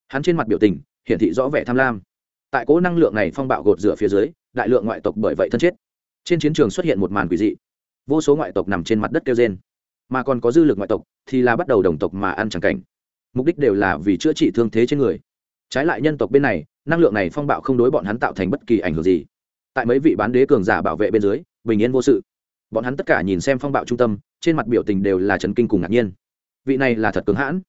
Speaker 1: Hắn trên mặt biểu tình, hiển thị rõ vẻ tham lam. Tại cố năng lượng này phong bạo gột rửa phía dưới, đại lượng ngoại tộc bởi vậy thân chết. Trên chiến trường xuất hiện một màn quỷ dị. Vô số ngoại tộc nằm trên mặt đất kêu trên mà còn có dư lực ngoại tộc thì là bắt đầu đồng tộc mà ăn chẳng cảnh. Mục đích đều là vì chữa trị thương thế trên người. Trái lại nhân tộc bên này, năng lượng này phong bạo không đối bọn hắn tạo thành bất kỳ ảnh hưởng gì. Tại mấy vị bán đế cường giả bảo vệ bên dưới, bình yên vô sự bọn hắn tất cả nhìn xem phong bạo trung tâm, trên mặt biểu tình đều là trần kinh cùng ngạc nhiên. Vị này là thật cứng hãn.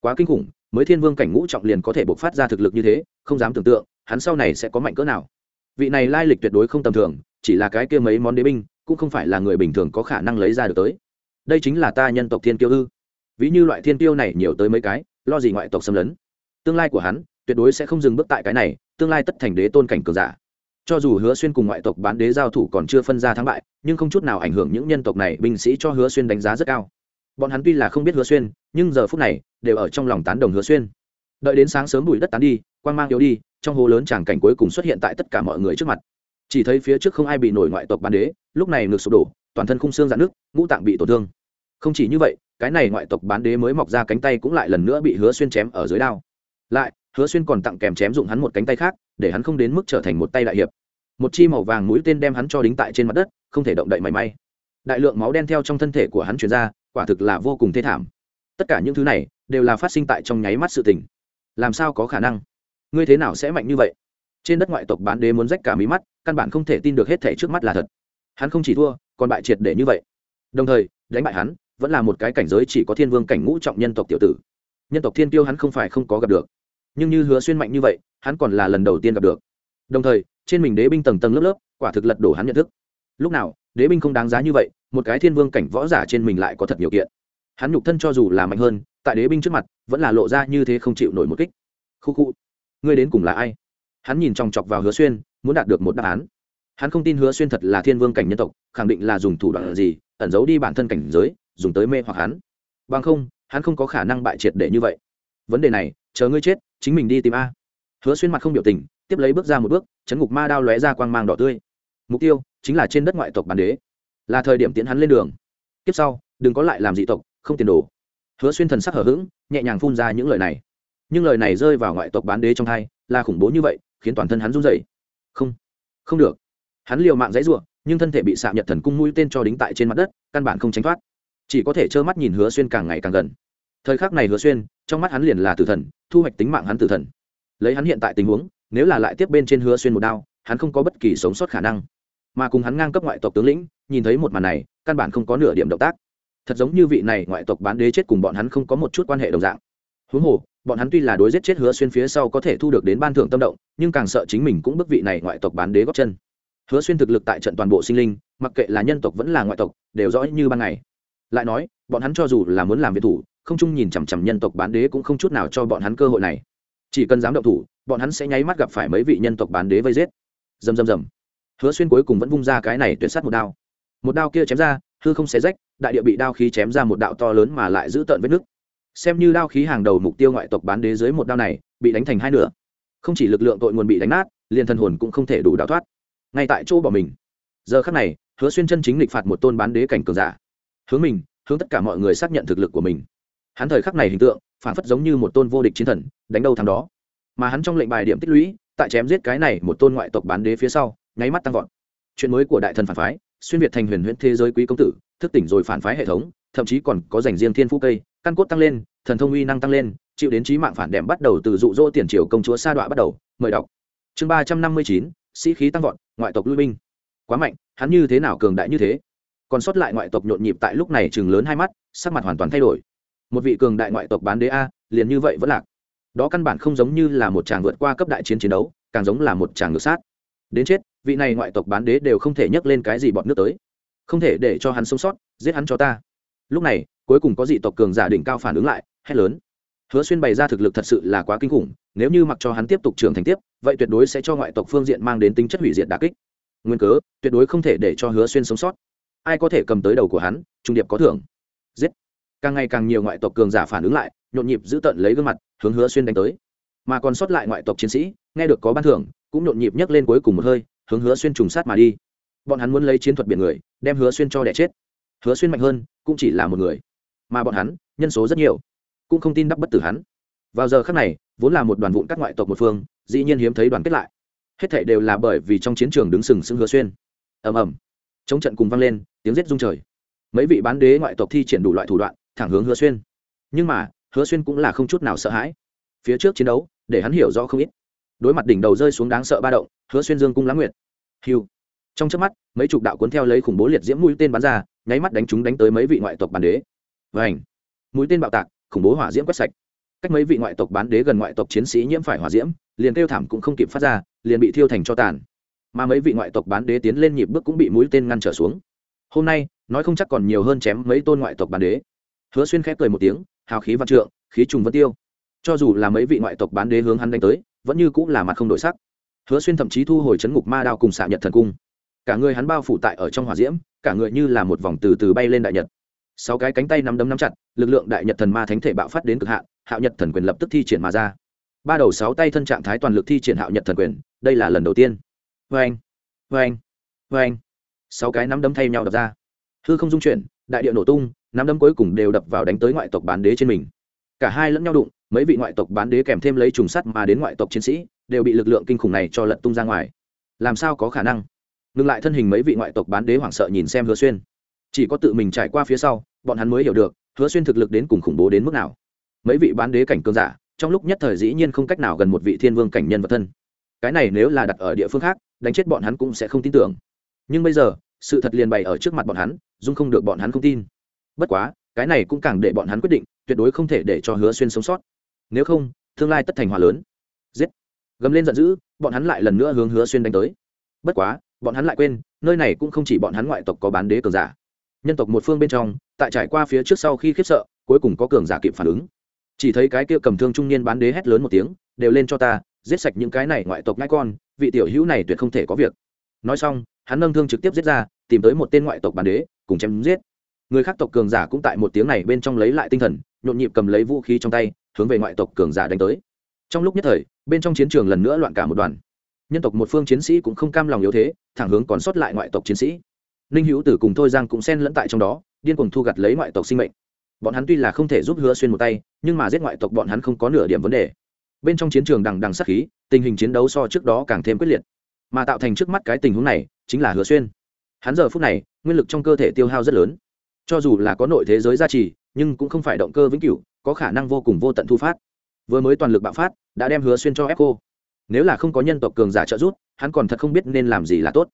Speaker 1: Quá kinh khủng, mới thiên vương cảnh ngũ trọng liền có thể bộc phát ra thực lực như thế, không dám tưởng tượng, hắn sau này sẽ có mạnh cỡ nào. Vị này lai lịch tuyệt đối không tầm thường, chỉ là cái kia mấy món đế binh, cũng không phải là người bình thường có khả năng lấy ra được tới. Đây chính là ta nhân tộc thiên tiêu ư. Ví như loại thiên tiêu này nhiều tới mấy cái, lo gì ngoại tộc xâm lấn. Tương lai của hắn, tuyệt đối sẽ không dừng bước tại cái này, tương lai tất thành đế tôn cảnh cường giả cho dù hứa xuyên cùng ngoại tộc bán đế giao thủ còn chưa phân ra thắng bại, nhưng không chút nào ảnh hưởng những nhân tộc này binh sĩ cho hứa xuyên đánh giá rất cao. Bọn hắn tuy là không biết hứa xuyên, nhưng giờ phút này, đều ở trong lòng tán đồng hứa xuyên. Đợi đến sáng sớm bụi đất tán đi quan g mang yếu đi, trong hố lớn tràng cảnh cuối cùng xuất hiện tại tất cả mọi người trước mặt. Chỉ thấy phía trước không ai bị nổi ngoại tộc bán đế, lúc này ngực sụp đổ, toàn thân khung xương dạn nước ngũ tạng bị tổn thương. Không chỉ như vậy, cái này ngoại tộc bán đế mới mọc ra cánh tay cũng lại lần nữa bị hứa xuyên chém ở dưới đao. Lại hứa xuyên còn tặng kèm chém dụng hắn một cánh tay khác, để hắn không đến mức trở thành một tay đại hiệp. Một chi màu vàng mũi tên đem hắn cho đính tại trên mặt đất, không thể động đậy mảy may. Đại lượng máu đen theo trong thân thể của hắn chuyển ra, quả thực là vô cùng thê thảm. Tất cả những thứ này đều là phát sinh tại trong nháy mắt sự tình. Làm sao có khả năng? Ngươi thế nào sẽ mạnh như vậy? Trên đất ngoại tộc bán đế muốn rách cả mí mắt, căn bản không thể tin được hết thể trước mắt là thật. Hắn không chỉ thua, còn bại triệt để như vậy. Đồng thời, đánh bại hắn vẫn là một cái cảnh giới chỉ có thiên vương cảnh ngũ trọng nhân tộc tiểu tử. Nhân tộc thiên tiêu hắn không phải không có gặp được nhưng như hứa xuyên mạnh như vậy, hắn còn là lần đầu tiên gặp được. Đồng thời, trên mình đế binh tầng tầng lớp lớp, quả thực lật đổ hắn nhận thức. Lúc nào, đế binh không đáng giá như vậy, một cái thiên vương cảnh võ giả trên mình lại có thật nhiều kiện. Hắn nhục thân cho dù là mạnh hơn, tại đế binh trước mặt, vẫn là lộ ra như thế không chịu nổi một kích. Khu khu, ngươi đến cùng là ai? Hắn nhìn chòng chọc vào hứa xuyên, muốn đạt được một đáp án. Hắn không tin hứa xuyên thật là thiên vương cảnh nhân tộc, khẳng định là dùng thủ đoạn gì, ẩn giấu đi bản thân cảnh giới, dùng tới mê hoặc hắn. Bằng không, hắn không có khả năng bại triệt để như vậy. Vấn đề này chờ ngươi chết, chính mình đi tìm a. Hứa xuyên mặt không biểu tình, tiếp lấy bước ra một bước, chấn ngục ma đao lóe ra quang mang đỏ tươi. Mục tiêu chính là trên đất ngoại tộc bản đế. Là thời điểm tiến hắn lên đường. Tiếp sau, đừng có lại làm dị tộc, không tiền đồ. Hứa xuyên thần sắc hở h ữ g nhẹ nhàng phun ra những lời này. Nhưng lời này rơi vào ngoại tộc bán đế trong thai là khủng bố như vậy, khiến toàn thân hắn run dậy không không được. Hắn liều mạng dãy r u ộ nhưng thân thể bị xạ nhật thần cung mũi tên cho đính tại trên mặt đất, căn bản không tránh thoát. Chỉ có thể trơ mắt nhìn hứa xuyên càng ngày càng gần. Thời khắc này hứa xuyên trong mắt hắn liền là tử thần, thu hoạch tính mạng hắn tử thần. Lấy hắn hiện tại tình huống, nếu là lại tiếp bên trên hứa xuyên một đao, hắn không có bất kỳ sống sót khả năng. Mà cùng hắn ngang cấp ngoại tộc tướng lĩnh, nhìn thấy một màn này, căn bản không có nửa điểm động tác. Thật giống như vị này ngoại tộc bán đế chết cùng bọn hắn không có một chút quan hệ đồng dạng. Huống hồ, bọn hắn tuy là đối giết chết hứa xuyên phía sau có thể thu được đến ban thưởng tâm động, nhưng càng sợ chính mình cũng bức vị này ngoại tộc bán đế góp chân. Hứa xuyên thực lực tại trận toàn bộ sinh linh, mặc kệ là nhân tộc vẫn là ngoại tộc, đều rõ như ban ngày. Lại nói, bọn hắn cho dù là muốn làm việc thủ không chung nhìn chằm chằm nhân tộc bán đế cũng không chút nào cho bọn hắn cơ hội này. Chỉ cần dám động thủ, bọn hắn sẽ nháy mắt gặp phải mấy vị nhân tộc bán đế vây giết. Dầm dầm dầm hứa xuyên cuối cùng vẫn vung ra cái này tuyệt sát một đao. Một đao kia chém ra, hư không xé rách, đại địa bị đao khí chém ra một đạo to lớn mà lại giữ tợn vết nứt. Xem như đao khí hàng đầu mục tiêu ngoại tộc bán đế dưới một đao này, bị đánh thành hai nửa. Không chỉ lực lượng tội nguồn bị đánh nát, liền thần hồn cũng không thể đủ đào thoát. Ngay tại chỗ bỏ mình. Giờ khắc này, hứa xuyên chân chính lịch phạt một tôn bán đế cảnh cường giả. Hướng mình, hướng tất cả mọi người xác nhận thực lực của mình hắn thời khắc này hình tượng phản phất giống như một tôn vô địch chiến thần, đánh đâu thằng đó. Mà hắn trong lệnh bài điểm tích lũy, tại chém giết cái này một tôn ngoại tộc bán đế phía sau, nháy mắt tăng vọt. Chuyện mới của đại thần phản phái, xuyên việt thành huyền huyễn thế giới quý công tử, thức tỉnh rồi phản phái hệ thống, thậm chí còn có dành riêng thiên phú cây, căn cốt tăng lên, thần thông uy năng tăng lên, chịu đến trí mạng phản đệm bắt đầu từ dụ dỗ tiền triều công chúa sa đọa bắt đầu, mời đọc. Chương ba trăm năm mươi chín, sĩ khí tăng vọt, ngoại tộc lui binh. Quá mạnh, hắn như thế nào cường đại như thế? Còn sót lại ngoại tộc nhộn nhịp tại lúc này chừng lớn hai mắt, sắc mặt hoàn toàn thay đổi một vị cường đại ngoại tộc bán đế a, liền như vậy vẫn lạc. Đó căn bản không giống như là một chàng vượt qua cấp đại chiến chiến đấu, càng giống là một chàng ngược sát. Đến chết, vị này ngoại tộc bán đế đều không thể nhấc lên cái gì bọn nước tới. Không thể để cho hắn sống sót, giết hắn cho ta. Lúc này, cuối cùng có dị tộc cường giả đỉnh cao phản ứng lại, hét lớn. Hứa xuyên bày ra thực lực thật sự là quá kinh khủng, nếu như mặc cho hắn tiếp tục trưởng thành tiếp, vậy tuyệt đối sẽ cho ngoại tộc phương diện mang đến tính chất hủy diệt đà kích. Nguyên cớ, tuyệt đối không thể để cho hứa xuyên sống sót. Ai có thể cầm tới đầu của hắn, trung điệp có thưởng. Giết càng ngày càng nhiều ngoại tộc cường giả phản ứng lại, nhộn nhịp giữ tận lấy gương mặt, hướng hứa xuyên đánh tới. Mà còn sót lại ngoại tộc chiến sĩ, nghe được có ban thưởng, cũng nhộn nhịp nhấc lên cuối cùng một hơi, hướng hứa xuyên trùng sát mà đi. Bọn hắn muốn lấy chiến thuật biển người, đem hứa xuyên cho đẻ chết. Hứa xuyên mạnh hơn, cũng chỉ là một người. Mà bọn hắn, nhân số rất nhiều, cũng không tin đắc bất tử hắn. Vào giờ khác này, vốn là một đoàn vụn các ngoại tộc một phương, dĩ nhiên hiếm thấy đoàn kết lại. Hết thảy đều là bởi vì trong chiến trường đứng sừng sững hứa xuyên. Ầm ầm. Chống trận cùng vang lên, tiếng rết rung trời. Mấy vị bán đế ngoại tộc thi triển đủ loại thủ đoạn thẳng hướng hứa xuyên. Nhưng mà, hứa xuyên cũng là không chút nào sợ hãi. Phía trước chiến đấu, để hắn hiểu rõ không ít. Đối mặt đỉnh đầu rơi xuống đáng sợ ba động, hứa xuyên dương cung lãng nguyện hiu trong trước mắt, mấy chục đạo cuốn theo lấy khủng bố liệt diễm mũi tên bắn ra, nháy mắt đánh chúng đánh tới mấy vị ngoại tộc bán đế. Vảnh mũi tên bạo tạc, khủng bố hỏa diễm quét sạch. Cách mấy vị ngoại tộc bán đế gần ngoại tộc chiến sĩ nhiễm phải hỏa diễm, liền kêu thảm cũng không kịp phát ra, liền bị thiêu thành cho tàn. Mà mấy vị ngoại tộc bán đế tiến lên nhịp bước cũng bị mũi tên ngăn trở xuống. Hôm nay, nói không chắc còn nhiều hơn chém mấy tôn ngoại tộc bán đế hứa xuyên khép cười một tiếng, hào khí văn trượng, khí trùng vân tiêu. Cho dù là mấy vị ngoại tộc bán đế hướng hắn đánh tới, vẫn như cũng là mặt không đổi sắc. Hứa xuyên thậm chí thu hồi chấn ngục ma đao cùng xạ nhật thần cung. Cả người hắn bao phủ tại ở trong hỏa diễm, cả người như là một vòng từ từ bay lên đại nhật. Sáu cái cánh tay nắm đấm nắm chặt, lực lượng đại nhật thần ma thánh thể bạo phát đến cực hạn, hạo nhật thần quyền lập tức thi triển mà ra. Ba đầu sáu tay thân trạng thái toàn lực thi triển hạo nhật thần quyền, đây là lần đầu tiên. Vê anh vê anh vê anh sáu cái nắm đấm thay nhau đập ra. Hư không dung chuyển, đại địa nổ tung nắm đấm cuối cùng đều đập vào đánh tới ngoại tộc bán đế trên mình. Cả hai lẫn nhau đụng, mấy vị ngoại tộc bán đế kèm thêm lấy trùng sắt mà đến ngoại tộc chiến sĩ, đều bị lực lượng kinh khủng này cho lật tung ra ngoài. Làm sao có khả năng? Ngừng lại thân hình mấy vị ngoại tộc bán đế hoảng sợ nhìn xem hứa xuyên. Chỉ có tự mình trải qua phía sau, bọn hắn mới hiểu được, hứa xuyên thực lực đến cùng khủng bố đến mức nào. Mấy vị bán đế cảnh cương giả, trong lúc nhất thời dĩ nhiên không cách nào gần một vị thiên vương cảnh nhân vật thân. Cái này nếu là đặt ở địa phương khác, đánh chết bọn hắn cũng sẽ không tin tưởng. Nhưng bây giờ, sự thật liền bày ở trước mặt bọn hắn, dung không được bọn hắn không tin bất quá, cái này cũng càng để bọn hắn quyết định, tuyệt đối không thể để cho hứa xuyên sống sót. Nếu không, tương lai tất thành hòa lớn. Giết. Gầm lên giận dữ, bọn hắn lại lần nữa hướng hứa xuyên đánh tới. Bất quá, bọn hắn lại quên, nơi này cũng không chỉ bọn hắn ngoại tộc có bán đế cường giả. Nhân tộc một phương bên trong, tại trải qua phía trước sau khi khiếp sợ, cuối cùng có cường giả kịp phản ứng. Chỉ thấy cái kia cầm thương trung niên bán đế hét lớn một tiếng, đều lên cho ta, giết sạch những cái này ngoại tộc ngai con, vị tiểu hữu này tuyệt không thể có việc. Nói xong, hắn nâng thương trực tiếp giết ra, tìm tới một tên ngoại tộc bán đế, cùng chém giết người khác tộc cường giả cũng tại một tiếng này bên trong lấy lại tinh thần, nhộn nhịp cầm lấy vũ khí trong tay, hướng về ngoại tộc cường giả đánh tới. Trong lúc nhất thời, bên trong chiến trường lần nữa loạn cả một đoàn. Nhân tộc một phương chiến sĩ cũng không cam lòng yếu thế, thẳng hướng còn sót lại ngoại tộc chiến sĩ. Ninh hữu tử cùng thôi giang cũng xen lẫn tại trong đó, điên cuồng thu gặt lấy ngoại tộc sinh mệnh. Bọn hắn tuy là không thể giúp hứa xuyên một tay, nhưng mà giết ngoại tộc bọn hắn không có nửa điểm vấn đề. Bên trong chiến trường đằng đằng sắc khí, tình hình chiến đấu so trước đó càng thêm quyết liệt. Mà tạo thành trước mắt cái tình huống này, chính là hứa xuyên. Hắn giờ phút này, nguyên lực trong cơ thể tiêu hao rất lớn cho dù là có nội thế giới gia trì, nhưng cũng không phải động cơ vĩnh cửu, có khả năng vô cùng vô tận thu phát. Vừa mới toàn lực bạo phát, đã đem hứa xuyên cho ép cô. Nếu là không có nhân tộc cường giả trợ giúp, hắn còn thật không biết nên làm gì là tốt.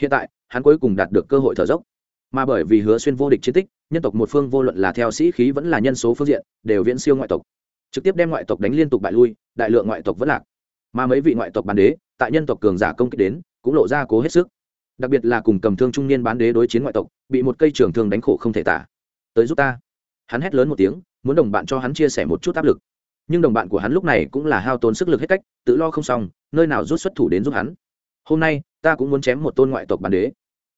Speaker 1: Hiện tại, hắn cuối cùng đạt được cơ hội thở dốc. Mà bởi vì hứa xuyên vô địch chiến tích, nhân tộc một phương vô luận là theo sĩ khí vẫn là nhân số phương diện, đều viễn siêu ngoại tộc. Trực tiếp đem ngoại tộc đánh liên tục bại lui, đại lượng ngoại tộc vẫn lạc. Mà mấy vị ngoại tộc bàn đế, tại nhân tộc cường giả công kích đến, cũng lộ ra cố hết sức đặc biệt là cùng cầm thương trung niên bán đế đối chiến ngoại tộc, bị một cây trường thương đánh khổ không thể tả. Tới giúp ta. Hắn hét lớn một tiếng, muốn đồng bạn cho hắn chia sẻ một chút áp lực. Nhưng đồng bạn của hắn lúc này cũng là hao tốn sức lực hết cách, tự lo không xong, nơi nào rút xuất thủ đến giúp hắn. Hôm nay, ta cũng muốn chém một tôn ngoại tộc bán đế.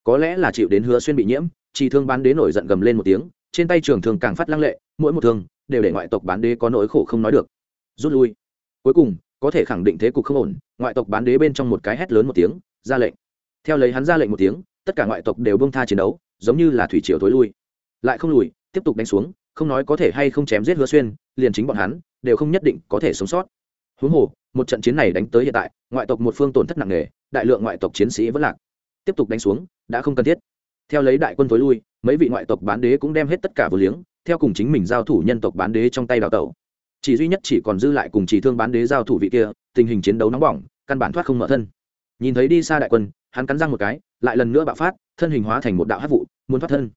Speaker 1: Có lẽ là chịu đến hứa xuyên bị nhiễm, chỉ thương bán đế nổi giận gầm lên một tiếng, trên tay trường thường càng phát lăng lệ, mỗi một thương, đều để ngoại tộc bán đế có nỗi khổ không nói được. Rút lui. Cuối cùng, có thể khẳng định thế cục không ổn, ngoại tộc bán đế bên trong một cái hét lớn một tiếng, ra lệnh theo lấy hắn ra lệnh một tiếng, tất cả ngoại tộc đều bông tha chiến đấu, giống như là thủy triều thối lui. Lại không lùi, tiếp tục đánh xuống, không nói có thể hay không chém giết hứa xuyên, liền chính bọn hắn, đều không nhất định có thể sống sót. Huống hồ, một trận chiến này đánh tới hiện tại, ngoại tộc một phương tổn thất nặng nề, đại lượng ngoại tộc chiến sĩ vẫn lạc. Tiếp tục đánh xuống, đã không cần thiết. Theo lấy đại quân thối lui, mấy vị ngoại tộc bán đế cũng đem hết tất cả vừa liếng, theo cùng chính mình giao thủ nhân tộc bán đế trong tay đào tẩu. Chỉ duy nhất chỉ còn dư lại cùng chỉ thương bán đế giao thủ vị kia, tình hình chiến đấu nóng bỏng, căn bản thoát không mở thân nhìn thấy đi xa đại quân, hắn cắn răng một cái, lại lần nữa bạo phát, thân hình hóa thành một đạo hát vụ, muốn thoát thân.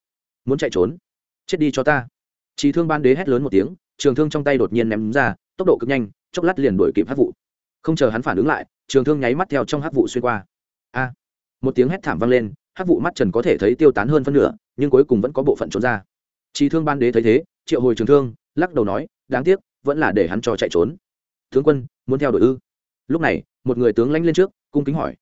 Speaker 1: Muốn chạy trốn. Chết đi cho ta. Chỉ thương ban đế hét lớn một tiếng, trường thương trong tay đột nhiên ném ra, tốc độ cực nhanh, chốc lát liền đuổi kịp hát vụ. Không chờ hắn phản ứng lại, trường thương nháy mắt theo trong hát vụ xuyên qua. A! Một tiếng hét thảm vang lên hát vụ mắt trần có thể thấy tiêu tán hơn phân nửa, nhưng cuối cùng vẫn có bộ phận trốn ra. Chỉ thương ban đế thấy thế, triệu hồi trường thương, lắc đầu nói, đáng tiếc, vẫn là để hắn cho chạy trốn. Tướng quân, muốn theo đội ư? Lúc này, một người tướng lãnh lên trước cung kính hỏi.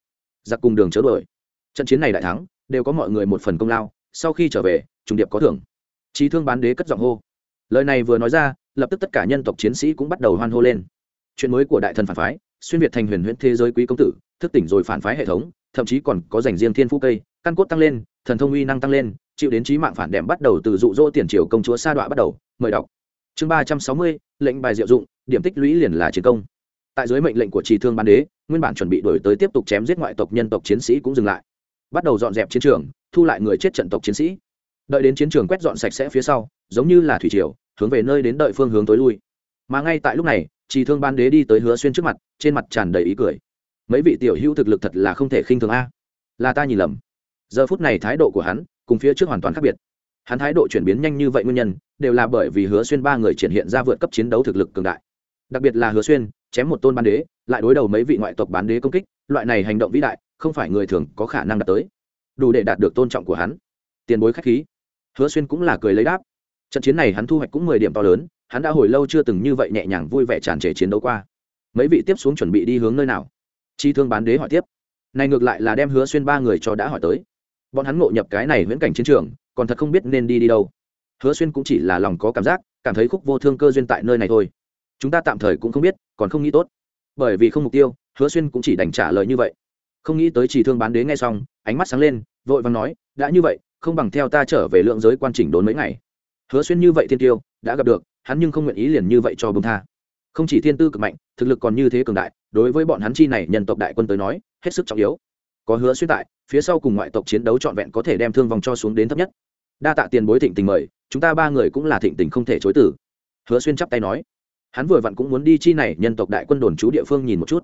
Speaker 1: Giặc cùng đường chớ đuổi. Trận chiến này đại thắng, đều có mọi người một phần công lao, sau khi trở về, trùng điệp có thưởng. Trí thương bán đế cất giọng hô. Lời này vừa nói ra, lập tức tất cả nhân tộc chiến sĩ cũng bắt đầu hoan hô lên. Chuyện mới của đại thần phản phái, xuyên việt thành huyền huyễn thế giới quý công tử, thức tỉnh rồi phản phái hệ thống, thậm chí còn có dành riêng thiên phú cây, căn cốt tăng lên, thần thông uy năng tăng lên, chịu đến trí mạng phản đệm bắt đầu từ dụ dỗ tiền triều công chúa sa đọa bắt đầu. Mời đọc. Chương ba trăm sáu mươi, lệnh bài diệu dụng, điểm tích lũy liền là chiến công tại dưới mệnh lệnh của trì thương ban đế, nguyên bản chuẩn bị đổi tới tiếp tục chém giết ngoại tộc nhân tộc chiến sĩ cũng dừng lại. Bắt đầu dọn dẹp chiến trường, thu lại người chết trận tộc chiến sĩ. Đợi đến chiến trường quét dọn sạch sẽ phía sau, giống như là thủy triều, hướng về nơi đến đợi phương hướng tối lui. Mà ngay tại lúc này, trì thương ban đế đi tới hứa xuyên trước mặt, trên mặt tràn đầy ý cười. Mấy vị tiểu hữu thực lực thật là không thể khinh thường a. Là ta nhìn lầm. Giờ phút này thái độ của hắn, cùng phía trước hoàn toàn khác biệt. Hắn thái độ chuyển biến nhanh như vậy nguyên nhân, đều là bởi vì hứa xuyên ba người triển hiện ra vượt cấp chiến đấu thực lực cường đại. Đặc biệt là hứa xuyên chém một tôn ban đế, lại đối đầu mấy vị ngoại tộc bán đế công kích, loại này hành động vĩ đại, không phải người thường có khả năng đạt tới. Đủ để đạt được tôn trọng của hắn. Tiền bối khách khí. Hứa xuyên cũng là cười lấy đáp. Trận chiến này hắn thu hoạch cũng mười điểm to lớn, hắn đã hồi lâu chưa từng như vậy nhẹ nhàng vui vẻ tràn trề chiến đấu qua. Mấy vị tiếp xuống chuẩn bị đi hướng nơi nào? Chi thương bán đế hỏi tiếp. Này ngược lại là đem hứa xuyên ba người cho đã hỏi tới. Bọn hắn ngộ nhập cái này viễn cảnh chiến trường, còn thật không biết nên đi đi đâu. Hứa xuyên cũng chỉ là lòng có cảm giác, cảm thấy khúc vô thương cơ duyên tại nơi này thôi chúng ta tạm thời cũng không biết, còn không nghĩ tốt. Bởi vì không mục tiêu, hứa xuyên cũng chỉ đành trả lời như vậy. Không nghĩ tới chỉ thương bán đế ngay xong, ánh mắt sáng lên, vội vàng nói, đã như vậy, không bằng theo ta trở về lượng giới quan chỉnh đốn mấy ngày. Hứa xuyên như vậy thiên tiêu, đã gặp được, hắn nhưng không nguyện ý liền như vậy cho bông tha. Không chỉ thiên tư cực mạnh, thực lực còn như thế cường đại, đối với bọn hắn chi này nhân tộc đại quân tới nói, hết sức trọng yếu. Có hứa xuyên tại, phía sau cùng ngoại tộc chiến đấu trọn vẹn có thể đem thương vòng cho xuống đến thấp nhất. Đa tạ tiền bối thịnh tình mời, chúng ta ba người cũng là thịnh tình không thể chối tử hứa xuyên chắp tay nói hắn vừa vặn cũng muốn đi chi này, nhân tộc đại quân đồn trú địa phương nhìn một chút.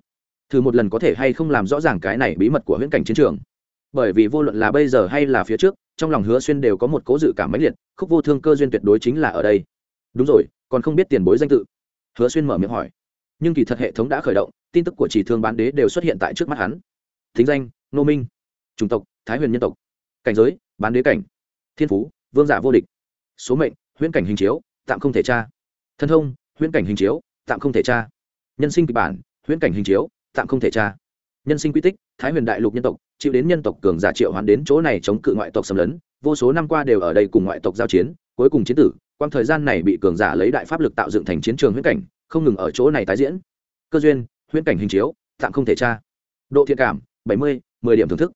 Speaker 1: Thử một lần có thể hay không làm rõ ràng cái này bí mật của huyễn cảnh chiến trường. Bởi vì vô luận là bây giờ hay là phía trước, trong lòng hứa xuyên đều có một cố dự cảm mãnh liệt, khúc vô thương cơ duyên tuyệt đối chính là ở đây. Đúng rồi, còn không biết tiền bối danh tự. Hứa xuyên mở miệng hỏi. Nhưng kỳ thật hệ thống đã khởi động, tin tức của chỉ thương bán đế đều xuất hiện tại trước mắt hắn. Thính danh, nô minh. Chủng tộc, thái huyền nhân tộc. Cảnh giới, bán đế cảnh. Thiên phú, vương giả vô địch. Số mệnh, huyễn cảnh hình chiếu, tạm không thể tra. Thân thông huyễn cảnh hình chiếu, tạm không thể tra. Nhân sinh kịch bản, huyễn cảnh hình chiếu, tạm không thể tra. Nhân sinh quy tích, thái huyền đại lục nhân tộc, chịu đến nhân tộc cường giả triệu hoán đến chỗ này chống cự ngoại tộc xâm lấn, vô số năm qua đều ở đây cùng ngoại tộc giao chiến, cuối cùng chiến tử quang thời gian này bị cường giả lấy đại pháp lực tạo dựng thành chiến trường huyễn cảnh, không ngừng ở chỗ này tái diễn. Cơ duyên, huyễn cảnh hình chiếu, tạm không thể tra. Độ thiện cảm, bảy mươi, mười điểm thưởng thức.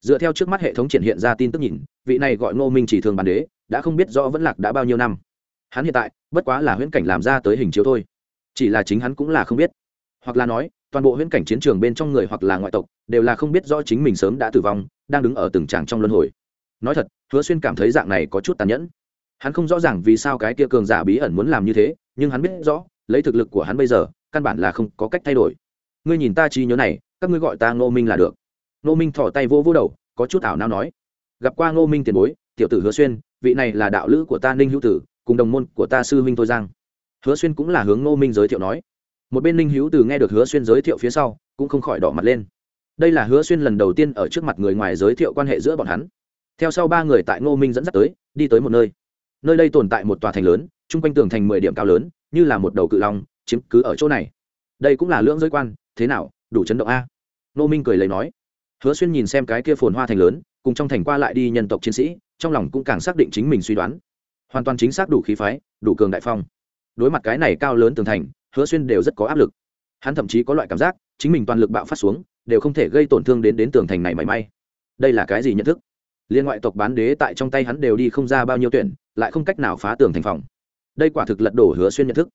Speaker 1: Dựa theo trước mắt hệ thống triển hiện ra tin tức nhìn, vị này gọi ngô minh chỉ thường bản đế, đã không biết rõ vẫn lạc đã bao nhiêu năm hắn hiện tại, bất quá là huyễn cảnh làm ra tới hình chiếu thôi. Chỉ là chính hắn cũng là không biết. Hoặc là nói, toàn bộ huyễn cảnh chiến trường bên trong người hoặc là ngoại tộc, đều là không biết rõ chính mình sớm đã tử vong, đang đứng ở từng tràng trong luân hồi. Nói thật, hứa xuyên cảm thấy dạng này có chút tàn nhẫn. Hắn không rõ ràng vì sao cái kia cường giả bí ẩn muốn làm như thế, nhưng hắn biết rõ, lấy thực lực của hắn bây giờ, căn bản là không có cách thay đổi. Ngươi nhìn ta trí nhớ này, các ngươi gọi ta ngô minh là được. Ngô minh thỏ tay vô vô đầu, có chút ảo nao nói. Gặp qua ngô minh tiền bối, tiểu tử hứa xuyên, vị này là đạo lữ của ta ninh hữu tử cùng đồng môn của ta sư huynh thôi giang. Hứa xuyên cũng là hướng ngô minh giới thiệu nói. Một bên ninh hữu từ nghe được hứa xuyên giới thiệu phía sau, cũng không khỏi đỏ mặt lên. Đây là hứa xuyên lần đầu tiên ở trước mặt người ngoài giới thiệu quan hệ giữa bọn hắn. Theo sau ba người tại ngô minh dẫn dắt tới, đi tới một nơi. Nơi đây tồn tại một tòa thành lớn, chung quanh tường thành mười điểm cao lớn, như là một đầu cự long, chiếm cứ ở chỗ này. Đây cũng là lưỡng giới quan, thế nào, đủ chấn động a? Ngô minh cười lấy nói. Hứa xuyên nhìn xem cái kia phồn hoa thành lớn, cùng trong thành qua lại đi nhân tộc chiến sĩ, trong lòng cũng càng xác định chính mình suy đoán hoàn toàn chính xác đủ khí phái, đủ cường đại phong. Đối mặt cái này cao lớn tường thành, hứa xuyên đều rất có áp lực. Hắn thậm chí có loại cảm giác, chính mình toàn lực bạo phát xuống, đều không thể gây tổn thương đến đến tường thành này mảy may. Đây là cái gì nhận thức? Liên ngoại tộc bán đế tại trong tay hắn đều đi không ra bao nhiêu tuyển, lại không cách nào phá tường thành phòng. Đây quả thực lật đổ hứa xuyên nhận thức.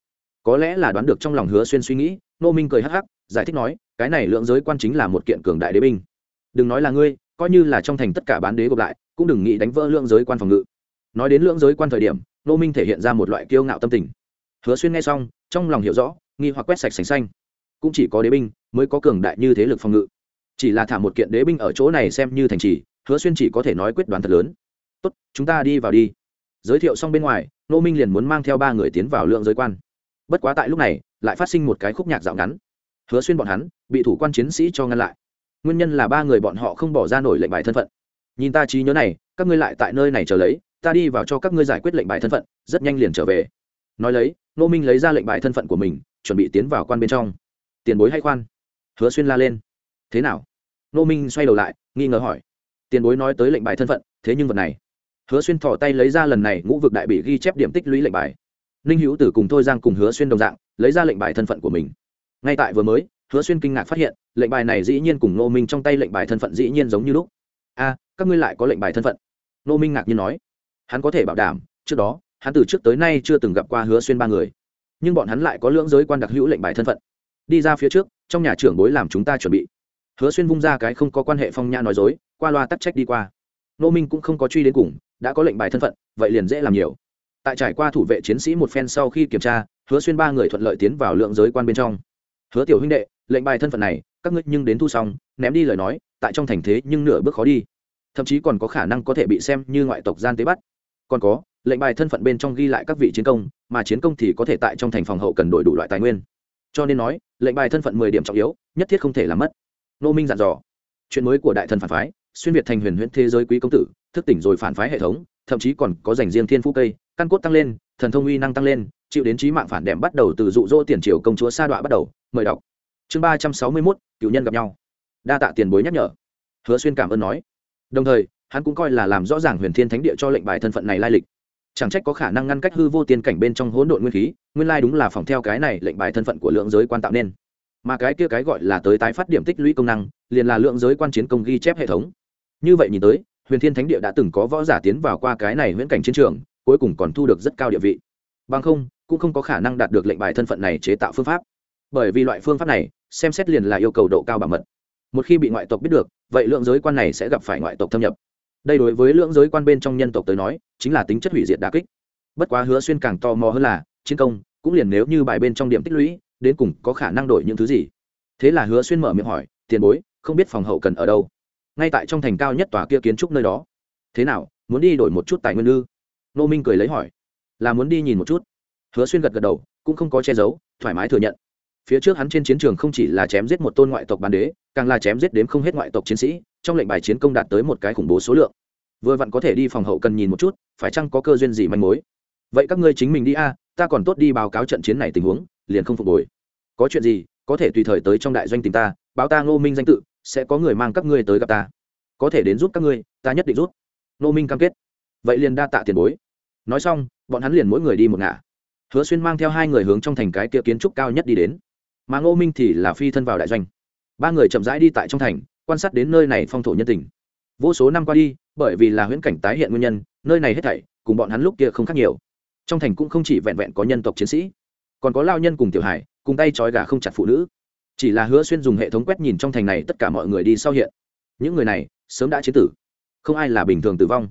Speaker 1: Có lẽ là đoán được trong lòng hứa xuyên suy nghĩ nô minh cười hắc hắc, giải thích nói, cái này lượng giới quan chính là một kiện cường đại đế binh. Đừng nói là ngươi, coi như là trong thành tất cả bán đế gộp lại, cũng đừng nghĩ đánh vỡ lượng giới quan phòng ngự nói đến lượng giới quan thời điểm nô minh thể hiện ra một loại kiêu ngạo tâm tình. Hứa xuyên nghe xong, trong lòng hiểu rõ, nghi hoặc quét sạch sành xanh. Cũng chỉ có đế binh mới có cường đại như thế lực phòng ngự. Chỉ là thả một kiện đế binh ở chỗ này xem như thành trì, hứa xuyên chỉ có thể nói quyết đoán thật lớn. Tốt, chúng ta đi vào đi. Giới thiệu xong bên ngoài nô minh liền muốn mang theo ba người tiến vào lượng giới quan. Bất quá tại lúc này, lại phát sinh một cái khúc nhạc dạo ngắn. Hứa xuyên bọn hắn bị thủ quan chiến sĩ cho ngăn lại. Nguyên nhân là ba người bọn họ không bỏ ra nổi lệnh bài thân phận. Nhìn ta trí nhớ này, các ngươi lại tại nơi này chờ lấy ta đi vào cho các ngươi giải quyết lệnh bài thân phận, rất nhanh liền trở về. Nói lấy nô minh lấy ra lệnh bài thân phận của mình, chuẩn bị tiến vào quan bên trong. Tiền bối hay khoan. Hứa xuyên la lên. Thế nào? Nô minh xoay đầu lại, nghi ngờ hỏi. Tiền bối nói tới lệnh bài thân phận, thế nhưng vật này. Hứa xuyên thỏ tay lấy ra lần này ngũ vực đại bị ghi chép điểm tích lũy lệnh bài. Ninh hữu tử cùng thôi giang cùng hứa xuyên đồng dạng, lấy ra lệnh bài thân phận của mình. Ngay tại vừa mới, hứa xuyên kinh ngạc phát hiện, lệnh bài này dĩ nhiên cùng nô minh trong tay lệnh bài thân phận dĩ nhiên giống như lúc. A, các ngươi lại có lệnh bài thân phận. Nô minh ngạc nhiên nói hắn có thể bảo đảm, trước đó, hắn từ trước tới nay chưa từng gặp qua hứa xuyên ba người. Nhưng bọn hắn lại có lưỡng giới quan đặc hữu lệnh bài thân phận. Đi ra phía trước, trong nhà trưởng bối làm chúng ta chuẩn bị. Hứa xuyên vung ra cái không có quan hệ phong nha nói dối, qua loa tắc trách đi qua. Nô minh cũng không có truy đến cùng, đã có lệnh bài thân phận, vậy liền dễ làm nhiều. Tại trải qua thủ vệ chiến sĩ một phen sau khi kiểm tra, hứa xuyên ba người thuận lợi tiến vào lượng giới quan bên trong. Hứa tiểu huynh đệ, lệnh bài thân phận này, các ngươi nhưng đến thu xong, ném đi lời nói, tại trong thành thế nhưng nửa bước khó đi. Thậm chí còn có khả năng có thể bị xem như ngoại tộc gian tế bắt còn có, lệnh bài thân phận bên trong ghi lại các vị chiến công, mà chiến công thì có thể tại trong thành phòng hậu cần đổi đủ loại tài nguyên. Cho nên nói, lệnh bài thân phận mười điểm trọng yếu, nhất thiết không thể làm mất. Nô minh dặn dò. Chuyện mới của đại thần phản phái, xuyên việt thành huyền huyễn thế giới quý công tử, thức tỉnh rồi phản phái hệ thống, thậm chí còn có dành riêng thiên phú cây, căn cốt tăng lên, thần thông uy năng tăng lên, chịu đến trí mạng phản đệm bắt đầu từ dụ dỗ tiền triều công chúa sa đọa bắt đầu. Mời đọc. Chương ba trăm sáu mươi mốt cựu nhân gặp nhau. Đa tạ tiền bối nhắc nhở. Hứa xuyên cảm ơn nói. Đồng thời hắn cũng coi là làm rõ ràng huyền thiên thánh địa cho lệnh bài thân phận này lai lịch. Chẳng trách có khả năng ngăn cách hư vô tiên cảnh bên trong hỗn độn nguyên khí, nguyên lai đúng là phòng theo cái này lệnh bài thân phận của lượng giới quan tạo nên. Mà cái kia cái gọi là tới tái phát điểm tích lũy công năng, liền là lượng giới quan chiến công ghi chép hệ thống. Như vậy nhìn tới, huyền thiên thánh địa đã từng có võ giả tiến vào qua cái này huyễn cảnh chiến trường, cuối cùng còn thu được rất cao địa vị. Bằng không, cũng không có khả năng đạt được lệnh bài thân phận này chế tạo phương pháp. Bởi vì loại phương pháp này, xem xét liền là yêu cầu độ cao bảo mật. Một khi bị ngoại tộc biết được, vậy lượng giới quan này sẽ gặp phải ngoại tộc thâm nhập đây đối với lượng giới quan bên trong nhân tộc tới nói, chính là tính chất hủy diệt đà kích. Bất quá hứa xuyên càng tò mò hơn là, chiến công, cũng liền nếu như bài bên trong điểm tích lũy, đến cùng có khả năng đổi những thứ gì. Thế là hứa xuyên mở miệng hỏi, tiền bối, không biết phòng hậu cần ở đâu? Ngay tại trong thành cao nhất tòa kia kiến trúc nơi đó. Thế nào, muốn đi đổi một chút tài nguyên ư? Nô minh cười lấy hỏi, là muốn đi nhìn một chút. Hứa xuyên gật gật đầu, cũng không có che giấu, thoải mái thừa nhận. Phía trước hắn trên chiến trường không chỉ là chém giết một tôn ngoại tộc bán đế, càng là chém giết đếm không hết ngoại tộc chiến sĩ trong lệnh bài chiến công đạt tới một cái khủng bố số lượng. Vừa vặn có thể đi phòng hậu cần nhìn một chút, phải chăng có cơ duyên gì manh mối? Vậy các ngươi chính mình đi a, ta còn tốt đi báo cáo trận chiến này tình huống, liền không phục hồi. Có chuyện gì, có thể tùy thời tới trong đại doanh tìm ta, báo ta ngô minh danh tự, sẽ có người mang các ngươi tới gặp ta. Có thể đến giúp các ngươi, ta nhất định rút ngô minh cam kết. Vậy liền đa tạ tiền bối. Nói xong, bọn hắn liền mỗi người đi một ngả. Hứa xuyên mang theo hai người hướng trong thành cái kia kiến trúc cao nhất đi đến. Mà ngô minh thì là phi thân vào đại doanh. Ba người chậm rãi đi tại trong thành quan sát đến nơi này phong thổ nhân tình. Vô số năm qua đi, bởi vì là huyễn cảnh tái hiện nguyên nhân, nơi này hết thảy, cùng bọn hắn lúc kia không khác nhiều. Trong thành cũng không chỉ vẹn vẹn có nhân tộc chiến sĩ, còn có lao nhân cùng tiểu hải cùng tay trói gà không chặt phụ nữ. Chỉ là hứa xuyên dùng hệ thống quét nhìn trong thành này tất cả mọi người đi sau hiện. Những người này, sớm đã chiến tử. Không ai là bình thường tử vong.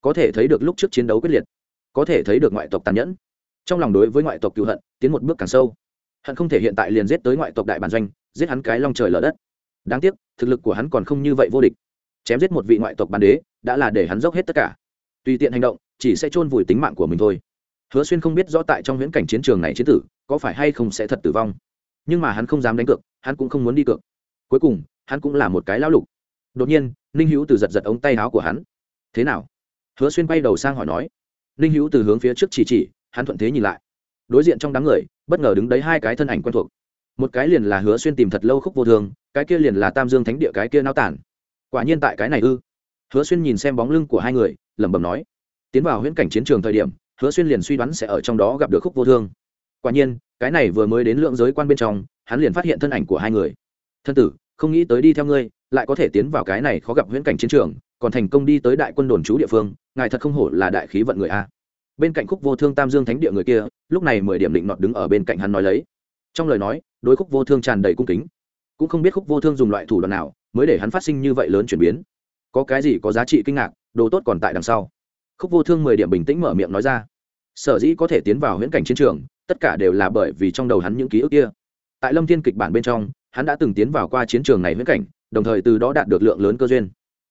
Speaker 1: Có thể thấy được lúc trước chiến đấu quyết liệt. Có thể thấy được ngoại tộc tàn nhẫn. Trong lòng đối với ngoại tộc cựu hận, tiến một bước càng sâu. Hận không thể hiện tại liền giết tới ngoại tộc đại bản doanh, giết hắn cái long trời lở đất đáng tiếc, thực lực của hắn còn không như vậy vô địch. Chém giết một vị ngoại tộc bản đế, đã là để hắn dốc hết tất cả. Tùy tiện hành động, chỉ sẽ chôn vùi tính mạng của mình thôi. Hứa xuyên không biết rõ tại trong viễn cảnh chiến trường này chiến tử, có phải hay không sẽ thật tử vong. Nhưng mà hắn không dám đánh cược, hắn cũng không muốn đi cược. Cuối cùng, hắn cũng là một cái lão lục. Đột nhiên, ninh hữu từ giật giật ống tay áo của hắn. Thế nào? Hứa xuyên bay đầu sang hỏi nói. Ninh hữu từ hướng phía trước chỉ chỉ, hắn thuận thế nhìn lại. Đối diện trong đám người, bất ngờ đứng đấy hai cái thân ảnh quen thuộc. Một cái liền là hứa xuyên tìm thật lâu khúc vô thường cái kia liền là tam dương thánh địa cái kia nao tản. Quả nhiên tại cái này ư? Hứa xuyên nhìn xem bóng lưng của hai người, lẩm bẩm nói, tiến vào huyễn cảnh chiến trường thời điểm, hứa xuyên liền suy đoán sẽ ở trong đó gặp được khúc vô thương. Quả nhiên, cái này vừa mới đến lượng giới quan bên trong, hắn liền phát hiện thân ảnh của hai người. Thân tử, không nghĩ tới đi theo ngươi, lại có thể tiến vào cái này khó gặp huyễn cảnh chiến trường, còn thành công đi tới đại quân đồn trú địa phương, ngài thật không hổ là đại khí vận người a. Bên cạnh khúc vô thương tam dương thánh địa người kia, lúc này mười điểm định nọt đứng ở bên cạnh hắn nói lấy. Trong lời nói, đối khúc vô thương tràn đầy cung kính cũng không biết khúc vô thương dùng loại thủ đoạn nào mới để hắn phát sinh như vậy lớn chuyển biến. Có cái gì có giá trị kinh ngạc, đồ tốt còn tại đằng sau. Khúc vô thương mười điểm bình tĩnh mở miệng nói ra. Sở dĩ có thể tiến vào huyễn cảnh chiến trường, tất cả đều là bởi vì trong đầu hắn những ký ức kia. Tại lâm thiên kịch bản bên trong, hắn đã từng tiến vào qua chiến trường này huyễn cảnh, đồng thời từ đó đạt được lượng lớn cơ duyên.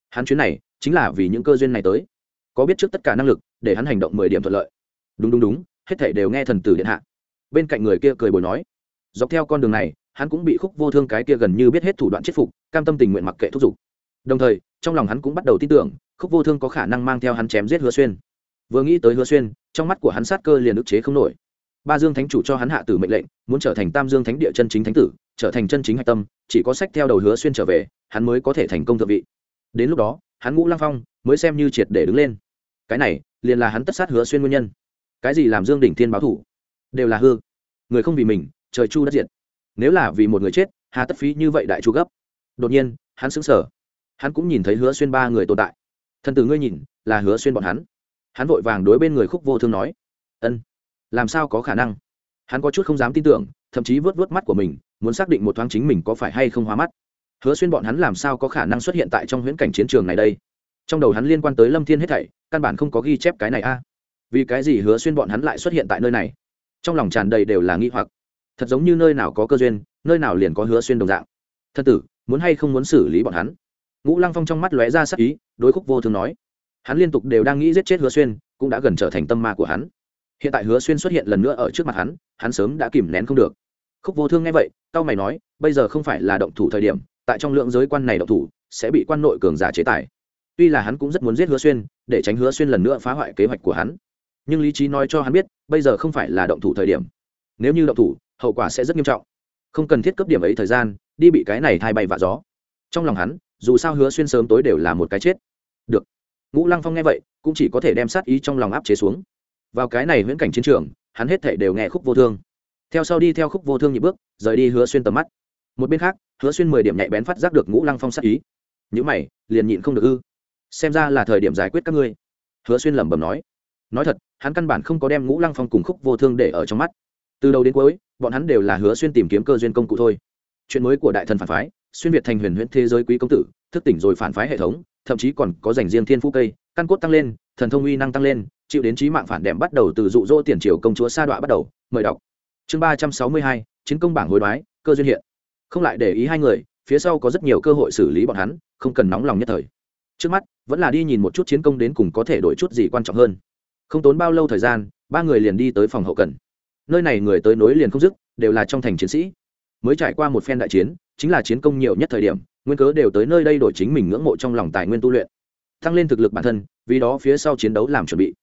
Speaker 1: Hắn chuyến này, chính là vì những cơ duyên này tới. Có biết trước tất cả năng lực, để hắn hành động mười điểm thuận lợi. Đúng đúng đúng, hết thảy đều nghe thần tử điện hạ. Bên cạnh người kia cười bồi nói, dọc theo con đường này hắn cũng bị khúc vô thương cái kia gần như biết hết thủ đoạn chết phục, cam tâm tình nguyện mặc kệ thúc giục. Đồng thời, trong lòng hắn cũng bắt đầu tin tưởng, khúc vô thương có khả năng mang theo hắn chém giết hứa xuyên. Vừa nghĩ tới hứa xuyên, trong mắt của hắn sát cơ liền ức chế không nổi. Ba dương thánh chủ cho hắn hạ tử mệnh lệnh, muốn trở thành tam dương thánh địa chân chính thánh tử, trở thành chân chính hạch tâm, chỉ có sách theo đầu hứa xuyên trở về, hắn mới có thể thành công thượng vị. Đến lúc đó, hắn ngũ lăng phong mới xem như triệt để đứng lên. Cái này, liền là hắn tất sát hứa xuyên nguyên nhân. Cái gì làm dương đỉnh thiên báo thủ? Đều là hư. Người không vì mình, trời chu đất diệt nếu là vì một người chết, hà tất phí như vậy đại chu gấp. Đột nhiên, hắn sững sờ. Hắn cũng nhìn thấy hứa xuyên ba người tồn tại. Thần tử ngươi nhìn, là hứa xuyên bọn hắn. Hắn vội vàng đối bên người khúc vô thương nói, ân, làm sao có khả năng? Hắn có chút không dám tin tưởng, thậm chí vớt vớt mắt của mình, muốn xác định một thoáng chính mình có phải hay không hóa mắt. Hứa xuyên bọn hắn làm sao có khả năng xuất hiện tại trong huyễn cảnh chiến trường này đây? Trong đầu hắn liên quan tới lâm thiên hết thảy, căn bản không có ghi chép cái này a. Vì cái gì hứa xuyên bọn hắn lại xuất hiện tại nơi này? Trong lòng tràn đầy đều là nghi hoặc thật giống như nơi nào có cơ duyên, nơi nào liền có hứa xuyên đồng dạng. Thân tử, muốn hay không muốn xử lý bọn hắn? Ngũ lăng phong trong mắt lóe ra sắc ý, đối khúc vô thương nói. Hắn liên tục đều đang nghĩ giết chết hứa xuyên, cũng đã gần trở thành tâm ma của hắn. Hiện tại hứa xuyên xuất hiện lần nữa ở trước mặt hắn hắn sớm đã kìm nén không được. Khúc vô thương nghe vậy cao mày nói, bây giờ không phải là động thủ thời điểm, tại trong lượng giới quan này động thủ, sẽ bị quan nội cường giả chế tài. Tuy là hắn cũng rất muốn giết hứa xuyên, để tránh hứa xuyên lần nữa phá hoại kế hoạch của hắn. Nhưng lý trí nói cho hắn biết, bây giờ không phải là động thủ thời điểm. Nếu như động thủ hậu quả sẽ rất nghiêm trọng. Không cần thiết cấp điểm ấy thời gian, đi bị cái này thay bay vạ gió. Trong lòng hắn, dù sao hứa xuyên sớm tối đều là một cái chết. Được. Ngũ lăng phong nghe vậy, cũng chỉ có thể đem sát ý trong lòng áp chế xuống. Vào cái này viễn cảnh chiến trường, hắn hết thể đều nghe khúc vô thương. Theo sau đi theo khúc vô thương nhị bước, rời đi hứa xuyên tầm mắt. Một bên khác, hứa xuyên mười điểm nhạy bén phát giác được ngũ lăng phong sát ý. Những mày, liền nhịn không được ư. Xem ra là thời điểm giải quyết các ngươi. Hứa xuyên lẩm bẩm nói. Nói thật, hắn căn bản không có đem ngũ lăng phong cùng khúc vô thương để ở trong mắt. Từ đầu đến cuối bọn hắn đều là hứa xuyên tìm kiếm cơ duyên công cụ thôi. Chuyện mới của đại thần phản phái, xuyên việt thành huyền huyễn thế giới quý công tử, thức tỉnh rồi phản phái hệ thống, thậm chí còn có dành riêng thiên phú cây, căn cốt tăng lên, thần thông uy năng tăng lên, chịu đến trí mạng phản đệm bắt đầu từ dụ dỗ tiền triều công chúa sa đọa bắt đầu, mời đọc. Chương ba trăm sáu mươi hai, chiến công bảng hối đoái, cơ duyên hiện. Không lại để ý hai người, phía sau có rất nhiều cơ hội xử lý bọn hắn, không cần nóng lòng nhất thời. Trước mắt, vẫn là đi nhìn một chút chiến công đến cùng có thể đổi chút gì quan trọng hơn. Không tốn bao lâu thời gian, ba người liền đi tới phòng hậu cần nơi này người tới nối liền không dứt, đều là trong thành chiến sĩ. Mới trải qua một phen đại chiến, chính là chiến công nhiều nhất thời điểm, nguyên cớ đều tới nơi đây đổi chính mình ngưỡng mộ trong lòng tài nguyên tu luyện. Tăng lên thực lực bản thân, vì đó phía sau chiến đấu làm chuẩn bị.